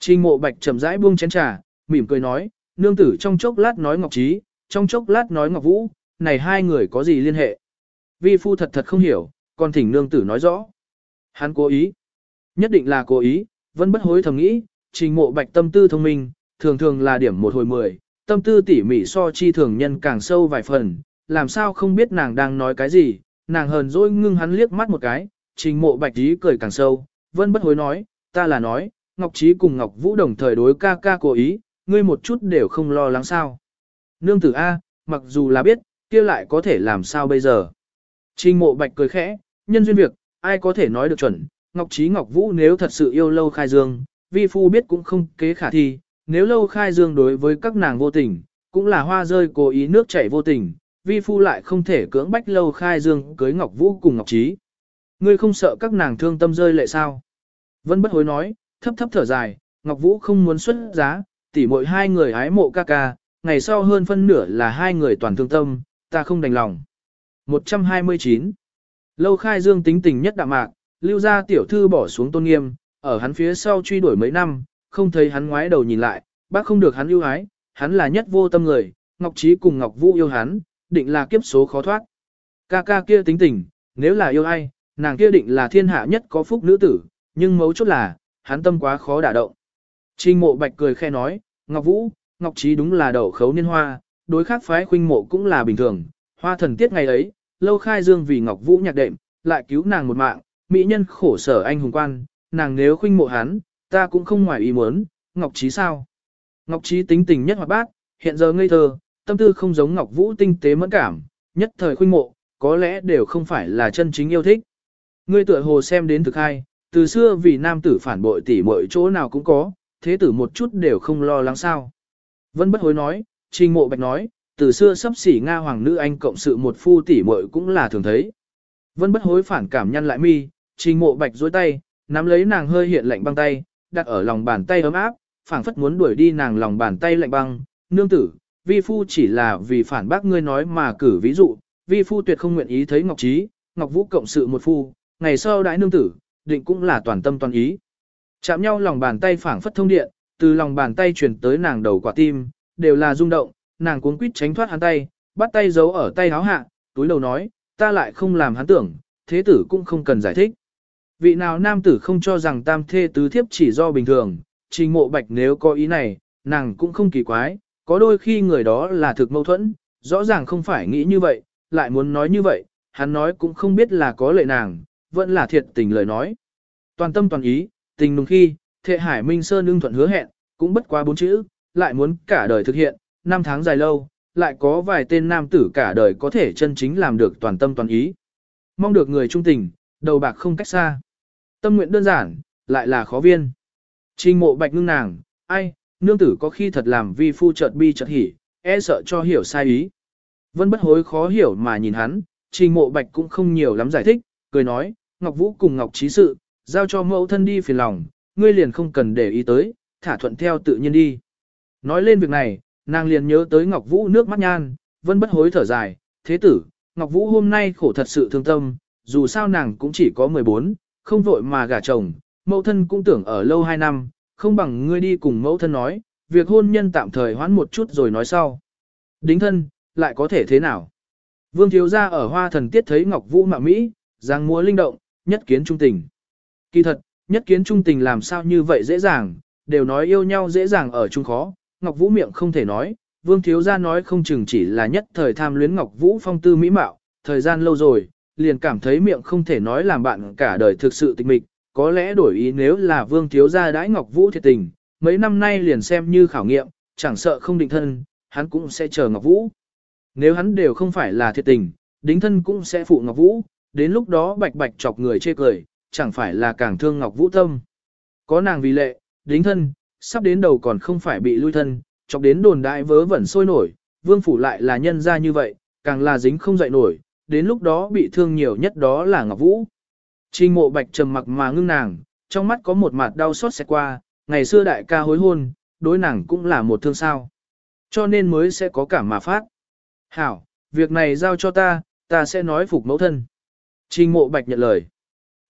Trình mộ bạch chậm rãi buông chén trà, mỉm cười nói, nương tử trong chốc lát nói Ngọc Trí, trong chốc lát nói Ngọc Vũ, này hai người có gì liên hệ? Vi phu thật thật không hiểu, còn thỉnh nương tử nói rõ. Hắn cố ý. Nhất định là cố ý, vẫn bất hối thầm nghĩ, trình mộ bạch tâm tư thông minh, thường thường là điểm một hồi mười, tâm tư tỉ mỉ so chi thường nhân càng sâu vài phần, làm sao không biết nàng đang nói cái gì, nàng hờn dỗi ngưng hắn liếc mắt một cái, trình mộ bạch ý cười càng sâu, vân bất hối nói, ta là nói, Ngọc Trí cùng Ngọc Vũ đồng thời đối ca ca cố ý, ngươi một chút đều không lo lắng sao. Nương tử A, mặc dù là biết, kia lại có thể làm sao bây giờ. Trình mộ bạch cười khẽ, nhân duyên việc, ai có thể nói được chuẩn, Ngọc Trí Ngọc Vũ nếu thật sự yêu lâu khai dương, vi phu biết cũng không kế khả thi, nếu lâu khai dương đối với các nàng vô tình, cũng là hoa rơi cố ý nước chảy vô tình, vi phu lại không thể cưỡng bách lâu khai dương cưới Ngọc Vũ cùng Ngọc Trí. Ngươi không sợ các nàng thương tâm rơi lệ sao? Vân bất hối nói, thấp thấp thở dài, Ngọc Vũ không muốn xuất giá, tỉ mỗi hai người ái mộ ca ca, ngày sau hơn phân nửa là hai người toàn thương tâm, ta không đành lòng. 129. Lâu khai dương tính tình nhất đạm mạc, lưu ra tiểu thư bỏ xuống tôn nghiêm, ở hắn phía sau truy đuổi mấy năm, không thấy hắn ngoái đầu nhìn lại, bác không được hắn yêu ái, hắn là nhất vô tâm người, Ngọc Trí cùng Ngọc Vũ yêu hắn, định là kiếp số khó thoát. Ca ca kia tính tình, nếu là yêu ai, nàng kia định là thiên hạ nhất có phúc nữ tử, nhưng mấu chốt là, hắn tâm quá khó đả động. Trình mộ bạch cười khe nói, Ngọc Vũ, Ngọc Trí đúng là đậu khấu niên hoa, đối khác phái khuynh mộ cũng là bình thường, hoa thần tiết ngày ấy, lâu khai dương vì Ngọc Vũ nhạc đệm, lại cứu nàng một mạng, mỹ nhân khổ sở anh hùng quan, nàng nếu khuynh mộ hắn, ta cũng không ngoài ý muốn, Ngọc Trí sao? Ngọc Trí tính tình nhất hoạt bát, hiện giờ ngây thơ, tâm tư không giống Ngọc Vũ tinh tế mẫn cảm, nhất thời khuynh mộ, có lẽ đều không phải là chân chính yêu thích. Ngươi tựa hồ xem đến thực hay, từ xưa vì nam tử phản bội tỷ muội chỗ nào cũng có, thế tử một chút đều không lo lắng sao. Vân bất hối nói, trình mộ bạch nói, từ xưa sắp xỉ Nga hoàng nữ anh cộng sự một phu tỷ muội cũng là thường thấy. Vân bất hối phản cảm nhăn lại mi, trình mộ bạch dối tay, nắm lấy nàng hơi hiện lạnh băng tay, đặt ở lòng bàn tay ấm áp, phảng phất muốn đuổi đi nàng lòng bàn tay lạnh băng, nương tử, vi phu chỉ là vì phản bác ngươi nói mà cử ví dụ, vi phu tuyệt không nguyện ý thấy Ngọc Trí, Ngọc Vũ cộng sự một phu, ngày sau đãi nương tử, định cũng là toàn tâm toàn ý. Chạm nhau lòng bàn tay phảng phất thông điện, từ lòng bàn tay chuyển tới nàng đầu quả tim, đều là rung động, nàng cuống quýt tránh thoát hắn tay, bắt tay giấu ở tay háo hạ, túi đầu nói, ta lại không làm hắn tưởng, thế tử cũng không cần giải thích. Vị nào nam tử không cho rằng tam thê tứ thiếp chỉ do bình thường, trình mộ bạch nếu có ý này, nàng cũng không kỳ quái, có đôi khi người đó là thực mâu thuẫn, rõ ràng không phải nghĩ như vậy, lại muốn nói như vậy, hắn nói cũng không biết là có lệ nàng, vẫn là thiệt tình lời nói. Toàn tâm toàn ý, tình nùng khi, thệ hải minh sơn ưng thuận hứa hẹn, cũng bất quá bốn chữ, lại muốn cả đời thực hiện, năm tháng dài lâu, lại có vài tên nam tử cả đời có thể chân chính làm được toàn tâm toàn ý. Mong được người trung tình, đầu bạc không cách xa. Tâm nguyện đơn giản, lại là khó viên. Trình mộ bạch ngưng nàng, ai, nương tử có khi thật làm vi phu chợt bi chợt hỉ, e sợ cho hiểu sai ý. Vân bất hối khó hiểu mà nhìn hắn, trình mộ bạch cũng không nhiều lắm giải thích, cười nói, Ngọc Vũ cùng Ngọc Trí sự, giao cho mẫu thân đi phiền lòng, ngươi liền không cần để ý tới, thả thuận theo tự nhiên đi. Nói lên việc này, nàng liền nhớ tới Ngọc Vũ nước mắt nhan, vẫn bất hối thở dài, thế tử, Ngọc Vũ hôm nay khổ thật sự thương tâm, dù sao nàng cũng chỉ có 14, không vội mà gả chồng, mẫu thân cũng tưởng ở lâu 2 năm, không bằng ngươi đi cùng mẫu thân nói, việc hôn nhân tạm thời hoãn một chút rồi nói sau. Đính thân, lại có thể thế nào? Vương thiếu gia ở hoa thần tiết thấy Ngọc Vũ mạo Mỹ, giang múa linh động, nhất kiến trung tình. Kỳ thật, nhất kiến trung tình làm sao như vậy dễ dàng, đều nói yêu nhau dễ dàng ở chung khó, Ngọc Vũ miệng không thể nói, Vương thiếu gia nói không chừng chỉ là nhất thời tham luyến Ngọc Vũ phong tư mỹ mạo, thời gian lâu rồi, liền cảm thấy miệng không thể nói làm bạn cả đời thực sự tịch mịch, có lẽ đổi ý nếu là Vương thiếu gia đãi Ngọc Vũ thiệt tình, mấy năm nay liền xem như khảo nghiệm, chẳng sợ không định thân, hắn cũng sẽ chờ Ngọc Vũ. Nếu hắn đều không phải là thiệt tình, đính thân cũng sẽ phụ Ngọc Vũ, đến lúc đó bạch bạch chọc người chê cười, chẳng phải là càng thương Ngọc Vũ tâm. Có nàng vì lệ, đính thân, sắp đến đầu còn không phải bị lui thân, chọc đến đồn đại vớ vẩn sôi nổi, vương phủ lại là nhân ra như vậy, càng là dính không dậy nổi, đến lúc đó bị thương nhiều nhất đó là Ngọc Vũ. Trình mộ bạch trầm mặc mà ngưng nàng, trong mắt có một mặt đau xót xẹt qua, ngày xưa đại ca hối hôn, đối nàng cũng là một thương sao. Cho nên mới sẽ có cảm mà phát. Hảo, việc này giao cho ta, ta sẽ nói phục mẫu thân. Trình mộ bạch nhận lời.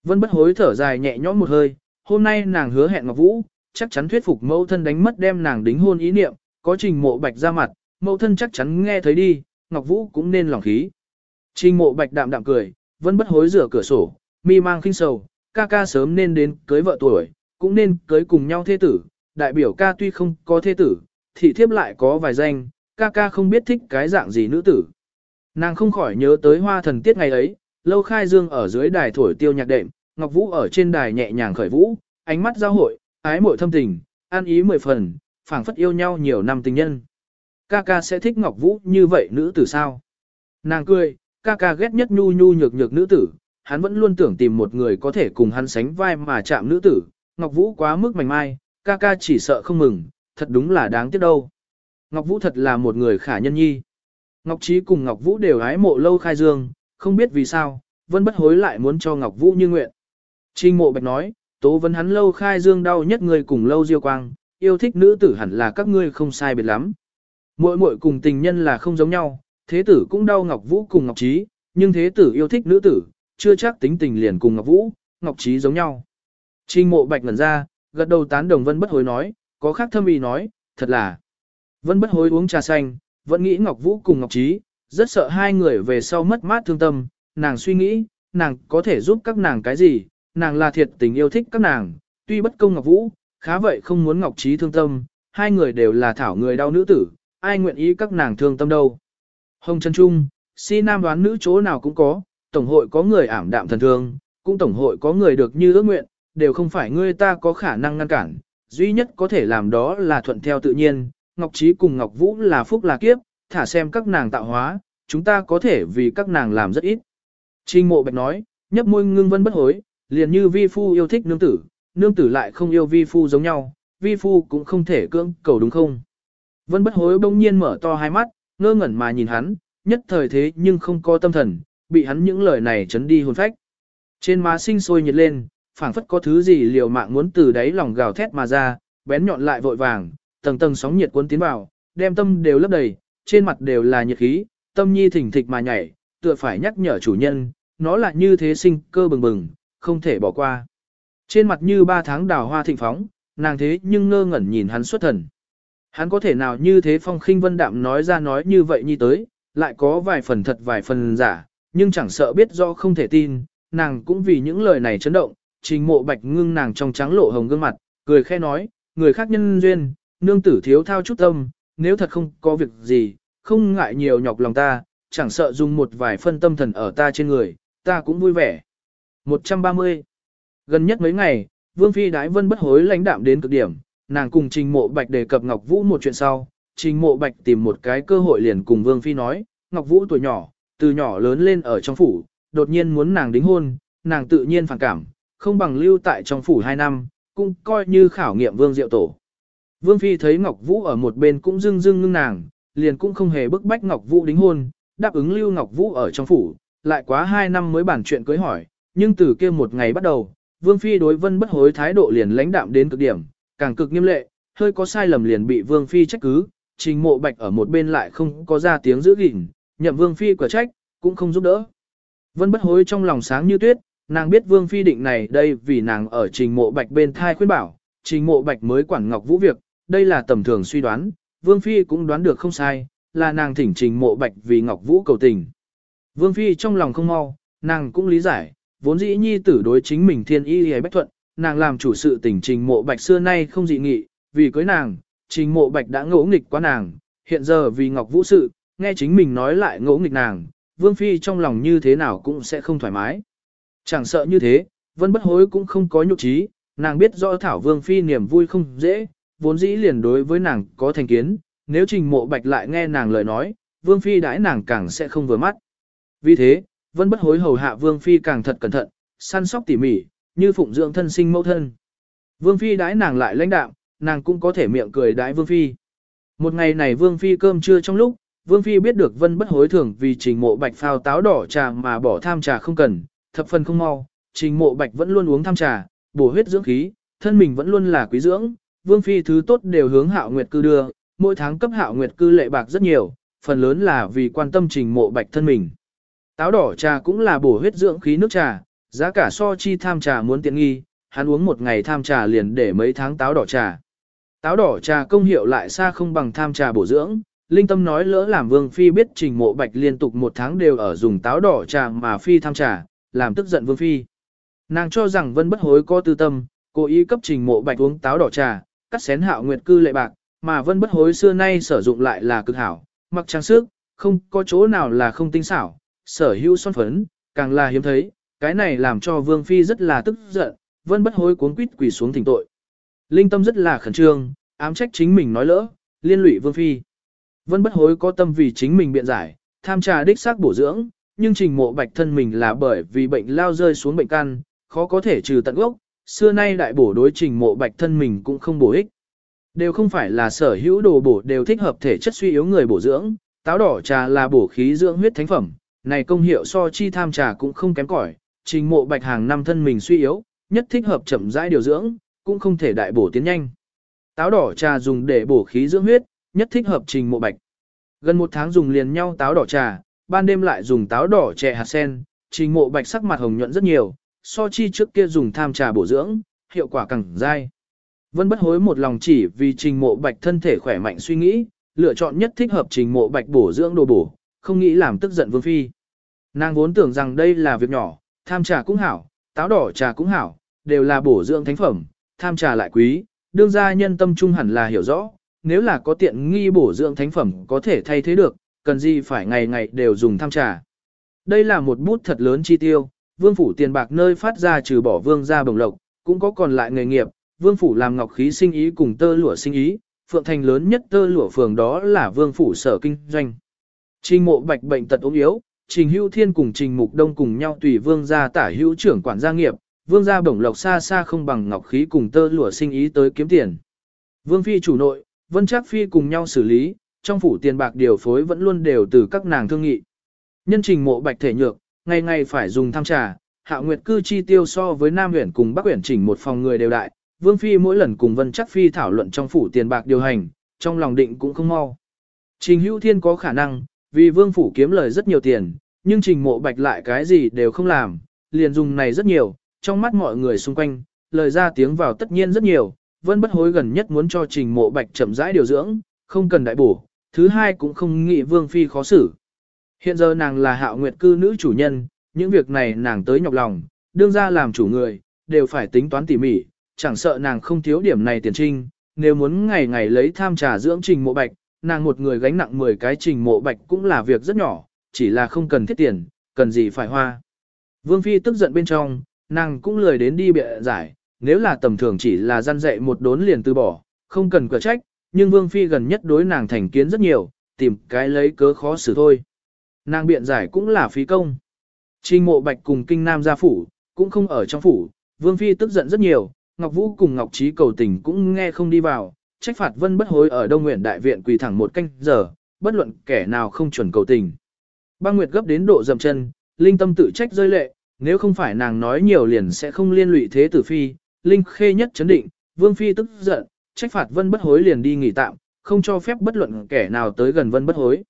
Vân bất hối thở dài nhẹ nhõm một hơi, hôm nay nàng hứa hẹn Ngọc Vũ, chắc chắn thuyết phục mẫu thân đánh mất đem nàng đính hôn ý niệm, có trình mộ bạch ra mặt, mẫu thân chắc chắn nghe thấy đi, Ngọc Vũ cũng nên lòng khí. Trình mộ bạch đạm đạm cười, Vân bất hối rửa cửa sổ, mi mang khinh sầu, ca ca sớm nên đến cưới vợ tuổi, cũng nên cưới cùng nhau thế tử, đại biểu ca tuy không có thế tử, thị thiếp lại có vài danh, ca ca không biết thích cái dạng gì nữ tử. Nàng không khỏi nhớ tới hoa thần tiết ngày ấy, lâu khai dương ở dưới đài thổi tiêu nhạc đệm, Ngọc Vũ ở trên đài nhẹ nhàng khởi vũ, ánh mắt giao hội, ái muội thâm tình, an ý mười phần, phảng phất yêu nhau nhiều năm tình nhân. Ca ca sẽ thích Ngọc Vũ như vậy nữ tử sao? Nàng cười, ca ca ghét nhất nhu nhu nhược nhược nữ tử, hắn vẫn luôn tưởng tìm một người có thể cùng hắn sánh vai mà chạm nữ tử, Ngọc Vũ quá mức mảnh mai, ca ca chỉ sợ không mừng, thật đúng là đáng tiếc đâu. Ngọc Vũ thật là một người khả nhân nhi. Ngọc Trí cùng Ngọc Vũ đều ái mộ lâu khai dương, không biết vì sao, Vân bất hối lại muốn cho Ngọc Vũ như nguyện. Trình mộ bạch nói, tố vấn hắn lâu khai dương đau nhất người cùng lâu diêu quang, yêu thích nữ tử hẳn là các ngươi không sai biệt lắm. Mỗi mỗi cùng tình nhân là không giống nhau, thế tử cũng đau Ngọc Vũ cùng Ngọc Trí, nhưng thế tử yêu thích nữ tử, chưa chắc tính tình liền cùng Ngọc Vũ, Ngọc Trí giống nhau. Trình mộ bạch ngẩn ra, gật đầu tán đồng Vân bất hối nói, có khác thâm ý nói, thật là. Vân bất hối uống trà xanh, vẫn nghĩ Ngọc Vũ cùng Ngọc Trí, rất sợ hai người về sau mất mát thương tâm, nàng suy nghĩ, nàng có thể giúp các nàng cái gì, nàng là thiệt tình yêu thích các nàng, tuy bất công Ngọc Vũ, khá vậy không muốn Ngọc Trí thương tâm, hai người đều là thảo người đau nữ tử, ai nguyện ý các nàng thương tâm đâu. Hồng Trân Trung, si nam đoán nữ chỗ nào cũng có, tổng hội có người ảm đạm thần thương, cũng tổng hội có người được như ước nguyện, đều không phải ngươi ta có khả năng ngăn cản, duy nhất có thể làm đó là thuận theo tự nhiên, Ngọc Trí cùng Ngọc Vũ là phúc là kiếp, thả xem các nàng tạo hóa, chúng ta có thể vì các nàng làm rất ít. Trình mộ bạch nói, nhấp môi ngưng vân bất hối, liền như vi phu yêu thích nương tử, nương tử lại không yêu vi phu giống nhau, vi phu cũng không thể cưỡng cầu đúng không. Vân bất hối bỗng nhiên mở to hai mắt, ngơ ngẩn mà nhìn hắn, nhất thời thế nhưng không có tâm thần, bị hắn những lời này chấn đi hồn phách. Trên má sinh sôi nhiệt lên, phảng phất có thứ gì liều mạng muốn từ đáy lòng gào thét mà ra, bén nhọn lại vội vàng, tầng tầng sóng nhiệt cuốn tiến vào, đem tâm đều lấp đầy, trên mặt đều là nhiệt khí, tâm nhi thỉnh thịch mà nhảy, tựa phải nhắc nhở chủ nhân, nó là như thế sinh cơ bừng bừng, không thể bỏ qua. Trên mặt như ba tháng đào hoa thịnh phóng, nàng thế nhưng ngơ ngẩn nhìn hắn xuất thần. Hắn có thể nào như thế phong khinh vân đạm nói ra nói như vậy như tới, lại có vài phần thật vài phần giả, nhưng chẳng sợ biết do không thể tin, nàng cũng vì những lời này chấn động, trình mộ bạch ngưng nàng trong trắng lộ hồng gương mặt, cười khe nói, người khác nhân duyên, nương tử thiếu thao chút tâm, nếu thật không có việc gì, không ngại nhiều nhọc lòng ta, chẳng sợ dùng một vài phân tâm thần ở ta trên người, ta cũng vui vẻ. 130. Gần nhất mấy ngày, Vương Phi Đái Vân bất hối lãnh đạm đến cực điểm, nàng cùng Trình Mộ Bạch đề cập Ngọc Vũ một chuyện sau, Trình Mộ Bạch tìm một cái cơ hội liền cùng Vương Phi nói, Ngọc Vũ tuổi nhỏ, từ nhỏ lớn lên ở trong phủ, đột nhiên muốn nàng đính hôn, nàng tự nhiên phản cảm, không bằng lưu tại trong phủ 2 năm, cũng coi như khảo nghiệm vương diệu tổ. Vương Phi thấy Ngọc Vũ ở một bên cũng dưng dưng ngưng nàng, liền cũng không hề bức bách Ngọc Vũ đính hôn, đáp ứng lưu Ngọc Vũ ở trong phủ, lại quá 2 năm mới bản chuyện cưới hỏi, nhưng từ kia một ngày bắt đầu, Vương Phi đối vân bất hối thái độ liền lãnh đạm đến cực điểm, càng cực nghiêm lệ, hơi có sai lầm liền bị Vương Phi trách cứ, trình mộ bạch ở một bên lại không có ra tiếng giữ gìn, nhậm Vương Phi quả trách, cũng không giúp đỡ. Vân bất hối trong lòng sáng như tuyết, nàng biết Vương Phi định này đây vì nàng ở trình mộ bạch bên thai khuyên bảo, trình mộ bạch mới quản ngọc vũ việc, đây là tầm thường suy đoán, Vương Phi cũng đoán được không sai, là nàng thỉnh trình mộ bạch vì ngọc vũ cầu tình. Vương Phi trong lòng không mau, nàng cũng lý giải, vốn dĩ nhi tử đối chính mình thiên y hề bách thuận, nàng làm chủ sự tỉnh trình mộ bạch xưa nay không dị nghị, vì cưới nàng, trình mộ bạch đã ngỗ nghịch quá nàng, hiện giờ vì ngọc vũ sự, nghe chính mình nói lại ngỗ nghịch nàng, vương phi trong lòng như thế nào cũng sẽ không thoải mái. Chẳng sợ như thế, vân bất hối cũng không có nhục trí, nàng biết rõ thảo vương phi niềm vui không dễ, vốn dĩ liền đối với nàng có thành kiến, nếu trình mộ bạch lại nghe nàng lời nói, vương phi đãi nàng càng sẽ không vừa mắt. Vì thế, vân bất hối hầu hạ vương phi càng thật cẩn thận, săn sóc tỉ mỉ, như phụng dưỡng thân sinh mẫu thân. Vương phi đãi nàng lại lãnh đạm, nàng cũng có thể miệng cười đãi vương phi. Một ngày này vương phi cơm trưa trong lúc, vương phi biết được vân bất hối thường vì trình mộ bạch phao táo đỏ trà mà bỏ tham trà không cần, thập phần không mau, trình mộ bạch vẫn luôn uống tham trà, bổ huyết dưỡng khí, thân mình vẫn luôn là quý dưỡng, vương phi thứ tốt đều hướng hạo nguyệt cư đưa, mỗi tháng cấp hạo nguyệt cư lệ bạc rất nhiều, phần lớn là vì quan tâm trình mộ bạch thân mình. Táo đỏ trà cũng là bổ huyết dưỡng khí nước trà, giá cả so chi tham trà muốn tiện nghi, hắn uống một ngày tham trà liền để mấy tháng táo đỏ trà. Táo đỏ trà công hiệu lại xa không bằng tham trà bổ dưỡng, Linh Tâm nói lỡ làm Vương Phi biết trình mộ bạch liên tục một tháng đều ở dùng táo đỏ trà mà Phi tham trà, làm tức giận Vương Phi. Nàng cho rằng Vân bất hối có tư tâm, cố ý cấp trình mộ bạch uống táo đỏ trà, cắt xén hạo nguyệt cư lệ bạc, mà Vân bất hối xưa nay sử dụng lại là cực hảo, mặc trang sức, không có chỗ nào là không tinh xảo, sở hữu son phấn, càng là hiếm thấy, cái này làm cho Vương Phi rất là tức giận, Vân bất hối cuốn quýt quỳ xuống thỉnh tội. Linh tâm rất là khẩn trương, ám trách chính mình nói lỡ, liên lụy Vương Phi. Vân bất hối có tâm vì chính mình biện giải, tham trà đích xác bổ dưỡng, nhưng trình mộ bạch thân mình là bởi vì bệnh lao rơi xuống bệnh căn, khó có thể trừ tận gốc, xưa nay đại bổ đối trình mộ bạch thân mình cũng không bổ ích. Đều không phải là sở hữu đồ bổ đều thích hợp thể chất suy yếu người bổ dưỡng, táo đỏ trà là bổ khí dưỡng huyết thánh phẩm, này công hiệu so chi tham trà cũng không kém cỏi, trình mộ bạch hàng năm thân mình suy yếu, nhất thích hợp chậm rãi điều dưỡng, cũng không thể đại bổ tiến nhanh. Táo đỏ trà dùng để bổ khí dưỡng huyết, nhất thích hợp trình mộ bạch. Gần một tháng dùng liền nhau táo đỏ trà, ban đêm lại dùng táo đỏ chè hạt sen, trình mộ bạch sắc mặt hồng nhuận rất nhiều, so chi trước kia dùng tham trà bổ dưỡng, hiệu quả càng dai. Vân bất hối một lòng chỉ vì trình mộ bạch thân thể khỏe mạnh suy nghĩ, lựa chọn nhất thích hợp trình mộ bạch bổ dưỡng đồ bổ, không nghĩ làm tức giận vương phi. Nàng vốn tưởng rằng đây là việc nhỏ, tham trà cũng hảo, táo đỏ trà cũng hảo, đều là bổ dưỡng thánh phẩm, tham trà lại quý, đương gia nhân tâm trung hẳn là hiểu rõ, nếu là có tiện nghi bổ dưỡng thánh phẩm có thể thay thế được, cần gì phải ngày ngày đều dùng tham trà. Đây là một bút thật lớn chi tiêu, vương phủ tiền bạc nơi phát ra trừ bỏ vương gia bồng lộc, cũng có còn lại nghề nghiệp, vương phủ làm ngọc khí sinh ý cùng tơ lụa sinh ý, phượng thành lớn nhất tơ lụa phường đó là vương phủ sở kinh doanh. Trình mộ bạch bệnh tật ốm yếu, trình hữu thiên cùng trình mục đông cùng nhau tùy vương gia tả hữu trưởng quản gia nghiệp, vương gia bổng lộc xa xa không bằng ngọc khí cùng tơ lụa sinh ý tới kiếm tiền. Vương phi chủ nội, vân trác phi cùng nhau xử lý, trong phủ tiền bạc điều phối vẫn luôn đều từ các nàng thương nghị. Nhân trình mộ bạch thể nhược, ngày ngày phải dùng tham trà, hạ nguyệt cư chi tiêu so với Nam huyện cùng Bắc huyện chỉnh một phòng người đều đại, Vương Phi mỗi lần cùng Vân Chắc Phi thảo luận trong phủ tiền bạc điều hành, trong lòng định cũng không mau. Trình Hữu Thiên có khả năng, vì Vương Phủ kiếm lời rất nhiều tiền, nhưng Trình Mộ Bạch lại cái gì đều không làm, liền dùng này rất nhiều, trong mắt mọi người xung quanh, lời ra tiếng vào tất nhiên rất nhiều, Vân bất hối gần nhất muốn cho Trình Mộ Bạch chậm rãi điều dưỡng, không cần đại bổ, thứ hai cũng không nghĩ Vương Phi khó xử. Hiện giờ nàng là hạo nguyệt cư nữ chủ nhân, những việc này nàng tới nhọc lòng, đương ra làm chủ người, đều phải tính toán tỉ mỉ, chẳng sợ nàng không thiếu điểm này tiền trinh, nếu muốn ngày ngày lấy tham trà dưỡng trình mộ bạch, nàng một người gánh nặng 10 cái trình mộ bạch cũng là việc rất nhỏ, chỉ là không cần thiết tiền, cần gì phải hoa. Vương Phi tức giận bên trong, nàng cũng lười đến đi bịa giải, nếu là tầm thường chỉ là gian dạy một đốn liền từ bỏ, không cần cửa trách, nhưng Vương Phi gần nhất đối nàng thành kiến rất nhiều, tìm cái lấy cớ khó xử thôi. Nàng biện giải cũng là phí công. Trình mộ bạch cùng kinh nam gia phủ, cũng không ở trong phủ, Vương Phi tức giận rất nhiều, Ngọc Vũ cùng Ngọc Trí cầu tình cũng nghe không đi vào, trách phạt Vân bất hối ở Đông Nguyện Đại Viện quỳ thẳng một canh giờ, bất luận kẻ nào không chuẩn cầu tình. Băng Nguyệt gấp đến độ dầm chân, Linh tâm tự trách rơi lệ, nếu không phải nàng nói nhiều liền sẽ không liên lụy thế tử Phi, Linh khê nhất chấn định, Vương Phi tức giận, trách phạt Vân bất hối liền đi nghỉ tạm, không cho phép bất luận kẻ nào tới gần Vân bất hối.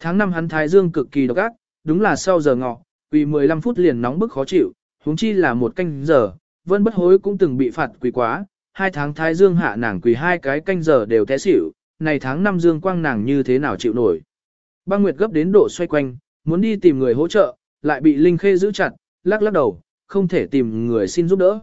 Tháng năm hắn Thái Dương cực kỳ độc ác, đúng là sau giờ ngọ, quỳ 15 phút liền nóng bức khó chịu, huống chi là một canh giờ, Vân bất hối cũng từng bị phạt quỳ quá, hai tháng Thái Dương hạ nàng quỳ hai cái canh giờ đều té xỉu, này tháng năm Dương quang nàng như thế nào chịu nổi. Băng Nguyệt gấp đến độ xoay quanh, muốn đi tìm người hỗ trợ, lại bị Linh Khê giữ chặt, lắc lắc đầu, không thể tìm người xin giúp đỡ.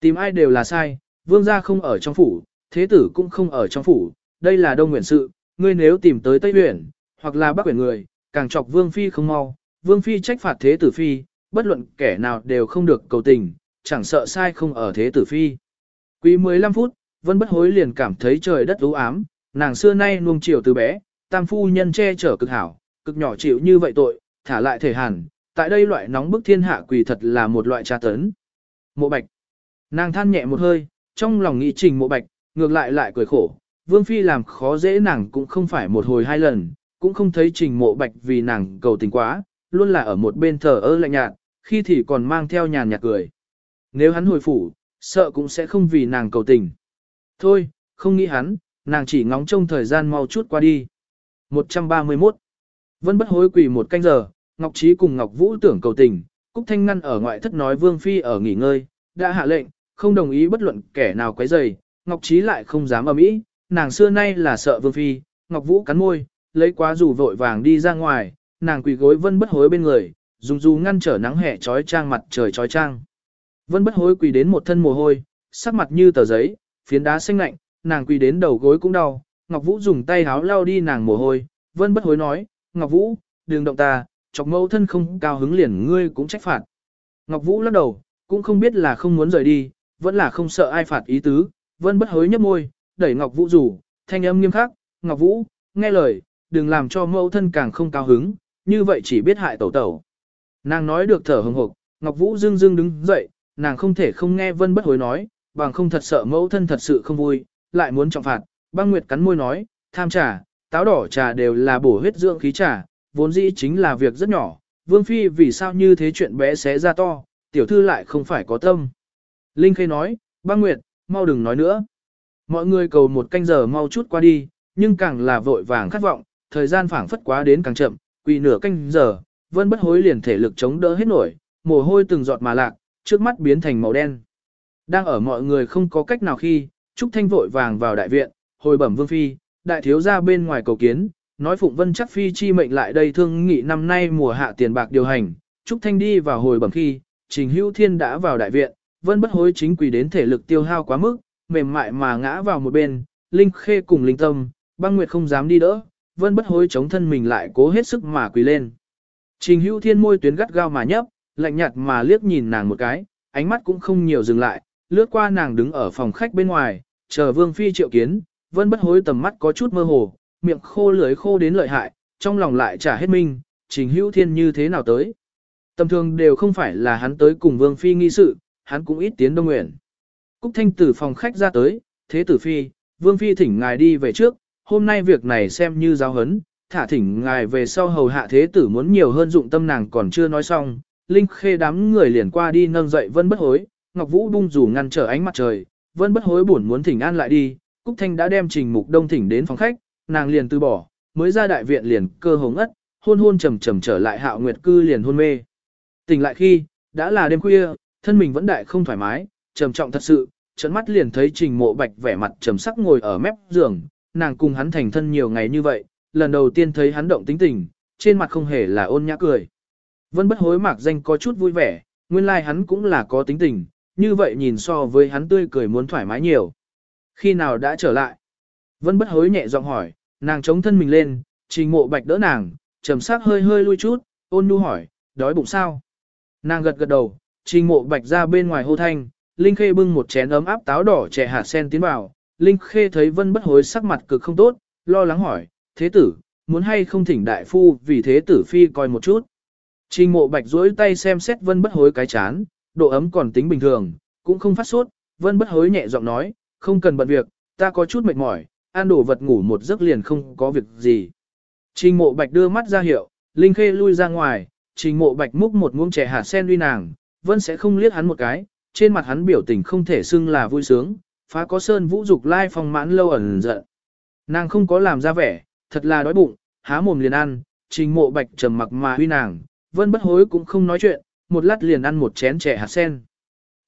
Tìm ai đều là sai, vương gia không ở trong phủ, thế tử cũng không ở trong phủ, đây là đông nguyện sự, ngươi nếu tìm tới Tây Huyền, hoặc là bác quyển người, càng chọc vương phi không mau, vương phi trách phạt thế tử phi, bất luận kẻ nào đều không được cầu tình, chẳng sợ sai không ở thế tử phi. Quý 15 phút, Vân Bất Hối liền cảm thấy trời đất u ám, nàng xưa nay nuông chiều từ bé, tam phu nhân che chở cực hảo, cực nhỏ chịu như vậy tội, thả lại thể hàn, tại đây loại nóng bức thiên hạ quỷ thật là một loại tra tấn. Mộ Bạch. Nàng than nhẹ một hơi, trong lòng nghĩ trình Mộ Bạch, ngược lại lại cười khổ, Vương Phi làm khó dễ nàng cũng không phải một hồi hai lần, cũng không thấy trình Mộ Bạch vì nàng cầu tình quá, luôn là ở một bên thờ ơ lạnh nhạt, khi thì còn mang theo nhàn nhạt cười. Nếu hắn hồi phủ, sợ cũng sẽ không vì nàng cầu tình. Thôi, không nghĩ hắn, nàng chỉ ngóng trông thời gian mau chút qua đi. 131. Vân bất hối quỳ một canh giờ, Ngọc Trí cùng Ngọc Vũ tưởng cầu tình, Cúc Thanh ngăn ở ngoại thất nói Vương Phi ở nghỉ ngơi, đã hạ lệnh, không đồng ý bất luận kẻ nào quấy rầy, Ngọc Trí lại không dám ầm ĩ, nàng xưa nay là sợ Vương Phi, Ngọc Vũ cắn môi, lấy quá dù vội vàng đi ra ngoài, nàng quỳ gối Vân bất hối bên người, dùng dù ngăn trở nắng hè trói trang mặt trời trói trang. Vân bất hối quỳ đến một thân mồ hôi, sắc mặt như tờ giấy, phiến đá xanh lạnh, nàng quỳ đến đầu gối cũng đau, Ngọc Vũ dùng tay háo lau đi nàng mồ hôi, Vân bất hối nói, Ngọc Vũ, đừng động ta, chọc mẫu thân không cao hứng liền ngươi cũng trách phạt. Ngọc Vũ lắc đầu, cũng không biết là không muốn rời đi, vẫn là không sợ ai phạt ý tứ, Vân bất hối nhấp môi, đẩy Ngọc Vũ rủ, thanh âm nghiêm khắc, Ngọc Vũ, nghe lời, đừng làm cho mẫu thân càng không cao hứng, như vậy chỉ biết hại tẩu tẩu. Nàng nói được thở hừng hực, Ngọc Vũ dưng dưng đứng dậy, nàng không thể không nghe Vân bất hối nói, bằng không thật sợ mẫu thân thật sự không vui, lại muốn trọng phạt, băng nguyệt cắn môi nói, tham trà, táo đỏ trà đều là bổ huyết dưỡng khí trà, vốn dĩ chính là việc rất nhỏ, Vương Phi vì sao như thế chuyện bé xé ra to, tiểu thư lại không phải có tâm. Linh Khê nói, băng nguyệt, mau đừng nói nữa. Mọi người cầu một canh giờ mau chút qua đi, nhưng càng là vội vàng khát vọng, thời gian phảng phất quá đến càng chậm, quỳ nửa canh giờ, vân bất hối liền thể lực chống đỡ hết nổi, mồ hôi từng giọt mà lạc, trước mắt biến thành màu đen. Đang ở mọi người không có cách nào khi, Trúc Thanh vội vàng vào đại viện, hồi bẩm Vương Phi, đại thiếu ra bên ngoài cầu kiến, nói Phụng Vân chắc Phi chi mệnh lại đây thương nghị năm nay mùa hạ tiền bạc điều hành. Trúc Thanh đi vào hồi bẩm khi, Trình Hữu Thiên đã vào đại viện, Vân bất hối chính quỳ đến thể lực tiêu hao quá mức, mềm mại mà ngã vào một bên, Linh Khê cùng Linh Tâm, băng nguyệt không dám đi đỡ, Vân bất hối chống thân mình lại cố hết sức mà quỳ lên. Trình Hữu Thiên môi tuyến gắt gao mà nhấp, lạnh nhạt mà liếc nhìn nàng một cái, ánh mắt cũng không nhiều dừng lại, lướt qua nàng đứng ở phòng khách bên ngoài, chờ Vương Phi triệu kiến, vân bất hối tầm mắt có chút mơ hồ, miệng khô lưỡi khô đến lợi hại, trong lòng lại trả hết minh, trình hữu thiên như thế nào tới. Tầm thường đều không phải là hắn tới cùng Vương Phi nghi sự, hắn cũng ít tiến đông nguyện. Cúc Thanh từ phòng khách ra tới, thế tử Phi, Vương Phi thỉnh ngài đi về trước, hôm nay việc này xem như giáo hấn, thả thỉnh ngài về sau hầu hạ thế tử muốn nhiều hơn dụng tâm nàng còn chưa nói xong, Linh Khê đám người liền qua đi nâng dậy Vân Bất Hối, Ngọc Vũ bung rủ ngăn trở ánh mặt trời, Vân Bất Hối buồn muốn thỉnh an lại đi, Cúc Thanh đã đem Trình Mục Đông thỉnh đến phòng khách, nàng liền từ bỏ, mới ra đại viện liền cơ hồ ngất, hôn hôn trầm trầm trở lại Hạo Nguyệt cư liền hôn mê. Tỉnh lại khi, đã là đêm khuya, thân mình vẫn đại không thoải mái, trầm trọng thật sự, chấn mắt liền thấy Trình Mộ Bạch vẻ mặt trầm sắc ngồi ở mép giường, nàng cùng hắn thành thân nhiều ngày như vậy, lần đầu tiên thấy hắn động tính tình, trên mặt không hề là ôn nhã cười. Vân bất hối mạc danh có chút vui vẻ, nguyên lai like hắn cũng là có tính tình, như vậy nhìn so với hắn tươi cười muốn thoải mái nhiều. Khi nào đã trở lại? Vân bất hối nhẹ giọng hỏi, nàng chống thân mình lên, trình mộ bạch đỡ nàng, trầm sắc hơi hơi lui chút, ôn nhu hỏi, đói bụng sao? Nàng gật gật đầu, trình mộ bạch ra bên ngoài hô thanh, Linh Khê bưng một chén ấm áp táo đỏ trẻ hạt sen tiến vào, Linh Khê thấy Vân bất hối sắc mặt cực không tốt, lo lắng hỏi, thế tử, muốn hay không thỉnh đại phu vì thế tử phi coi một chút. Trình mộ bạch duỗi tay xem xét vân bất hối cái chán, độ ấm còn tính bình thường, cũng không phát sốt, vân bất hối nhẹ giọng nói, không cần bận việc, ta có chút mệt mỏi, ăn đồ vật ngủ một giấc liền không có việc gì. Trình mộ bạch đưa mắt ra hiệu, Linh Khê lui ra ngoài, trình mộ bạch múc một muỗng chè hạt sen uy nàng, vân sẽ không liếc hắn một cái, trên mặt hắn biểu tình không thể xưng là vui sướng, phá có sơn vũ dục lai phong mãn lâu ẩn giận. Nàng không có làm ra vẻ, thật là đói bụng, há mồm liền ăn, trình mộ bạch trầm mặc mà huy nàng, vân bất hối cũng không nói chuyện, một lát liền ăn một chén chè hạt sen.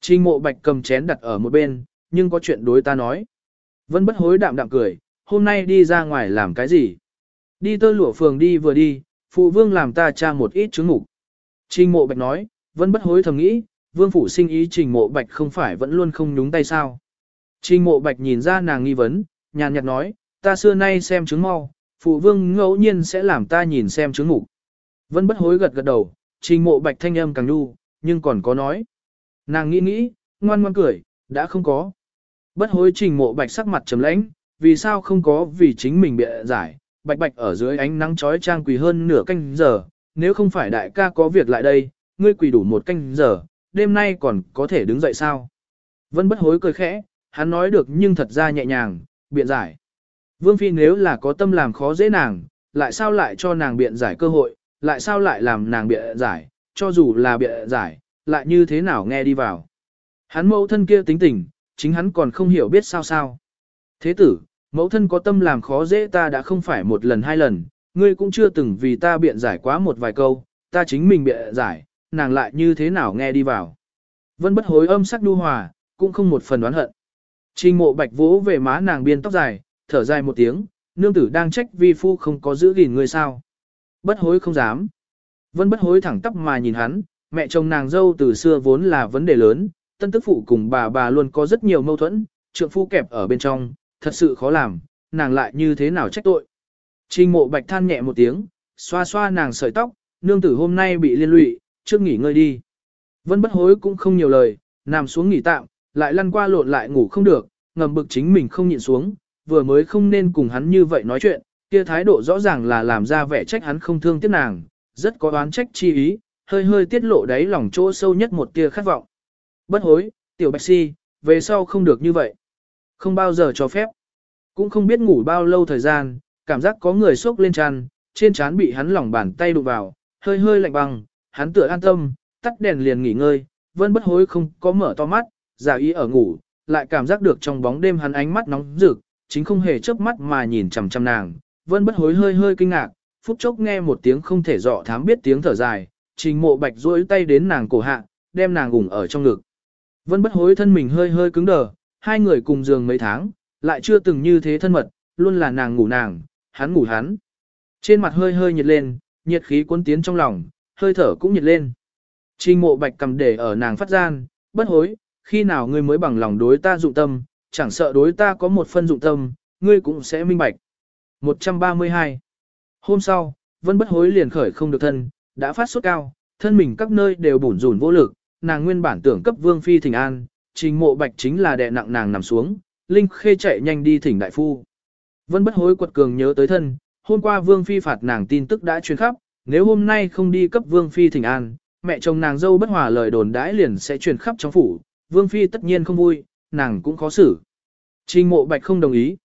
Trình mộ bạch cầm chén đặt ở một bên, nhưng có chuyện đối ta nói. Vân bất hối đạm đạm cười, hôm nay đi ra ngoài làm cái gì? Đi tơ lụa phường đi vừa đi, phụ vương làm ta tra một ít chứng ngục. Trình mộ bạch nói, vân bất hối thầm nghĩ, vương phủ sinh ý trình mộ bạch không phải vẫn luôn không nhúng tay sao. Trình mộ bạch nhìn ra nàng nghi vấn, nhàn nhạt nói, ta xưa nay xem chứng mau, phụ vương ngẫu nhiên sẽ làm ta nhìn xem chứng ngủ. Vân bất hối gật gật đầu, trình mộ bạch thanh âm càng đu, nhưng còn có nói. Nàng nghĩ nghĩ, ngoan ngoan cười, đã không có. Bất hối trình mộ bạch sắc mặt trầm lãnh, vì sao không có vì chính mình bịa giải, bạch bạch ở dưới ánh nắng chói trang quỳ hơn nửa canh giờ, nếu không phải đại ca có việc lại đây, ngươi quỳ đủ một canh giờ, đêm nay còn có thể đứng dậy sao? Vân bất hối cười khẽ, hắn nói được nhưng thật ra nhẹ nhàng, biện giải. Vương Phi nếu là có tâm làm khó dễ nàng, lại sao lại cho nàng biện giải cơ hội, lại sao lại làm nàng biện giải, cho dù là biện giải, lại như thế nào nghe đi vào. Hắn mẫu thân kia tính tình, chính hắn còn không hiểu biết sao sao. Thế tử, mẫu thân có tâm làm khó dễ ta đã không phải một lần hai lần, ngươi cũng chưa từng vì ta biện giải quá một vài câu, ta chính mình biện giải, nàng lại như thế nào nghe đi vào. Vân bất hối âm sắc đu hòa, cũng không một phần đoán hận. Trình mộ bạch vỗ về má nàng biên tóc dài, thở dài một tiếng, nương tử đang trách vi phu không có giữ gìn người sao. Bất hối không dám. Vân bất hối thẳng tắp mà nhìn hắn, mẹ chồng nàng dâu từ xưa vốn là vấn đề lớn, tân tức phụ cùng bà bà luôn có rất nhiều mâu thuẫn, trượng phu kẹp ở bên trong, thật sự khó làm, nàng lại như thế nào trách tội. Trình mộ bạch than nhẹ một tiếng, xoa xoa nàng sợi tóc, nương tử hôm nay bị liên lụy, trước nghỉ ngơi đi. Vân bất hối cũng không nhiều lời, nằm xuống nghỉ tạm, lại lăn qua lộn lại ngủ không được, ngầm bực chính mình không nhịn xuống, vừa mới không nên cùng hắn như vậy nói chuyện, kia thái độ rõ ràng là làm ra vẻ trách hắn không thương tiếc nàng, rất có oán trách chi ý, hơi hơi tiết lộ đáy lòng chỗ sâu nhất một tia khát vọng. Bất hối, tiểu bạch si, về sau không được như vậy. Không bao giờ cho phép. Cũng không biết ngủ bao lâu thời gian, cảm giác có người sốc lên tràn, trên trán bị hắn lỏng bàn tay đụng vào, hơi hơi lạnh băng, hắn tựa an tâm, tắt đèn liền nghỉ ngơi, vẫn bất hối không có mở to mắt, giả ý ở ngủ, lại cảm giác được trong bóng đêm hắn ánh mắt nóng rực, chính không hề chớp mắt mà nhìn chằm chằm nàng, vân bất hối hơi hơi kinh ngạc, phút chốc nghe một tiếng không thể dọ thám biết tiếng thở dài, trình mộ bạch duỗi tay đến nàng cổ hạ, đem nàng gủng ở trong ngực. Vân bất hối thân mình hơi hơi cứng đờ, hai người cùng giường mấy tháng, lại chưa từng như thế thân mật, luôn là nàng ngủ nàng, hắn ngủ hắn. Trên mặt hơi hơi nhiệt lên, nhiệt khí cuốn tiến trong lòng, hơi thở cũng nhiệt lên. Trình mộ bạch cầm để ở nàng phát gian, bất hối, khi nào ngươi mới bằng lòng đối ta dụng tâm, chẳng sợ đối ta có một phân dụng tâm, ngươi cũng sẽ minh bạch. 132. Hôm sau, Vân bất hối liền khởi không được thân, đã phát sốt cao, thân mình các nơi đều bủn rủn vô lực, nàng nguyên bản tưởng cấp vương phi thỉnh an, trình mộ bạch chính là đè nặng nàng nằm xuống, Linh Khê chạy nhanh đi thỉnh đại phu. Vân bất hối quật cường nhớ tới thân, hôm qua vương phi phạt nàng tin tức đã truyền khắp, nếu hôm nay không đi cấp vương phi thỉnh an, mẹ chồng nàng dâu bất hòa lời đồn đãi liền sẽ truyền khắp trong phủ, vương phi tất nhiên không vui, nàng cũng khó xử. Trình mộ bạch không đồng ý.